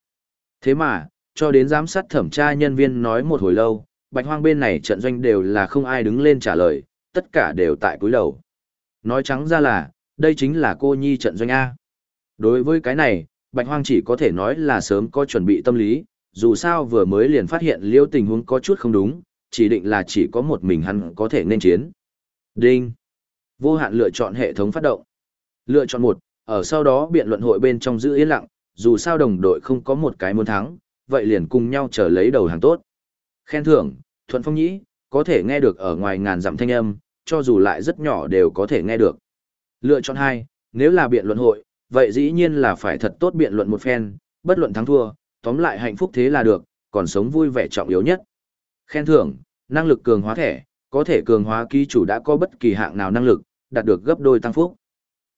Thế mà, cho đến giám sát thẩm tra nhân viên nói một hồi lâu, bạch hoang bên này trận doanh đều là không ai đứng lên trả lời, tất cả đều tại cúi đầu. Nói trắng ra là, đây chính là cô nhi trận doanh A. Đối với cái này, bạch hoang chỉ có thể nói là sớm có chuẩn bị tâm lý, dù sao vừa mới liền phát hiện liêu tình huống có chút không đúng, chỉ định là chỉ có một mình hắn có thể nên chiến. Đinh. Vô hạn lựa chọn hệ thống phát động. Lựa chọn một, ở sau đó biện luận hội bên trong giữ yên lặng, dù sao đồng đội không có một cái muốn thắng, vậy liền cùng nhau trở lấy đầu hàng tốt. Khen thưởng, Thuận Phong Nhĩ, có thể nghe được ở ngoài ngàn dặm thanh âm, cho dù lại rất nhỏ đều có thể nghe được. Lựa chọn hai, nếu là biện luận hội, vậy dĩ nhiên là phải thật tốt biện luận một phen, bất luận thắng thua, tóm lại hạnh phúc thế là được, còn sống vui vẻ trọng yếu nhất. Khen thưởng, năng lực cường hóa thẻ, có thể cường hóa ký chủ đã có bất kỳ hạng nào năng lực, đạt được gấp đôi tăng phúc.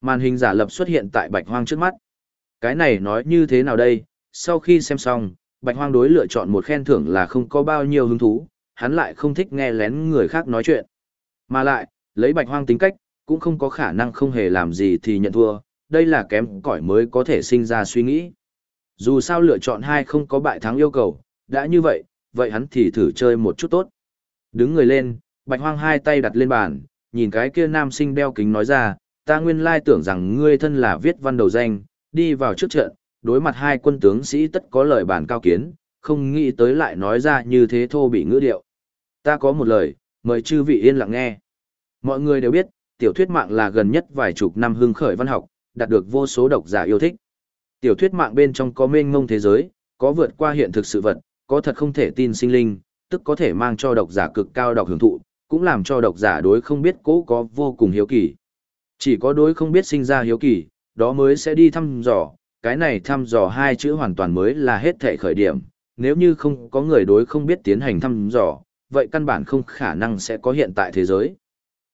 Màn hình giả lập xuất hiện tại Bạch Hoang trước mắt. Cái này nói như thế nào đây? Sau khi xem xong, Bạch Hoang đối lựa chọn một khen thưởng là không có bao nhiêu hứng thú, hắn lại không thích nghe lén người khác nói chuyện. Mà lại, lấy Bạch Hoang tính cách, cũng không có khả năng không hề làm gì thì nhận thua, đây là kém cỏi mới có thể sinh ra suy nghĩ. Dù sao lựa chọn hai không có bại thắng yêu cầu, đã như vậy, vậy hắn thì thử chơi một chút tốt. Đứng người lên, Bạch Hoang hai tay đặt lên bàn, nhìn cái kia nam sinh đeo kính nói ra, ta nguyên lai tưởng rằng ngươi thân là viết văn đầu danh, đi vào trước trận, đối mặt hai quân tướng sĩ tất có lời bản cao kiến, không nghĩ tới lại nói ra như thế thô bị ngữ điệu. Ta có một lời, mời chư vị yên lặng nghe. Mọi người đều biết, tiểu thuyết mạng là gần nhất vài chục năm hưng khởi văn học, đạt được vô số độc giả yêu thích. Tiểu thuyết mạng bên trong có mênh mông thế giới, có vượt qua hiện thực sự vật, có thật không thể tin sinh linh, tức có thể mang cho độc giả cực cao đọc hưởng thụ, cũng làm cho độc giả đối không biết cố có vô cùng hiếu kỳ. Chỉ có đối không biết sinh ra hiếu kỳ, đó mới sẽ đi thăm dò, cái này thăm dò hai chữ hoàn toàn mới là hết thể khởi điểm, nếu như không có người đối không biết tiến hành thăm dò, vậy căn bản không khả năng sẽ có hiện tại thế giới.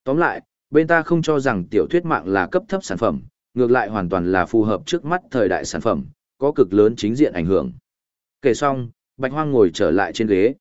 Tóm lại, bên ta không cho rằng tiểu thuyết mạng là cấp thấp sản phẩm, ngược lại hoàn toàn là phù hợp trước mắt thời đại sản phẩm, có cực lớn chính diện ảnh hưởng. Kể xong, Bạch Hoang ngồi trở lại trên ghế.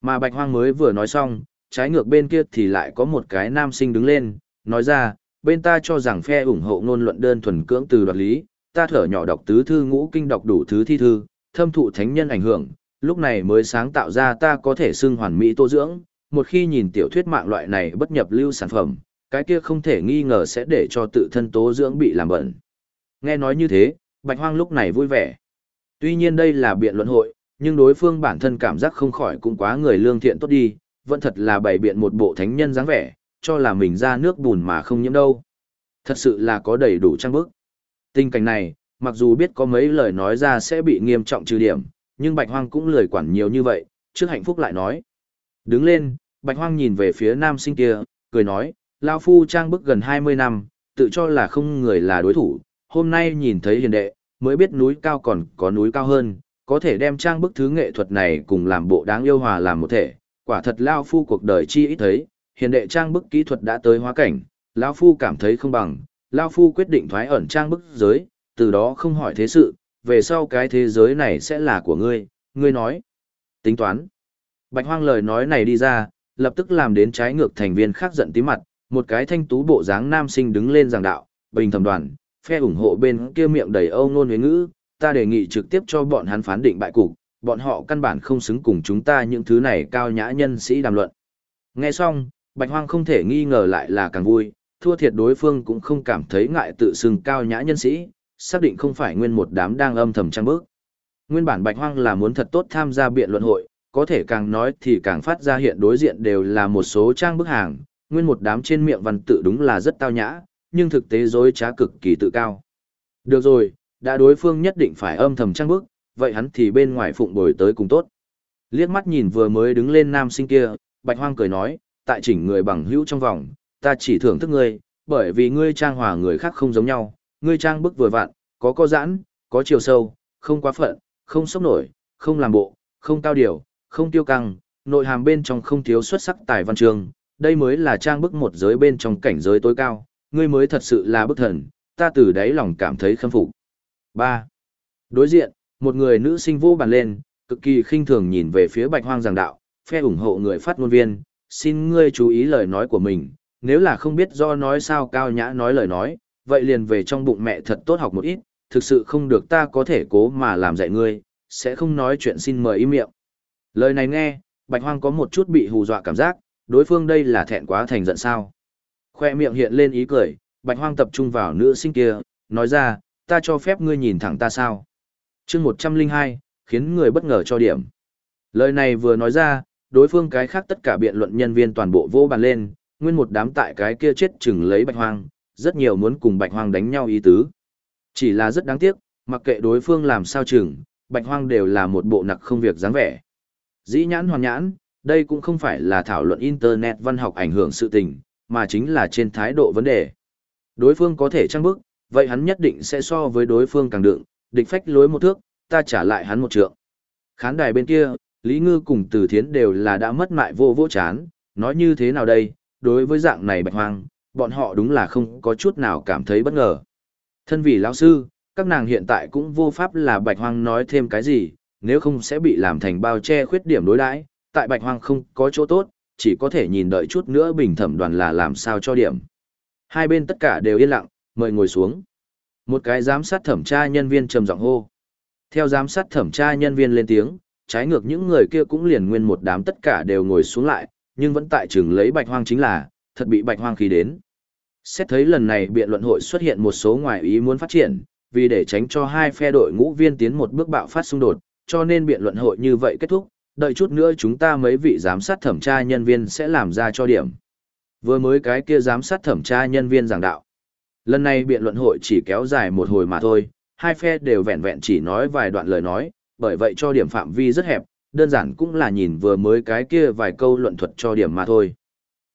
Mà Bạch Hoang mới vừa nói xong, trái ngược bên kia thì lại có một cái nam sinh đứng lên, nói ra, bên ta cho rằng phe ủng hộ ngôn luận đơn thuần cưỡng từ đoạt lý, ta thở nhỏ đọc tứ thư ngũ kinh đọc đủ thứ thi thư, thâm thụ thánh nhân ảnh hưởng, lúc này mới sáng tạo ra ta có thể xưng hoàn mỹ tô dưỡng, một khi nhìn tiểu thuyết mạng loại này bất nhập lưu sản phẩm, cái kia không thể nghi ngờ sẽ để cho tự thân tố dưỡng bị làm bẩn. Nghe nói như thế, Bạch Hoang lúc này vui vẻ. Tuy nhiên đây là biện luận hội, nhưng đối phương bản thân cảm giác không khỏi cũng quá người lương thiện tốt đi, vẫn thật là bày biện một bộ thánh nhân dáng vẻ, cho là mình ra nước bùn mà không nhiễm đâu. Thật sự là có đầy đủ trang bức. Tình cảnh này, mặc dù biết có mấy lời nói ra sẽ bị nghiêm trọng trừ điểm, nhưng Bạch Hoang cũng lười quản nhiều như vậy, trước hạnh phúc lại nói. Đứng lên, Bạch Hoang nhìn về phía nam sinh kia, cười nói, Lao Phu trang bức gần 20 năm, tự cho là không người là đối thủ, hôm nay nhìn thấy hiền đệ, mới biết núi cao còn có núi cao hơn, có thể đem trang bức thứ nghệ thuật này cùng làm bộ đáng yêu hòa làm một thể, quả thật Lao Phu cuộc đời chi ít thấy, hiền đệ trang bức kỹ thuật đã tới hóa cảnh, Lao Phu cảm thấy không bằng, Lao Phu quyết định thoái ẩn trang bức giới, từ đó không hỏi thế sự, về sau cái thế giới này sẽ là của ngươi, ngươi nói. Tính toán. Bạch hoang lời nói này đi ra, lập tức làm đến trái ngược thành viên khác giận tí mặt, một cái thanh tú bộ dáng nam sinh đứng lên giảng đạo, bình thẩm đoàn, phe ủng hộ bên kia miệng đầy âu ngôn huế ngữ, ta đề nghị trực tiếp cho bọn hắn phán định bại cục, bọn họ căn bản không xứng cùng chúng ta những thứ này cao nhã nhân sĩ đàm luận. Nghe xong, Bạch Hoang không thể nghi ngờ lại là càng vui, thua thiệt đối phương cũng không cảm thấy ngại tự xưng cao nhã nhân sĩ, xác định không phải nguyên một đám đang âm thầm trang bước. Nguyên bản Bạch Hoang là muốn thật tốt tham gia biện luận hội, có thể càng nói thì càng phát ra hiện đối diện đều là một số trang bức hàng, nguyên một đám trên miệng văn tự đúng là rất tao nhã, nhưng thực tế dối trá cực kỳ tự cao. Được rồi, đã đối phương nhất định phải âm thầm trang bức, vậy hắn thì bên ngoài phụng bồi tới cùng tốt. Liếc mắt nhìn vừa mới đứng lên nam sinh kia, Bạch Hoang cười nói, tại chỉnh người bằng hữu trong vòng, ta chỉ thưởng thức ngươi, bởi vì ngươi trang hòa người khác không giống nhau, ngươi trang bức vừa vặn, có co giãn, có chiều sâu, không quá phận, không sốc nổi, không làm bộ, không cao điều, không tiêu căng, nội hàm bên trong không thiếu xuất sắc tài văn trường đây mới là trang bức một giới bên trong cảnh giới tối cao, ngươi mới thật sự là bức thần, ta từ đáy lòng cảm thấy khâm phục. 3. Đối diện, một người nữ sinh vô bàn lên, cực kỳ khinh thường nhìn về phía bạch hoang giảng đạo, phe ủng hộ người phát ngôn viên, xin ngươi chú ý lời nói của mình, nếu là không biết do nói sao cao nhã nói lời nói, vậy liền về trong bụng mẹ thật tốt học một ít, thực sự không được ta có thể cố mà làm dạy ngươi, sẽ không nói chuyện xin mời im miệng. Lời này nghe, bạch hoang có một chút bị hù dọa cảm giác, đối phương đây là thẹn quá thành giận sao. Khoe miệng hiện lên ý cười, bạch hoang tập trung vào nữ sinh kia, nói ra, ta cho phép ngươi nhìn thẳng ta sao. Chương 102, khiến người bất ngờ cho điểm. Lời này vừa nói ra, đối phương cái khác tất cả biện luận nhân viên toàn bộ vô bàn lên, nguyên một đám tại cái kia chết chừng lấy bạch hoang, rất nhiều muốn cùng bạch hoang đánh nhau ý tứ. Chỉ là rất đáng tiếc, mặc kệ đối phương làm sao chừng, bạch hoang đều là một bộ nặc không việc dáng vẻ. Dĩ nhãn hoàn nhãn, đây cũng không phải là thảo luận Internet văn học ảnh hưởng sự tình, mà chính là trên thái độ vấn đề. Đối phương có thể trăng bức, vậy hắn nhất định sẽ so với đối phương càng đựng, địch phách lối một thước, ta trả lại hắn một trượng. Khán đài bên kia, Lý Ngư cùng Từ Thiến đều là đã mất mại vô vô chán, nói như thế nào đây, đối với dạng này bạch hoang, bọn họ đúng là không có chút nào cảm thấy bất ngờ. Thân vì lão sư, các nàng hiện tại cũng vô pháp là bạch hoang nói thêm cái gì, nếu không sẽ bị làm thành bao che khuyết điểm đối đãi. tại bạch hoang không có chỗ tốt, chỉ có thể nhìn đợi chút nữa bình thẩm đoàn là làm sao cho điểm. Hai bên tất cả đều yên lặng, mời ngồi xuống. Một cái giám sát thẩm tra nhân viên trầm giọng hô. Theo giám sát thẩm tra nhân viên lên tiếng, trái ngược những người kia cũng liền nguyên một đám tất cả đều ngồi xuống lại, nhưng vẫn tại trường lấy bạch hoang chính là, thật bị bạch hoang khí đến. Xét thấy lần này biện luận hội xuất hiện một số ngoài ý muốn phát triển, vì để tránh cho hai phe đội ngũ viên tiến một bước bạo phát xung đột, cho nên biện luận hội như vậy kết thúc, đợi chút nữa chúng ta mấy vị giám sát thẩm tra nhân viên sẽ làm ra cho điểm. Vừa mới cái kia giám sát thẩm tra nhân viên giảng đạo. Lần này biện luận hội chỉ kéo dài một hồi mà thôi, hai phe đều vẹn vẹn chỉ nói vài đoạn lời nói, bởi vậy cho điểm phạm vi rất hẹp, đơn giản cũng là nhìn vừa mới cái kia vài câu luận thuật cho điểm mà thôi.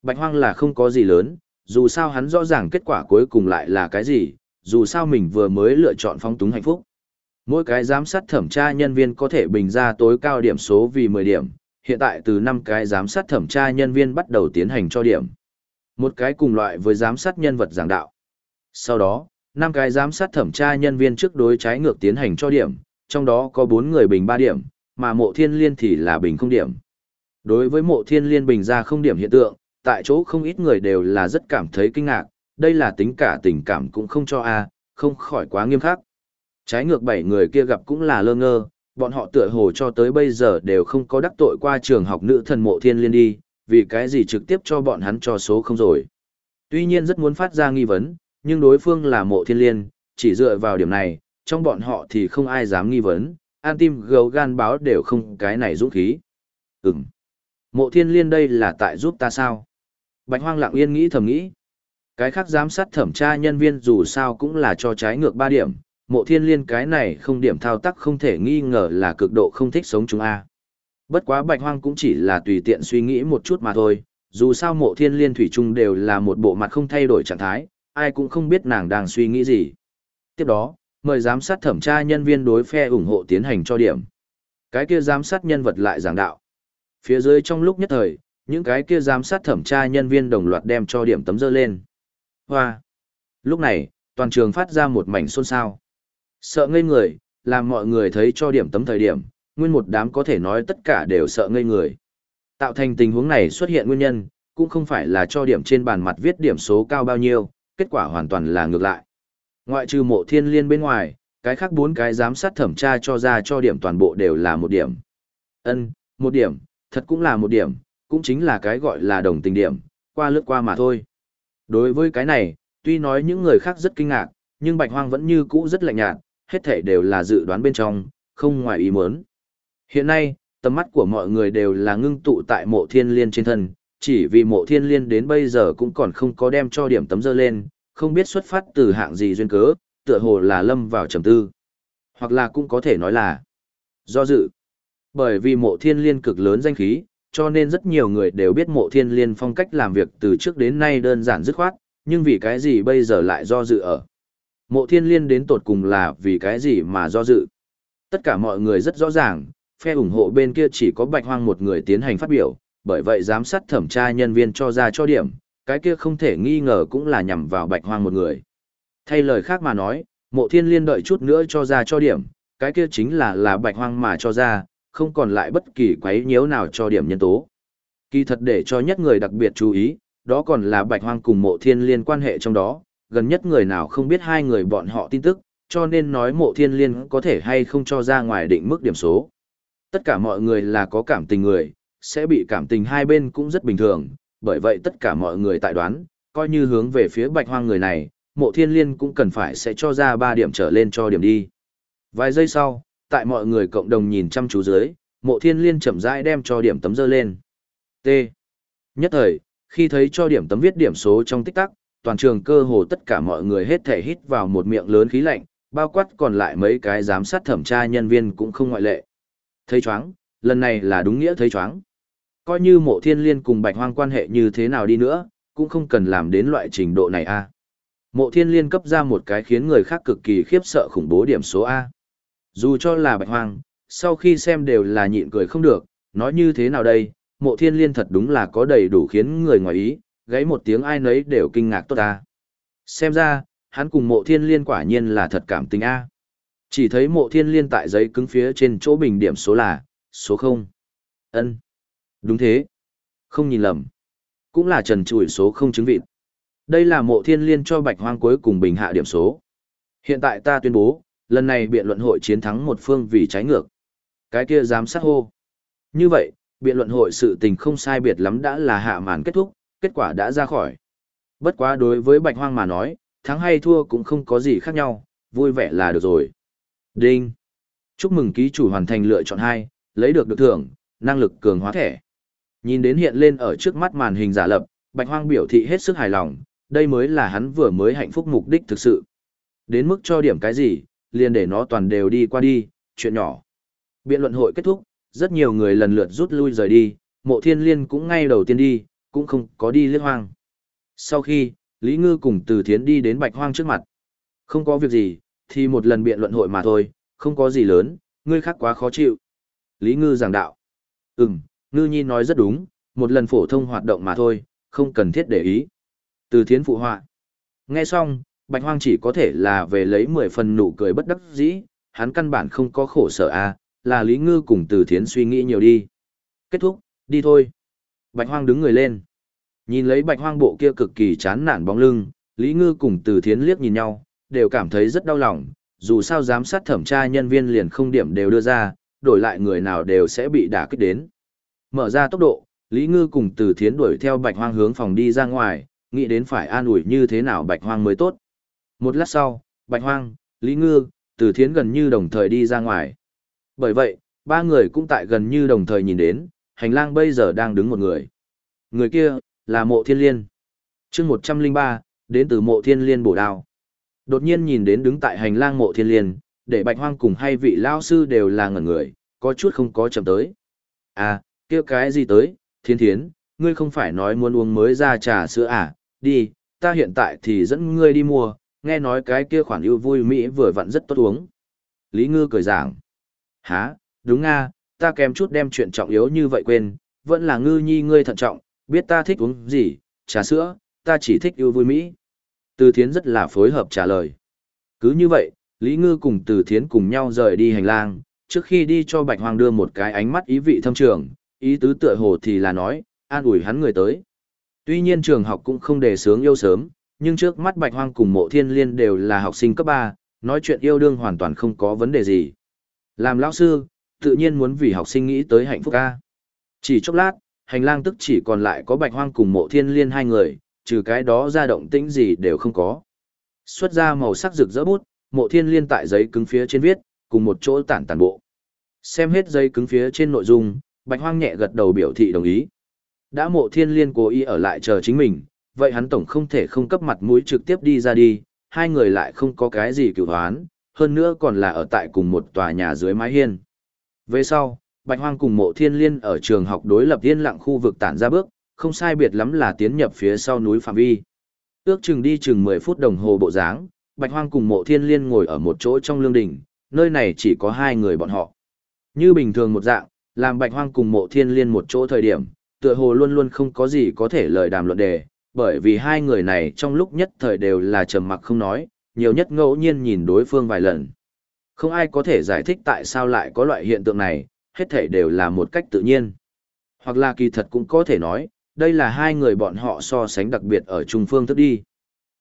Bạch hoang là không có gì lớn, dù sao hắn rõ ràng kết quả cuối cùng lại là cái gì, dù sao mình vừa mới lựa chọn phong túng hạnh phúc. Mỗi cái giám sát thẩm tra nhân viên có thể bình ra tối cao điểm số vì 10 điểm, hiện tại từ 5 cái giám sát thẩm tra nhân viên bắt đầu tiến hành cho điểm. Một cái cùng loại với giám sát nhân vật giảng đạo. Sau đó, năm cái giám sát thẩm tra nhân viên trước đối trái ngược tiến hành cho điểm, trong đó có bốn người bình ba điểm, mà mộ thiên liên thì là bình không điểm. Đối với mộ thiên liên bình ra không điểm hiện tượng, tại chỗ không ít người đều là rất cảm thấy kinh ngạc, đây là tính cả tình cảm cũng không cho a không khỏi quá nghiêm khắc. Trái ngược bảy người kia gặp cũng là lơ ngơ, bọn họ tựa hồ cho tới bây giờ đều không có đắc tội qua trường học nữ thần mộ thiên liên đi, vì cái gì trực tiếp cho bọn hắn cho số không rồi. Tuy nhiên rất muốn phát ra nghi vấn, nhưng đối phương là mộ thiên liên, chỉ dựa vào điểm này, trong bọn họ thì không ai dám nghi vấn, an tim gấu gan báo đều không cái này dũng khí. Ừm. Mộ thiên liên đây là tại giúp ta sao? Bạch hoang lặng yên nghĩ thầm nghĩ. Cái khác giám sát thẩm tra nhân viên dù sao cũng là cho trái ngược 3 điểm, mộ thiên liên cái này không điểm thao tác không thể nghi ngờ là cực độ không thích sống chúng A. Bất quá bạch hoang cũng chỉ là tùy tiện suy nghĩ một chút mà thôi, dù sao mộ thiên liên thủy chung đều là một bộ mặt không thay đổi trạng thái, ai cũng không biết nàng đang suy nghĩ gì. Tiếp đó, mời giám sát thẩm tra nhân viên đối phe ủng hộ tiến hành cho điểm. Cái kia giám sát nhân vật lại giảng đạo. Phía dưới trong lúc nhất thời, những cái kia giám sát thẩm tra nhân viên đồng loạt đem cho điểm tấm dơ lên. Hoa! Lúc này, toàn trường phát ra một mảnh xôn xao. Sợ ngây người, làm mọi người thấy cho điểm tấm thời điểm, nguyên một đám có thể nói tất cả đều sợ ngây người. Tạo thành tình huống này xuất hiện nguyên nhân, cũng không phải là cho điểm trên bàn mặt viết điểm số cao bao nhiêu, kết quả hoàn toàn là ngược lại. Ngoại trừ mộ thiên liên bên ngoài, cái khác bốn cái giám sát thẩm tra cho ra cho điểm toàn bộ đều là một điểm. Ân, một điểm, thật cũng là một điểm, cũng chính là cái gọi là đồng tình điểm, qua lướt qua mà thôi. Đối với cái này, tuy nói những người khác rất kinh ngạc, nhưng Bạch Hoang vẫn như cũ rất lạnh nhạt, hết thảy đều là dự đoán bên trong, không ngoài ý muốn. Hiện nay, tầm mắt của mọi người đều là ngưng tụ tại mộ thiên liên trên thân, chỉ vì mộ thiên liên đến bây giờ cũng còn không có đem cho điểm tấm dơ lên, không biết xuất phát từ hạng gì duyên cớ, tựa hồ là lâm vào trầm tư. Hoặc là cũng có thể nói là do dự. Bởi vì mộ thiên liên cực lớn danh khí, cho nên rất nhiều người đều biết mộ thiên liên phong cách làm việc từ trước đến nay đơn giản dứt khoát, Nhưng vì cái gì bây giờ lại do dự ở? Mộ thiên liên đến tột cùng là vì cái gì mà do dự? Tất cả mọi người rất rõ ràng, phe ủng hộ bên kia chỉ có bạch hoang một người tiến hành phát biểu, bởi vậy giám sát thẩm tra nhân viên cho ra cho điểm, cái kia không thể nghi ngờ cũng là nhằm vào bạch hoang một người. Thay lời khác mà nói, mộ thiên liên đợi chút nữa cho ra cho điểm, cái kia chính là là bạch hoang mà cho ra, không còn lại bất kỳ quấy nhiễu nào cho điểm nhân tố. Kỳ thật để cho nhất người đặc biệt chú ý, đó còn là bạch hoang cùng mộ thiên liên quan hệ trong đó, gần nhất người nào không biết hai người bọn họ tin tức, cho nên nói mộ thiên liên có thể hay không cho ra ngoài định mức điểm số. Tất cả mọi người là có cảm tình người, sẽ bị cảm tình hai bên cũng rất bình thường, bởi vậy tất cả mọi người tại đoán, coi như hướng về phía bạch hoang người này, mộ thiên liên cũng cần phải sẽ cho ra 3 điểm trở lên cho điểm đi. Vài giây sau, tại mọi người cộng đồng nhìn chăm chú dưới, mộ thiên liên chậm rãi đem cho điểm tấm dơ lên. T. Nhất thời, khi thấy cho điểm tấm viết điểm số trong tích tắc, toàn trường cơ hồ tất cả mọi người hết thể hít vào một miệng lớn khí lạnh, bao quát còn lại mấy cái giám sát thẩm tra nhân viên cũng không ngoại lệ. Thấy chóng, lần này là đúng nghĩa thấy chóng. Coi như mộ thiên liên cùng bạch hoang quan hệ như thế nào đi nữa, cũng không cần làm đến loại trình độ này a. Mộ thiên liên cấp ra một cái khiến người khác cực kỳ khiếp sợ khủng bố điểm số A. Dù cho là bạch hoang, sau khi xem đều là nhịn cười không được, nói như thế nào đây, mộ thiên liên thật đúng là có đầy đủ khiến người ngoài ý, gáy một tiếng ai nấy đều kinh ngạc tốt ta. Xem ra, hắn cùng mộ thiên liên quả nhiên là thật cảm tình A. Chỉ thấy mộ thiên liên tại giấy cứng phía trên chỗ bình điểm số là, số 0. ân Đúng thế. Không nhìn lầm. Cũng là trần trụi số không chứng vịt. Đây là mộ thiên liên cho bạch hoang cuối cùng bình hạ điểm số. Hiện tại ta tuyên bố, lần này biện luận hội chiến thắng một phương vì trái ngược. Cái kia dám sát hô. Như vậy, biện luận hội sự tình không sai biệt lắm đã là hạ màn kết thúc, kết quả đã ra khỏi. Bất quá đối với bạch hoang mà nói, thắng hay thua cũng không có gì khác nhau, vui vẻ là được rồi. Đinh. Chúc mừng ký chủ hoàn thành lựa chọn 2, lấy được được thưởng, năng lực cường hóa thẻ. Nhìn đến hiện lên ở trước mắt màn hình giả lập, bạch hoang biểu thị hết sức hài lòng, đây mới là hắn vừa mới hạnh phúc mục đích thực sự. Đến mức cho điểm cái gì, liền để nó toàn đều đi qua đi, chuyện nhỏ. Biện luận hội kết thúc, rất nhiều người lần lượt rút lui rời đi, mộ thiên liên cũng ngay đầu tiên đi, cũng không có đi liếc hoang. Sau khi, Lý Ngư cùng Từ Thiến đi đến bạch hoang trước mặt. Không có việc gì, thì một lần biện luận hội mà thôi, không có gì lớn, ngươi khác quá khó chịu. Lý Ngư giảng đạo. Ừm, Ngư Nhi nói rất đúng, một lần phổ thông hoạt động mà thôi, không cần thiết để ý. Từ thiến phụ họa. Nghe xong, bạch hoang chỉ có thể là về lấy 10 phần nụ cười bất đắc dĩ, hắn căn bản không có khổ sở a, à, là Lý Ngư cùng từ thiến suy nghĩ nhiều đi. Kết thúc, đi thôi. Bạch hoang đứng người lên. Nhìn lấy bạch hoang bộ kia cực kỳ chán nản bóng lưng, Lý Ngư cùng từ thiến liếc nhìn nhau, đều cảm thấy rất đau lòng, dù sao giám sát thẩm tra nhân viên liền không điểm đều đưa ra, đổi lại người nào đều sẽ bị đả kích đến. Mở ra tốc độ, Lý Ngư cùng từ thiến đuổi theo bạch hoang hướng phòng đi ra ngoài, nghĩ đến phải an ủi như thế nào bạch hoang mới tốt. Một lát sau, bạch hoang, Lý Ngư, từ thiến gần như đồng thời đi ra ngoài. Bởi vậy, ba người cũng tại gần như đồng thời nhìn đến, hành lang bây giờ đang đứng một người. Người kia, là mộ thiên liên. chương 103, đến từ mộ thiên liên bổ đao. Đột nhiên nhìn đến đứng tại hành lang mộ thiên liên, để bạch hoang cùng hai vị lao sư đều là ngẩn người, có chút không có chậm tới. À, kia cái gì tới, thiên thiến, ngươi không phải nói muốn uống mới ra trà sữa à, đi, ta hiện tại thì dẫn ngươi đi mua, nghe nói cái kia khoản ưu vui Mỹ vừa vặn rất tốt uống. Lý Ngư cười giảng. Hả, đúng nga, ta kèm chút đem chuyện trọng yếu như vậy quên, vẫn là ngư nhi ngươi thận trọng, biết ta thích uống gì, trà sữa, ta chỉ thích ưu vui Mỹ. Từ Thiến rất là phối hợp trả lời. Cứ như vậy, Lý Ngư cùng Từ Thiến cùng nhau rời đi hành lang, trước khi đi cho Bạch Hoàng đưa một cái ánh mắt ý vị thâm trường, ý tứ tựa hồ thì là nói, an ủi hắn người tới. Tuy nhiên trường học cũng không đề sướng yêu sớm, nhưng trước mắt Bạch Hoang cùng Mộ Thiên Liên đều là học sinh cấp 3, nói chuyện yêu đương hoàn toàn không có vấn đề gì. Làm lão sư, tự nhiên muốn vì học sinh nghĩ tới hạnh phúc a. Chỉ chốc lát, hành lang tức chỉ còn lại có Bạch Hoang cùng Mộ Thiên Liên hai người, trừ cái đó ra động tĩnh gì đều không có. Xuất ra màu sắc rực rỡ bút, Mộ Thiên Liên tại giấy cứng phía trên viết, cùng một chỗ tản tản bộ. Xem hết giấy cứng phía trên nội dung, Bạch Hoang nhẹ gật đầu biểu thị đồng ý. Đã mộ thiên liên cố ý ở lại chờ chính mình, vậy hắn tổng không thể không cấp mặt mũi trực tiếp đi ra đi, hai người lại không có cái gì cựu hoán, hơn nữa còn là ở tại cùng một tòa nhà dưới mái hiên. Về sau, Bạch Hoang cùng mộ thiên liên ở trường học đối lập yên lặng khu vực tản ra bước, không sai biệt lắm là tiến nhập phía sau núi phạm vi. Ước chừng đi chừng 10 phút đồng hồ bộ dáng, Bạch Hoang cùng Mộ Thiên Liên ngồi ở một chỗ trong lương đình, nơi này chỉ có hai người bọn họ. Như bình thường một dạng, làm Bạch Hoang cùng Mộ Thiên Liên một chỗ thời điểm, tựa hồ luôn luôn không có gì có thể lời đàm luận đề, bởi vì hai người này trong lúc nhất thời đều là trầm mặc không nói, nhiều nhất ngẫu nhiên nhìn đối phương vài lần. Không ai có thể giải thích tại sao lại có loại hiện tượng này, hết thảy đều là một cách tự nhiên. Hoặc là kỳ thật cũng có thể nói, đây là hai người bọn họ so sánh đặc biệt ở trung phương thức đi.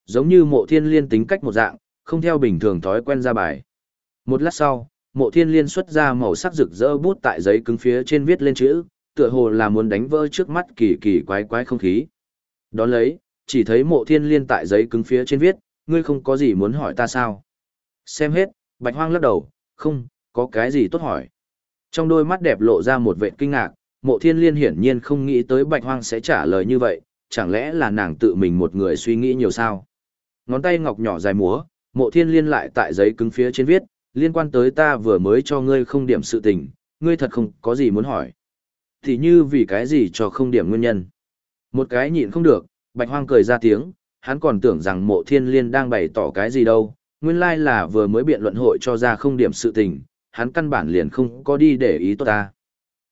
Giống như mộ thiên liên tính cách một dạng, không theo bình thường thói quen ra bài. Một lát sau, mộ thiên liên xuất ra màu sắc rực rỡ bút tại giấy cứng phía trên viết lên chữ, tựa hồ là muốn đánh vỡ trước mắt kỳ kỳ quái quái không khí. Đón lấy, chỉ thấy mộ thiên liên tại giấy cứng phía trên viết, ngươi không có gì muốn hỏi ta sao? Xem hết, bạch hoang lắc đầu, không, có cái gì tốt hỏi. Trong đôi mắt đẹp lộ ra một vẻ kinh ngạc, mộ thiên liên hiển nhiên không nghĩ tới bạch hoang sẽ trả lời như vậy, chẳng lẽ là nàng tự mình một người suy nghĩ nhiều sao? Ngón tay ngọc nhỏ dài múa, mộ thiên liên lại tại giấy cứng phía trên viết, liên quan tới ta vừa mới cho ngươi không điểm sự tình, ngươi thật không có gì muốn hỏi. Thì như vì cái gì cho không điểm nguyên nhân. Một cái nhịn không được, bạch hoang cười ra tiếng, hắn còn tưởng rằng mộ thiên liên đang bày tỏ cái gì đâu, nguyên lai là vừa mới biện luận hội cho ra không điểm sự tình, hắn căn bản liền không có đi để ý tốt ta.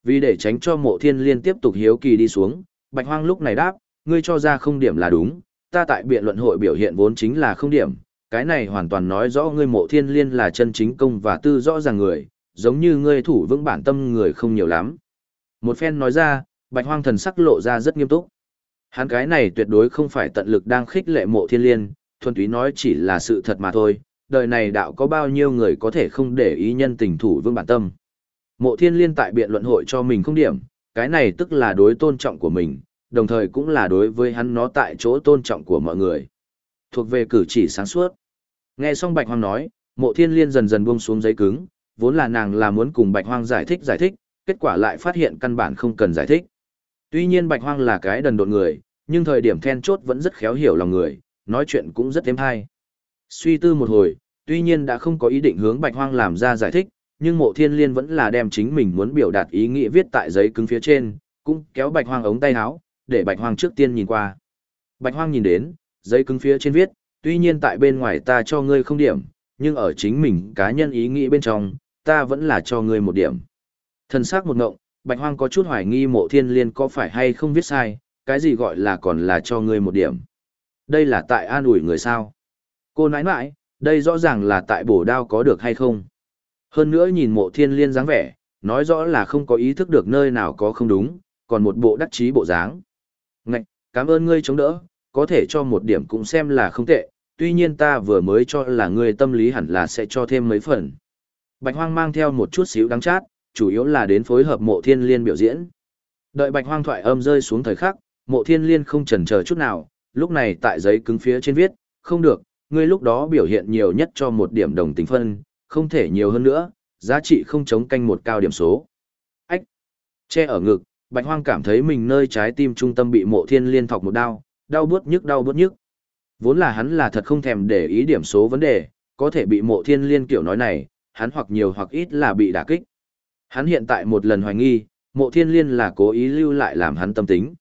Vì để tránh cho mộ thiên liên tiếp tục hiếu kỳ đi xuống, bạch hoang lúc này đáp, ngươi cho ra không điểm là đúng, ta tại biện luận hội biểu hiện vốn chính là không điểm, cái này hoàn toàn nói rõ ngươi mộ thiên liên là chân chính công và tư rõ ràng người, giống như ngươi thủ vững bản tâm người không nhiều lắm. Một phen nói ra, bạch hoang thần sắc lộ ra rất nghiêm túc. Hắn cái này tuyệt đối không phải tận lực đang khích lệ mộ thiên liên, thuần túy nói chỉ là sự thật mà thôi, đời này đạo có bao nhiêu người có thể không để ý nhân tình thủ vững bản tâm. Mộ thiên liên tại biện luận hội cho mình không điểm, cái này tức là đối tôn trọng của mình, đồng thời cũng là đối với hắn nó tại chỗ tôn trọng của mọi người. Thuộc về cử chỉ sáng suốt. Nghe xong Bạch Hoang nói, mộ thiên liên dần dần buông xuống giấy cứng, vốn là nàng là muốn cùng Bạch Hoang giải thích giải thích, kết quả lại phát hiện căn bản không cần giải thích. Tuy nhiên Bạch Hoang là cái đần độn người, nhưng thời điểm then chốt vẫn rất khéo hiểu lòng người, nói chuyện cũng rất êm hay. Suy tư một hồi, tuy nhiên đã không có ý định hướng Bạch Hoang làm ra giải thích, nhưng mộ thiên liên vẫn là đem chính mình muốn biểu đạt ý nghĩa viết tại giấy cứng phía trên, cũng kéo Bạch Hoang ống tay áo, để Bạch Hoang trước tiên nhìn qua. Bạch Hoang nhìn đến, giấy cứng phía trên viết, tuy nhiên tại bên ngoài ta cho ngươi không điểm, nhưng ở chính mình cá nhân ý nghĩ bên trong, ta vẫn là cho ngươi một điểm. Thần sắc một ngộng, Bạch Hoang có chút hoài nghi mộ thiên liên có phải hay không viết sai, cái gì gọi là còn là cho ngươi một điểm. Đây là tại an ủi người sao. Cô nãi nãi, đây rõ ràng là tại bổ đao có được hay không. Hơn nữa nhìn mộ thiên liên dáng vẻ, nói rõ là không có ý thức được nơi nào có không đúng, còn một bộ đắc chí bộ dáng. Ngạch, cảm ơn ngươi chống đỡ, có thể cho một điểm cũng xem là không tệ, tuy nhiên ta vừa mới cho là ngươi tâm lý hẳn là sẽ cho thêm mấy phần. Bạch Hoang mang theo một chút xíu đắng chát, chủ yếu là đến phối hợp mộ thiên liên biểu diễn. Đợi Bạch Hoang thoại âm rơi xuống thời khắc, mộ thiên liên không chần chờ chút nào, lúc này tại giấy cứng phía trên viết, không được, ngươi lúc đó biểu hiện nhiều nhất cho một điểm đồng tính phân, không thể nhiều hơn nữa, giá trị không chống canh một cao điểm số. Ách! Che ở ngực, Bạch Hoang cảm thấy mình nơi trái tim trung tâm bị mộ thiên liên thọc một đau, đau bớt nhức đau bớt nhức. Vốn là hắn là thật không thèm để ý điểm số vấn đề, có thể bị mộ thiên liên kiểu nói này, hắn hoặc nhiều hoặc ít là bị đả kích. Hắn hiện tại một lần hoài nghi, mộ thiên liên là cố ý lưu lại làm hắn tâm tính.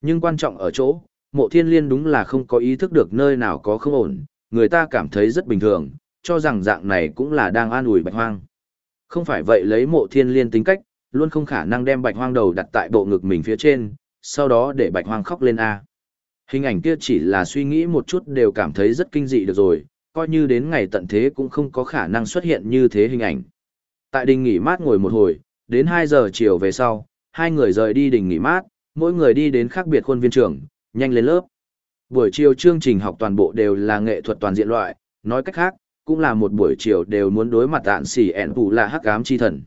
Nhưng quan trọng ở chỗ, mộ thiên liên đúng là không có ý thức được nơi nào có không ổn, người ta cảm thấy rất bình thường, cho rằng dạng này cũng là đang an ủi bạch hoang. Không phải vậy lấy mộ thiên liên tính cách, luôn không khả năng đem bạch hoang đầu đặt tại bộ ngực mình phía trên, sau đó để bạch hoang khóc lên A. Hình ảnh kia chỉ là suy nghĩ một chút đều cảm thấy rất kinh dị được rồi, coi như đến ngày tận thế cũng không có khả năng xuất hiện như thế hình ảnh. Tại đình nghỉ mát ngồi một hồi, đến 2 giờ chiều về sau, hai người rời đi đình nghỉ mát, mỗi người đi đến khác biệt khuôn viên trường, nhanh lên lớp. Buổi chiều chương trình học toàn bộ đều là nghệ thuật toàn diện loại, nói cách khác, cũng là một buổi chiều đều muốn đối mặt tạn xỉ ẹn phụ là hắc ám chi thần.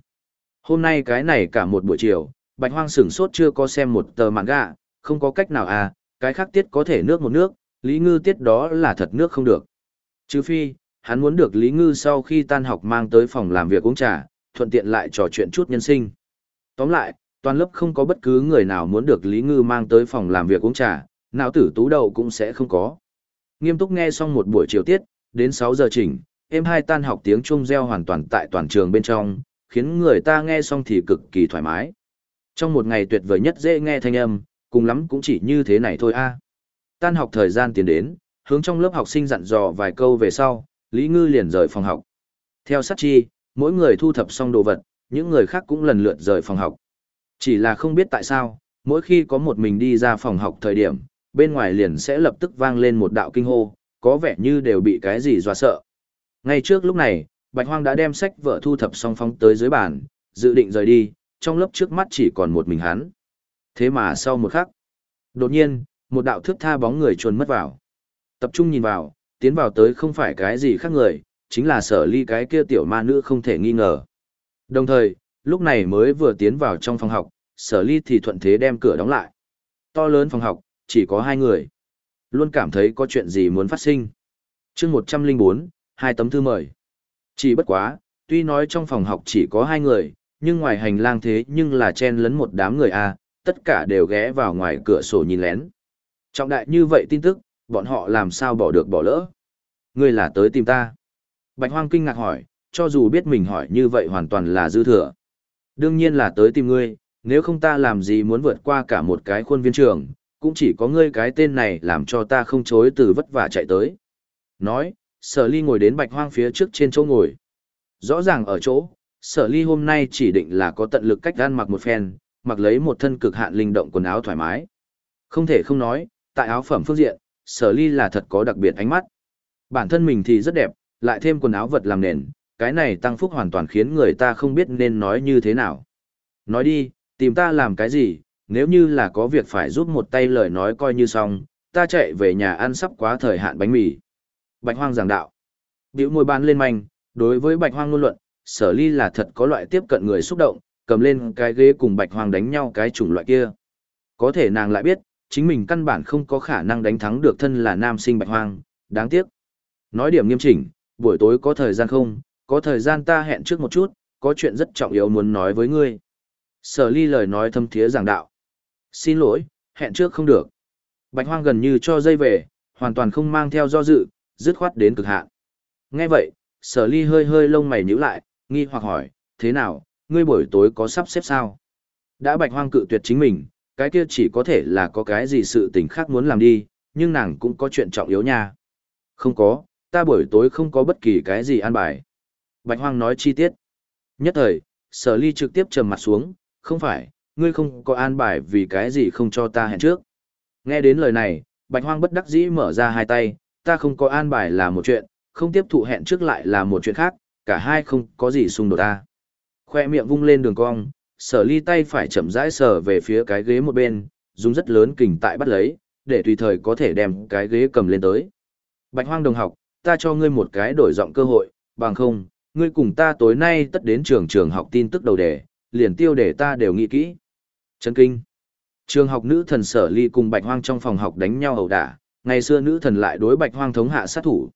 Hôm nay cái này cả một buổi chiều, bạch hoang sửng sốt chưa có xem một tờ manga, không có cách nào à, cái khác tiết có thể nước một nước, Lý Ngư tiết đó là thật nước không được. Trừ phi, hắn muốn được Lý Ngư sau khi tan học mang tới phòng làm việc uống trà, thuận tiện lại trò chuyện chút nhân sinh. Tóm lại, toàn lớp không có bất cứ người nào muốn được Lý Ngư mang tới phòng làm việc uống trà, não tử tú đầu cũng sẽ không có. Nghiêm túc nghe xong một buổi chiều tiết, đến 6 giờ chỉnh, em hai tan học tiếng chuông reo hoàn toàn tại toàn trường bên trong, khiến người ta nghe xong thì cực kỳ thoải mái. Trong một ngày tuyệt vời nhất dễ nghe thanh âm, cùng lắm cũng chỉ như thế này thôi a. Tan học thời gian tiến đến, hướng trong lớp học sinh dặn dò vài câu về sau, Lý Ngư liền rời phòng học. Theo sát chi, mỗi người thu thập xong đồ vật, những người khác cũng lần lượt rời phòng học. Chỉ là không biết tại sao, mỗi khi có một mình đi ra phòng học thời điểm, bên ngoài liền sẽ lập tức vang lên một đạo kinh hô, có vẻ như đều bị cái gì dọa sợ. Ngay trước lúc này, Bạch Hoang đã đem sách vở thu thập xong phóng tới dưới bàn, dự định rời đi, trong lớp trước mắt chỉ còn một mình hắn. Thế mà sau một khắc, đột nhiên, một đạo thước tha bóng người chuồn mất vào. Tập trung nhìn vào, tiến vào tới không phải cái gì khác người, chính là sở ly cái kia tiểu ma nữ không thể nghi ngờ. Đồng thời, lúc này mới vừa tiến vào trong phòng học, sở ly thì thuận thế đem cửa đóng lại. To lớn phòng học, chỉ có hai người. Luôn cảm thấy có chuyện gì muốn phát sinh. chương 104, hai tấm thư mời. Chỉ bất quá, tuy nói trong phòng học chỉ có hai người, nhưng ngoài hành lang thế nhưng là chen lấn một đám người a tất cả đều ghé vào ngoài cửa sổ nhìn lén. Trọng đại như vậy tin tức, bọn họ làm sao bỏ được bỏ lỡ. Ngươi là tới tìm ta. Bạch Hoang kinh ngạc hỏi, cho dù biết mình hỏi như vậy hoàn toàn là dư thừa. Đương nhiên là tới tìm ngươi, nếu không ta làm gì muốn vượt qua cả một cái khuôn viên trường, cũng chỉ có ngươi cái tên này làm cho ta không chối từ vất vả chạy tới. Nói, sở ly ngồi đến bạch hoang phía trước trên chỗ ngồi. Rõ ràng ở chỗ, sở ly hôm nay chỉ định là có tận lực cách gan mặc một phen, mặc lấy một thân cực hạn linh động quần áo thoải mái. Không thể không nói, tại áo phẩm phương diện, sở ly là thật có đặc biệt ánh mắt. Bản thân mình thì rất đẹp, lại thêm quần áo vật làm nền, cái này tăng phúc hoàn toàn khiến người ta không biết nên nói như thế nào. Nói đi, tìm ta làm cái gì, nếu như là có việc phải giúp một tay lời nói coi như xong, ta chạy về nhà ăn sắp quá thời hạn bánh mì. Bạch hoang giảng đạo. Biểu môi bán lên manh, đối với bạch hoang ngôn luận, sở ly là thật có loại tiếp cận người xúc động, cầm lên cái ghế cùng bạch hoang đánh nhau cái chủng loại kia. Có thể nàng lại biết, chính mình căn bản không có khả năng đánh thắng được thân là nam sinh bạch hoang, đáng tiếc. Nói điểm nghiêm chỉnh, buổi tối có thời gian không, có thời gian ta hẹn trước một chút, có chuyện rất trọng yếu muốn nói với ngươi. Sở ly lời nói thâm thiế giảng đạo. Xin lỗi, hẹn trước không được. Bạch hoang gần như cho dây về, hoàn toàn không mang theo do dự, dứt khoát đến cực hạn. Nghe vậy, sở ly hơi hơi lông mày nhíu lại, nghi hoặc hỏi, thế nào, ngươi buổi tối có sắp xếp sao? Đã bạch hoang cự tuyệt chính mình, cái kia chỉ có thể là có cái gì sự tình khác muốn làm đi, nhưng nàng cũng có chuyện trọng yếu nha. Không có, ta buổi tối không có bất kỳ cái gì an bài. Bạch hoang nói chi tiết. Nhất thời, sở ly trực tiếp trầm mặt xuống, không phải, ngươi không có an bài vì cái gì không cho ta hẹn trước. Nghe đến lời này, bạch hoang bất đắc dĩ mở ra hai tay, ta không có an bài là một chuyện, không tiếp thụ hẹn trước lại là một chuyện khác, cả hai không có gì xung đột ta. Khoe miệng vung lên đường cong, sở ly tay phải chậm rãi sờ về phía cái ghế một bên, dùng rất lớn kình tại bắt lấy, để tùy thời có thể đem cái ghế cầm lên tới. Bạch hoang đồng học, ta cho ngươi một cái đổi giọng cơ hội, bằng không, ngươi cùng ta tối nay tất đến trường trường học tin tức đầu đề, liền tiêu đề ta đều nghĩ kỹ. Chân kinh. Trường học nữ thần sở ly cùng bạch hoang trong phòng học đánh nhau ẩu đả, ngày xưa nữ thần lại đối bạch hoang thống hạ sát thủ.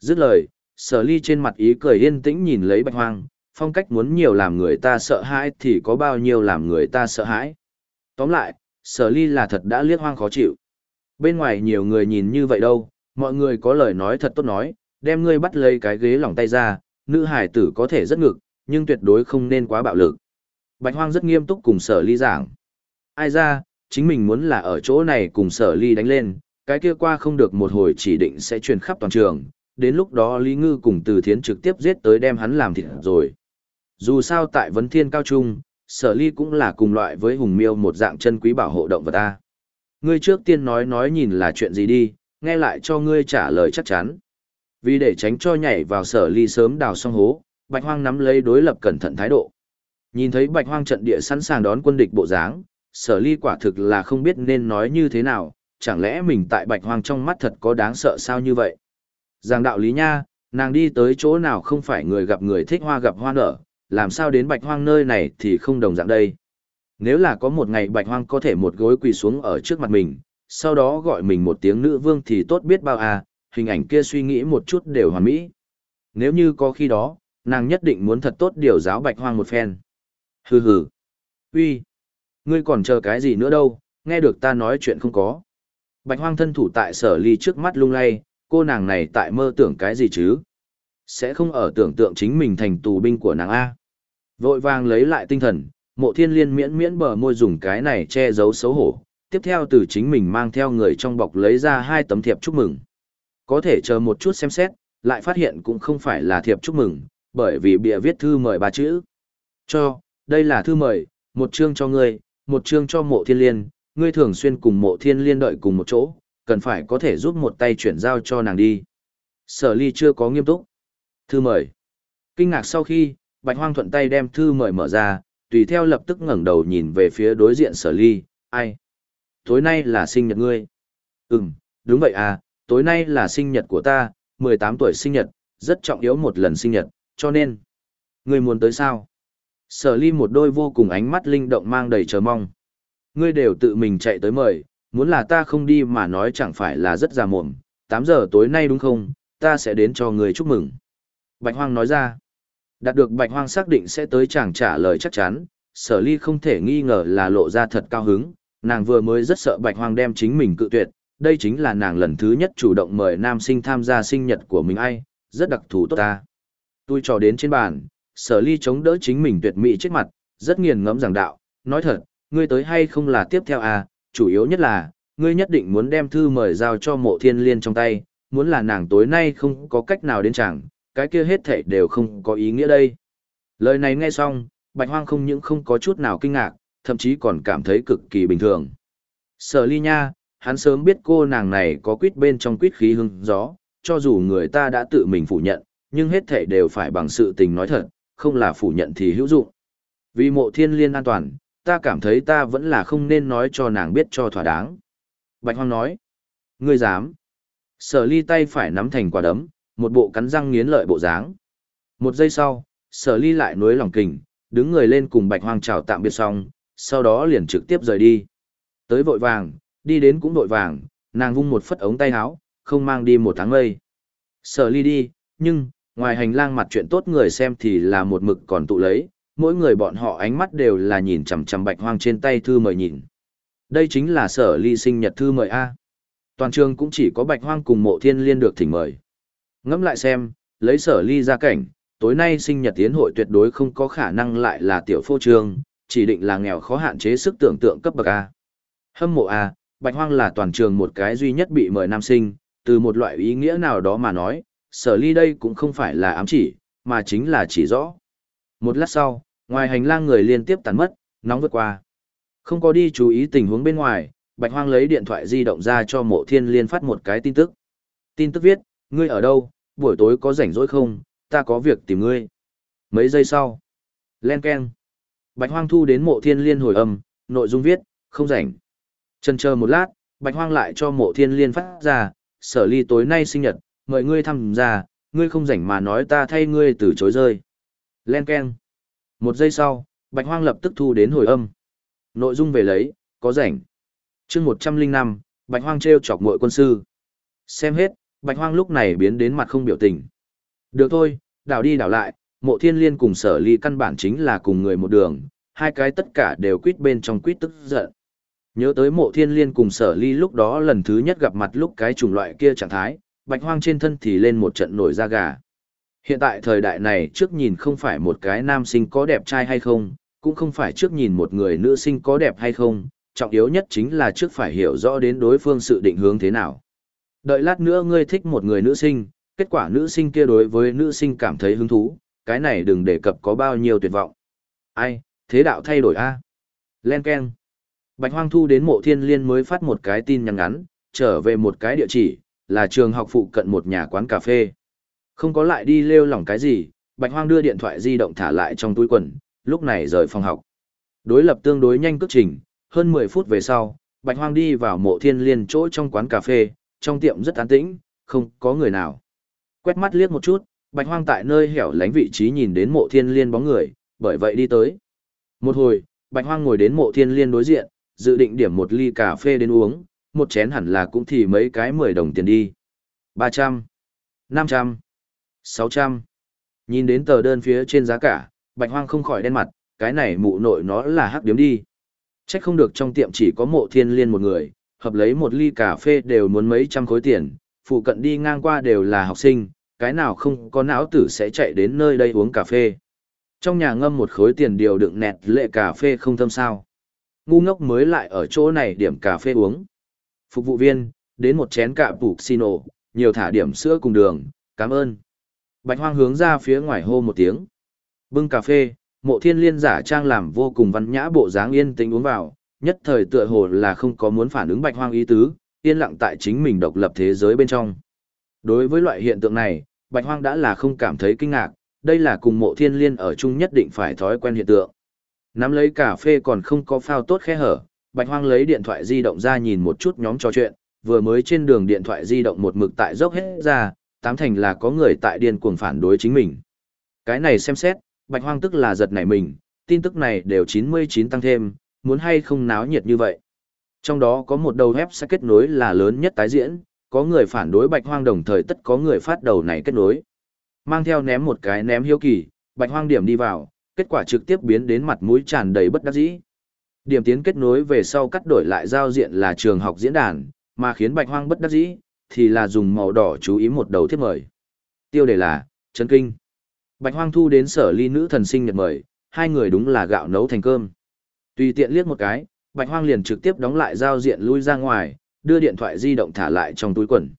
Dứt lời, sở ly trên mặt ý cười yên tĩnh nhìn lấy bạch hoang, phong cách muốn nhiều làm người ta sợ hãi thì có bao nhiêu làm người ta sợ hãi. Tóm lại, sở ly là thật đã liếc hoang khó chịu. Bên ngoài nhiều người nhìn như vậy đâu, mọi người có lời nói thật tốt nói, đem ngươi bắt lấy cái ghế lỏng tay ra, nữ hải tử có thể rất ngực, nhưng tuyệt đối không nên quá bạo lực. Bạch hoang rất nghiêm túc cùng sở ly giảng. Ai ra, chính mình muốn là ở chỗ này cùng sở ly đánh lên, cái kia qua không được một hồi chỉ định sẽ truyền khắp toàn trường, đến lúc đó Lý Ngư cùng Từ Thiến trực tiếp giết tới đem hắn làm thịt rồi. Dù sao tại Vấn Thiên Cao Trung, sở ly cũng là cùng loại với hùng miêu một dạng chân quý bảo hộ động vật ta. Ngươi trước tiên nói nói nhìn là chuyện gì đi, nghe lại cho ngươi trả lời chắc chắn. Vì để tránh cho nhảy vào sở ly sớm đào xong hố, Bạch Hoang nắm lấy đối lập cẩn thận thái độ. Nhìn thấy Bạch Hoang trận địa sẵn sàng đón quân địch bộ dáng, sở ly quả thực là không biết nên nói như thế nào, chẳng lẽ mình tại Bạch Hoang trong mắt thật có đáng sợ sao như vậy. Giang đạo lý nha, nàng đi tới chỗ nào không phải người gặp người thích hoa gặp hoa nở, làm sao đến Bạch Hoang nơi này thì không đồng dạng đây. Nếu là có một ngày Bạch Hoang có thể một gối quỳ xuống ở trước mặt mình, sau đó gọi mình một tiếng nữ vương thì tốt biết bao à, hình ảnh kia suy nghĩ một chút đều hoàn mỹ. Nếu như có khi đó, nàng nhất định muốn thật tốt điều giáo Bạch Hoang một phen. Hừ hừ. Uy, ngươi còn chờ cái gì nữa đâu, nghe được ta nói chuyện không có. Bạch Hoang thân thủ tại sở ly trước mắt lung lay, cô nàng này tại mơ tưởng cái gì chứ? Sẽ không ở tưởng tượng chính mình thành tù binh của nàng A. Vội vàng lấy lại tinh thần, mộ thiên liên miễn miễn bờ môi dùng cái này che giấu xấu hổ. Tiếp theo từ chính mình mang theo người trong bọc lấy ra hai tấm thiệp chúc mừng. Có thể chờ một chút xem xét, lại phát hiện cũng không phải là thiệp chúc mừng, bởi vì bịa viết thư mời ba chữ. Cho, đây là thư mời, một chương cho ngươi, một chương cho mộ thiên liên, ngươi thường xuyên cùng mộ thiên liên đợi cùng một chỗ, cần phải có thể giúp một tay chuyển giao cho nàng đi. Sở ly chưa có nghiêm túc. Thư mời. Kinh ngạc sau khi, bạch hoang thuận tay đem thư mời mở ra, tùy theo lập tức ngẩng đầu nhìn về phía đối diện sở ly, ai? Tối nay là sinh nhật ngươi. Ừm, đúng vậy à, tối nay là sinh nhật của ta, 18 tuổi sinh nhật, rất trọng yếu một lần sinh nhật, cho nên. Ngươi muốn tới sao? Sở ly một đôi vô cùng ánh mắt linh động mang đầy chờ mong. Ngươi đều tự mình chạy tới mời, muốn là ta không đi mà nói chẳng phải là rất già mồm, 8 giờ tối nay đúng không, ta sẽ đến cho ngươi chúc mừng. Bạch Hoang nói ra, đạt được Bạch Hoang xác định sẽ tới chàng trả lời chắc chắn, sở ly không thể nghi ngờ là lộ ra thật cao hứng, nàng vừa mới rất sợ Bạch Hoang đem chính mình cự tuyệt, đây chính là nàng lần thứ nhất chủ động mời nam sinh tham gia sinh nhật của mình ai, rất đặc thù tốt ta. Tôi trò đến trên bàn, sở ly chống đỡ chính mình tuyệt mỹ trước mặt, rất nghiền ngẫm giảng đạo, nói thật, ngươi tới hay không là tiếp theo à, chủ yếu nhất là, ngươi nhất định muốn đem thư mời giao cho mộ thiên liên trong tay, muốn là nàng tối nay không có cách nào đến chẳng, cái kia hết thảy đều không có ý nghĩa đây. Lời này nghe xong, bạch hoang không những không có chút nào kinh ngạc, thậm chí còn cảm thấy cực kỳ bình thường. Sở ly nha, hắn sớm biết cô nàng này có quýt bên trong quýt khí hưng gió, cho dù người ta đã tự mình phủ nhận, nhưng hết thảy đều phải bằng sự tình nói thật, không là phủ nhận thì hữu dụng. Vì mộ thiên liên an toàn, ta cảm thấy ta vẫn là không nên nói cho nàng biết cho thỏa đáng. Bạch Hoang nói, ngươi dám. Sở ly tay phải nắm thành quả đấm, một bộ cắn răng nghiến lợi bộ dáng. Một giây sau, sở ly lại nuối lòng kình, đứng người lên cùng Bạch Hoang chào tạm biệt xong, sau đó liền trực tiếp rời đi. Tới vội vàng, đi đến cũng vội vàng, nàng vung một phất ống tay áo, không mang đi một tháng mây. Sở ly đi, nhưng, ngoài hành lang mặt chuyện tốt người xem thì là một mực còn tụ lấy, mỗi người bọn họ ánh mắt đều là nhìn chằm chằm bạch hoang trên tay thư mời nhìn. Đây chính là sở ly sinh nhật thư mời A. Toàn trường cũng chỉ có bạch hoang cùng mộ thiên liên được thỉnh mời. Ngẫm lại xem, lấy sở ly ra cảnh, tối nay sinh nhật tiến hội tuyệt đối không có khả năng lại là tiểu phô trương, chỉ định là nghèo khó hạn chế sức tưởng tượng cấp bậc A. Hâm mộ A, bạch hoang là toàn trường một cái duy nhất bị mời nam sinh, từ một loại ý nghĩa nào đó mà nói, sở ly đây cũng không phải là ám chỉ, mà chính là chỉ rõ. Một lát sau, ngoài hành lang người liên tiếp tàn mất, nóng vượt qua. Không có đi chú ý tình huống bên ngoài, Bạch Hoang lấy điện thoại di động ra cho mộ thiên liên phát một cái tin tức. Tin tức viết, ngươi ở đâu, buổi tối có rảnh rỗi không, ta có việc tìm ngươi. Mấy giây sau, len keng. Bạch Hoang thu đến mộ thiên liên hồi âm, nội dung viết, không rảnh. Chần chờ một lát, Bạch Hoang lại cho mộ thiên liên phát ra, sở ly tối nay sinh nhật, mời ngươi tham gia, ngươi không rảnh mà nói ta thay ngươi từ chối rơi. Len Ken. Một giây sau, Bạch Hoang lập tức thu đến hồi âm. Nội dung về lấy, có rảnh. chương 105, Bạch Hoang treo chọc mội quân sư. Xem hết, Bạch Hoang lúc này biến đến mặt không biểu tình. Được thôi, đảo đi đảo lại, mộ thiên liên cùng sở ly căn bản chính là cùng người một đường, hai cái tất cả đều quýt bên trong quýt tức giận. Nhớ tới mộ thiên liên cùng sở ly lúc đó lần thứ nhất gặp mặt lúc cái chủng loại kia trạng thái, bạch hoang trên thân thì lên một trận nổi da gà. Hiện tại thời đại này trước nhìn không phải một cái nam sinh có đẹp trai hay không, cũng không phải trước nhìn một người nữ sinh có đẹp hay không, trọng yếu nhất chính là trước phải hiểu rõ đến đối phương sự định hướng thế nào. Đợi lát nữa ngươi thích một người nữ sinh, kết quả nữ sinh kia đối với nữ sinh cảm thấy hứng thú, cái này đừng đề cập có bao nhiêu tuyệt vọng. Ai, thế đạo thay đổi a Len Ken. Bạch Hoang Thu đến mộ thiên liên mới phát một cái tin nhắn ngắn, trở về một cái địa chỉ, là trường học phụ cận một nhà quán cà phê. Không có lại đi lêu lỏng cái gì, Bạch Hoang đưa điện thoại di động thả lại trong túi quần, lúc này rời phòng học. Đối lập tương đối nhanh cước trình, hơn 10 phút về sau, Bạch Hoang đi vào mộ thiên liên chỗ trong quán cà phê, trong tiệm rất an tĩnh, không có người nào. Quét mắt liếc một chút, Bạch Hoang tại nơi hẻo lánh vị trí nhìn đến mộ thiên liên bóng người, bởi vậy đi tới. Một hồi, Bạch Hoang ngồi đến mộ thiên liên đối diện, dự định điểm một ly cà phê đến uống, một chén hẳn là cũng thì mấy cái 10 đồng tiền đi. 300, 500, 600. Nhìn đến tờ đơn phía trên giá cả, bạch hoang không khỏi đen mặt, cái này mụ nội nó là hắc điếm đi. Chắc không được trong tiệm chỉ có mộ thiên liên một người, hợp lấy một ly cà phê đều muốn mấy trăm khối tiền, phụ cận đi ngang qua đều là học sinh, cái nào không có não tử sẽ chạy đến nơi đây uống cà phê. Trong nhà ngâm một khối tiền điều đựng nẹt lệ cà phê không thâm sao. Ngu ngốc mới lại ở chỗ này điểm cà phê uống. Phục vụ viên, đến một chén cà bục xino, nhiều thả điểm sữa cùng đường, cảm ơn. Bạch hoang hướng ra phía ngoài hô một tiếng. Bưng cà phê, mộ thiên liên giả trang làm vô cùng văn nhã bộ dáng yên tĩnh uống vào, nhất thời tựa hồ là không có muốn phản ứng bạch hoang ý tứ, yên lặng tại chính mình độc lập thế giới bên trong. Đối với loại hiện tượng này, bạch hoang đã là không cảm thấy kinh ngạc, đây là cùng mộ thiên liên ở chung nhất định phải thói quen hiện tượng. Nắm lấy cà phê còn không có phao tốt khe hở, bạch hoang lấy điện thoại di động ra nhìn một chút nhóm trò chuyện, vừa mới trên đường điện thoại di động một mực tại dốc hết ra, tám thành là có người tại điên cuồng phản đối chính mình. Cái này xem xét, bạch hoang tức là giật nảy mình, tin tức này đều 99 tăng thêm, muốn hay không náo nhiệt như vậy. Trong đó có một đầu web sẽ kết nối là lớn nhất tái diễn, có người phản đối bạch hoang đồng thời tất có người phát đầu này kết nối. Mang theo ném một cái ném hiếu kỳ, bạch hoang điểm đi vào, kết quả trực tiếp biến đến mặt mũi tràn đầy bất đắc dĩ. Điểm tiến kết nối về sau cắt đổi lại giao diện là trường học diễn đàn, mà khiến bạch hoang bất đắc dĩ, thì là dùng màu đỏ chú ý một đầu thiết mời. Tiêu đề là, chấn kinh. Bạch hoang thu đến sở ly nữ thần sinh nhật mời, hai người đúng là gạo nấu thành cơm. Tùy tiện liếc một cái, bạch hoang liền trực tiếp đóng lại giao diện lui ra ngoài, đưa điện thoại di động thả lại trong túi quần.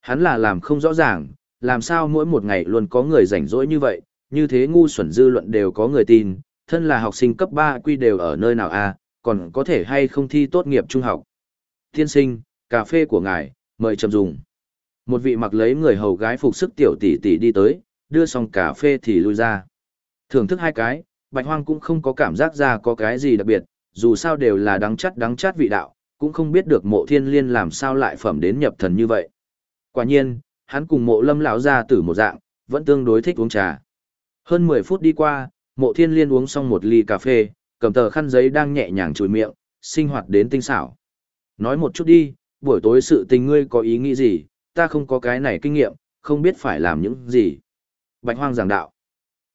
Hắn là làm không rõ ràng, làm sao mỗi một ngày luôn có người rảnh rỗi như vậy, như thế ngu xuẩn dư luận đều có người tin, thân là học sinh cấp 3 quy đều ở nơi nào a, còn có thể hay không thi tốt nghiệp trung học. Tiên sinh, cà phê của ngài, mời chậm dùng. Một vị mặc lấy người hầu gái phục sức tiểu tỷ tỷ đi tới, đưa xong cà phê thì lui ra. Thưởng thức hai cái, bạch hoang cũng không có cảm giác ra có cái gì đặc biệt, dù sao đều là đắng chắt đắng chát vị đạo, cũng không biết được mộ thiên liên làm sao lại phẩm đến nhập thần như vậy. Quả nhiên, hắn cùng mộ lâm lão ra tử một dạng, vẫn tương đối thích uống trà. Hơn 10 phút đi qua, mộ thiên liên uống xong một ly cà phê, cầm tờ khăn giấy đang nhẹ nhàng chùi miệng, sinh hoạt đến tinh xảo. Nói một chút đi, buổi tối sự tình ngươi có ý nghĩ gì, ta không có cái này kinh nghiệm, không biết phải làm những gì. Bạch hoang giảng đạo.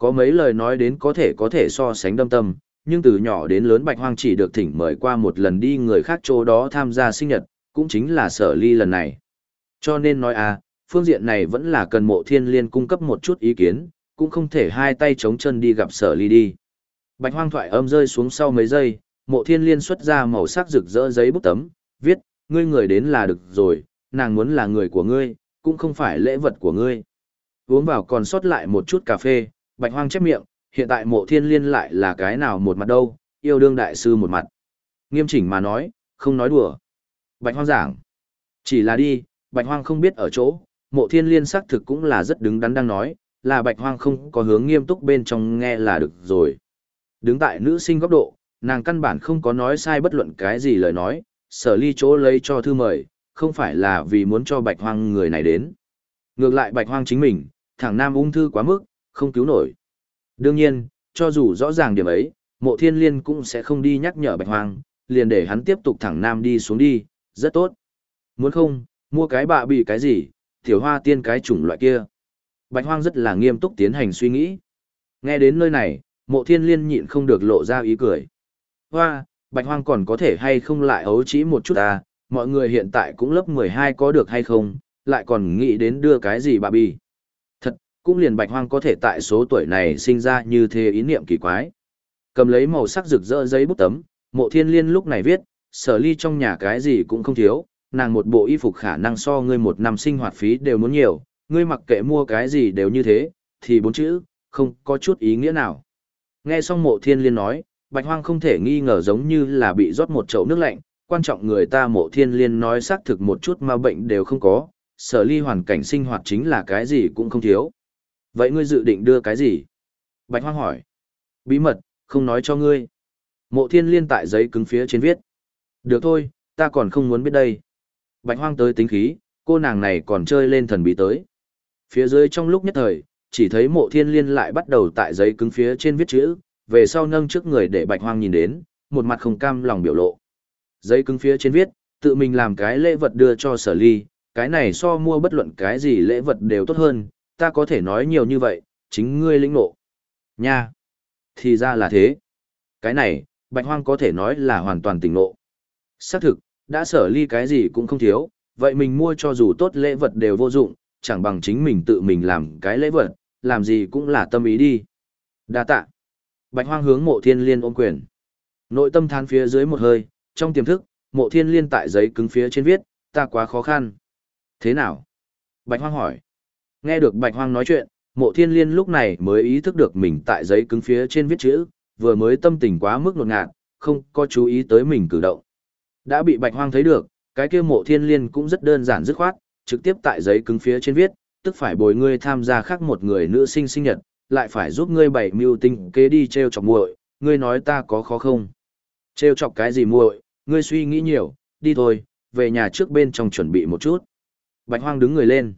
Có mấy lời nói đến có thể có thể so sánh đâm tâm, nhưng từ nhỏ đến lớn Bạch Hoang chỉ được thỉnh mời qua một lần đi người khác chỗ đó tham gia sinh nhật, cũng chính là sở ly lần này. Cho nên nói à, phương diện này vẫn là cần mộ thiên liên cung cấp một chút ý kiến, cũng không thể hai tay chống chân đi gặp sở ly đi. Bạch hoang thoại âm rơi xuống sau mấy giây, mộ thiên liên xuất ra màu sắc rực rỡ giấy bút tấm, viết, ngươi người đến là được rồi, nàng muốn là người của ngươi, cũng không phải lễ vật của ngươi. Uống vào còn sót lại một chút cà phê, bạch hoang chép miệng, hiện tại mộ thiên liên lại là cái nào một mặt đâu, yêu đương đại sư một mặt. Nghiêm chỉnh mà nói, không nói đùa. Bạch hoang giảng, chỉ là đi, bạch hoang không biết ở chỗ, mộ thiên liên xác thực cũng là rất đứng đắn đang nói, là bạch hoang không có hướng nghiêm túc bên trong nghe là được rồi. Đứng tại nữ sinh góc độ, nàng căn bản không có nói sai bất luận cái gì lời nói, sở ly chỗ lấy cho thư mời, không phải là vì muốn cho bạch hoang người này đến. Ngược lại bạch hoang chính mình, thằng nam ung thư quá mức, không cứu nổi. Đương nhiên, cho dù rõ ràng điểm ấy, mộ thiên liên cũng sẽ không đi nhắc nhở bạch hoang, liền để hắn tiếp tục thẳng nam đi xuống đi, rất tốt. Muốn không, mua cái bạ bị cái gì, tiểu hoa tiên cái chủng loại kia. Bạch hoang rất là nghiêm túc tiến hành suy nghĩ. Nghe đến nơi này, mộ thiên liên nhịn không được lộ ra ý cười. Hoa, bạch hoang còn có thể hay không lại ấu trĩ một chút à, mọi người hiện tại cũng lớp 12 có được hay không, lại còn nghĩ đến đưa cái gì bà bì. Cũng liền bạch hoang có thể tại số tuổi này sinh ra như thế ý niệm kỳ quái. Cầm lấy màu sắc rực rỡ giấy bút tấm, mộ thiên liên lúc này viết, sở ly trong nhà cái gì cũng không thiếu, nàng một bộ y phục khả năng so ngươi một năm sinh hoạt phí đều muốn nhiều, ngươi mặc kệ mua cái gì đều như thế, thì bốn chữ, không có chút ý nghĩa nào. Nghe xong mộ thiên liên nói, bạch hoang không thể nghi ngờ giống như là bị rót một chậu nước lạnh, quan trọng người ta mộ thiên liên nói xác thực một chút mà bệnh đều không có, sở ly hoàn cảnh sinh hoạt chính là cái gì cũng không thiếu. Vậy ngươi dự định đưa cái gì? Bạch hoang hỏi. Bí mật, không nói cho ngươi. Mộ thiên liên tại giấy cứng phía trên viết. Được thôi, ta còn không muốn biết đây. Bạch hoang tới tính khí, cô nàng này còn chơi lên thần bí tới. Phía dưới trong lúc nhất thời, chỉ thấy mộ thiên liên lại bắt đầu tại giấy cứng phía trên viết chữ, về sau nâng trước người để bạch hoang nhìn đến, một mặt không cam lòng biểu lộ. Giấy cứng phía trên viết, tự mình làm cái lễ vật đưa cho sở ly, cái này so mua bất luận cái gì lễ vật đều tốt hơn, ta có thể nói nhiều như vậy, chính ngươi lĩnh ngộ. Nha! Thì ra là thế. Cái này, bạch hoang có thể nói là hoàn toàn tỉnh ngộ. Xác thực, đã sở ly cái gì cũng không thiếu, vậy mình mua cho dù tốt lễ vật đều vô dụng, chẳng bằng chính mình tự mình làm cái lễ vật, làm gì cũng là tâm ý đi. Đa tạ. Bạch hoang hướng mộ thiên liên ôm quyền. Nội tâm than phía dưới một hơi, trong tiềm thức, mộ thiên liên tại giấy cứng phía trên viết, ta quá khó khăn. Thế nào? Bạch Hoang hỏi. Nghe được Bạch Hoang nói chuyện, mộ thiên liên lúc này mới ý thức được mình tại giấy cứng phía trên viết chữ, vừa mới tâm tình quá mức nột ngạt, không có chú ý tới mình cử động. Đã bị Bạch Hoang thấy được, cái kia mộ thiên liên cũng rất đơn giản dứt khoát, trực tiếp tại giấy cứng phía trên viết, tức phải bồi ngươi tham gia khác một người nữ sinh sinh nhật, lại phải giúp ngươi bảy mưu tinh kế đi treo chọc muội, ngươi nói ta có khó không? Treo chọc cái gì muội, ngươi suy nghĩ nhiều, đi thôi, về nhà trước bên trong chuẩn bị một chút. Bạch Hoang đứng người lên.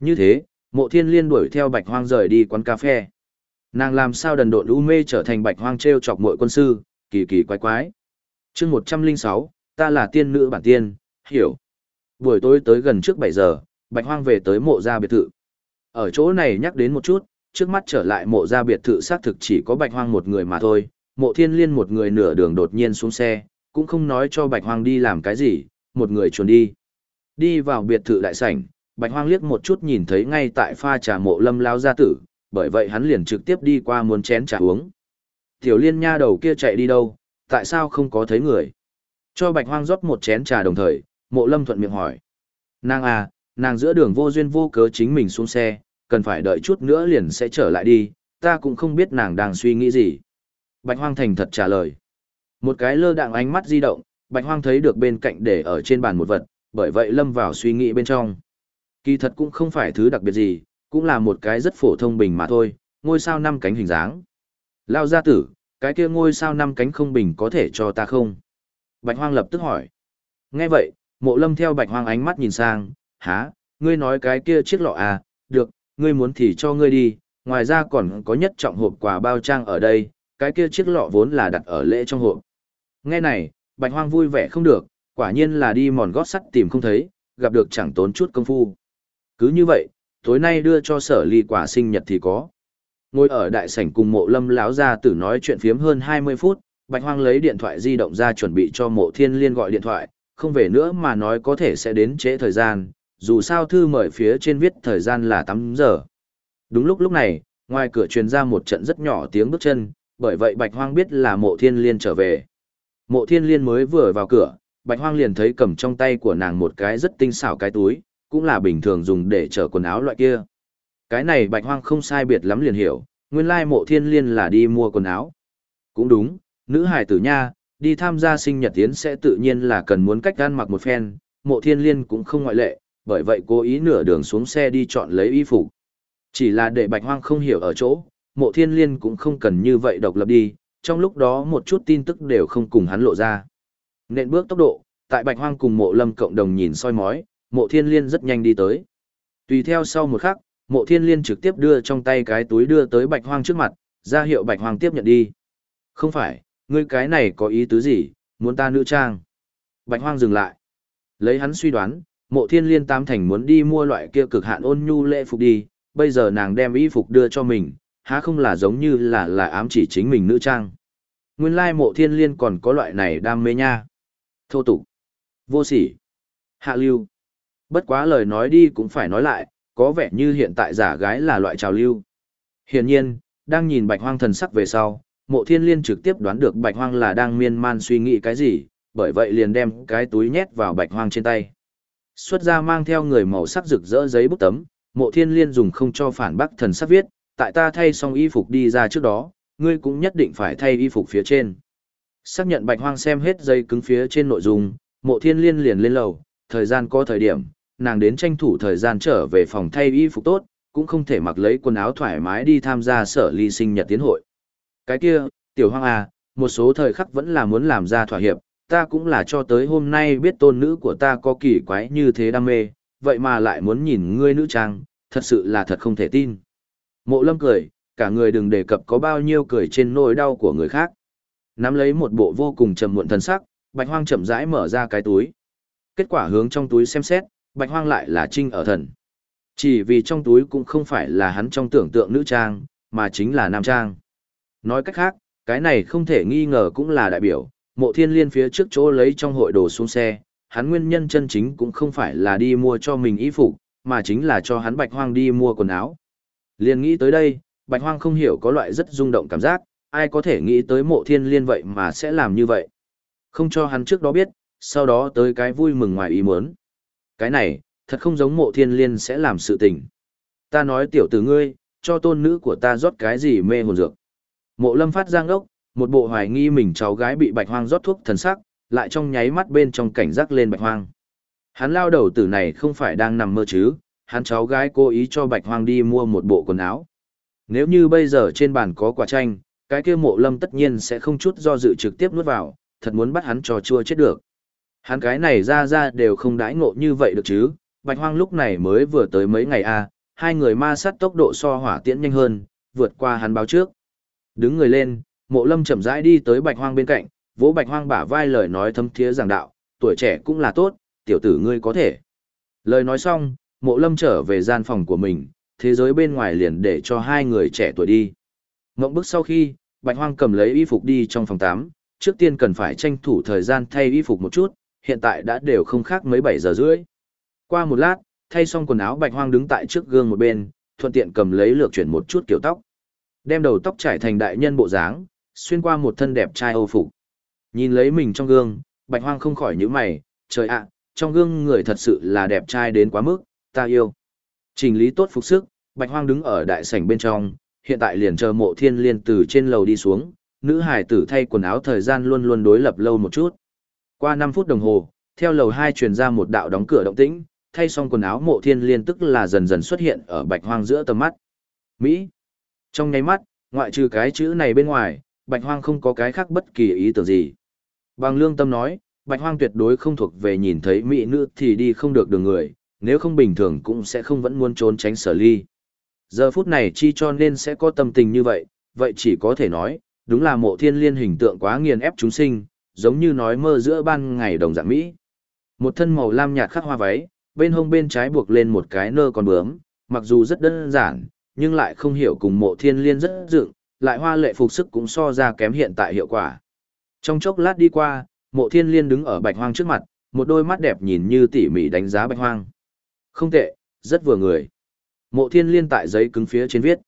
Như thế, mộ thiên liên đuổi theo Bạch Hoang rời đi quán cà phê. Nàng làm sao đần độn u mê trở thành Bạch Hoang treo chọc mọi quân sư, kỳ kỳ quái quái. Chương 106, ta là tiên nữ bản tiên, hiểu. Buổi tối tới gần trước 7 giờ, Bạch Hoang về tới mộ gia biệt thự. Ở chỗ này nhắc đến một chút, trước mắt trở lại mộ gia biệt thự xác thực chỉ có Bạch Hoang một người mà thôi, mộ thiên liên một người nửa đường đột nhiên xuống xe, cũng không nói cho Bạch Hoang đi làm cái gì, một người chuồn đi. Đi vào biệt thự đại sảnh, Bạch Hoang liếc một chút nhìn thấy ngay tại pha trà mộ lâm lao gia tử, bởi vậy hắn liền trực tiếp đi qua muốn chén trà uống. Tiểu liên nha đầu kia chạy đi đâu, tại sao không có thấy người? Cho Bạch Hoang rót một chén trà đồng thời, mộ lâm thuận miệng hỏi. Nàng à, nàng giữa đường vô duyên vô cớ chính mình xuống xe, cần phải đợi chút nữa liền sẽ trở lại đi, ta cũng không biết nàng đang suy nghĩ gì. Bạch Hoang thành thật trả lời. Một cái lơ đạng ánh mắt di động, Bạch Hoang thấy được bên cạnh để ở trên bàn một vật, bởi vậy lâm vào suy nghĩ bên trong. Kỳ thật cũng không phải thứ đặc biệt gì, cũng là một cái rất phổ thông bình mà thôi, ngôi sao năm cánh hình dáng. Lao gia tử, cái kia ngôi sao năm cánh không bình có thể cho ta không? Bạch Hoang lập tức hỏi. Nghe vậy, mộ lâm theo Bạch Hoang ánh mắt nhìn sang, há, ngươi nói cái kia chiếc lọ à, được, ngươi muốn thì cho ngươi đi, ngoài ra còn có nhất trọng hộp quà bao trang ở đây, cái kia chiếc lọ vốn là đặt ở lễ trong hộp. Nghe này, Bạch Hoang vui vẻ không được, quả nhiên là đi mòn gót sắt tìm không thấy, gặp được chẳng tốn chút công phu. Cứ như vậy, tối nay đưa cho sở ly quả sinh nhật thì có. Ngồi ở đại sảnh cùng mộ lâm láo ra tử nói chuyện phiếm hơn 20 phút, Bạch Hoang lấy điện thoại di động ra chuẩn bị cho mộ thiên liên gọi điện thoại, không về nữa mà nói có thể sẽ đến trễ thời gian, dù sao thư mời phía trên viết thời gian là 8 giờ. Đúng lúc lúc này, ngoài cửa truyền ra một trận rất nhỏ tiếng bước chân, bởi vậy Bạch Hoang biết là mộ thiên liên trở về. Mộ thiên liên mới vừa vào cửa, Bạch Hoang liền thấy cầm trong tay của nàng một cái rất tinh xảo cái túi, cũng là bình thường dùng để chở quần áo loại kia. Cái này Bạch Hoang không sai biệt lắm liền hiểu, nguyên lai mộ thiên liên là đi mua quần áo. Cũng đúng, nữ hải tử nha, đi tham gia sinh nhật tiến sẽ tự nhiên là cần muốn cách gan mặc một phen, mộ thiên liên cũng không ngoại lệ, bởi vậy cố ý nửa đường xuống xe đi chọn lấy y phục. Chỉ là để bạch hoang không hiểu ở chỗ, mộ thiên liên cũng không cần như vậy độc lập đi, trong lúc đó một chút tin tức đều không cùng hắn lộ ra. Nện bước tốc độ, tại bạch hoang cùng mộ lâm cộng đồng nhìn soi mói, mộ thiên liên rất nhanh đi tới. Tùy theo sau một khắc, mộ thiên liên trực tiếp đưa trong tay cái túi đưa tới bạch hoang trước mặt, ra hiệu bạch hoang tiếp nhận đi. Không phải, ngươi cái này có ý tứ gì, muốn ta nữ trang. Bạch hoang dừng lại. Lấy hắn suy đoán, mộ thiên liên tam thành muốn đi mua loại kia cực hạn ôn nhu lễ phục đi, bây giờ nàng đem y phục đưa cho mình, há không là giống như là là ám chỉ chính mình nữ trang. Nguyên lai mộ thiên liên còn có loại này đam mê nha. Thô tục, vô sỉ, hạ lưu. Bất quá lời nói đi cũng phải nói lại, có vẻ như hiện tại giả gái là loại trào lưu. Hiển nhiên, đang nhìn bạch hoang thần sắc về sau, mộ thiên liên trực tiếp đoán được bạch hoang là đang miên man suy nghĩ cái gì, bởi vậy liền đem cái túi nhét vào bạch hoang trên tay. Xuất ra mang theo người màu sắc rực rỡ giấy bút tấm, mộ thiên liên dùng không cho phản bác thần sắc viết, tại ta thay xong y phục đi ra trước đó, ngươi cũng nhất định phải thay y phục phía trên. Xác nhận bạch hoang xem hết dây cứng phía trên nội dung, mộ thiên liên liền lên lầu, thời gian có thời điểm, nàng đến tranh thủ thời gian trở về phòng thay y phục tốt, cũng không thể mặc lấy quần áo thoải mái đi tham gia sở ly sinh nhật tiến hội. Cái kia, tiểu hoang à, một số thời khắc vẫn là muốn làm ra thỏa hiệp, ta cũng là cho tới hôm nay biết tôn nữ của ta có kỳ quái như thế đam mê, vậy mà lại muốn nhìn ngươi nữ trang, thật sự là thật không thể tin. Mộ lâm cười, cả người đừng đề cập có bao nhiêu cười trên nỗi đau của người khác. Nắm lấy một bộ vô cùng trầm muộn thần sắc, bạch hoang chậm rãi mở ra cái túi. Kết quả hướng trong túi xem xét, bạch hoang lại là trinh ở thần. Chỉ vì trong túi cũng không phải là hắn trong tưởng tượng nữ trang, mà chính là nam trang. Nói cách khác, cái này không thể nghi ngờ cũng là đại biểu, mộ thiên liên phía trước chỗ lấy trong hội đồ xuống xe, hắn nguyên nhân chân chính cũng không phải là đi mua cho mình y phục, mà chính là cho hắn bạch hoang đi mua quần áo. Liên nghĩ tới đây, bạch hoang không hiểu có loại rất rung động cảm giác, ai có thể nghĩ tới mộ thiên liên vậy mà sẽ làm như vậy. Không cho hắn trước đó biết, sau đó tới cái vui mừng ngoài ý muốn. Cái này, thật không giống mộ thiên liên sẽ làm sự tình. Ta nói tiểu tử ngươi, cho tôn nữ của ta rót cái gì mê hồn dược. Mộ lâm phát giang ốc, một bộ hoài nghi mình cháu gái bị bạch hoang rót thuốc thần sắc, lại trong nháy mắt bên trong cảnh giác lên bạch hoang. Hắn lao đầu tử này không phải đang nằm mơ chứ, hắn cháu gái cố ý cho bạch hoang đi mua một bộ quần áo. Nếu như bây giờ trên bàn có quả chanh, cái kia mộ lâm tất nhiên sẽ không chút do dự trực tiếp nuốt vào, thật muốn bắt hắn cho chua chết được. Hắn cái này ra ra đều không đãi ngộ như vậy được chứ, bạch hoang lúc này mới vừa tới mấy ngày a, à, hai người ma sát tốc độ so hỏa tiễn nhanh hơn, vượt qua hắn báo trước. Đứng người lên, mộ lâm chậm rãi đi tới bạch hoang bên cạnh, vỗ bạch hoang bả vai lời nói thâm thiế giảng đạo, tuổi trẻ cũng là tốt, tiểu tử ngươi có thể. Lời nói xong, mộ lâm trở về gian phòng của mình, thế giới bên ngoài liền để cho hai người trẻ tuổi đi. Ngộng bức sau khi, bạch hoang cầm lấy y phục đi trong phòng 8, trước tiên cần phải tranh thủ thời gian thay y phục một chút, hiện tại đã đều không khác mấy bảy giờ rưỡi. Qua một lát, thay xong quần áo bạch hoang đứng tại trước gương một bên, thuận tiện cầm lấy lược chuyển một chút kiểu tóc. Đem đầu tóc trải thành đại nhân bộ dáng, xuyên qua một thân đẹp trai âu phục. Nhìn lấy mình trong gương, bạch hoang không khỏi nhíu mày, trời ạ, trong gương người thật sự là đẹp trai đến quá mức, ta yêu. Trình lý tốt phục sức, bạch hoang đứng ở đại sảnh bên trong, hiện tại liền chờ mộ thiên liên từ trên lầu đi xuống, nữ hải tử thay quần áo thời gian luôn luôn đối lập lâu một chút. Qua 5 phút đồng hồ, theo lầu 2 truyền ra một đạo đóng cửa động tĩnh, thay xong quần áo mộ thiên liên tức là dần dần xuất hiện ở bạch hoang giữa tầm mắt. Mỹ. Trong nháy mắt, ngoại trừ cái chữ này bên ngoài, bạch hoang không có cái khác bất kỳ ý tưởng gì. Bằng lương tâm nói, bạch hoang tuyệt đối không thuộc về nhìn thấy mỹ nữ thì đi không được đường người, nếu không bình thường cũng sẽ không vẫn muốn trốn tránh sở ly. Giờ phút này chi cho nên sẽ có tâm tình như vậy, vậy chỉ có thể nói, đúng là mộ thiên liên hình tượng quá nghiền ép chúng sinh, giống như nói mơ giữa ban ngày đồng dạng Mỹ. Một thân màu lam nhạt khắc hoa váy, bên hông bên trái buộc lên một cái nơ con bướm, mặc dù rất đơn giản, nhưng lại không hiểu cùng mộ thiên liên rất dựng, lại hoa lệ phục sức cũng so ra kém hiện tại hiệu quả. Trong chốc lát đi qua, mộ thiên liên đứng ở bạch hoang trước mặt, một đôi mắt đẹp nhìn như tỉ mỉ đánh giá bạch hoang. Không tệ, rất vừa người. Mộ thiên liên tại giấy cứng phía trên viết.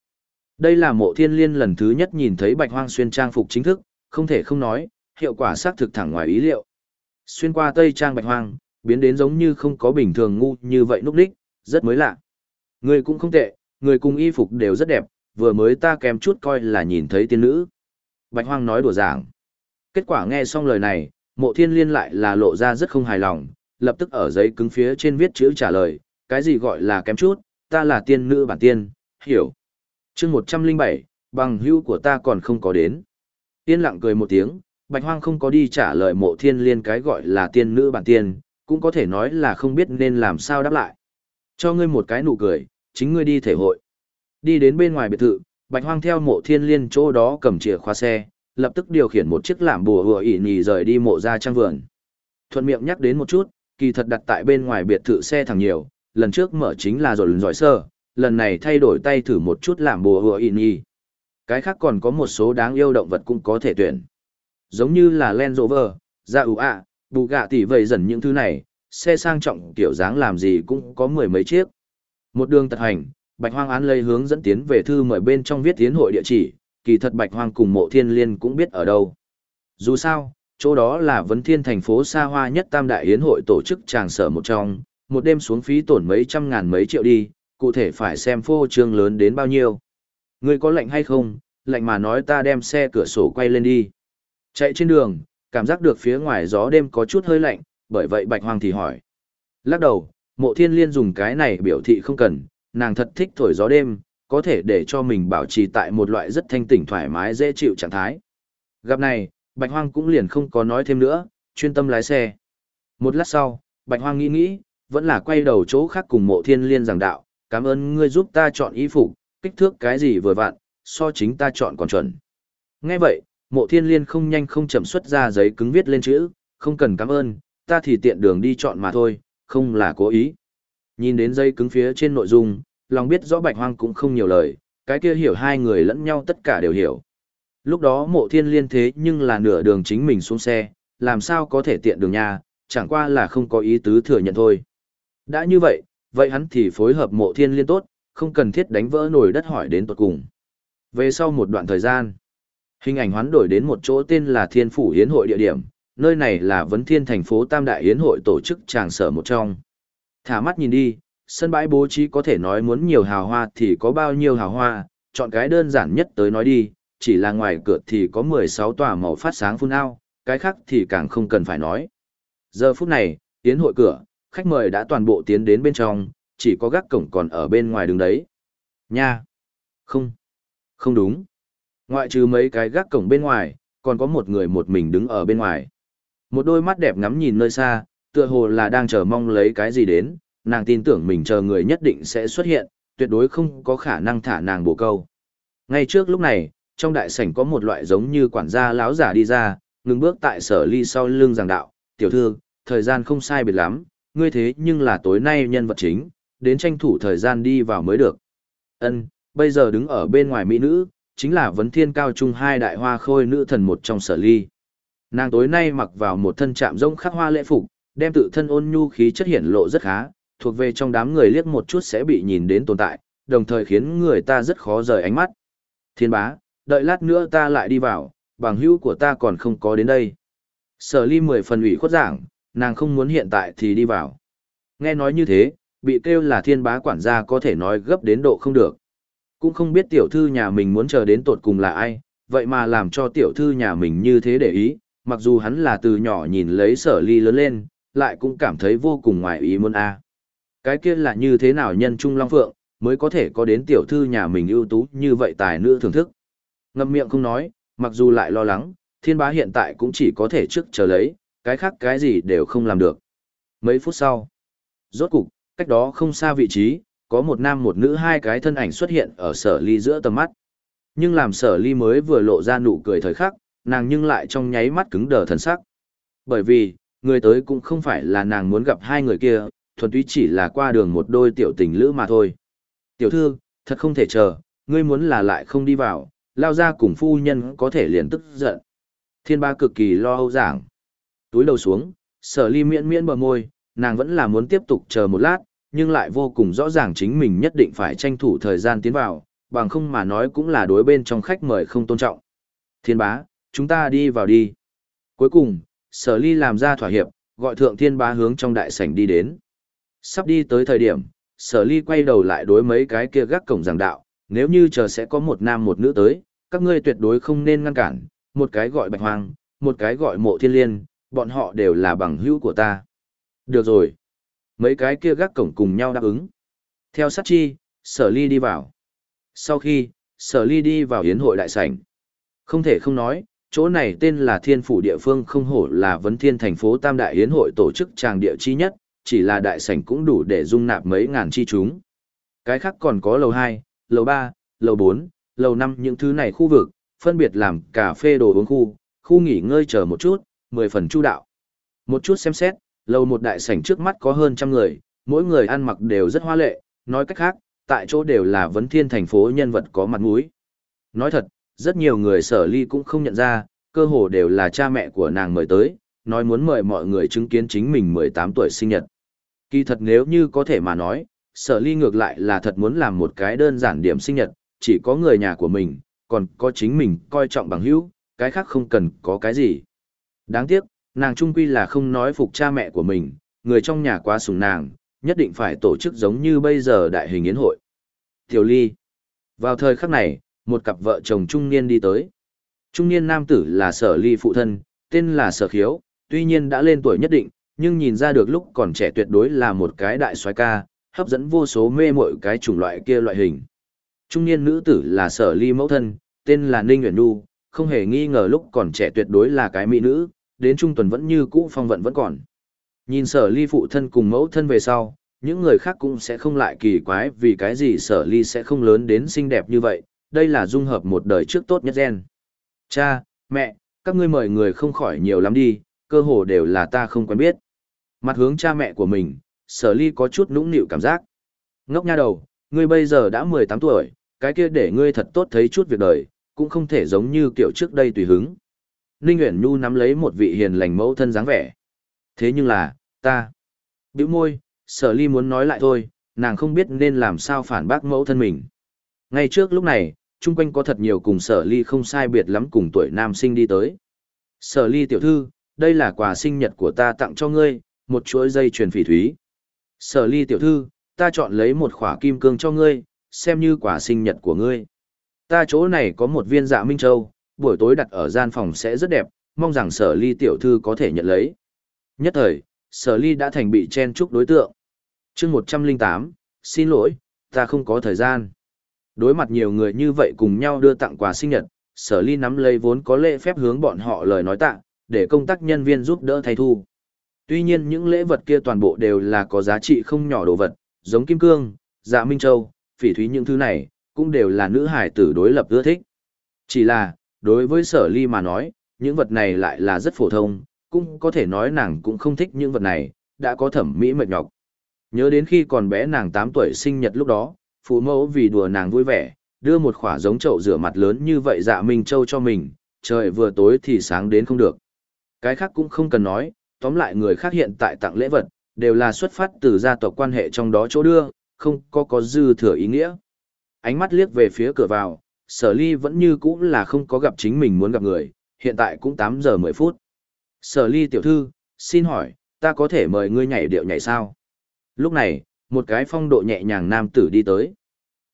Đây là mộ thiên liên lần thứ nhất nhìn thấy bạch hoang xuyên trang phục chính thức, không thể không nói, hiệu quả xác thực thẳng ngoài ý liệu. Xuyên qua tây trang bạch hoang, biến đến giống như không có bình thường ngu như vậy núp đích, rất mới lạ. Người cũng không tệ, người cùng y phục đều rất đẹp, vừa mới ta kèm chút coi là nhìn thấy tiên nữ. Bạch hoang nói đùa giảng. Kết quả nghe xong lời này, mộ thiên liên lại là lộ ra rất không hài lòng, lập tức ở giấy cứng phía trên viết chữ trả lời, cái gì gọi là kém chút, ta là tiên nữ bản tiên, hiểu. chương 107, bằng hữu của ta còn không có đến. Tiên lặng cười một tiếng, bạch hoang không có đi trả lời mộ thiên liên cái gọi là tiên nữ bản tiên, cũng có thể nói là không biết nên làm sao đáp lại. Cho ngươi một cái nụ cười, chính ngươi đi thể hội. Đi đến bên ngoài biệt thự, bạch hoang theo mộ thiên liên chỗ đó cầm chìa khóa xe, lập tức điều khiển một chiếc làm bùa hùa ỉ nhì rời đi mộ ra trang vườn. Thuận miệng nhắc đến một chút, kỳ thật đặt tại bên ngoài biệt thự xe thẳng nhiều, lần trước mở chính là rồi giỏi sơ, lần này thay đổi tay thử một chút làm bùa hùa ỉ nhì. Cái khác còn có một số đáng yêu động vật cũng có thể tuyển. Giống như là Land Rover, Gia ủ ạ, bù gạ tỷ vậy dần những thứ này, xe sang trọng kiểu dáng làm gì cũng có mười mấy chiếc. Một đường tật hành, Bạch Hoang án lấy hướng dẫn tiến về thư mời bên trong viết tiến hội địa chỉ, kỳ thật Bạch Hoang cùng mộ thiên liên cũng biết ở đâu. Dù sao, chỗ đó là vấn thiên thành phố xa hoa nhất tam đại yến hội tổ chức tràng sở một trong, một đêm xuống phí tổn mấy trăm ngàn mấy triệu đi, cụ thể phải xem phô trương lớn đến bao nhiêu. Ngươi có lệnh hay không, lệnh mà nói ta đem xe cửa sổ quay lên đi. Chạy trên đường, cảm giác được phía ngoài gió đêm có chút hơi lạnh, bởi vậy Bạch Hoang thì hỏi. Lắc đầu, mộ thiên liên dùng cái này biểu thị không cần, nàng thật thích thổi gió đêm, có thể để cho mình bảo trì tại một loại rất thanh tỉnh thoải mái dễ chịu trạng thái. Gặp này, Bạch Hoang cũng liền không có nói thêm nữa, chuyên tâm lái xe. Một lát sau, Bạch Hoang nghĩ nghĩ, vẫn là quay đầu chỗ khác cùng mộ thiên liên giảng đạo, cảm ơn ngươi giúp ta chọn y phục, kích thước cái gì vừa vặn, so chính ta chọn còn chuẩn. Nghe vậy, mộ thiên liên không nhanh không chậm xuất ra giấy cứng viết lên chữ, không cần cảm ơn, ta thì tiện đường đi chọn mà thôi, không là cố ý. Nhìn đến giấy cứng phía trên nội dung, lòng biết rõ bạch hoang cũng không nhiều lời, cái kia hiểu hai người lẫn nhau tất cả đều hiểu. Lúc đó mộ thiên liên thế nhưng là nửa đường chính mình xuống xe, làm sao có thể tiện đường nhà, chẳng qua là không có ý tứ thừa nhận thôi. Đã như vậy, vậy hắn thì phối hợp mộ thiên liên tốt, không cần thiết đánh vỡ nổi đất hỏi đến tuột cùng. Về sau một đoạn thời gian, hình ảnh hoán đổi đến một chỗ tên là Thiên Phủ Hiến hội địa điểm, nơi này là vấn thiên thành phố Tam Đại Hiến hội tổ chức tràng sở một trong. Thả mắt nhìn đi, sân bãi bố trí có thể nói muốn nhiều hào hoa thì có bao nhiêu hào hoa, chọn cái đơn giản nhất tới nói đi, chỉ là ngoài cửa thì có 16 tòa màu phát sáng phun ao, cái khác thì càng không cần phải nói. Giờ phút này, tiến hội cửa, khách mời đã toàn bộ tiến đến bên trong, chỉ có gác cổng còn ở bên ngoài đứng đấy. Nha! Không! Không đúng! Ngoại trừ mấy cái gác cổng bên ngoài, còn có một người một mình đứng ở bên ngoài. Một đôi mắt đẹp ngắm nhìn nơi xa, tựa hồ là đang chờ mong lấy cái gì đến, nàng tin tưởng mình chờ người nhất định sẽ xuất hiện, tuyệt đối không có khả năng thả nàng bổ câu. Ngay trước lúc này, trong đại sảnh có một loại giống như quản gia lão giả đi ra, ngừng bước tại sở ly sau lưng giảng đạo, tiểu thư, thời gian không sai biệt lắm, ngươi thế nhưng là tối nay nhân vật chính, đến tranh thủ thời gian đi vào mới được. Ân, bây giờ đứng ở bên ngoài mỹ nữ, chính là vấn thiên cao trung hai đại hoa khôi nữ thần một trong sở ly. Nàng tối nay mặc vào một thân trạm rông khắc hoa lễ phục, đem tự thân ôn nhu khí chất hiển lộ rất khá, thuộc về trong đám người liếc một chút sẽ bị nhìn đến tồn tại, đồng thời khiến người ta rất khó rời ánh mắt. Thiên bá, đợi lát nữa ta lại đi vào, bằng hữu của ta còn không có đến đây. Sở ly mười phần ủy khuất giảng, nàng không muốn hiện tại thì đi vào. Nghe nói như thế, bị kêu là thiên bá quản gia có thể nói gấp đến độ không được. Cũng không biết tiểu thư nhà mình muốn chờ đến tột cùng là ai, vậy mà làm cho tiểu thư nhà mình như thế để ý, mặc dù hắn là từ nhỏ nhìn lấy sở ly lớn lên, lại cũng cảm thấy vô cùng ngoài ý muốn a. Cái kia là như thế nào nhân trung long phượng, mới có thể có đến tiểu thư nhà mình ưu tú như vậy tài nữ thưởng thức. Ngậm miệng không nói, mặc dù lại lo lắng, thiên bá hiện tại cũng chỉ có thể trước chờ lấy, cái khác cái gì đều không làm được. Mấy phút sau, rốt cục, cách đó không xa vị trí, có một nam một nữ hai cái thân ảnh xuất hiện ở sở ly giữa tầm mắt. Nhưng làm sở ly mới vừa lộ ra nụ cười thời khắc, nàng nhưng lại trong nháy mắt cứng đờ thần sắc. Bởi vì, người tới cũng không phải là nàng muốn gặp hai người kia, thuần túy chỉ là qua đường một đôi tiểu tình lữ mà thôi. Tiểu thư, thật không thể chờ, ngươi muốn là lại không đi vào, lao ra cùng phu nhân có thể liền tức giận. Thiên ba cực kỳ lo âu giảng. Túi đầu xuống, sở ly miễn miễn bờ môi, nàng vẫn là muốn tiếp tục chờ một lát, nhưng lại vô cùng rõ ràng chính mình nhất định phải tranh thủ thời gian tiến vào, bằng không mà nói cũng là đối bên trong khách mời không tôn trọng. Thiên bá, chúng ta đi vào đi. Cuối cùng, sở ly làm ra thỏa hiệp, gọi thượng thiên bá hướng trong đại sảnh đi đến. Sắp đi tới thời điểm, sở ly quay đầu lại đối mấy cái kia gác cổng giảng đạo, nếu như chờ sẽ có một nam một nữ tới, các ngươi tuyệt đối không nên ngăn cản, một cái gọi bạch hoang, một cái gọi mộ thiên liên, bọn họ đều là bằng hữu của ta. Được rồi. Mấy cái kia gác cổng cùng nhau đáp ứng. Theo sát chi, sở ly đi vào. Sau khi, sở ly đi vào hiến hội đại sảnh. Không thể không nói, chỗ này tên là thiên phủ địa phương không hổ là vấn thiên thành phố tam đại hiến hội tổ chức tràng địa chi nhất, chỉ là đại sảnh cũng đủ để dung nạp mấy ngàn chi chúng. Cái khác còn có lầu 2, lầu 3, lầu 4, lầu 5 những thứ này khu vực, phân biệt làm cà phê đồ uống khu, khu nghỉ ngơi chờ một chút, 10 phần chu đạo. Một chút xem xét, lầu một đại sảnh trước mắt có hơn trăm người, mỗi người ăn mặc đều rất hoa lệ, nói cách khác, tại chỗ đều là vấn thiên thành phố nhân vật có mặt mũi. Nói thật, rất nhiều người sở ly cũng không nhận ra, cơ hồ đều là cha mẹ của nàng mời tới, nói muốn mời mọi người chứng kiến chính mình 18 tuổi sinh nhật. Kỳ thật nếu như có thể mà nói, sở ly ngược lại là thật muốn làm một cái đơn giản điểm sinh nhật, chỉ có người nhà của mình, còn có chính mình coi trọng bằng hữu, cái khác không cần có cái gì. Đáng tiếc, nàng trung quy là không nói phục cha mẹ của mình, người trong nhà quá sùng nàng, nhất định phải tổ chức giống như bây giờ đại hình yến hội. Tiểu Ly. Vào thời khắc này, một cặp vợ chồng trung niên đi tới. Trung niên nam tử là sở ly phụ thân, tên là sở khiếu, tuy nhiên đã lên tuổi nhất định, nhưng nhìn ra được lúc còn trẻ tuyệt đối là một cái đại soái ca, hấp dẫn vô số mê mội cái chủng loại kia loại hình. Trung niên nữ tử là sở ly mẫu thân, tên là Ninh Nguyễn Nhu, không hề nghi ngờ lúc còn trẻ tuyệt đối là cái mỹ nữ, đến trung tuần vẫn như cũ phong vận vẫn còn. Nhìn sở ly phụ thân cùng mẫu thân về sau, những người khác cũng sẽ không lại kỳ quái vì cái gì sở ly sẽ không lớn đến xinh đẹp như vậy, đây là dung hợp một đời trước tốt nhất gen. Cha, mẹ, các ngươi mời người không khỏi nhiều lắm đi, cơ hồ đều là ta không quen biết. Mặt hướng cha mẹ của mình, sở ly có chút nũng nịu cảm giác. Ngốc nha đầu, ngươi bây giờ đã 18 tuổi, cái kia để ngươi thật tốt thấy chút việc đời, cũng không thể giống như kiểu trước đây tùy hứng. Ninh Uyển Nhu nắm lấy một vị hiền lành mẫu thân dáng vẻ. Thế nhưng là, ta. Biểu môi, sở ly muốn nói lại thôi, nàng không biết nên làm sao phản bác mẫu thân mình. Ngay trước lúc này, chung quanh có thật nhiều cùng sở ly không sai biệt lắm cùng tuổi nam sinh đi tới. Sở ly tiểu thư, đây là quà sinh nhật của ta tặng cho ngươi, một chuỗi dây chuyền phỉ thúy. Sở ly tiểu thư, ta chọn lấy một khỏa kim cương cho ngươi, xem như quả sinh nhật của ngươi. Ta chỗ này có một viên dạ Minh Châu, buổi tối đặt ở gian phòng sẽ rất đẹp, mong rằng sở ly tiểu thư có thể nhận lấy. Nhất thời, sở ly đã thành bị chen chúc đối tượng. chương 108, xin lỗi, ta không có thời gian. Đối mặt nhiều người như vậy cùng nhau đưa tặng quà sinh nhật, sở ly nắm lấy vốn có lễ phép hướng bọn họ lời nói tạ, để công tác nhân viên giúp đỡ thay thu. Tuy nhiên những lễ vật kia toàn bộ đều là có giá trị không nhỏ đồ vật, giống kim cương, dạ minh châu, phỉ thúy những thứ này, cũng đều là nữ hải tử đối lập ưa thích. Chỉ là, đối với sở ly mà nói, những vật này lại là rất phổ thông, cũng có thể nói nàng cũng không thích những vật này, đã có thẩm mỹ mệt nhọc. Nhớ đến khi còn bé nàng 8 tuổi sinh nhật lúc đó, phụ mẫu vì đùa nàng vui vẻ, đưa một khỏa giống chậu rửa mặt lớn như vậy dạ Minh Châu cho mình, trời vừa tối thì sáng đến không được. Cái khác cũng không cần nói, tóm lại người khác hiện tại tặng lễ vật, đều là xuất phát từ gia tộc quan hệ trong đó chỗ đưa, không có có dư thừa ý nghĩa. Ánh mắt liếc về phía cửa vào, sở ly vẫn như cũ là không có gặp chính mình muốn gặp người, hiện tại cũng 8 giờ 10 phút. Sở ly tiểu thư, xin hỏi, ta có thể mời ngươi nhảy điệu nhảy sao? Lúc này, một cái phong độ nhẹ nhàng nam tử đi tới.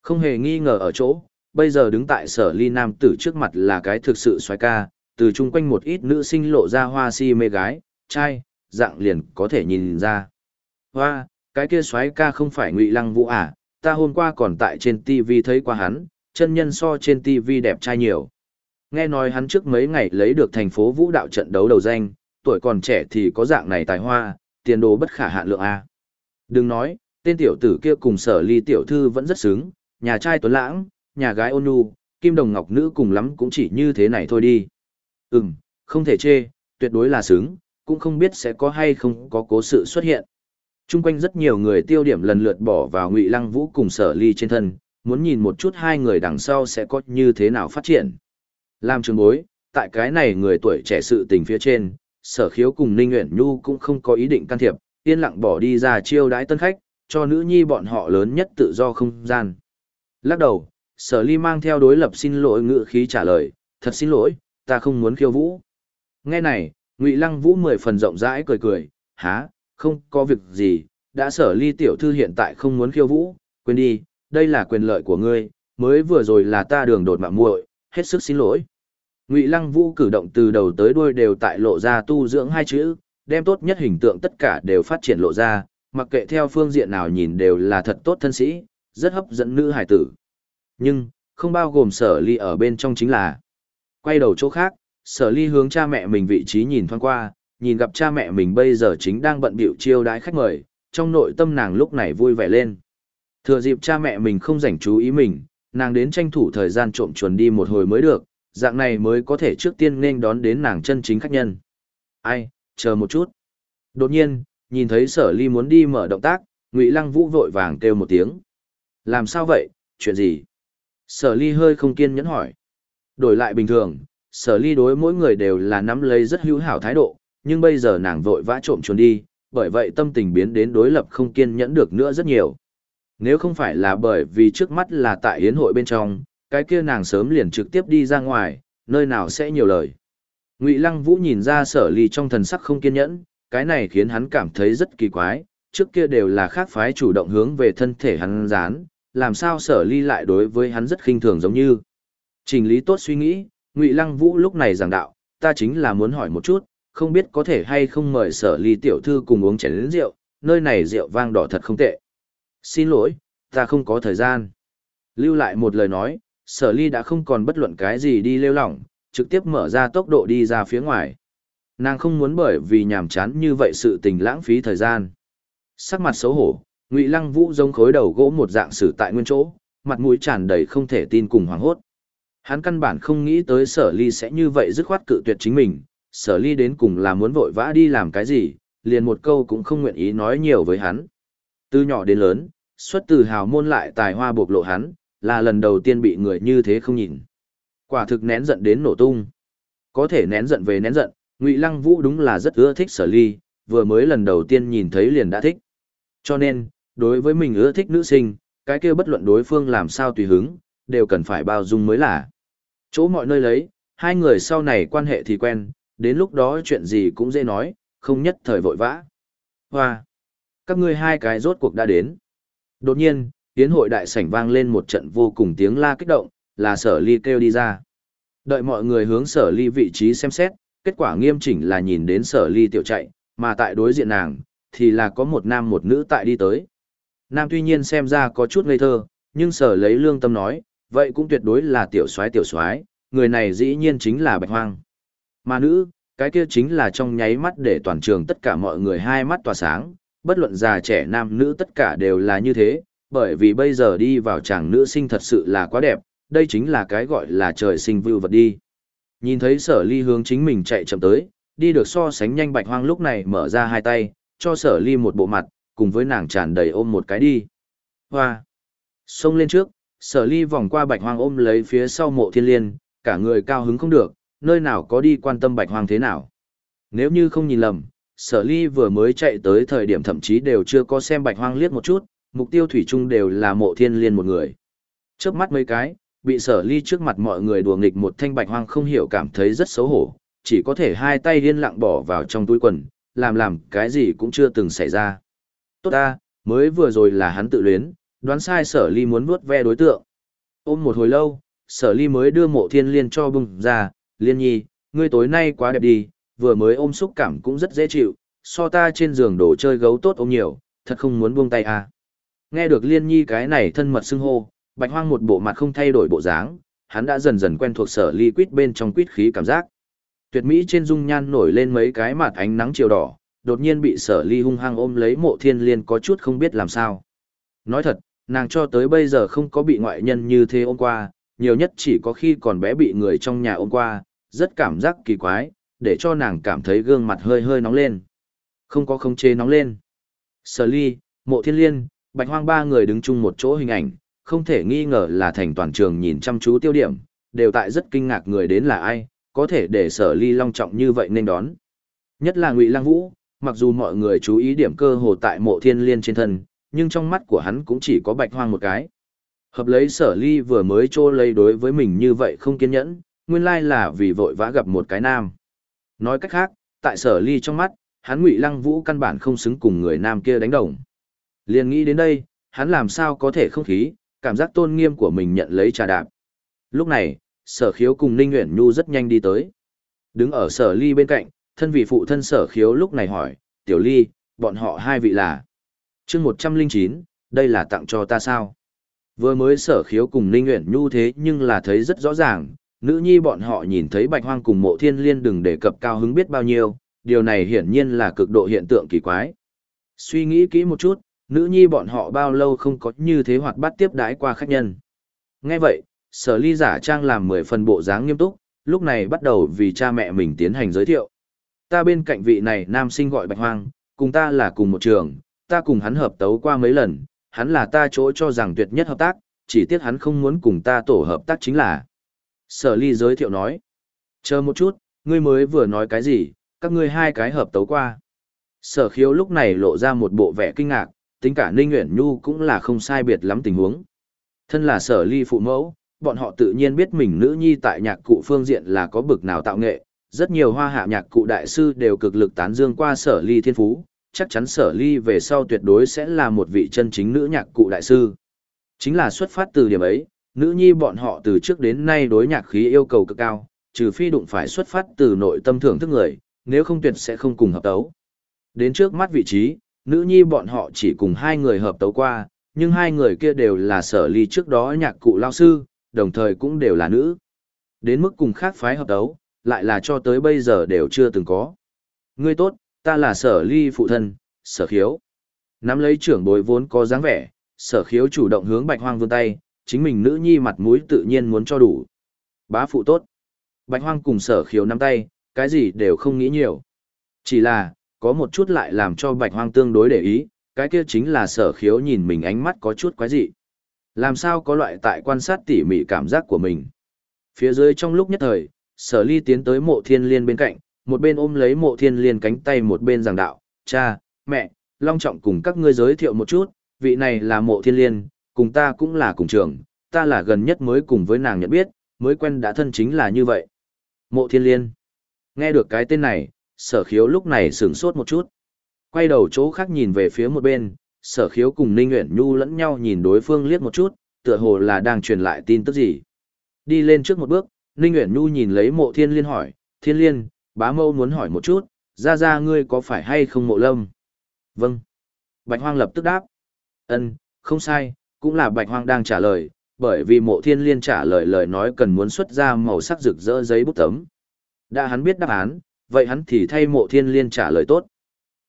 Không hề nghi ngờ ở chỗ, bây giờ đứng tại sở ly nam tử trước mặt là cái thực sự xoái ca, từ chung quanh một ít nữ sinh lộ ra hoa si mê gái, trai, dạng liền có thể nhìn ra. Hoa, cái kia xoái ca không phải ngụy lăng vũ à, ta hôm qua còn tại trên TV thấy qua hắn, chân nhân so trên TV đẹp trai nhiều. Nghe nói hắn trước mấy ngày lấy được thành phố vũ đạo trận đấu đầu danh, tuổi còn trẻ thì có dạng này tài hoa, tiền đồ bất khả hạn lượng A. Đừng nói, tên tiểu tử kia cùng sở ly tiểu thư vẫn rất xứng, nhà trai tuấn lãng, nhà gái ôn nhu, kim đồng ngọc nữ cùng lắm cũng chỉ như thế này thôi đi. Ừm, không thể chê, tuyệt đối là xứng, cũng không biết sẽ có hay không có cố sự xuất hiện. Trung quanh rất nhiều người tiêu điểm lần lượt bỏ vào Ngụy Lăng Vũ cùng Sở Ly trên thân, muốn nhìn một chút hai người đằng sau sẽ có như thế nào phát triển. Làm trường bối, tại cái này người tuổi trẻ sự tình phía trên, Sở Khiếu cùng Ninh Nguyễn Nhu cũng không có ý định can thiệp, yên lặng bỏ đi ra chiêu đãi tân khách, cho nữ nhi bọn họ lớn nhất tự do không gian. Lắc đầu, Sở Ly mang theo đối lập xin lỗi ngữ khí trả lời, thật xin lỗi, ta không muốn khiêu vũ. Nghe này, Ngụy Lăng Vũ mười phần rộng rãi cười cười, há, không có việc gì, đã sở ly tiểu thư hiện tại không muốn khiêu vũ, quên đi, đây là quyền lợi của ngươi, mới vừa rồi là ta đường đột mạng muội, hết sức xin lỗi. Ngụy Lăng Vũ cử động từ đầu tới đuôi đều tại lộ ra tu dưỡng hai chữ, đem tốt nhất hình tượng tất cả đều phát triển lộ ra, mặc kệ theo phương diện nào nhìn đều là thật tốt thân sĩ, rất hấp dẫn nữ hải tử. Nhưng, không bao gồm sở ly ở bên trong chính là quay đầu chỗ khác, sở ly hướng cha mẹ mình vị trí nhìn thoáng qua, nhìn gặp cha mẹ mình bây giờ chính đang bận bịu chiêu đái khách mời, trong nội tâm nàng lúc này vui vẻ lên. Thừa dịp cha mẹ mình không dành chú ý mình, nàng đến tranh thủ thời gian trộm chuồn đi một hồi mới được, dạng này mới có thể trước tiên nên đón đến nàng chân chính khách nhân. Ai, chờ một chút. Đột nhiên, nhìn thấy sở ly muốn đi mở động tác, ngụy lăng vũ vội vàng kêu một tiếng. Làm sao vậy, chuyện gì? Sở ly hơi không kiên nhẫn hỏi. Đổi lại bình thường, sở ly đối mỗi người đều là nắm lấy rất hữu hảo thái độ, nhưng bây giờ nàng vội vã trộm chuồn đi, bởi vậy tâm tình biến đến đối lập không kiên nhẫn được nữa rất nhiều. Nếu không phải là bởi vì trước mắt là tại yến hội bên trong, cái kia nàng sớm liền trực tiếp đi ra ngoài, nơi nào sẽ nhiều lời. Ngụy Lăng Vũ nhìn ra sở ly trong thần sắc không kiên nhẫn, cái này khiến hắn cảm thấy rất kỳ quái, trước kia đều là khác phái chủ động hướng về thân thể hắn dán, làm sao sở ly lại đối với hắn rất khinh thường giống như. Trình lý tốt suy nghĩ, Ngụy Lăng Vũ lúc này giảng đạo, ta chính là muốn hỏi một chút, không biết có thể hay không mời sở ly tiểu thư cùng uống chén lĩnh rượu, nơi này rượu vang đỏ thật không tệ. Xin lỗi, ta không có thời gian. Lưu lại một lời nói, sở ly đã không còn bất luận cái gì đi lêu lỏng, trực tiếp mở ra tốc độ đi ra phía ngoài. Nàng không muốn bởi vì nhàm chán như vậy sự tình lãng phí thời gian. Sắc mặt xấu hổ, Ngụy Lăng Vũ giống khối đầu gỗ một dạng sử tại nguyên chỗ, mặt mũi tràn đầy không thể tin cùng hoảng hốt. Hắn căn bản không nghĩ tới sở ly sẽ như vậy dứt khoát cự tuyệt chính mình, sở ly đến cùng là muốn vội vã đi làm cái gì, liền một câu cũng không nguyện ý nói nhiều với hắn. Từ nhỏ đến lớn, xuất từ hào môn lại tài hoa bộc lộ hắn, là lần đầu tiên bị người như thế không nhìn. Quả thực nén giận đến nổ tung. Có thể nén giận về nén giận, Ngụy Lăng Vũ đúng là rất ưa thích sở ly, vừa mới lần đầu tiên nhìn thấy liền đã thích. Cho nên, đối với mình ưa thích nữ sinh, cái kia bất luận đối phương làm sao tùy hứng, đều cần phải bao dung mới là. Chỗ mọi nơi lấy, hai người sau này quan hệ thì quen, đến lúc đó chuyện gì cũng dễ nói, không nhất thời vội vã. Hoa! Các ngươi hai cái rốt cuộc đã đến. Đột nhiên, tiến hội đại sảnh vang lên một trận vô cùng tiếng la kích động, là sở ly kêu đi ra. Đợi mọi người hướng sở ly vị trí xem xét, kết quả nghiêm chỉnh là nhìn đến sở ly tiểu chạy, mà tại đối diện nàng, thì là có một nam một nữ tại đi tới. Nam tuy nhiên xem ra có chút ngây thơ, nhưng sở lấy lương tâm nói, vậy cũng tuyệt đối là tiểu soái tiểu soái, người này dĩ nhiên chính là bạch hoang. Mà nữ, cái kia chính là trong nháy mắt để toàn trường tất cả mọi người hai mắt tỏa sáng, bất luận già trẻ nam nữ tất cả đều là như thế, bởi vì bây giờ đi vào chàng nữ sinh thật sự là quá đẹp, đây chính là cái gọi là trời sinh vưu vật đi. Nhìn thấy sở ly hướng chính mình chạy chậm tới, đi được so sánh nhanh bạch hoang lúc này mở ra hai tay, cho sở ly một bộ mặt, cùng với nàng tràn đầy ôm một cái đi. Hoa! Xông lên trước, sở ly vòng qua bạch hoang ôm lấy phía sau mộ thiên liên, cả người cao hứng không được, nơi nào có đi quan tâm bạch hoang thế nào. Nếu như không nhìn lầm, sở ly vừa mới chạy tới thời điểm thậm chí đều chưa có xem bạch hoang liếc một chút, mục tiêu thủy chung đều là mộ thiên liên một người. Chớp mắt mấy cái, bị sở ly trước mặt mọi người đùa nghịch một thanh bạch hoang không hiểu cảm thấy rất xấu hổ, chỉ có thể hai tay điên lặng bỏ vào trong túi quần, làm làm cái gì cũng chưa từng xảy ra. Tốt ta, mới vừa rồi là hắn tự luyến, đoán sai sở ly muốn vuốt ve đối tượng. Ôm một hồi lâu, sở ly mới đưa mộ thiên liên cho bùng ra, liên nhi, ngươi tối nay quá đẹp đi, vừa mới ôm xúc cảm cũng rất dễ chịu, so ta trên giường đồ chơi gấu tốt ôm nhiều, thật không muốn buông tay à. Nghe được liên nhi cái này thân mật xưng hô, bạch hoang một bộ mặt không thay đổi bộ dáng, hắn đã dần dần quen thuộc sở ly quýt bên trong quýt khí cảm giác. Tuyệt mỹ trên dung nhan nổi lên mấy cái mặt ánh nắng chiều đỏ, đột nhiên bị sở ly hung hăng ôm lấy mộ thiên liên có chút không biết làm sao. Nói thật, nàng cho tới bây giờ không có bị ngoại nhân như thế ôm qua, nhiều nhất chỉ có khi còn bé bị người trong nhà ôm qua, rất cảm giác kỳ quái, để cho nàng cảm thấy gương mặt hơi hơi nóng lên. Không có khống chế nóng lên. Sở ly, mộ thiên liên, bạch hoang ba người đứng chung một chỗ hình ảnh, không thể nghi ngờ là thành toàn trường nhìn chăm chú tiêu điểm, đều tại rất kinh ngạc người đến là ai, có thể để sở ly long trọng như vậy nên đón. Nhất là Ngụy Lăng Vũ, mặc dù mọi người chú ý điểm cơ hồ tại mộ thiên liên trên thân, nhưng trong mắt của hắn cũng chỉ có bạch hoang một cái. Hợp lấy sở ly vừa mới trô lấy đối với mình như vậy không kiên nhẫn, nguyên lai là vì vội vã gặp một cái nam. Nói cách khác, tại sở ly trong mắt, hắn ngụy lăng vũ căn bản không xứng cùng người nam kia đánh đồng. Liền nghĩ đến đây, hắn làm sao có thể không khí, cảm giác tôn nghiêm của mình nhận lấy trà đạp. Lúc này, sở khiếu cùng Ninh Nguyễn Nhu rất nhanh đi tới. Đứng ở sở ly bên cạnh, thân vị phụ thân sở khiếu lúc này hỏi, tiểu ly, bọn họ hai vị là. chương 109, đây là tặng cho ta sao? Vừa mới sở khiếu cùng Ninh Nguyễn Nhu thế nhưng là thấy rất rõ ràng, nữ nhi bọn họ nhìn thấy bạch hoang cùng mộ thiên liên đừng đề cập cao hứng biết bao nhiêu, điều này hiển nhiên là cực độ hiện tượng kỳ quái. Suy nghĩ kỹ một chút, nữ nhi bọn họ bao lâu không có như thế hoạt bát tiếp đái qua khách nhân. Nghe vậy, sở ly giả trang làm mười phần bộ dáng nghiêm túc, lúc này bắt đầu vì cha mẹ mình tiến hành giới thiệu. Ta bên cạnh vị này nam sinh gọi bạch hoang, cùng ta là cùng một trường, ta cùng hắn hợp tấu qua mấy lần, hắn là ta chỗ cho rằng tuyệt nhất hợp tác, chỉ tiếc hắn không muốn cùng ta tổ hợp tác chính là. Sở ly giới thiệu nói. Chờ một chút, ngươi mới vừa nói cái gì, các ngươi hai cái hợp tấu qua. Sở khiếu lúc này lộ ra một bộ vẻ kinh ngạc, tính cả Ninh Nguyễn Nhu cũng là không sai biệt lắm tình huống. Thân là sở ly phụ mẫu, bọn họ tự nhiên biết mình nữ nhi tại nhạc cụ phương diện là có bực nào tạo nghệ, rất nhiều hoa hạ nhạc cụ đại sư đều cực lực tán dương qua sở ly thiên phú, chắc chắn sở ly về sau tuyệt đối sẽ là một vị chân chính nữ nhạc cụ đại sư. Chính là xuất phát từ điểm ấy, nữ nhi bọn họ từ trước đến nay đối nhạc khí yêu cầu cực cao, trừ phi đụng phải xuất phát từ nội tâm thưởng thức người, nếu không tuyệt sẽ không cùng hợp tấu. Đến trước mắt vị trí, nữ nhi bọn họ chỉ cùng hai người hợp tấu qua, nhưng hai người kia đều là sở ly trước đó nhạc cụ lao sư, đồng thời cũng đều là nữ. Đến mức cùng khác phái hợp tấu, lại là cho tới bây giờ đều chưa từng có. Ngươi tốt, ta là sở ly phụ thân, sở khiếu. Nắm lấy trưởng bối vốn có dáng vẻ, sở khiếu chủ động hướng bạch hoang vươn tay, chính mình nữ nhi mặt mũi tự nhiên muốn cho đủ. Bá phụ tốt. Bạch hoang cùng sở khiếu nắm tay, cái gì đều không nghĩ nhiều. Chỉ là, có một chút lại làm cho bạch hoang tương đối để ý, cái kia chính là sở khiếu nhìn mình ánh mắt có chút quái dị. Làm sao có loại tại quan sát tỉ mỉ cảm giác của mình. Phía dưới trong lúc nhất thời, sở ly tiến tới mộ thiên liên bên cạnh, một bên ôm lấy mộ thiên liên cánh tay một bên giảng đạo, cha, mẹ, long trọng cùng các ngươi giới thiệu một chút, vị này là mộ thiên liên, cùng ta cũng là cùng trường, ta là gần nhất mới cùng với nàng nhận biết, mới quen đã thân chính là như vậy. Mộ thiên liên. Nghe được cái tên này, sở khiếu lúc này sửng sốt một chút. Quay đầu chỗ khác nhìn về phía một bên, sở khiếu cùng Ninh Nguyễn Nhu lẫn nhau nhìn đối phương liếc một chút, tựa hồ là đang truyền lại tin tức gì. Đi lên trước một bước, Ninh Nguyễn Nhu nhìn lấy mộ thiên liên hỏi, thiên liên, bá mâu muốn hỏi một chút, ra ra ngươi có phải hay không mộ lâm? Vâng. Bạch Hoang lập tức đáp. Ân, không sai, cũng là Bạch Hoang đang trả lời, bởi vì mộ thiên liên trả lời lời nói cần muốn xuất ra màu sắc rực rỡ giấy bút tấm. Đã hắn biết đáp án, vậy hắn thì thay mộ thiên liên trả lời tốt.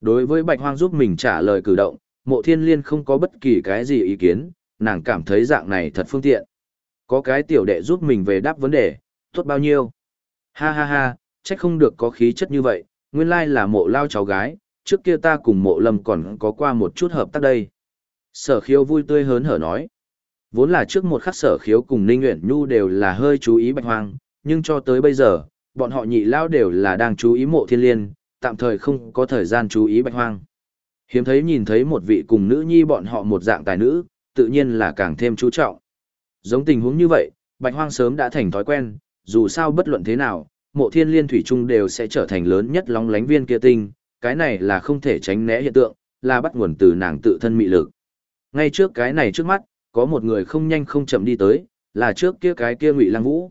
Đối với Bạch Hoang giúp mình trả lời cử động, mộ thiên liên không có bất kỳ cái gì ý kiến, nàng cảm thấy dạng này thật phương tiện. Có cái tiểu đệ giúp mình về đáp vấn đề, tốt bao nhiêu. Ha ha ha, trách không được có khí chất như vậy, nguyên lai là mộ lao cháu gái, trước kia ta cùng mộ lâm còn có qua một chút hợp tác đây. Sở khiếu vui tươi hớn hở nói. Vốn là trước một khắc sở khiếu cùng Ninh Nguyễn Nhu đều là hơi chú ý bạch hoang, nhưng cho tới bây giờ, bọn họ nhị lao đều là đang chú ý mộ thiên liên, tạm thời không có thời gian chú ý bạch hoang. Hiếm thấy nhìn thấy một vị cùng nữ nhi bọn họ một dạng tài nữ, tự nhiên là càng thêm chú trọng. Giống tình huống như vậy, bạch hoang sớm đã thành thói quen, dù sao bất luận thế nào, mộ thiên liên thủy trung đều sẽ trở thành lớn nhất long lánh viên kia tinh, cái này là không thể tránh né hiện tượng, là bắt nguồn từ nàng tự thân mị lực. Ngay trước cái này trước mắt, có một người không nhanh không chậm đi tới, là trước kia cái kia Ngụy Lăng Vũ.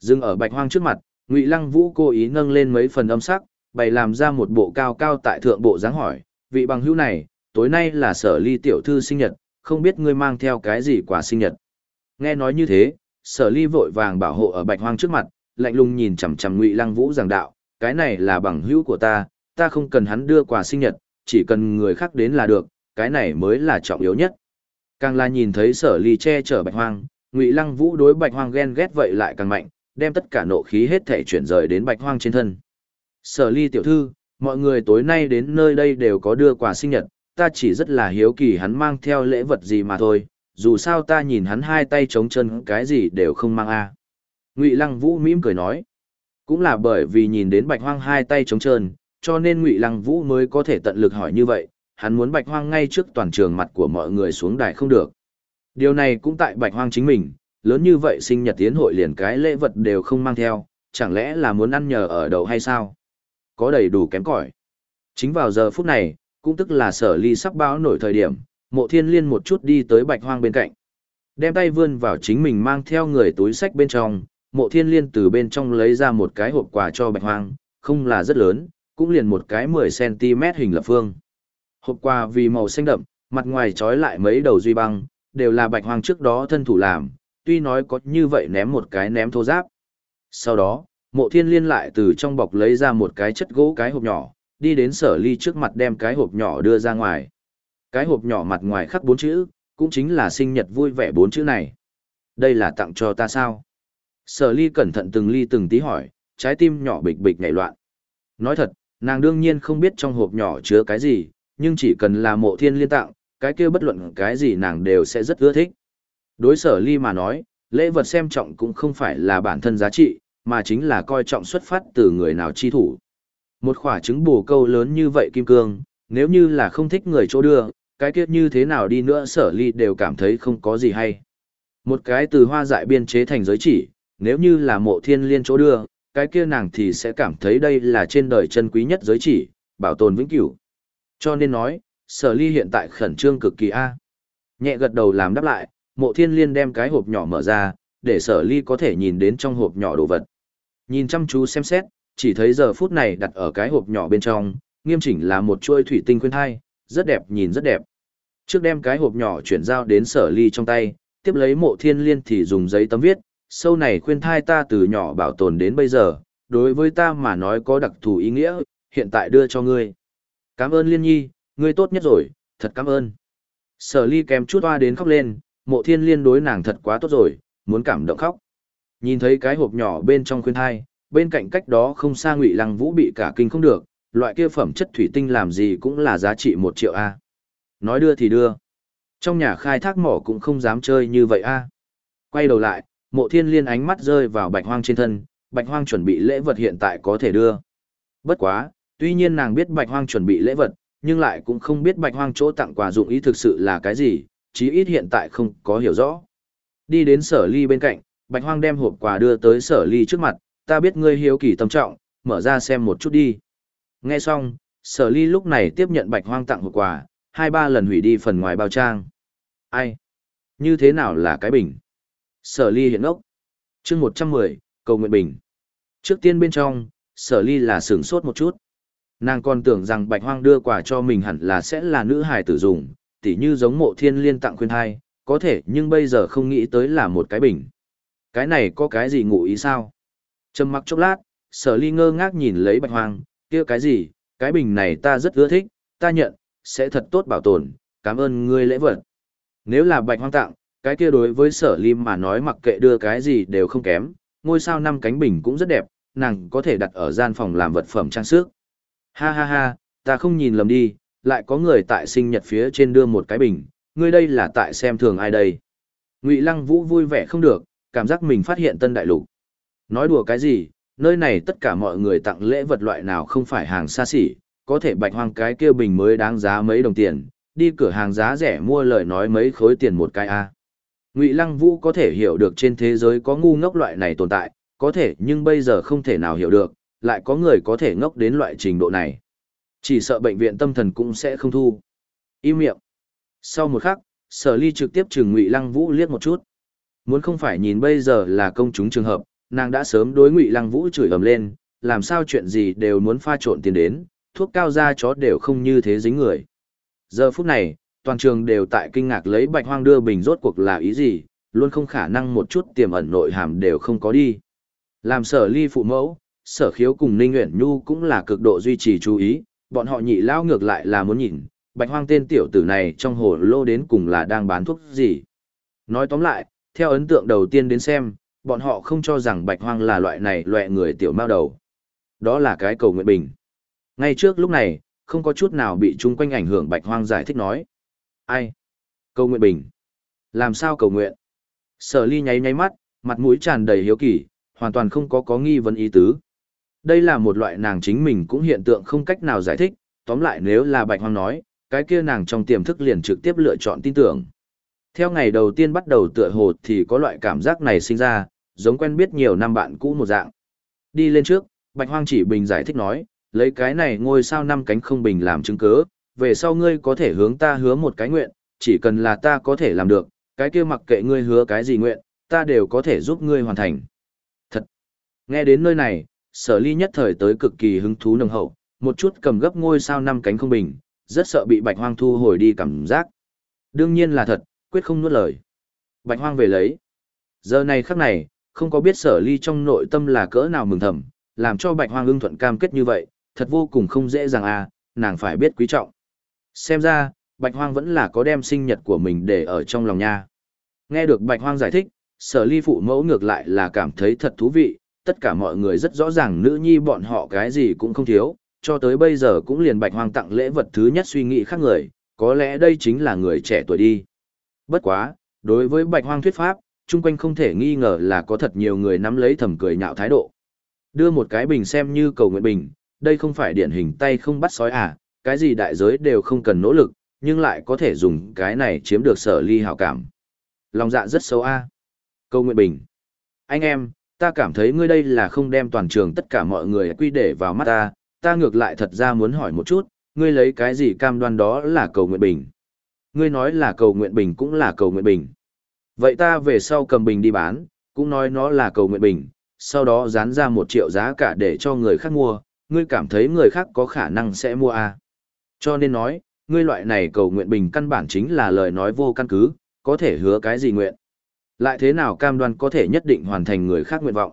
Dừng ở Bạch Hoang trước mặt, Ngụy Lăng Vũ cố ý nâng lên mấy phần âm sắc, bày làm ra một bộ cao cao tại thượng bộ dáng hỏi, vị bằng hữu này, tối nay là sở ly tiểu thư sinh nhật, không biết ngươi mang theo cái gì quà sinh nhật. Nghe nói như thế, sở ly vội vàng bảo hộ ở Bạch Hoang trước mặt, lạnh lùng nhìn chằm chằm Ngụy Lăng Vũ giảng đạo, cái này là bằng hữu của ta, ta không cần hắn đưa quà sinh nhật, chỉ cần người khác đến là được, cái này mới là trọng yếu nhất. Càng là nhìn thấy sở ly che chở bạch hoang, ngụy lăng vũ đối bạch hoang ghen ghét vậy lại càng mạnh, đem tất cả nộ khí hết thể chuyển rời đến bạch hoang trên thân. Sở ly tiểu thư, mọi người tối nay đến nơi đây đều có đưa quà sinh nhật, ta chỉ rất là hiếu kỳ hắn mang theo lễ vật gì mà thôi, dù sao ta nhìn hắn hai tay trống chân cái gì đều không mang a. Ngụy lăng vũ mỉm cười nói, cũng là bởi vì nhìn đến bạch hoang hai tay trống chân, cho nên ngụy lăng vũ mới có thể tận lực hỏi như vậy hắn muốn bạch hoang ngay trước toàn trường mặt của mọi người xuống đài không được. Điều này cũng tại bạch hoang chính mình, lớn như vậy sinh nhật tiến hội liền cái lễ vật đều không mang theo, chẳng lẽ là muốn ăn nhờ ở đầu hay sao? Có đầy đủ kém cỏi. Chính vào giờ phút này, cũng tức là sở ly sắp báo nổi thời điểm, mộ thiên liên một chút đi tới bạch hoang bên cạnh. Đem tay vươn vào chính mình mang theo người túi sách bên trong, mộ thiên liên từ bên trong lấy ra một cái hộp quà cho bạch hoang, không là rất lớn, cũng liền một cái 10cm hình lập phương. Hộp quà vì màu xanh đậm, mặt ngoài trói lại mấy đầu duy băng, đều là bạch hoang trước đó thân thủ làm, tuy nói có như vậy ném một cái ném thô giáp. Sau đó, mộ thiên liên lại từ trong bọc lấy ra một cái chất gỗ cái hộp nhỏ, đi đến sở ly trước mặt đem cái hộp nhỏ đưa ra ngoài. Cái hộp nhỏ mặt ngoài khắc bốn chữ, cũng chính là sinh nhật vui vẻ bốn chữ này. Đây là tặng cho ta sao? Sở ly cẩn thận từng ly từng tí hỏi, trái tim nhỏ bịch bịch nhảy loạn. Nói thật, Nàng đương nhiên không biết trong hộp nhỏ chứa cái gì, nhưng chỉ cần là mộ thiên liên tặng, cái kia bất luận cái gì nàng đều sẽ rất ưa thích. Đối sở ly mà nói, lễ vật xem trọng cũng không phải là bản thân giá trị, mà chính là coi trọng xuất phát từ người nào chi thủ. Một khỏa trứng bù câu lớn như vậy kim cương, nếu như là không thích người chỗ đưa, cái kia như thế nào đi nữa sở ly đều cảm thấy không có gì hay. Một cái từ hoa dại biên chế thành giới chỉ, nếu như là mộ thiên liên chỗ đưa, cái kia nàng thì sẽ cảm thấy đây là trên đời chân quý nhất giới chỉ, bảo tồn vĩnh cửu. Cho nên nói, sở ly hiện tại khẩn trương cực kỳ A. Nhẹ gật đầu làm đáp lại, mộ thiên liên đem cái hộp nhỏ mở ra, để sở ly có thể nhìn đến trong hộp nhỏ đồ vật. Nhìn chăm chú xem xét, chỉ thấy giờ phút này đặt ở cái hộp nhỏ bên trong, nghiêm chỉnh là một chuôi thủy tinh khuyên thai, rất đẹp nhìn rất đẹp. Trước đem cái hộp nhỏ chuyển giao đến sở ly trong tay, tiếp lấy mộ thiên liên thì dùng giấy tấm viết, sâu này khuyên thai ta từ nhỏ bảo tồn đến bây giờ, đối với ta mà nói có đặc thù ý nghĩa, hiện tại đưa cho ngươi. Cảm ơn Liên Nhi, ngươi tốt nhất rồi, thật cảm ơn. Sở ly kèm chút hoa đến khóc lên, mộ thiên liên đối nàng thật quá tốt rồi, muốn cảm động khóc. Nhìn thấy cái hộp nhỏ bên trong khuyên thai, bên cạnh cách đó không xa ngụy lăng vũ bị cả kinh không được, loại kia phẩm chất thủy tinh làm gì cũng là giá trị một triệu A. Nói đưa thì đưa. Trong nhà khai thác mỏ cũng không dám chơi như vậy A. Quay đầu lại, mộ thiên liên ánh mắt rơi vào bạch hoang trên thân, bạch hoang chuẩn bị lễ vật hiện tại có thể đưa. Bất quá, tuy nhiên nàng biết bạch hoang chuẩn bị lễ vật, nhưng lại cũng không biết bạch hoang chỗ tặng quà dụng ý thực sự là cái gì, chí ít hiện tại không có hiểu rõ. Đi đến sở ly bên cạnh, bạch hoang đem hộp quà đưa tới sở ly trước mặt, ta biết ngươi hiếu kỳ tâm trọng, mở ra xem một chút đi. Nghe xong, Sở ly lúc này tiếp nhận bạch hoang tặng hộp quà, hai ba lần hủy đi phần ngoài bao trang. Ai? Như thế nào là cái bình? Sở ly hiện ốc. chương 110, cầu nguyện bình. Trước tiên bên trong, sở ly là sướng sốt một chút. Nàng còn tưởng rằng bạch hoang đưa quà cho mình hẳn là sẽ là nữ hài tử dùng, tỉ như giống mộ thiên liên tặng khuyên thai, có thể nhưng bây giờ không nghĩ tới là một cái bình. Cái này có cái gì ngụ ý sao? Trầm mặc chốc lát, sở ly ngơ ngác nhìn lấy bạch hoang, kia cái gì, cái bình này ta rất ưa thích, ta nhận, sẽ thật tốt bảo tồn, cảm ơn ngươi lễ vật. Nếu là bạch hoang tặng, cái kia đối với sở ly mà nói mặc kệ đưa cái gì đều không kém, ngôi sao năm cánh bình cũng rất đẹp, nàng có thể đặt ở gian phòng làm vật phẩm trang sức. Ha ha ha, ta không nhìn lầm đi, lại có người tại sinh nhật phía trên đưa một cái bình, ngươi đây là tại xem thường ai đây. Ngụy Lăng Vũ vui vẻ không được, cảm giác mình phát hiện tân đại lục. Nói đùa cái gì, nơi này tất cả mọi người tặng lễ vật loại nào không phải hàng xa xỉ, có thể bạch hoang cái kia bình mới đáng giá mấy đồng tiền, đi cửa hàng giá rẻ mua lời nói mấy khối tiền một cái a. Ngụy Lăng Vũ có thể hiểu được trên thế giới có ngu ngốc loại này tồn tại, có thể nhưng bây giờ không thể nào hiểu được, lại có người có thể ngốc đến loại trình độ này. Chỉ sợ bệnh viện tâm thần cũng sẽ không thu. Im miệng. Sau một khắc, sở ly trực tiếp trừng Ngụy Lăng Vũ liếc một chút. Muốn không phải nhìn bây giờ là công chúng trường hợp, nàng đã sớm đối Ngụy Lăng Vũ chửi ầm lên, làm sao chuyện gì đều muốn pha trộn tiền đến, thuốc cao ra chó đều không như thế dính người. Giờ phút này, toàn trường đều tại kinh ngạc lấy bạch hoang đưa bình rốt cuộc là ý gì, luôn không khả năng một chút tiềm ẩn nội hàm đều không có đi. Làm sở ly phụ mẫu, sở khiếu cùng Ninh nguyện Nhu cũng là cực độ duy trì chú ý, bọn họ nhị lao ngược lại là muốn nhìn, bạch hoang tên tiểu tử này trong hồ lô đến cùng là đang bán thuốc gì. Nói tóm lại, theo ấn tượng đầu tiên đến xem, bọn họ không cho rằng bạch hoang là loại này loại người tiểu mao đầu. Đó là cái cầu nguyện bình. Ngay trước lúc này, không có chút nào bị chung quanh ảnh hưởng bạch hoang giải thích nói. Ai? Cầu nguyện bình. Làm sao cầu nguyện? Sở ly nháy nháy mắt, mặt mũi tràn đầy hiếu kỳ, hoàn toàn không có có nghi vấn ý tứ. Đây là một loại nàng chính mình cũng hiện tượng không cách nào giải thích, tóm lại nếu là bạch hoang nói, cái kia nàng trong tiềm thức liền trực tiếp lựa chọn tin tưởng. Theo ngày đầu tiên bắt đầu tựa hồ thì có loại cảm giác này sinh ra, giống quen biết nhiều năm bạn cũ một dạng. Đi lên trước, bạch hoang chỉ bình giải thích nói, lấy cái này ngôi sao năm cánh không bình làm chứng cứ, về sau ngươi có thể hướng ta hứa một cái nguyện, chỉ cần là ta có thể làm được, cái kia mặc kệ ngươi hứa cái gì nguyện, ta đều có thể giúp ngươi hoàn thành. Thật! Nghe đến nơi này, sở ly nhất thời tới cực kỳ hứng thú nồng hậu, một chút cầm gấp ngôi sao năm cánh không bình, rất sợ bị bạch hoang thu hồi đi cảm giác. Đương nhiên là thật, quyết không nuốt lời. Bạch hoang về lấy. Giờ này khắc này, không có biết sở ly trong nội tâm là cỡ nào mừng thầm, làm cho bạch hoang ưng thuận cam kết như vậy, thật vô cùng không dễ dàng à, nàng phải biết quý trọng. Xem ra, Bạch Hoang vẫn là có đem sinh nhật của mình để ở trong lòng nha. Nghe được Bạch Hoang giải thích, sở ly phụ mẫu ngược lại là cảm thấy thật thú vị, tất cả mọi người rất rõ ràng nữ nhi bọn họ cái gì cũng không thiếu, cho tới bây giờ cũng liền Bạch Hoang tặng lễ vật thứ nhất suy nghĩ khác người, có lẽ đây chính là người trẻ tuổi đi. Bất quá, đối với Bạch Hoang thuyết pháp, chung quanh không thể nghi ngờ là có thật nhiều người nắm lấy thầm cười nhạo thái độ. Đưa một cái bình xem như cầu nguyện bình, đây không phải điển hình tay không bắt sói à, cái gì đại giới đều không cần nỗ lực, nhưng lại có thể dùng cái này chiếm được sở ly hảo cảm. Lòng dạ rất xấu a. Câu nguyện bình. Anh em, ta cảm thấy ngươi đây là không đem toàn trường tất cả mọi người quy để vào mắt ta, ta ngược lại thật ra muốn hỏi một chút, ngươi lấy cái gì cam đoan đó là cầu nguyện bình. Ngươi nói là cầu nguyện bình cũng là cầu nguyện bình. Vậy ta về sau cầm bình đi bán, cũng nói nó là cầu nguyện bình, sau đó dán ra một triệu giá cả để cho người khác mua, ngươi cảm thấy người khác có khả năng sẽ mua à. Cho nên nói, ngươi loại này cầu nguyện bình căn bản chính là lời nói vô căn cứ, có thể hứa cái gì nguyện. Lại thế nào cam đoan có thể nhất định hoàn thành người khác nguyện vọng.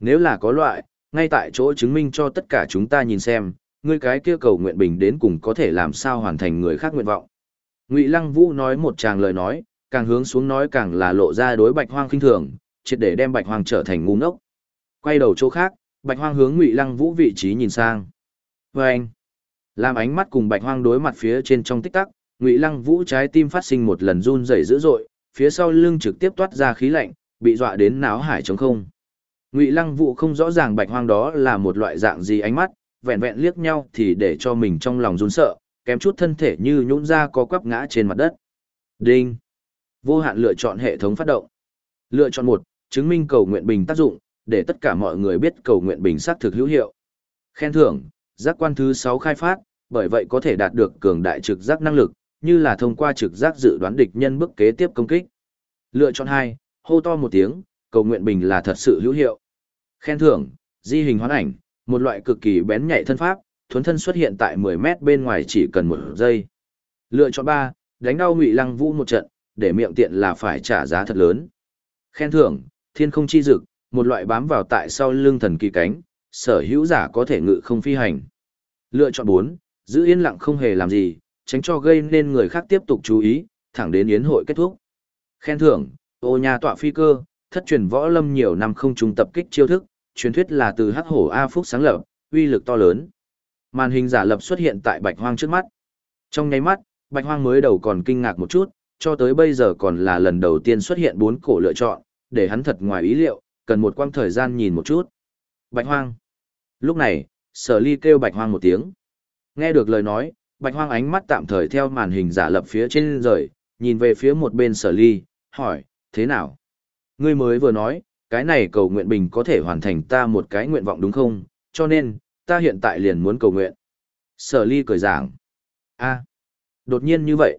Nếu là có loại, ngay tại chỗ chứng minh cho tất cả chúng ta nhìn xem, ngươi cái kia cầu nguyện bình đến cùng có thể làm sao hoàn thành người khác nguyện vọng. Ngụy Lăng Vũ nói một tràng lời nói, càng hướng xuống nói càng là lộ ra đối Bạch Hoang khinh thường, triệt để đem Bạch Hoang trở thành ngu ngốc. Quay đầu chỗ khác, Bạch Hoang hướng Ngụy Lăng Vũ vị trí nhìn sang. Và anh, làm ánh mắt cùng Bạch Hoang đối mặt phía trên trong tích tắc, Ngụy Lăng Vũ trái tim phát sinh một lần run rẩy dữ dội, phía sau lưng trực tiếp toát ra khí lạnh, bị dọa đến náo hải trống không. Ngụy Lăng Vũ không rõ ràng Bạch Hoang đó là một loại dạng gì ánh mắt, vẹn vẹn liếc nhau thì để cho mình trong lòng run sợ, kém chút thân thể như nhũn ra có quắp ngã trên mặt đất. Đinh. Vô hạn lựa chọn hệ thống phát động. Lựa chọn một, chứng minh cầu nguyện bình tác dụng, để tất cả mọi người biết cầu nguyện bình xác thực hữu hiệu. Khen thưởng, giác quan thứ 6 khai phát, bởi vậy có thể đạt được cường đại trực giác năng lực, như là thông qua trực giác dự đoán địch nhân bước kế tiếp công kích. Lựa chọn 2, hô to một tiếng, cầu nguyện bình là thật sự hữu hiệu. Khen thưởng, di hình hoán ảnh, một loại cực kỳ bén nhạy thân pháp, thuấn thân xuất hiện tại 10 mét bên ngoài chỉ cần một giây. Lựa chọn 3, đánh đau Ngụy Lăng Vũ một trận, để miệng tiện là phải trả giá thật lớn. Khen thưởng, thiên không chi dực, một loại bám vào tại sau lưng thần kỳ cánh, sở hữu giả có thể ngự không phi hành. Lựa chọn 4, giữ yên lặng không hề làm gì, tránh cho gây nên người khác tiếp tục chú ý, thẳng đến yến hội kết thúc. Khen thưởng, ô nhà tọa phi cơ, thất truyền võ lâm nhiều năm không trùng tập kích chiêu thức, truyền thuyết là từ hắc hổ A Phúc sáng lập, uy lực to lớn. Màn hình giả lập xuất hiện tại bạch hoang trước mắt. Trong nháy mắt, bạch hoang mới đầu còn kinh ngạc một chút, cho tới bây giờ còn là lần đầu tiên xuất hiện bốn cổ lựa chọn, để hắn thật ngoài ý liệu, cần một quãng thời gian nhìn một chút. Bạch hoang. Lúc này, sở ly kêu bạch hoang một tiếng. Nghe được lời nói, bạch hoang ánh mắt tạm thời theo màn hình giả lập phía trên rời, nhìn về phía một bên sở ly, hỏi, thế nào? Ngươi mới vừa nói, cái này cầu nguyện bình có thể hoàn thành ta một cái nguyện vọng đúng không? Cho nên, ta hiện tại liền muốn cầu nguyện. Sở ly cười giảng. a đột nhiên như vậy.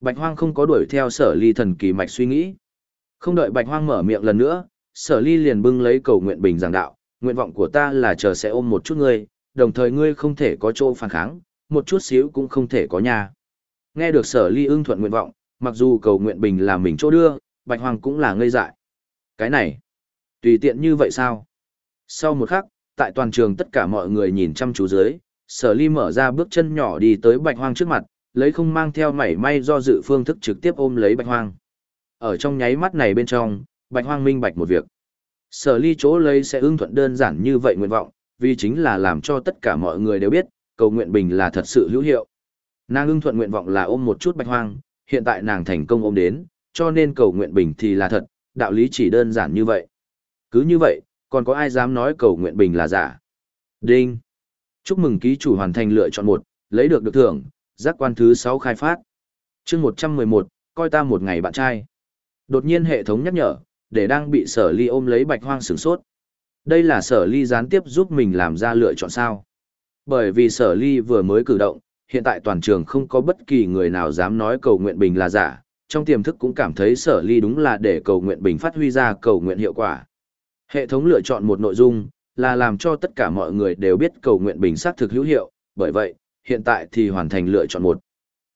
Bạch hoang không có đuổi theo sở ly thần kỳ mạch suy nghĩ. Không đợi bạch hoang mở miệng lần nữa, sở ly liền bưng lấy cầu nguyện bình giảng đạo. Nguyện vọng của ta là chờ sẽ ôm một chút ngươi, đồng thời ngươi không thể có chỗ phản kháng, một chút xíu cũng không thể có nhà. Nghe được sở ly ưng thuận nguyện vọng, mặc dù cầu nguyện bình là mình chỗ đưa, bạch Hoàng cũng là ngây dại. Cái này, tùy tiện như vậy sao? Sau một khắc, tại toàn trường tất cả mọi người nhìn chăm chú dưới, sở ly mở ra bước chân nhỏ đi tới bạch hoang trước mặt, lấy không mang theo mảy may do dự phương thức trực tiếp ôm lấy bạch hoang. Ở trong nháy mắt này bên trong, bạch hoang minh bạch một việc. Sở ly chỗ lấy sẽ ưng thuận đơn giản như vậy nguyện vọng, vì chính là làm cho tất cả mọi người đều biết, cầu nguyện bình là thật sự hữu hiệu. Nàng ưng thuận nguyện vọng là ôm một chút bạch hoang, hiện tại nàng thành công ôm đến, cho nên cầu nguyện bình thì là thật, đạo lý chỉ đơn giản như vậy. Cứ như vậy, còn có ai dám nói cầu nguyện bình là giả? Đinh! Chúc mừng ký chủ hoàn thành lựa chọn một, lấy được được thưởng, giác quan thứ 6 khai phát. chương 111, coi ta một ngày bạn trai. Đột nhiên hệ thống nhắc nhở, để đang bị sở ly ôm lấy bạch hoang sửng sốt. Đây là sở ly gián tiếp giúp mình làm ra lựa chọn sao. Bởi vì sở ly vừa mới cử động, hiện tại toàn trường không có bất kỳ người nào dám nói cầu nguyện bình là giả, trong tiềm thức cũng cảm thấy sở ly đúng là để cầu nguyện bình phát huy ra cầu nguyện hiệu quả. Hệ thống lựa chọn một nội dung, là làm cho tất cả mọi người đều biết cầu nguyện bình xác thực hữu hiệu, bởi vậy, hiện tại thì hoàn thành lựa chọn một.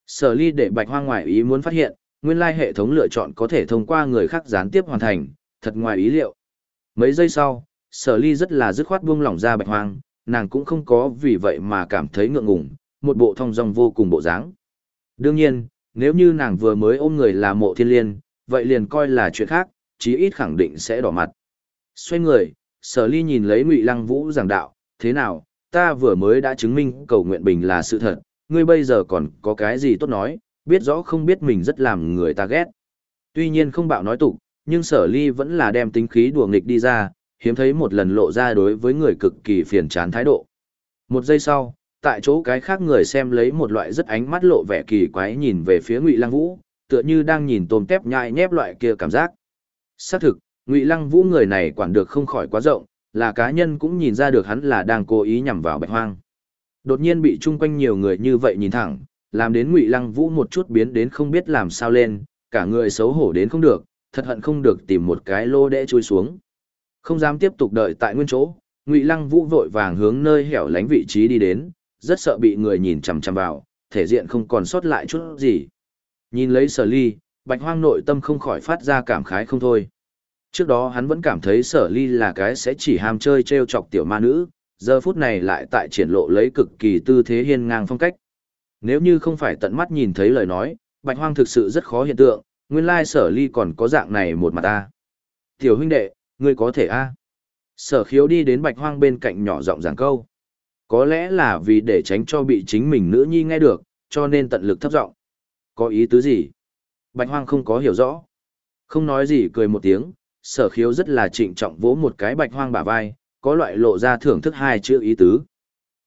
Sở ly để bạch hoang ngoài ý muốn phát hiện, nguyên lai hệ thống lựa chọn có thể thông qua người khác gián tiếp hoàn thành, thật ngoài ý liệu. Mấy giây sau, sở ly rất là dứt khoát buông lỏng ra bạch hoang, nàng cũng không có vì vậy mà cảm thấy ngượng ngùng, một bộ thong dong vô cùng bộ dáng. Đương nhiên, nếu như nàng vừa mới ôm người là mộ thiên liên, vậy liền coi là chuyện khác, chí ít khẳng định sẽ đỏ mặt. Xoay người, sở ly nhìn lấy ngụy lăng vũ giảng đạo, thế nào, ta vừa mới đã chứng minh cầu nguyện bình là sự thật, ngươi bây giờ còn có cái gì tốt nói, biết rõ không biết mình rất làm người ta ghét. Tuy nhiên không bạo nói tục, nhưng sở ly vẫn là đem tính khí đùa nghịch đi ra, hiếm thấy một lần lộ ra đối với người cực kỳ phiền chán thái độ. Một giây sau, tại chỗ cái khác người xem lấy một loại rất ánh mắt lộ vẻ kỳ quái nhìn về phía Ngụy Lăng Vũ, tựa như đang nhìn tôm tép nhai nhép loại kia cảm giác. Xác thực, Ngụy Lăng Vũ người này quản được không khỏi quá rộng, là cá nhân cũng nhìn ra được hắn là đang cố ý nhằm vào Bạch Hoang. Đột nhiên bị chung quanh nhiều người như vậy nhìn thẳng, làm đến Ngụy Lăng Vũ một chút biến đến không biết làm sao lên, cả người xấu hổ đến không được, thật hận không được tìm một cái lô đẽ chui xuống. Không dám tiếp tục đợi tại nguyên chỗ, Ngụy Lăng Vũ vội vàng hướng nơi hẻo lánh vị trí đi đến, rất sợ bị người nhìn chằm chằm vào, thể diện không còn sót lại chút gì. Nhìn lấy sở ly, bạch hoang nội tâm không khỏi phát ra cảm khái không thôi. Trước đó hắn vẫn cảm thấy sở ly là cái sẽ chỉ ham chơi treo chọc tiểu ma nữ, giờ phút này lại tại triển lộ lấy cực kỳ tư thế hiên ngang phong cách. Nếu như không phải tận mắt nhìn thấy lời nói, bạch hoang thực sự rất khó hiện tượng, nguyên lai sở ly còn có dạng này một mặt ta. Tiểu huynh đệ, ngươi có thể a Sở khiếu đi đến bạch hoang bên cạnh nhỏ giọng giảng câu. Có lẽ là vì để tránh cho bị chính mình nữ nhi nghe được, cho nên tận lực thấp giọng. Có ý tứ gì? Bạch hoang không có hiểu rõ. Không nói gì cười một tiếng, sở khiếu rất là trịnh trọng vỗ một cái bạch hoang bả vai, có loại lộ ra thưởng thức hai chữ ý tứ.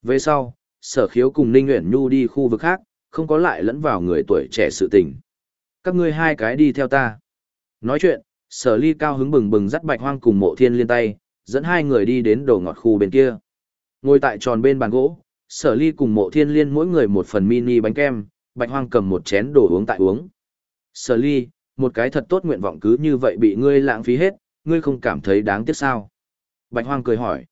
Về sau, sở khiếu cùng Ninh nguyện Nhu đi khu vực khác, không có lại lẫn vào người tuổi trẻ sự tình. Các ngươi hai cái đi theo ta. Nói chuyện, sở ly cao hứng bừng bừng dắt bạch hoang cùng mộ thiên liên tay, dẫn hai người đi đến đồ ngọt khu bên kia. Ngồi tại tròn bên bàn gỗ, Sở ly cùng mộ thiên liên mỗi người một phần mini bánh kem, bạch hoang cầm một chén đồ uống tại uống. Sở ly, một cái thật tốt nguyện vọng cứ như vậy bị ngươi lãng phí hết, ngươi không cảm thấy đáng tiếc sao? Bạch hoang cười hỏi.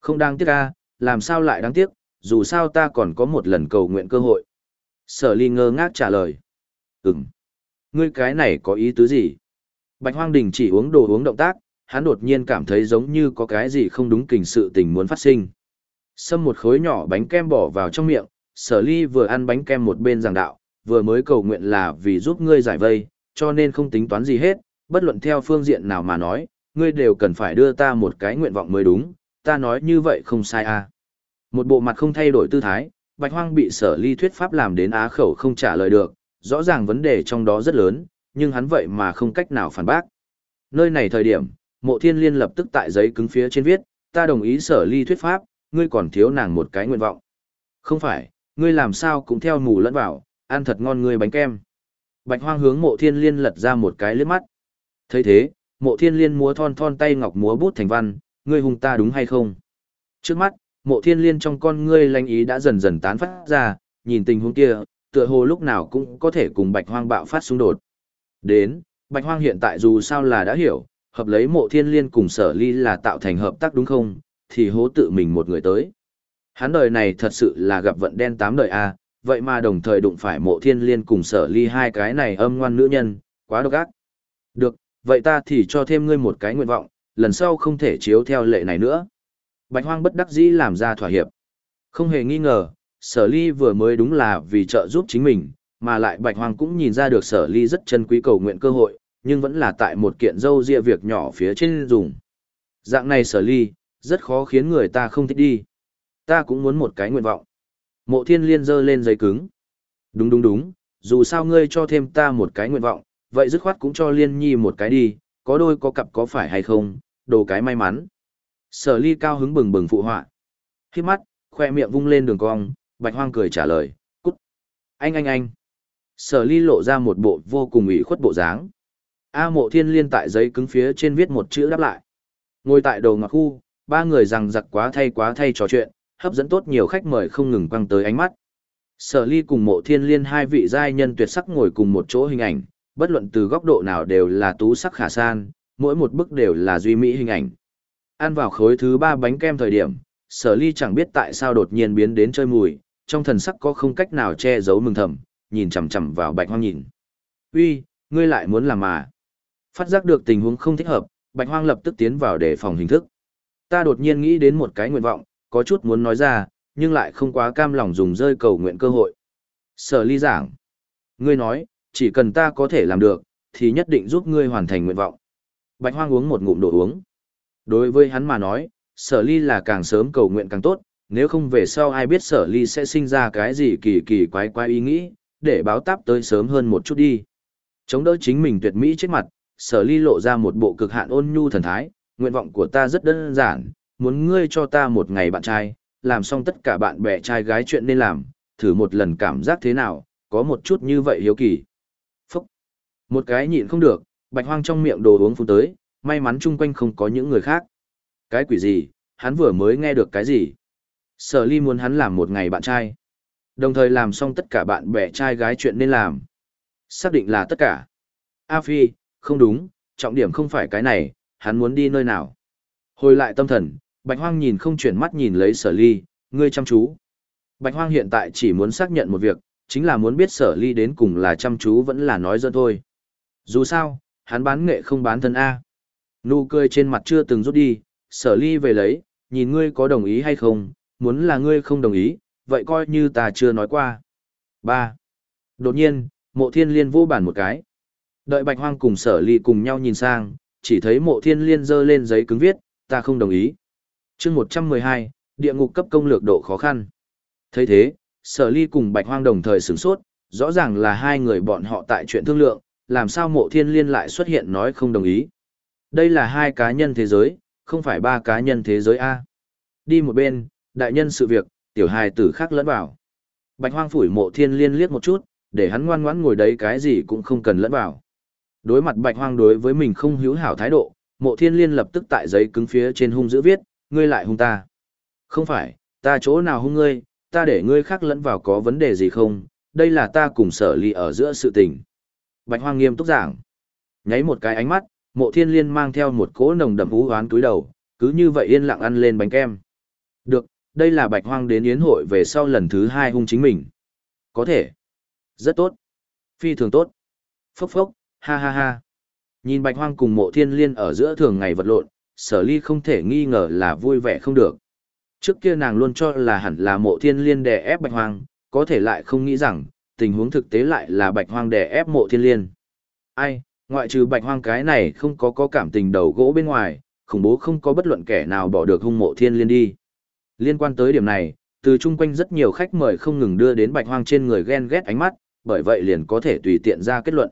Không đáng tiếc à, làm sao lại đáng tiếc, dù sao ta còn có một lần cầu nguyện cơ hội. Sở ly ngơ ngác trả lời. Ừm. Ngươi cái này có ý tứ gì? Bạch hoang đình chỉ uống đồ uống động tác, hắn đột nhiên cảm thấy giống như có cái gì không đúng kình sự tình muốn phát sinh. Xâm một khối nhỏ bánh kem bỏ vào trong miệng, sở ly vừa ăn bánh kem một bên giảng đạo, vừa mới cầu nguyện là vì giúp ngươi giải vây, cho nên không tính toán gì hết, bất luận theo phương diện nào mà nói, ngươi đều cần phải đưa ta một cái nguyện vọng mới đúng, ta nói như vậy không sai à. Một bộ mặt không thay đổi tư thái, bạch hoang bị sở ly thuyết pháp làm đến á khẩu không trả lời được, rõ ràng vấn đề trong đó rất lớn, nhưng hắn vậy mà không cách nào phản bác. Nơi này thời điểm, mộ thiên liên lập tức tại giấy cứng phía trên viết, ta đồng ý sở ly thuyết pháp, ngươi còn thiếu nàng một cái nguyện vọng. Không phải, ngươi làm sao cũng theo mù lẫn vào, ăn thật ngon ngươi bánh kem. Bạch hoang hướng mộ thiên liên lật ra một cái liếc mắt. thấy thế, mộ thiên liên múa thon thon tay ngọc múa bút thành văn, ngươi hùng ta đúng hay không? Trước mắt, mộ thiên liên trong con ngươi lanh ý đã dần dần tán phát ra, nhìn tình huống kia, tựa hồ lúc nào cũng có thể cùng bạch hoang bạo phát xung đột. Đến, bạch hoang hiện tại dù sao là đã hiểu, hợp lấy mộ thiên liên cùng sở ly là tạo thành hợp tác đúng không, thì hố tự mình một người tới. Hắn đời này thật sự là gặp vận đen tám đời A, vậy mà đồng thời đụng phải mộ thiên liên cùng sở ly hai cái này âm ngoan nữ nhân, quá độc ác. Được, vậy ta thì cho thêm ngươi một cái nguyện vọng, lần sau không thể chiếu theo lệ này nữa. Bạch hoang bất đắc dĩ làm ra thỏa hiệp. Không hề nghi ngờ, sở ly vừa mới đúng là vì trợ giúp chính mình, mà lại bạch hoang cũng nhìn ra được sở ly rất chân quý cầu nguyện cơ hội, nhưng vẫn là tại một kiện dâu ria việc nhỏ phía trên dùng. Dạng này sở ly, rất khó khiến người ta không thích đi. Ta cũng muốn một cái nguyện vọng. Mộ thiên liên giơ lên giấy cứng. Đúng đúng đúng, dù sao ngươi cho thêm ta một cái nguyện vọng, vậy dứt khoát cũng cho liên nhi một cái đi, có đôi có cặp có phải hay không, đồ cái may mắn. Sở ly cao hứng bừng bừng phụ họa. Khi mắt, khoe miệng vung lên đường cong, bạch hoang cười trả lời, cút. Anh anh anh. Sở ly lộ ra một bộ vô cùng ủy khuất bộ dáng. A mộ thiên liên tại giấy cứng phía trên viết một chữ đáp lại. Ngồi tại đầu ngọc khu, ba người rằng giặc quá thay quá thay trò chuyện, hấp dẫn tốt nhiều khách mời không ngừng quăng tới ánh mắt. Sở ly cùng mộ thiên liên hai vị giai nhân tuyệt sắc ngồi cùng một chỗ hình ảnh, bất luận từ góc độ nào đều là tú sắc khả san, mỗi một bức đều là duy mỹ hình ảnh. Ăn vào khối thứ ba bánh kem thời điểm, sở ly chẳng biết tại sao đột nhiên biến đến chơi mùi, trong thần sắc có không cách nào che giấu mừng thầm, nhìn chằm chằm vào bạch hoang nhìn. Uy, ngươi lại muốn làm mà. Phát giác được tình huống không thích hợp, bạch hoang lập tức tiến vào để phòng hình thức. Ta đột nhiên nghĩ đến một cái nguyện vọng, có chút muốn nói ra, nhưng lại không quá cam lòng dùng rơi cầu nguyện cơ hội. Sở ly giảng. Ngươi nói, chỉ cần ta có thể làm được, thì nhất định giúp ngươi hoàn thành nguyện vọng. Bạch hoang uống một ngụm đồ uống. Đối với hắn mà nói, sở ly là càng sớm cầu nguyện càng tốt, nếu không về sau ai biết sở ly sẽ sinh ra cái gì kỳ kỳ quái quái ý nghĩ, để báo táp tới sớm hơn một chút đi. Chống đỡ chính mình tuyệt mỹ chết mặt, sở ly lộ ra một bộ cực hạn ôn nhu thần thái, nguyện vọng của ta rất đơn giản, muốn ngươi cho ta một ngày bạn trai, làm xong tất cả bạn bè trai gái chuyện nên làm, thử một lần cảm giác thế nào, có một chút như vậy hiếu kỳ. Phúc! Một cái nhịn không được, bạch hoang trong miệng đồ uống phun tới, may mắn chung quanh không có những người khác. Cái quỷ gì, hắn vừa mới nghe được cái gì? Sở ly muốn hắn làm một ngày bạn trai. Đồng thời làm xong tất cả bạn bè trai gái chuyện nên làm. Xác định là tất cả. A Phi, không đúng, trọng điểm không phải cái này, hắn muốn đi nơi nào. Hồi lại tâm thần, Bạch Hoang nhìn không chuyển mắt nhìn lấy sở ly, ngươi chăm chú. Bạch Hoang hiện tại chỉ muốn xác nhận một việc, chính là muốn biết sở ly đến cùng là chăm chú vẫn là nói dân thôi. Dù sao, hắn bán nghệ không bán thân A. Nụ cười trên mặt chưa từng rút đi, sở ly về lấy, nhìn ngươi có đồng ý hay không, muốn là ngươi không đồng ý, vậy coi như ta chưa nói qua. 3. Đột nhiên, mộ thiên liên vô bản một cái. Đợi bạch hoang cùng sở ly cùng nhau nhìn sang, chỉ thấy mộ thiên liên dơ lên giấy cứng viết, ta không đồng ý. chương 112, địa ngục cấp công lược độ khó khăn. thấy thế, sở ly cùng bạch hoang đồng thời sửng sốt, rõ ràng là hai người bọn họ tại chuyện thương lượng, làm sao mộ thiên liên lại xuất hiện nói không đồng ý. Đây là hai cá nhân thế giới, không phải ba cá nhân thế giới A. Đi một bên, đại nhân sự việc, tiểu hài tử khác lẫn vào. Bạch hoang phủi mộ thiên liên liếc một chút, để hắn ngoan ngoãn ngồi đấy cái gì cũng không cần lẫn vào. Đối mặt bạch hoang đối với mình không hữu hảo thái độ, mộ thiên liên lập tức tại giấy cứng phía trên hung dữ viết, ngươi lại hung ta. Không phải, ta chỗ nào hung ngươi, ta để ngươi khác lẫn vào có vấn đề gì không, đây là ta cùng sở ly ở giữa sự tình. Bạch hoang nghiêm túc giảng. Nháy một cái ánh mắt, mộ thiên liên mang theo một cỗ nồng đậm vũ hoán túi đầu, cứ như vậy yên lặng ăn lên bánh kem. Được, đây là bạch hoang đến yến hội về sau lần thứ hai hung chính mình. Có thể. Rất tốt. Phi thường tốt. Phốc phốc, ha ha ha. Nhìn bạch hoang cùng mộ thiên liên ở giữa thường ngày vật lộn, sở ly không thể nghi ngờ là vui vẻ không được. Trước kia nàng luôn cho là hẳn là mộ thiên liên đè ép bạch hoang, có thể lại không nghĩ rằng, tình huống thực tế lại là bạch hoang đè ép mộ thiên liên. Ai, ngoại trừ bạch hoang cái này không có có cảm tình đầu gỗ bên ngoài, khủng bố không có bất luận kẻ nào bỏ được hung mộ thiên liên đi. Liên quan tới điểm này, từ chung quanh rất nhiều khách mời không ngừng đưa đến bạch hoang trên người ghen ghét ánh mắt, bởi vậy liền có thể tùy tiện ra kết luận.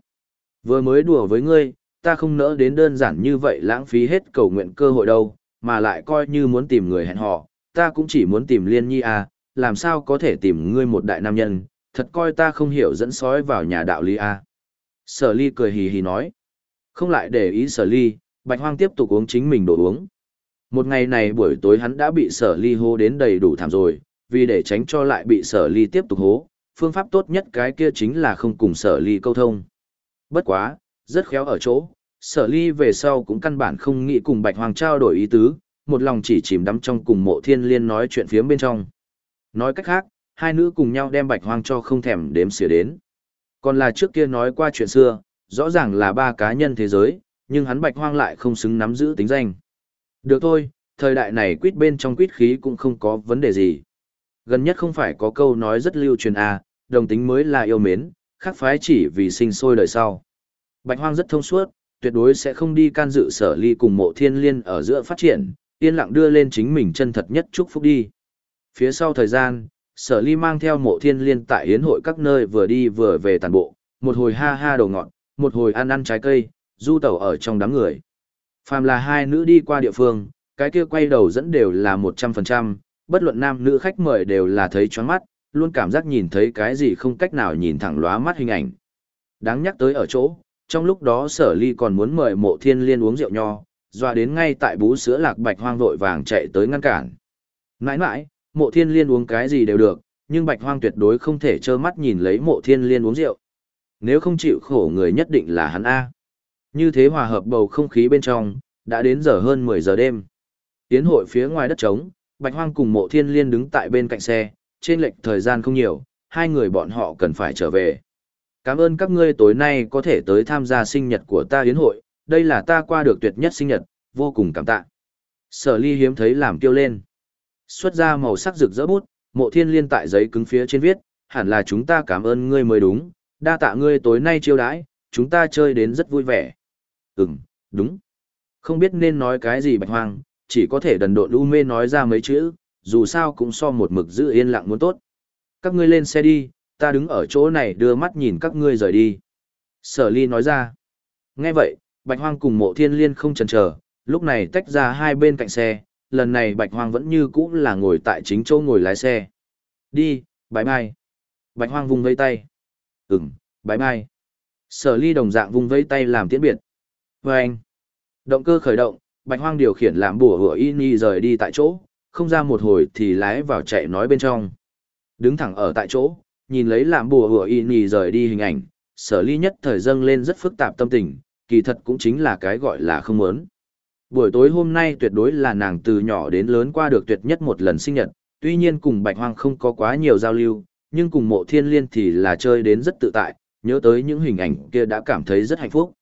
Vừa mới đùa với ngươi, ta không nỡ đến đơn giản như vậy lãng phí hết cầu nguyện cơ hội đâu, mà lại coi như muốn tìm người hẹn hò, ta cũng chỉ muốn tìm liên nhi à, làm sao có thể tìm ngươi một đại nam nhân, thật coi ta không hiểu dẫn sói vào nhà đạo lý à. Sở ly cười hì hì nói. Không lại để ý sở ly, bạch hoang tiếp tục uống chính mình đồ uống. Một ngày này buổi tối hắn đã bị sở ly hô đến đầy đủ thảm rồi, vì để tránh cho lại bị sở ly tiếp tục hố, phương pháp tốt nhất cái kia chính là không cùng sở ly câu thông. Bất quá, rất khéo ở chỗ, sở ly về sau cũng căn bản không nghĩ cùng bạch hoàng trao đổi ý tứ, một lòng chỉ chìm đắm trong cùng mộ thiên liên nói chuyện phía bên trong. Nói cách khác, hai nữ cùng nhau đem bạch hoang cho không thèm đếm xỉa đến. Còn là trước kia nói qua chuyện xưa, rõ ràng là ba cá nhân thế giới, nhưng hắn bạch hoang lại không xứng nắm giữ tính danh. Được thôi, thời đại này quýt bên trong quýt khí cũng không có vấn đề gì. Gần nhất không phải có câu nói rất lưu truyền à, đồng tính mới là yêu mến, khác phái chỉ vì sinh sôi đời sau. Bạch hoang rất thông suốt, tuyệt đối sẽ không đi can dự sở ly cùng mộ thiên liên ở giữa phát triển, yên lặng đưa lên chính mình chân thật nhất chúc phúc đi. Phía sau thời gian, sở ly mang theo mộ thiên liên tại hiến hội các nơi vừa đi vừa về tàn bộ, một hồi ha ha đầu ngọn, một hồi ăn ăn trái cây, du tẩu ở trong đám người. Phàm là hai nữ đi qua địa phương, cái kia quay đầu dẫn đều là 100%, bất luận nam nữ khách mời đều là thấy choáng mắt, luôn cảm giác nhìn thấy cái gì không cách nào nhìn thẳng lóa mắt hình ảnh. Đáng nhắc tới ở chỗ, trong lúc đó sở ly còn muốn mời mộ thiên liên uống rượu nho, dọa đến ngay tại bú sữa lạc bạch hoang vội vàng chạy tới ngăn cản. Nãi nãi, mộ thiên liên uống cái gì đều được, nhưng bạch hoang tuyệt đối không thể trơ mắt nhìn lấy mộ thiên liên uống rượu. Nếu không chịu khổ người nhất định là hắn A. Như thế hòa hợp bầu không khí bên trong, đã đến giờ hơn 10 giờ đêm. Tiến hội phía ngoài đất trống, bạch hoang cùng mộ thiên liên đứng tại bên cạnh xe, trên lệch thời gian không nhiều, hai người bọn họ cần phải trở về. Cảm ơn các ngươi tối nay có thể tới tham gia sinh nhật của ta yến hội, đây là ta qua được tuyệt nhất sinh nhật, vô cùng cảm tạ. Sở ly hiếm thấy làm kêu lên. Xuất ra màu sắc rực rỡ bút, mộ thiên liên tại giấy cứng phía trên viết, hẳn là chúng ta cảm ơn ngươi mới đúng, đa tạ ngươi tối nay chiêu đãi, chúng ta chơi đến rất vui vẻ. Ừm, đúng. Không biết nên nói cái gì bạch hoang, chỉ có thể đần độn u mê nói ra mấy chữ, dù sao cũng so một mực giữ yên lặng muốn tốt. Các ngươi lên xe đi, ta đứng ở chỗ này đưa mắt nhìn các ngươi rời đi. Sở ly nói ra. Nghe vậy, Bạch Hoang cùng mộ thiên liên không chần chờ, lúc này tách ra hai bên cạnh xe, lần này Bạch Hoang vẫn như cũ là ngồi tại chính chỗ ngồi lái xe. Đi, bãi mai Bạch Hoang vung vẫy tay. Ừm, bãi mai Sở ly đồng dạng vung vẫy tay làm tiễn biệt. Vâng. Động cơ khởi động, Bạch Hoang điều khiển làm bùa hửa y nhi rời đi tại chỗ, không ra một hồi thì lái vào chạy nói bên trong. Đứng thẳng ở tại chỗ, nhìn lấy làm bùa hửa y nhi rời đi hình ảnh, sở ly nhất thời dâng lên rất phức tạp tâm tình, kỳ thật cũng chính là cái gọi là không muốn. Buổi tối hôm nay tuyệt đối là nàng từ nhỏ đến lớn qua được tuyệt nhất một lần sinh nhật, tuy nhiên cùng bạch hoang không có quá nhiều giao lưu, nhưng cùng mộ thiên liên thì là chơi đến rất tự tại, nhớ tới những hình ảnh kia đã cảm thấy rất hạnh phúc.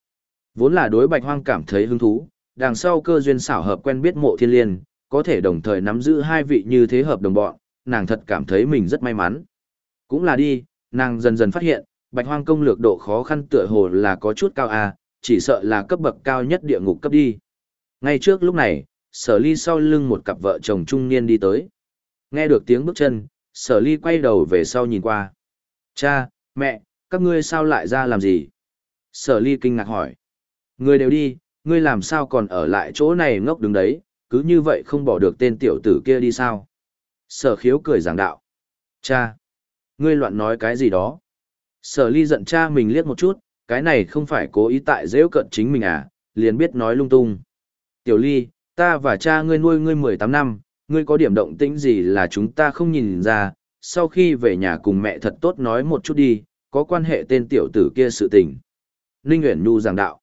Vốn là đối bạch hoang cảm thấy hứng thú, đằng sau cơ duyên xảo hợp quen biết mộ thiên liên, có thể đồng thời nắm giữ hai vị như thế hợp đồng bọn, nàng thật cảm thấy mình rất may mắn. Cũng là đi, nàng dần dần phát hiện, bạch hoang công lược độ khó khăn tựa hồ là có chút cao à, chỉ sợ là cấp bậc cao nhất địa ngục cấp đi. Ngay trước lúc này, sở ly sau lưng một cặp vợ chồng trung niên đi tới. Nghe được tiếng bước chân, sở ly quay đầu về sau nhìn qua. Cha, mẹ, các ngươi sao lại ra làm gì? Sở ly kinh ngạc hỏi. Người đều đi, ngươi làm sao còn ở lại chỗ này ngốc đứng đấy, cứ như vậy không bỏ được tên tiểu tử kia đi sao? Sở khiếu cười giảng đạo. Cha! Ngươi loạn nói cái gì đó? Sở ly giận cha mình liếc một chút, cái này không phải cố ý tại dễ cận chính mình à, liền biết nói lung tung. Tiểu ly, ta và cha ngươi nuôi ngươi 18 năm, ngươi có điểm động tĩnh gì là chúng ta không nhìn ra, sau khi về nhà cùng mẹ thật tốt nói một chút đi, có quan hệ tên tiểu tử kia sự tình. Ninh Uyển Nhu giảng đạo.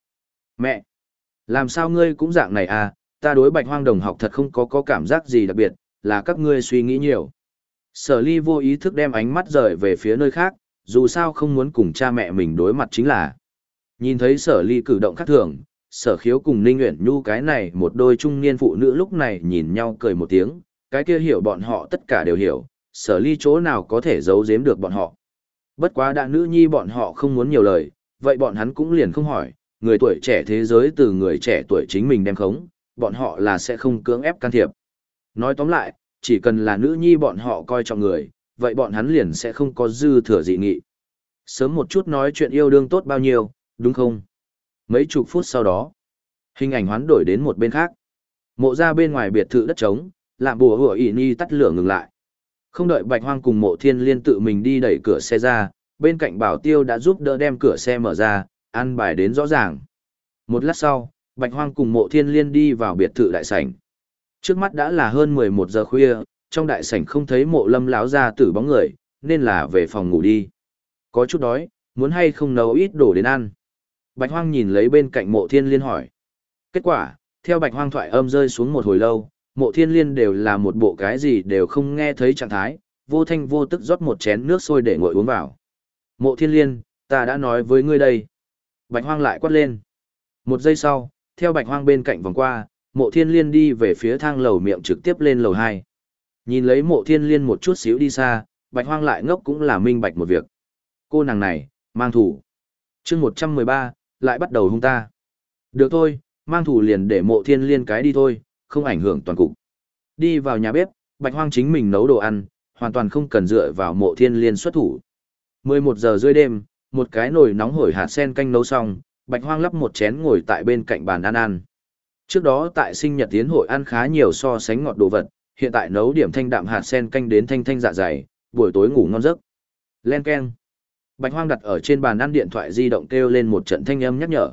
Mẹ! Làm sao ngươi cũng dạng này à, ta đối bạch hoang đồng học thật không có có cảm giác gì đặc biệt, là các ngươi suy nghĩ nhiều. Sở ly vô ý thức đem ánh mắt rời về phía nơi khác, dù sao không muốn cùng cha mẹ mình đối mặt chính là. Nhìn thấy sở ly cử động khác thường, sở khiếu cùng Ninh nguyện Nhu cái này một đôi trung niên phụ nữ lúc này nhìn nhau cười một tiếng, cái kia hiểu bọn họ tất cả đều hiểu, sở ly chỗ nào có thể giấu giếm được bọn họ. Bất quá đã nữ nhi bọn họ không muốn nhiều lời, vậy bọn hắn cũng liền không hỏi, người tuổi trẻ thế giới từ người trẻ tuổi chính mình đem khống, bọn họ là sẽ không cưỡng ép can thiệp. Nói tóm lại, chỉ cần là nữ nhi bọn họ coi trọng người, vậy bọn hắn liền sẽ không có dư thừa dị nghị. Sớm một chút nói chuyện yêu đương tốt bao nhiêu, đúng không? Mấy chục phút sau đó, hình ảnh hoán đổi đến một bên khác. Mộ ra bên ngoài biệt thự đất trống, làm bùa hủa ỉ ni tắt lửa ngừng lại. Không đợi bạch hoang cùng mộ thiên liên tự mình đi đẩy cửa xe ra, bên cạnh bảo tiêu đã giúp đỡ đem cửa xe mở ra, ăn bài đến rõ ràng. Một lát sau, bạch hoang cùng mộ thiên liên đi vào biệt thự đại sảnh. Trước mắt đã là hơn 11 giờ khuya, trong đại sảnh không thấy mộ lâm Lão ra tử bóng người, nên là về phòng ngủ đi. Có chút đói, muốn hay không nấu ít đồ đến ăn. Bạch hoang nhìn lấy bên cạnh mộ thiên liên hỏi. Kết quả, theo bạch hoang thoại âm rơi xuống một hồi lâu, mộ thiên liên đều là một bộ cái gì đều không nghe thấy trạng thái, vô thanh vô tức rót một chén nước sôi để nguội uống vào. Mộ thiên liên, ta đã nói với ngươi đây. Bạch hoang lại quát lên. Một giây sau, theo bạch hoang bên cạnh vòng qua, mộ thiên liên đi về phía thang lầu miệng trực tiếp lên lầu 2. Nhìn lấy mộ thiên liên một chút xíu đi xa, bạch hoang lại ngốc cũng là minh bạch một việc. Cô nàng này, mang thủ. chương 113, lại bắt đầu hung ta. Được thôi, mang thủ liền để mộ thiên liên cái đi thôi, không ảnh hưởng toàn cục. Đi vào nhà bếp, bạch hoang chính mình nấu đồ ăn, hoàn toàn không cần dựa vào mộ thiên liên xuất thủ. 11 giờ rưỡi đêm, một cái nồi nóng hổi hạt sen canh nấu xong, bạch hoang lắp một chén ngồi tại bên cạnh bàn ăn ăn. Trước đó tại sinh nhật tiến hội ăn khá nhiều so sánh ngọt đồ vật, hiện tại nấu điểm thanh đạm hạt sen canh đến thanh thanh dạ dày, buổi tối ngủ ngon giấc. Len keng. Bạch hoang đặt ở trên bàn ăn điện thoại di động kêu lên một trận thanh âm nhắc nhở.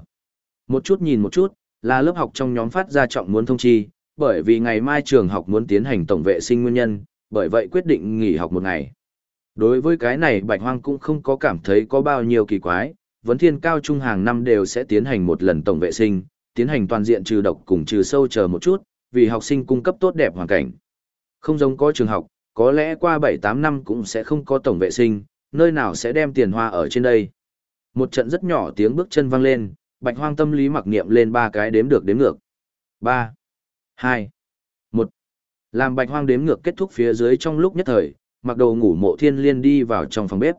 Một chút nhìn một chút, là lớp học trong nhóm phát ra trọng muốn thông chi, bởi vì ngày mai trường học muốn tiến hành tổng vệ sinh nguyên nhân, bởi vậy quyết định nghỉ học một ngày. Đối với cái này Bạch Hoang cũng không có cảm thấy có bao nhiêu kỳ quái, vấn thiên cao trung hàng năm đều sẽ tiến hành một lần tổng vệ sinh, tiến hành toàn diện trừ độc cùng trừ sâu chờ một chút, vì học sinh cung cấp tốt đẹp hoàn cảnh. Không giống có trường học, có lẽ qua 7-8 năm cũng sẽ không có tổng vệ sinh, nơi nào sẽ đem tiền hoa ở trên đây. Một trận rất nhỏ tiếng bước chân vang lên, bạch hoang tâm lý mặc niệm lên ba cái đếm được đếm ngược. 3, 2, 1. Làm bạch hoang đếm ngược kết thúc phía dưới trong lúc nhất thời, mặc đồ ngủ mộ thiên liên đi vào trong phòng bếp.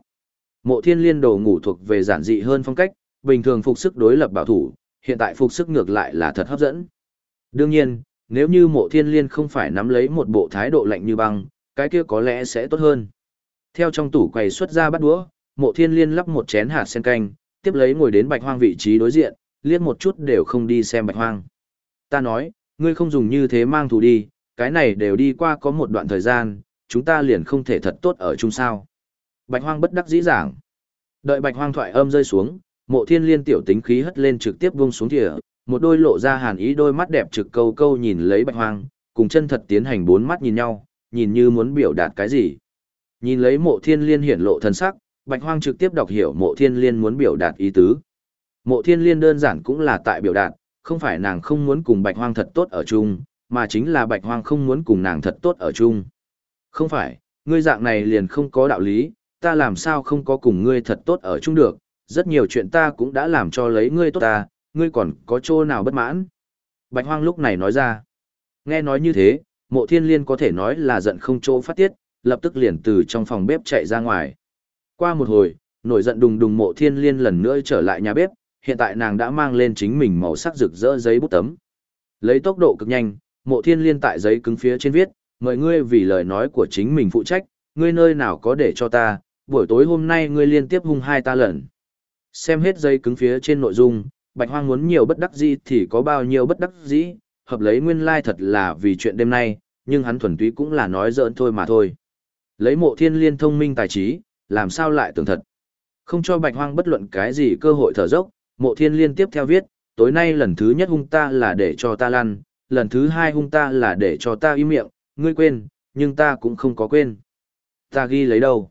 Mộ thiên liên đồ ngủ thuộc về giản dị hơn phong cách, bình thường phục sức đối lập bảo thủ, hiện tại phục sức ngược lại là thật hấp dẫn. Đương nhiên, nếu như mộ thiên liên không phải nắm lấy một bộ thái độ lạnh như băng, cái kia có lẽ sẽ tốt hơn. Theo trong tủ quầy xuất ra bắt đũa, mộ thiên liên lắp một chén hạt sen canh, tiếp lấy ngồi đến bạch hoang vị trí đối diện, liếc một chút đều không đi xem bạch hoang. Ta nói, ngươi không dùng như thế mang thù đi, cái này đều đi qua có một đoạn thời gian, chúng ta liền không thể thật tốt ở chung sao. Bạch hoang bất đắc dĩ giảng. Đợi bạch hoang thoại âm rơi xuống, mộ thiên liên tiểu tính khí hất lên trực tiếp buông xuống thìa, một đôi lộ ra hàn ý đôi mắt đẹp trực câu câu nhìn lấy bạch hoang, cùng chân thật tiến hành bốn mắt nhìn nhau, nhìn như muốn biểu đạt cái gì. Nhìn lấy mộ thiên liên hiển lộ thần sắc, bạch hoang trực tiếp đọc hiểu mộ thiên liên muốn biểu đạt ý tứ. Mộ thiên liên đơn giản cũng là tại biểu đạt, không phải nàng không muốn cùng bạch hoang thật tốt ở chung, mà chính là bạch hoang không muốn cùng nàng thật tốt ở chung. Không phải, ngươi dạng này liền không có đạo lý, ta làm sao không có cùng ngươi thật tốt ở chung được, rất nhiều chuyện ta cũng đã làm cho lấy ngươi tốt ta, ngươi còn có chỗ nào bất mãn. Bạch hoang lúc này nói ra, nghe nói như thế, mộ thiên liên có thể nói là giận không chỗ phát tiết, lập tức liền từ trong phòng bếp chạy ra ngoài. Qua một hồi, nổi giận đùng đùng mộ thiên liên lần nữa trở lại nhà bếp, hiện tại nàng đã mang lên chính mình màu sắc rực rỡ giấy bút tấm. Lấy tốc độ cực nhanh, mộ thiên liên tại giấy cứng phía trên viết, mời ngươi vì lời nói của chính mình phụ trách, ngươi nơi nào có để cho ta, buổi tối hôm nay ngươi liên tiếp hung hai ta lần. Xem hết dây cứng phía trên nội dung, bạch hoang muốn nhiều bất đắc dĩ thì có bao nhiêu bất đắc dĩ, hợp lấy nguyên lai like thật là vì chuyện đêm nay, nhưng hắn thuần túy cũng là nói giỡn thôi mà thôi. Lấy mộ thiên liên thông minh tài trí, làm sao lại tưởng thật. Không cho bạch hoang bất luận cái gì cơ hội thở dốc, mộ thiên liên tiếp theo viết, tối nay lần thứ nhất hung ta là để cho ta lăn, lần thứ hai hung ta là để cho ta im miệng, ngươi quên, nhưng ta cũng không có quên. Ta ghi lấy đâu?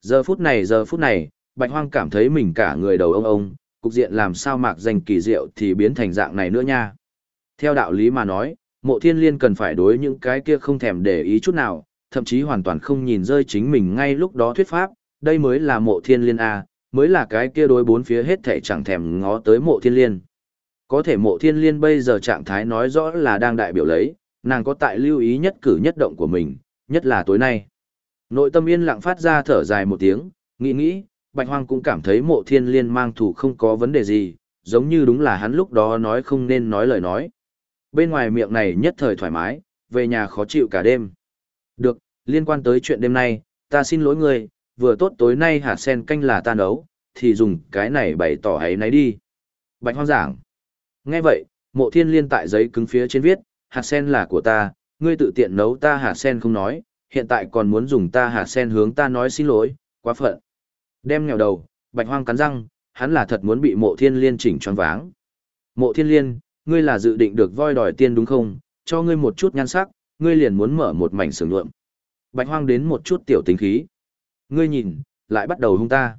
Giờ phút này giờ phút này, bạch hoang cảm thấy mình cả người đầu ông ông, cục diện làm sao mạc danh kỳ diệu thì biến thành dạng này nữa nha. Theo đạo lý mà nói, mộ thiên liên cần phải đối những cái kia không thèm để ý chút nào, thậm chí hoàn toàn không nhìn rơi chính mình ngay lúc đó thuyết pháp, đây mới là mộ thiên liên A, mới là cái kia đối bốn phía hết thể chẳng thèm ngó tới mộ thiên liên. Có thể mộ thiên liên bây giờ trạng thái nói rõ là đang đại biểu lấy, nàng có tại lưu ý nhất cử nhất động của mình, nhất là tối nay. Nội tâm yên lặng phát ra thở dài một tiếng, nghĩ nghĩ, bạch hoang cũng cảm thấy mộ thiên liên mang thủ không có vấn đề gì, giống như đúng là hắn lúc đó nói không nên nói lời nói. Bên ngoài miệng này nhất thời thoải mái, về nhà khó chịu cả đêm. Được, liên quan tới chuyện đêm nay, ta xin lỗi người, vừa tốt tối nay hạt sen canh là ta nấu, thì dùng cái này bày tỏ ấy nấy đi. Bạch hoang giảng. Nghe vậy, mộ thiên liên tại giấy cứng phía trên viết, hạt sen là của ta, ngươi tự tiện nấu ta hạt sen không nói, hiện tại còn muốn dùng ta hạt sen hướng ta nói xin lỗi, quá phận. Đem nghèo đầu, bạch hoang cắn răng, hắn là thật muốn bị mộ thiên liên chỉnh choáng váng. Mộ thiên liên, ngươi là dự định được voi đòi tiên đúng không, cho ngươi một chút nhan sắc, ngươi liền muốn mở một mảnh sừng luộm. Bạch hoang đến một chút tiểu tính khí. Ngươi nhìn, lại bắt đầu hung ta.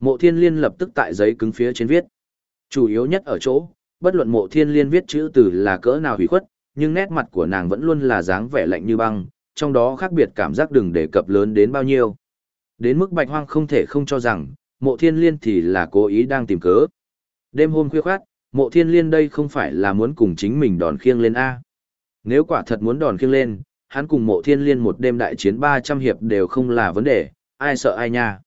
Mộ thiên liên lập tức tại giấy cứng phía trên viết. Chủ yếu nhất ở chỗ, bất luận mộ thiên liên viết chữ từ là cỡ nào hủy khuất, nhưng nét mặt của nàng vẫn luôn là dáng vẻ lạnh như băng, trong đó khác biệt cảm giác đừng đề cập lớn đến bao nhiêu. Đến mức bạch hoang không thể không cho rằng, mộ thiên liên thì là cố ý đang tìm cớ. Đêm hôm khuya khoát, mộ thiên liên đây không phải là muốn cùng chính mình đòn khiêng lên A. Nếu quả thật muốn đòn khiêng lên, hắn cùng mộ thiên liên một đêm đại chiến 300 hiệp đều không là vấn đề, ai sợ ai nha.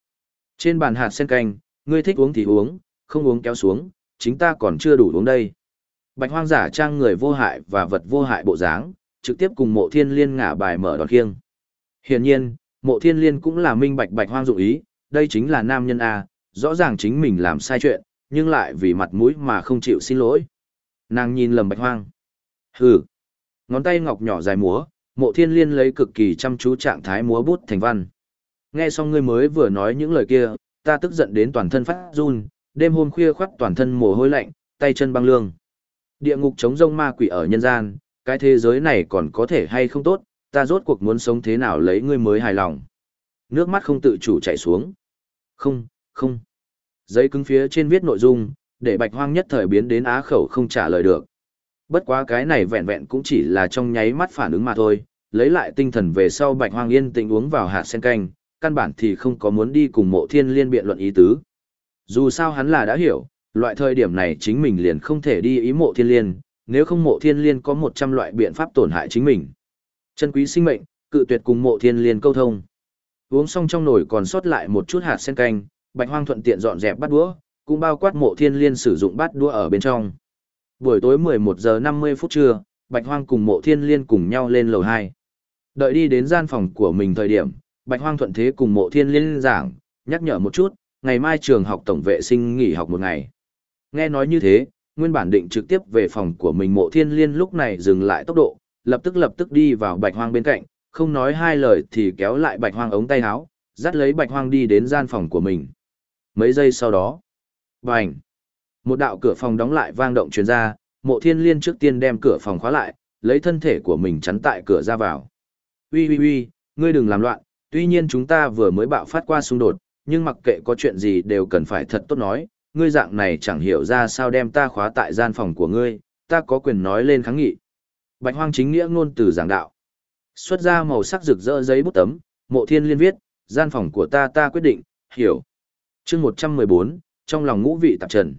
Trên bàn hạt sen canh, ngươi thích uống thì uống, không uống kéo xuống, chính ta còn chưa đủ uống đây. Bạch hoang giả trang người vô hại và vật vô hại bộ dáng, trực tiếp cùng mộ thiên liên ngả bài mở đòn khiêng. Hiển nhiên, mộ thiên liên cũng là minh bạch bạch hoang dụng ý, đây chính là nam nhân A, rõ ràng chính mình làm sai chuyện, nhưng lại vì mặt mũi mà không chịu xin lỗi. Nàng nhìn lầm bạch hoang. Hừ. Ngón tay ngọc nhỏ dài múa, mộ thiên liên lấy cực kỳ chăm chú trạng thái múa bút thành văn. Nghe xong ngươi mới vừa nói những lời kia, ta tức giận đến toàn thân phát run, đêm hôm khuya khoắt toàn thân mồ hôi lạnh, tay chân băng lương. Địa ngục chống rông ma quỷ ở nhân gian, cái thế giới này còn có thể hay không tốt, ta rốt cuộc muốn sống thế nào lấy ngươi mới hài lòng. Nước mắt không tự chủ chảy xuống. Không, không. Giấy cứng phía trên viết nội dung, để bạch hoang nhất thời biến đến á khẩu không trả lời được. Bất quá cái này vẹn vẹn cũng chỉ là trong nháy mắt phản ứng mà thôi, lấy lại tinh thần về sau bạch hoang yên tĩnh uống vào hạt sen canh, căn bản thì không có muốn đi cùng mộ thiên liên biện luận ý tứ. Dù sao hắn là đã hiểu, loại thời điểm này chính mình liền không thể đi ý mộ thiên liên, nếu không mộ thiên liên có 100 loại biện pháp tổn hại chính mình. Chân quý sinh mệnh, cự tuyệt cùng mộ thiên liên câu thông. Uống xong trong nồi còn sót lại một chút hạt sen canh, bạch hoang thuận tiện dọn dẹp bát đũa, cũng bao quát mộ thiên liên sử dụng bát đũa ở bên trong. Buổi tối 11 giờ 50 phút trưa, bạch hoang cùng mộ thiên liên cùng nhau lên lầu 2. Đợi đi đến gian phòng của mình thời điểm, bạch hoang thuận thế cùng mộ thiên liên giảng, nhắc nhở một chút, ngày mai trường học tổng vệ sinh nghỉ học một ngày. Nghe nói như thế, nguyên bản định trực tiếp về phòng của mình mộ thiên liên lúc này dừng lại tốc độ, lập tức lập tức đi vào bạch hoang bên cạnh, không nói hai lời thì kéo lại bạch hoang ống tay áo, dắt lấy bạch hoang đi đến gian phòng của mình. Mấy giây sau đó, bành, một đạo cửa phòng đóng lại vang động truyền ra, mộ thiên liên trước tiên đem cửa phòng khóa lại, lấy thân thể của mình chắn tại cửa ra vào. Ui ui ui, ngươi đừng làm loạn, tuy nhiên chúng ta vừa mới bạo phát qua xung đột, nhưng mặc kệ có chuyện gì đều cần phải thật tốt nói, ngươi dạng này chẳng hiểu ra sao đem ta khóa tại gian phòng của ngươi, ta có quyền nói lên kháng nghị. Bạch hoang chính nghĩa ngôn từ giảng đạo. Xuất ra màu sắc rực rỡ giấy bút tấm, mộ thiên liên viết, gian phòng của ta ta quyết định, hiểu. Chương 114, trong lòng ngũ vị tạp trần.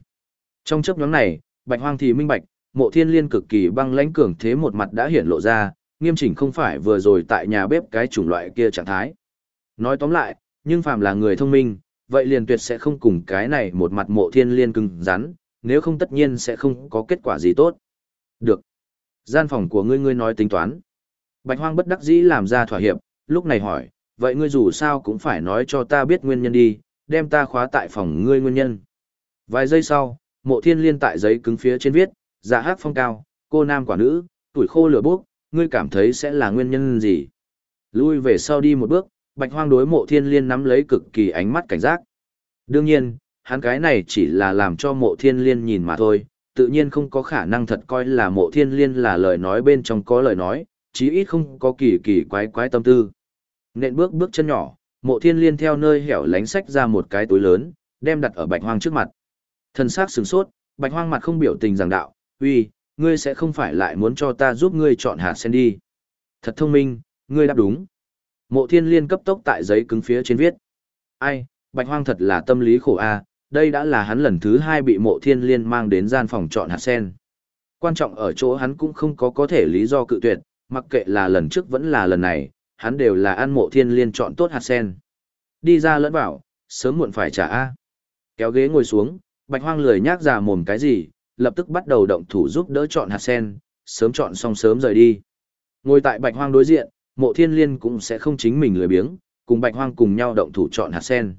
Trong chấp nhóm này, bạch hoang thì minh bạch, mộ thiên liên cực kỳ băng lãnh cường thế một mặt đã hiển lộ ra, nghiêm chỉnh không phải vừa rồi tại nhà bếp cái chủng loại kia trạng thái. Nói tóm lại, nhưng phàm là người thông minh, vậy liền tuyệt sẽ không cùng cái này một mặt mộ thiên liên cứng rắn, nếu không tất nhiên sẽ không có kết quả gì tốt. Được. Gian phòng của ngươi ngươi nói tính toán. Bạch hoang bất đắc dĩ làm ra thỏa hiệp, lúc này hỏi, vậy ngươi dù sao cũng phải nói cho ta biết nguyên nhân đi, đem ta khóa tại phòng ngươi nguyên nhân. Vài giây sau, mộ thiên liên tại giấy cứng phía trên viết, dạ hát phong cao, cô nam quả nữ, tuổi khô lửa bốc, ngươi cảm thấy sẽ là nguyên nhân gì? Lui về sau đi một bước, bạch hoang đối mộ thiên liên nắm lấy cực kỳ ánh mắt cảnh giác. Đương nhiên, hắn cái này chỉ là làm cho mộ thiên liên nhìn mà thôi, tự nhiên không có khả năng thật coi là mộ thiên liên là lời nói bên trong có lời nói, chí ít không có kỳ kỳ quái quái tâm tư. Nện bước bước chân nhỏ, mộ thiên liên theo nơi hẻo lánh sách ra một cái túi lớn, đem đặt ở bạch hoang trước mặt. Thần sắc sừng sốt, bạch hoang mặt không biểu tình giảng đạo, uy, ngươi sẽ không phải lại muốn cho ta giúp ngươi chọn hạt sen đi. Thật thông minh, ngươi đáp đúng. Mộ thiên liên cấp tốc tại giấy cứng phía trên viết. Ai, bạch hoang thật là tâm lý khổ a, đây đã là hắn lần thứ hai bị mộ thiên liên mang đến gian phòng chọn hạt sen. Quan trọng ở chỗ hắn cũng không có có thể lý do cự tuyệt, mặc kệ là lần trước vẫn là lần này, hắn đều là ăn mộ thiên liên chọn tốt hạt sen. Đi ra lẫn bảo, sớm muộn phải trả A. Kéo ghế ngồi xuống, bạch hoang lười nhác ra mồm cái gì, lập tức bắt đầu động thủ giúp đỡ chọn hạt sen, sớm chọn xong sớm rời đi. Ngồi tại bạch hoang đối diện, mộ thiên liên cũng sẽ không chính mình lười biếng, cùng bạch hoang cùng nhau động thủ chọn hạt sen.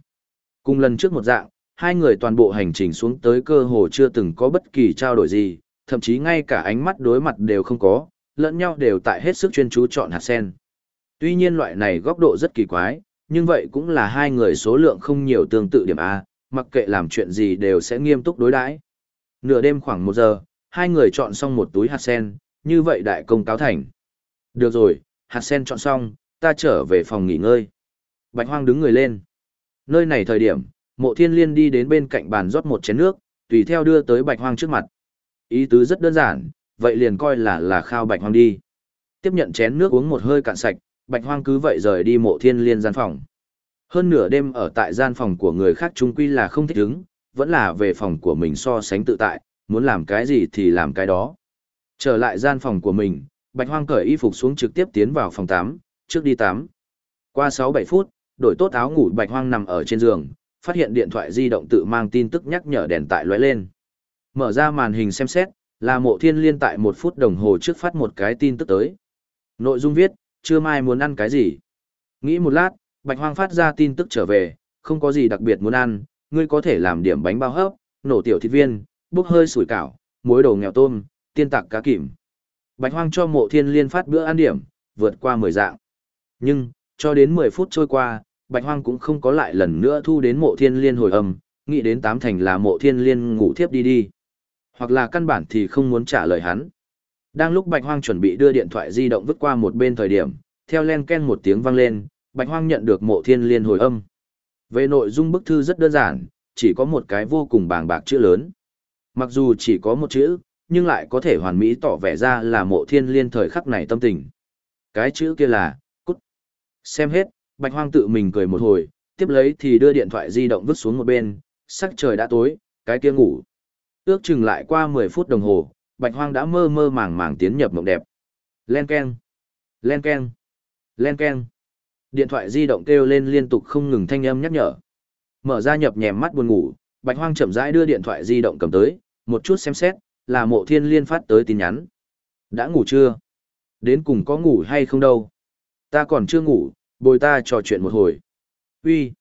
Cùng lần trước một dạng, hai người toàn bộ hành trình xuống tới cơ hồ chưa từng có bất kỳ trao đổi gì, thậm chí ngay cả ánh mắt đối mặt đều không có, lẫn nhau đều tại hết sức chuyên chú chọn hạt sen. Tuy nhiên loại này góc độ rất kỳ quái, nhưng vậy cũng là hai người số lượng không nhiều tương tự điểm A, mặc kệ làm chuyện gì đều sẽ nghiêm túc đối đãi. Nửa đêm khoảng một giờ, hai người chọn xong một túi hạt sen, như vậy đại công cáo thành. Được rồi, hạt sen chọn xong, ta trở về phòng nghỉ ngơi. Bạch Hoang đứng người lên. Nơi này thời điểm, mộ thiên liên đi đến bên cạnh bàn rót một chén nước, tùy theo đưa tới Bạch Hoang trước mặt. Ý tứ rất đơn giản, vậy liền coi là là khao Bạch Hoang đi. Tiếp nhận chén nước uống một hơi cạn sạch, Bạch Hoang cứ vậy rời đi mộ thiên liên gian phòng. Hơn nửa đêm ở tại gian phòng của người khác chung quy là không thích ứng, vẫn là về phòng của mình so sánh tự tại, muốn làm cái gì thì làm cái đó. Trở lại gian phòng của mình, Bạch Hoang cởi y phục xuống trực tiếp tiến vào phòng 8, trước đi tắm. Qua 6-7 phút, đổi tốt áo ngủ Bạch Hoang nằm ở trên giường, phát hiện điện thoại di động tự mang tin tức nhắc nhở đèn tại lóe lên. Mở ra màn hình xem xét, là mộ thiên liên tại một phút đồng hồ trước phát một cái tin tức tới. Nội dung viết, chưa mai muốn ăn cái gì. Nghĩ một lát, Bạch Hoang phát ra tin tức trở về, không có gì đặc biệt muốn ăn, ngươi có thể làm điểm bánh bao hấp, nổ tiểu thịt viên, bốc hơi sủi cảo, muối đồ nghèo tôm, tiên tạc cá kìm. Bạch Hoang cho mộ thiên liên phát bữa ăn điểm, vượt qua 10 dạng. Nhưng, cho đến 10 phút trôi qua, Bạch Hoang cũng không có lại lần nữa thu đến mộ thiên liên hồi âm, nghĩ đến tám thành là mộ thiên liên ngủ thiếp đi đi. Hoặc là căn bản thì không muốn trả lời hắn. Đang lúc Bạch Hoang chuẩn bị đưa điện thoại di động vứt qua một bên thời điểm, theo len ken một tiếng vang lên, Bạch Hoang nhận được mộ thiên liên hồi âm. Về nội dung bức thư rất đơn giản, chỉ có một cái vô cùng bàng bạc chữ lớn. Mặc dù chỉ có một chữ, nhưng lại có thể hoàn mỹ tỏ vẻ ra là mộ thiên liên thời khắc này tâm tình. Cái chữ kia là, cút. Xem hết, Bạch Hoang tự mình cười một hồi, tiếp lấy thì đưa điện thoại di động vứt xuống một bên, sắc trời đã tối, cái kia ngủ. Ước chừng lại qua 10 phút đồng hồ, Bạch Hoang đã mơ mơ màng màng tiến nhập mộng đẹp. Len keng, len keng, len keng. Điện thoại di động kêu lên liên tục không ngừng thanh âm nhắc nhở. Mở ra nhập nhèm mắt buồn ngủ, Bạch Hoang chậm rãi đưa điện thoại di động cầm tới, một chút xem xét, là Mộ Thiên Liên phát tới tin nhắn. Đã ngủ chưa? Đến cùng có ngủ hay không đâu? Ta còn chưa ngủ, bồi ta trò chuyện một hồi. Uy,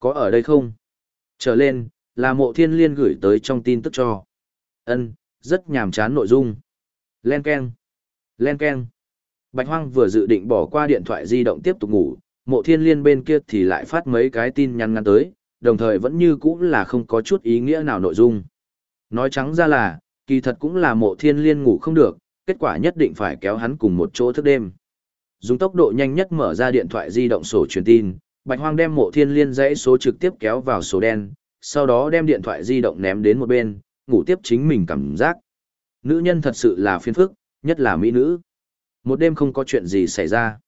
có ở đây không? Trở lên, là Mộ Thiên Liên gửi tới trong tin tức cho. Ân, rất nhàm chán nội dung. Len keng, len keng. Bạch Hoang vừa dự định bỏ qua điện thoại di động tiếp tục ngủ, mộ thiên liên bên kia thì lại phát mấy cái tin nhắn ngắn tới, đồng thời vẫn như cũ là không có chút ý nghĩa nào nội dung. Nói trắng ra là, kỳ thật cũng là mộ thiên liên ngủ không được, kết quả nhất định phải kéo hắn cùng một chỗ thức đêm. Dùng tốc độ nhanh nhất mở ra điện thoại di động sổ truyền tin, Bạch Hoang đem mộ thiên liên dãy số trực tiếp kéo vào số đen, sau đó đem điện thoại di động ném đến một bên, ngủ tiếp chính mình cảm giác. Nữ nhân thật sự là phiền phức, nhất là mỹ nữ. Một đêm không có chuyện gì xảy ra.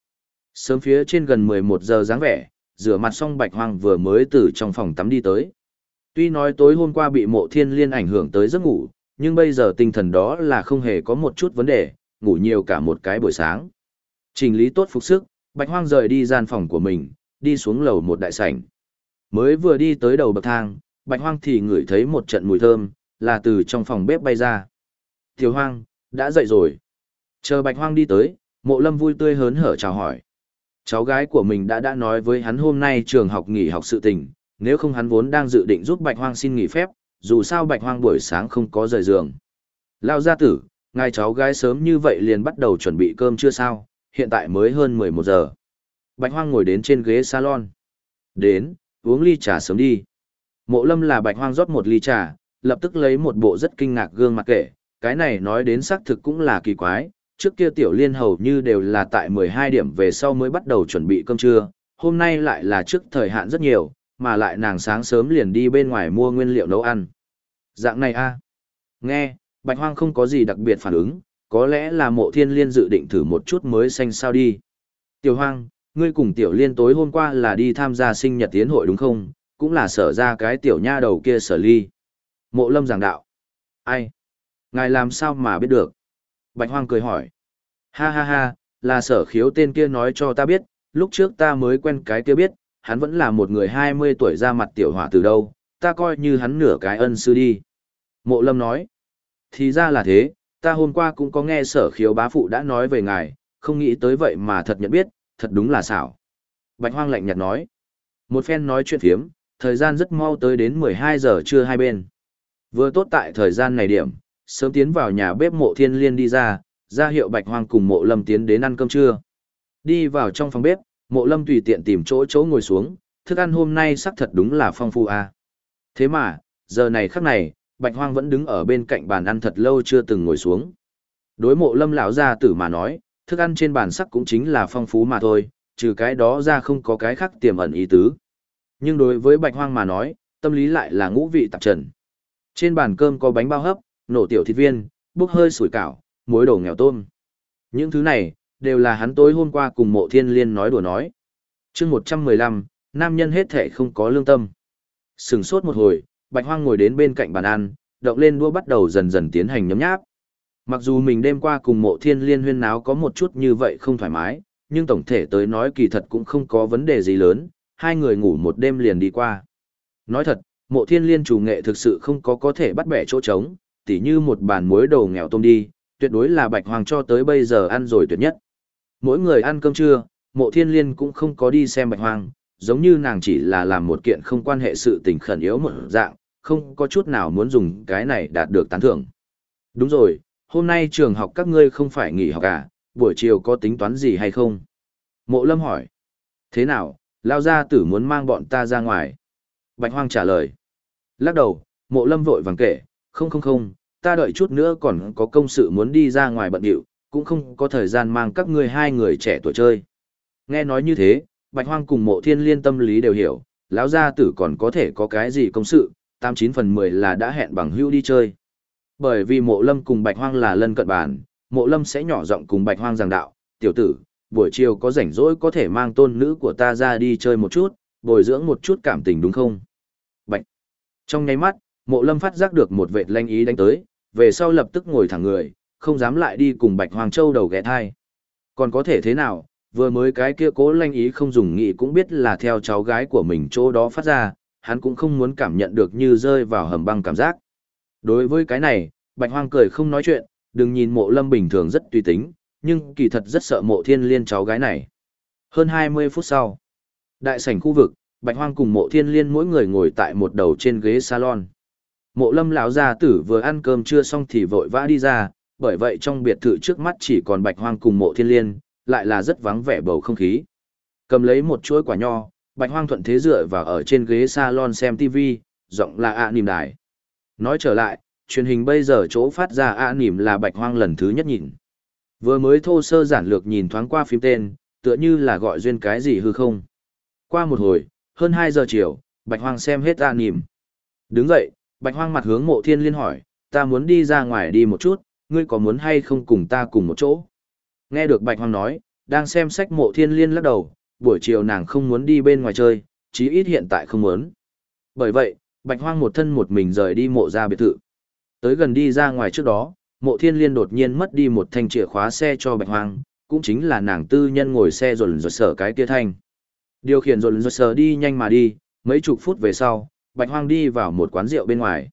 Sớm phía trên gần 11 giờ dáng vẻ, rửa mặt xong bạch hoang vừa mới từ trong phòng tắm đi tới. Tuy nói tối hôm qua bị mộ thiên liên ảnh hưởng tới giấc ngủ, nhưng bây giờ tinh thần đó là không hề có một chút vấn đề, ngủ nhiều cả một cái buổi sáng. Trình lý tốt phục sức, bạch hoang rời đi gian phòng của mình, đi xuống lầu một đại sảnh. Mới vừa đi tới đầu bậc thang, bạch hoang thì ngửi thấy một trận mùi thơm, là từ trong phòng bếp bay ra. Tiểu hoang, đã dậy rồi. Chờ bạch hoang đi tới, mộ lâm vui tươi hớn hở chào hỏi. Cháu gái của mình đã đã nói với hắn hôm nay trường học nghỉ học sự tình, nếu không hắn vốn đang dự định giúp bạch hoang xin nghỉ phép, dù sao bạch hoang buổi sáng không có rời giường. Lao gia tử, ngài cháu gái sớm như vậy liền bắt đầu chuẩn bị cơm chưa sao, hiện tại mới hơn 11 giờ. Bạch hoang ngồi đến trên ghế salon. Đến, uống ly trà sớm đi. Mộ lâm là bạch hoang rót một ly trà, lập tức lấy một bộ rất kinh ngạc gương mặt kể, cái này nói đến xác thực cũng là kỳ quái, trước kia tiểu liên hầu như đều là tại 12 điểm về sau mới bắt đầu chuẩn bị cơm trưa, hôm nay lại là trước thời hạn rất nhiều, mà lại nàng sáng sớm liền đi bên ngoài mua nguyên liệu nấu ăn. Dạng này a Nghe, Bạch Hoang không có gì đặc biệt phản ứng, có lẽ là mộ thiên liên dự định thử một chút mới xanh sao đi. Tiểu Hoang, ngươi cùng Tiểu Liên tối hôm qua là đi tham gia sinh nhật tiến hội đúng không? Cũng là sở ra cái tiểu nha đầu kia sở ly. Mộ lâm giảng đạo. Ai? Ngài làm sao mà biết được? Bạch Hoang cười hỏi. Ha ha ha, là sở khiếu tên kia nói cho ta biết, lúc trước ta mới quen cái kia biết, hắn vẫn là một người 20 tuổi ra mặt tiểu hỏa từ đâu, ta coi như hắn nửa cái ân sư đi. Mộ lâm nói. Thì ra là thế, ta hôm qua cũng có nghe sở khiếu bá phụ đã nói về ngài, không nghĩ tới vậy mà thật nhận biết, thật đúng là xảo. Bạch Hoang lạnh nhạt nói. Một phen nói chuyện phiếm, thời gian rất mau tới đến 12 giờ trưa hai bên. Vừa tốt tại thời gian này điểm, sớm tiến vào nhà bếp mộ thiên liên đi ra, ra hiệu Bạch Hoang cùng mộ lâm tiến đến ăn cơm trưa. Đi vào trong phòng bếp, mộ lâm tùy tiện tìm chỗ chỗ ngồi xuống, thức ăn hôm nay sắc thật đúng là phong phú à. Thế mà, giờ này khắc này, Bạch Hoang vẫn đứng ở bên cạnh bàn ăn thật lâu chưa từng ngồi xuống. Đối mộ lâm lão gia tử mà nói, thức ăn trên bàn sắc cũng chính là phong phú mà thôi, trừ cái đó ra không có cái khác tiềm ẩn ý tứ. Nhưng đối với Bạch Hoang mà nói, tâm lý lại là ngũ vị tạp trần. Trên bàn cơm có bánh bao hấp, nổ tiểu thịt viên, bốc hơi sủi cảo, muối đổ nghèo tôm. Những thứ này, đều là hắn tối hôm qua cùng mộ thiên liên nói đùa nói. chương 115, nam nhân hết thể không có lương tâm. Sừng sốt một hồi, Bạch Hoang ngồi đến bên cạnh bàn ăn, động lên đũa bắt đầu dần dần tiến hành nhấm nháp. Mặc dù mình đêm qua cùng mộ thiên liên huyên náo có một chút như vậy không thoải mái, nhưng tổng thể tới nói kỳ thật cũng không có vấn đề gì lớn, hai người ngủ một đêm liền đi qua. Nói thật, mộ thiên liên chủ nghệ thực sự không có có thể bắt bẻ chỗ trống, tỉ như một bàn muối đầu nghèo tôm đi, tuyệt đối là bạch hoàng cho tới bây giờ ăn rồi tuyệt nhất. Mỗi người ăn cơm trưa, mộ thiên liên cũng không có đi xem bạch Hoang, giống như nàng chỉ là làm một kiện không quan hệ sự tình khẩn yếu một dạng, không có chút nào muốn dùng cái này đạt được tán thưởng. Đúng rồi, hôm nay trường học các ngươi không phải nghỉ học à, buổi chiều có tính toán gì hay không? Mộ lâm hỏi. Thế nào, lao gia tử muốn mang bọn ta ra ngoài? Bạch hoang trả lời. Lắc đầu, mộ lâm vội vàng kể, không không không, ta đợi chút nữa còn có công sự muốn đi ra ngoài bận điệu, cũng không có thời gian mang các ngươi hai người trẻ tuổi chơi. Nghe nói như thế, Bạch Hoang cùng mộ thiên liên tâm lý đều hiểu, lão gia tử còn có thể có cái gì công sự, tám chín phần mười là đã hẹn bằng hữu đi chơi. Bởi vì mộ lâm cùng Bạch Hoang là lân cận bàn, mộ lâm sẽ nhỏ giọng cùng Bạch Hoang giảng đạo, tiểu tử, buổi chiều có rảnh rỗi có thể mang tôn nữ của ta ra đi chơi một chút, bồi dưỡng một chút cảm tình đúng không? Bạch. Trong nháy mắt, mộ lâm phát giác được một vệt lanh ý đánh tới, về sau lập tức ngồi thẳng người, không dám lại đi cùng Bạch Hoàng Châu đầu ghé thai. Còn có thể thế nào, vừa mới cái kia cố lanh ý không dùng nghị cũng biết là theo cháu gái của mình chỗ đó phát ra, hắn cũng không muốn cảm nhận được như rơi vào hầm băng cảm giác. Đối với cái này, Bạch Hoang cười không nói chuyện, đừng nhìn mộ lâm bình thường rất tùy tính, nhưng kỳ thật rất sợ mộ thiên liên cháu gái này. Hơn 20 phút sau, đại sảnh khu vực, Bạch Hoang cùng mộ thiên liên mỗi người ngồi tại một đầu trên ghế salon. Mộ lâm lão gia tử vừa ăn cơm trưa xong thì vội vã đi ra, bởi vậy trong biệt thự trước mắt chỉ còn Bạch Hoang cùng mộ thiên liên, lại là rất vắng vẻ bầu không khí. Cầm lấy một chuỗi quả nho, Bạch Hoang thuận thế dựa vào ở trên ghế salon xem TV, giọng là ạ à đài. Nói trở lại, truyền hình bây giờ chỗ phát ra ạ à là Bạch Hoang lần thứ nhất nhìn. Vừa mới thô sơ giản lược nhìn thoáng qua phim tên, tựa như là gọi duyên cái gì hư không. Qua một hồi, hơn 2 giờ chiều, Bạch Hoang xem hết ạ nỉm. Đứng dậy, Bạch Hoang mặt hướng mộ thiên liên hỏi, ta muốn đi ra ngoài đi một chút, ngươi có muốn hay không cùng ta cùng một chỗ? Nghe được Bạch Hoang nói, đang xem sách mộ thiên liên lắc đầu, buổi chiều nàng không muốn đi bên ngoài chơi, chí ít hiện tại không muốn. Bởi vậy, Bạch Hoang một thân một mình rời đi mộ ra biệt thự. Tới gần đi ra ngoài trước đó, mộ thiên liên đột nhiên mất đi một thanh chìa khóa xe cho Bạch Hoang, cũng chính là nàng tư nhân ngồi xe rồi rồi sở cái kia thanh. Điều khiển rồi rồi sở đi nhanh mà đi, mấy chục phút về sau, Bạch Hoang đi vào một quán rượu bên ngoài.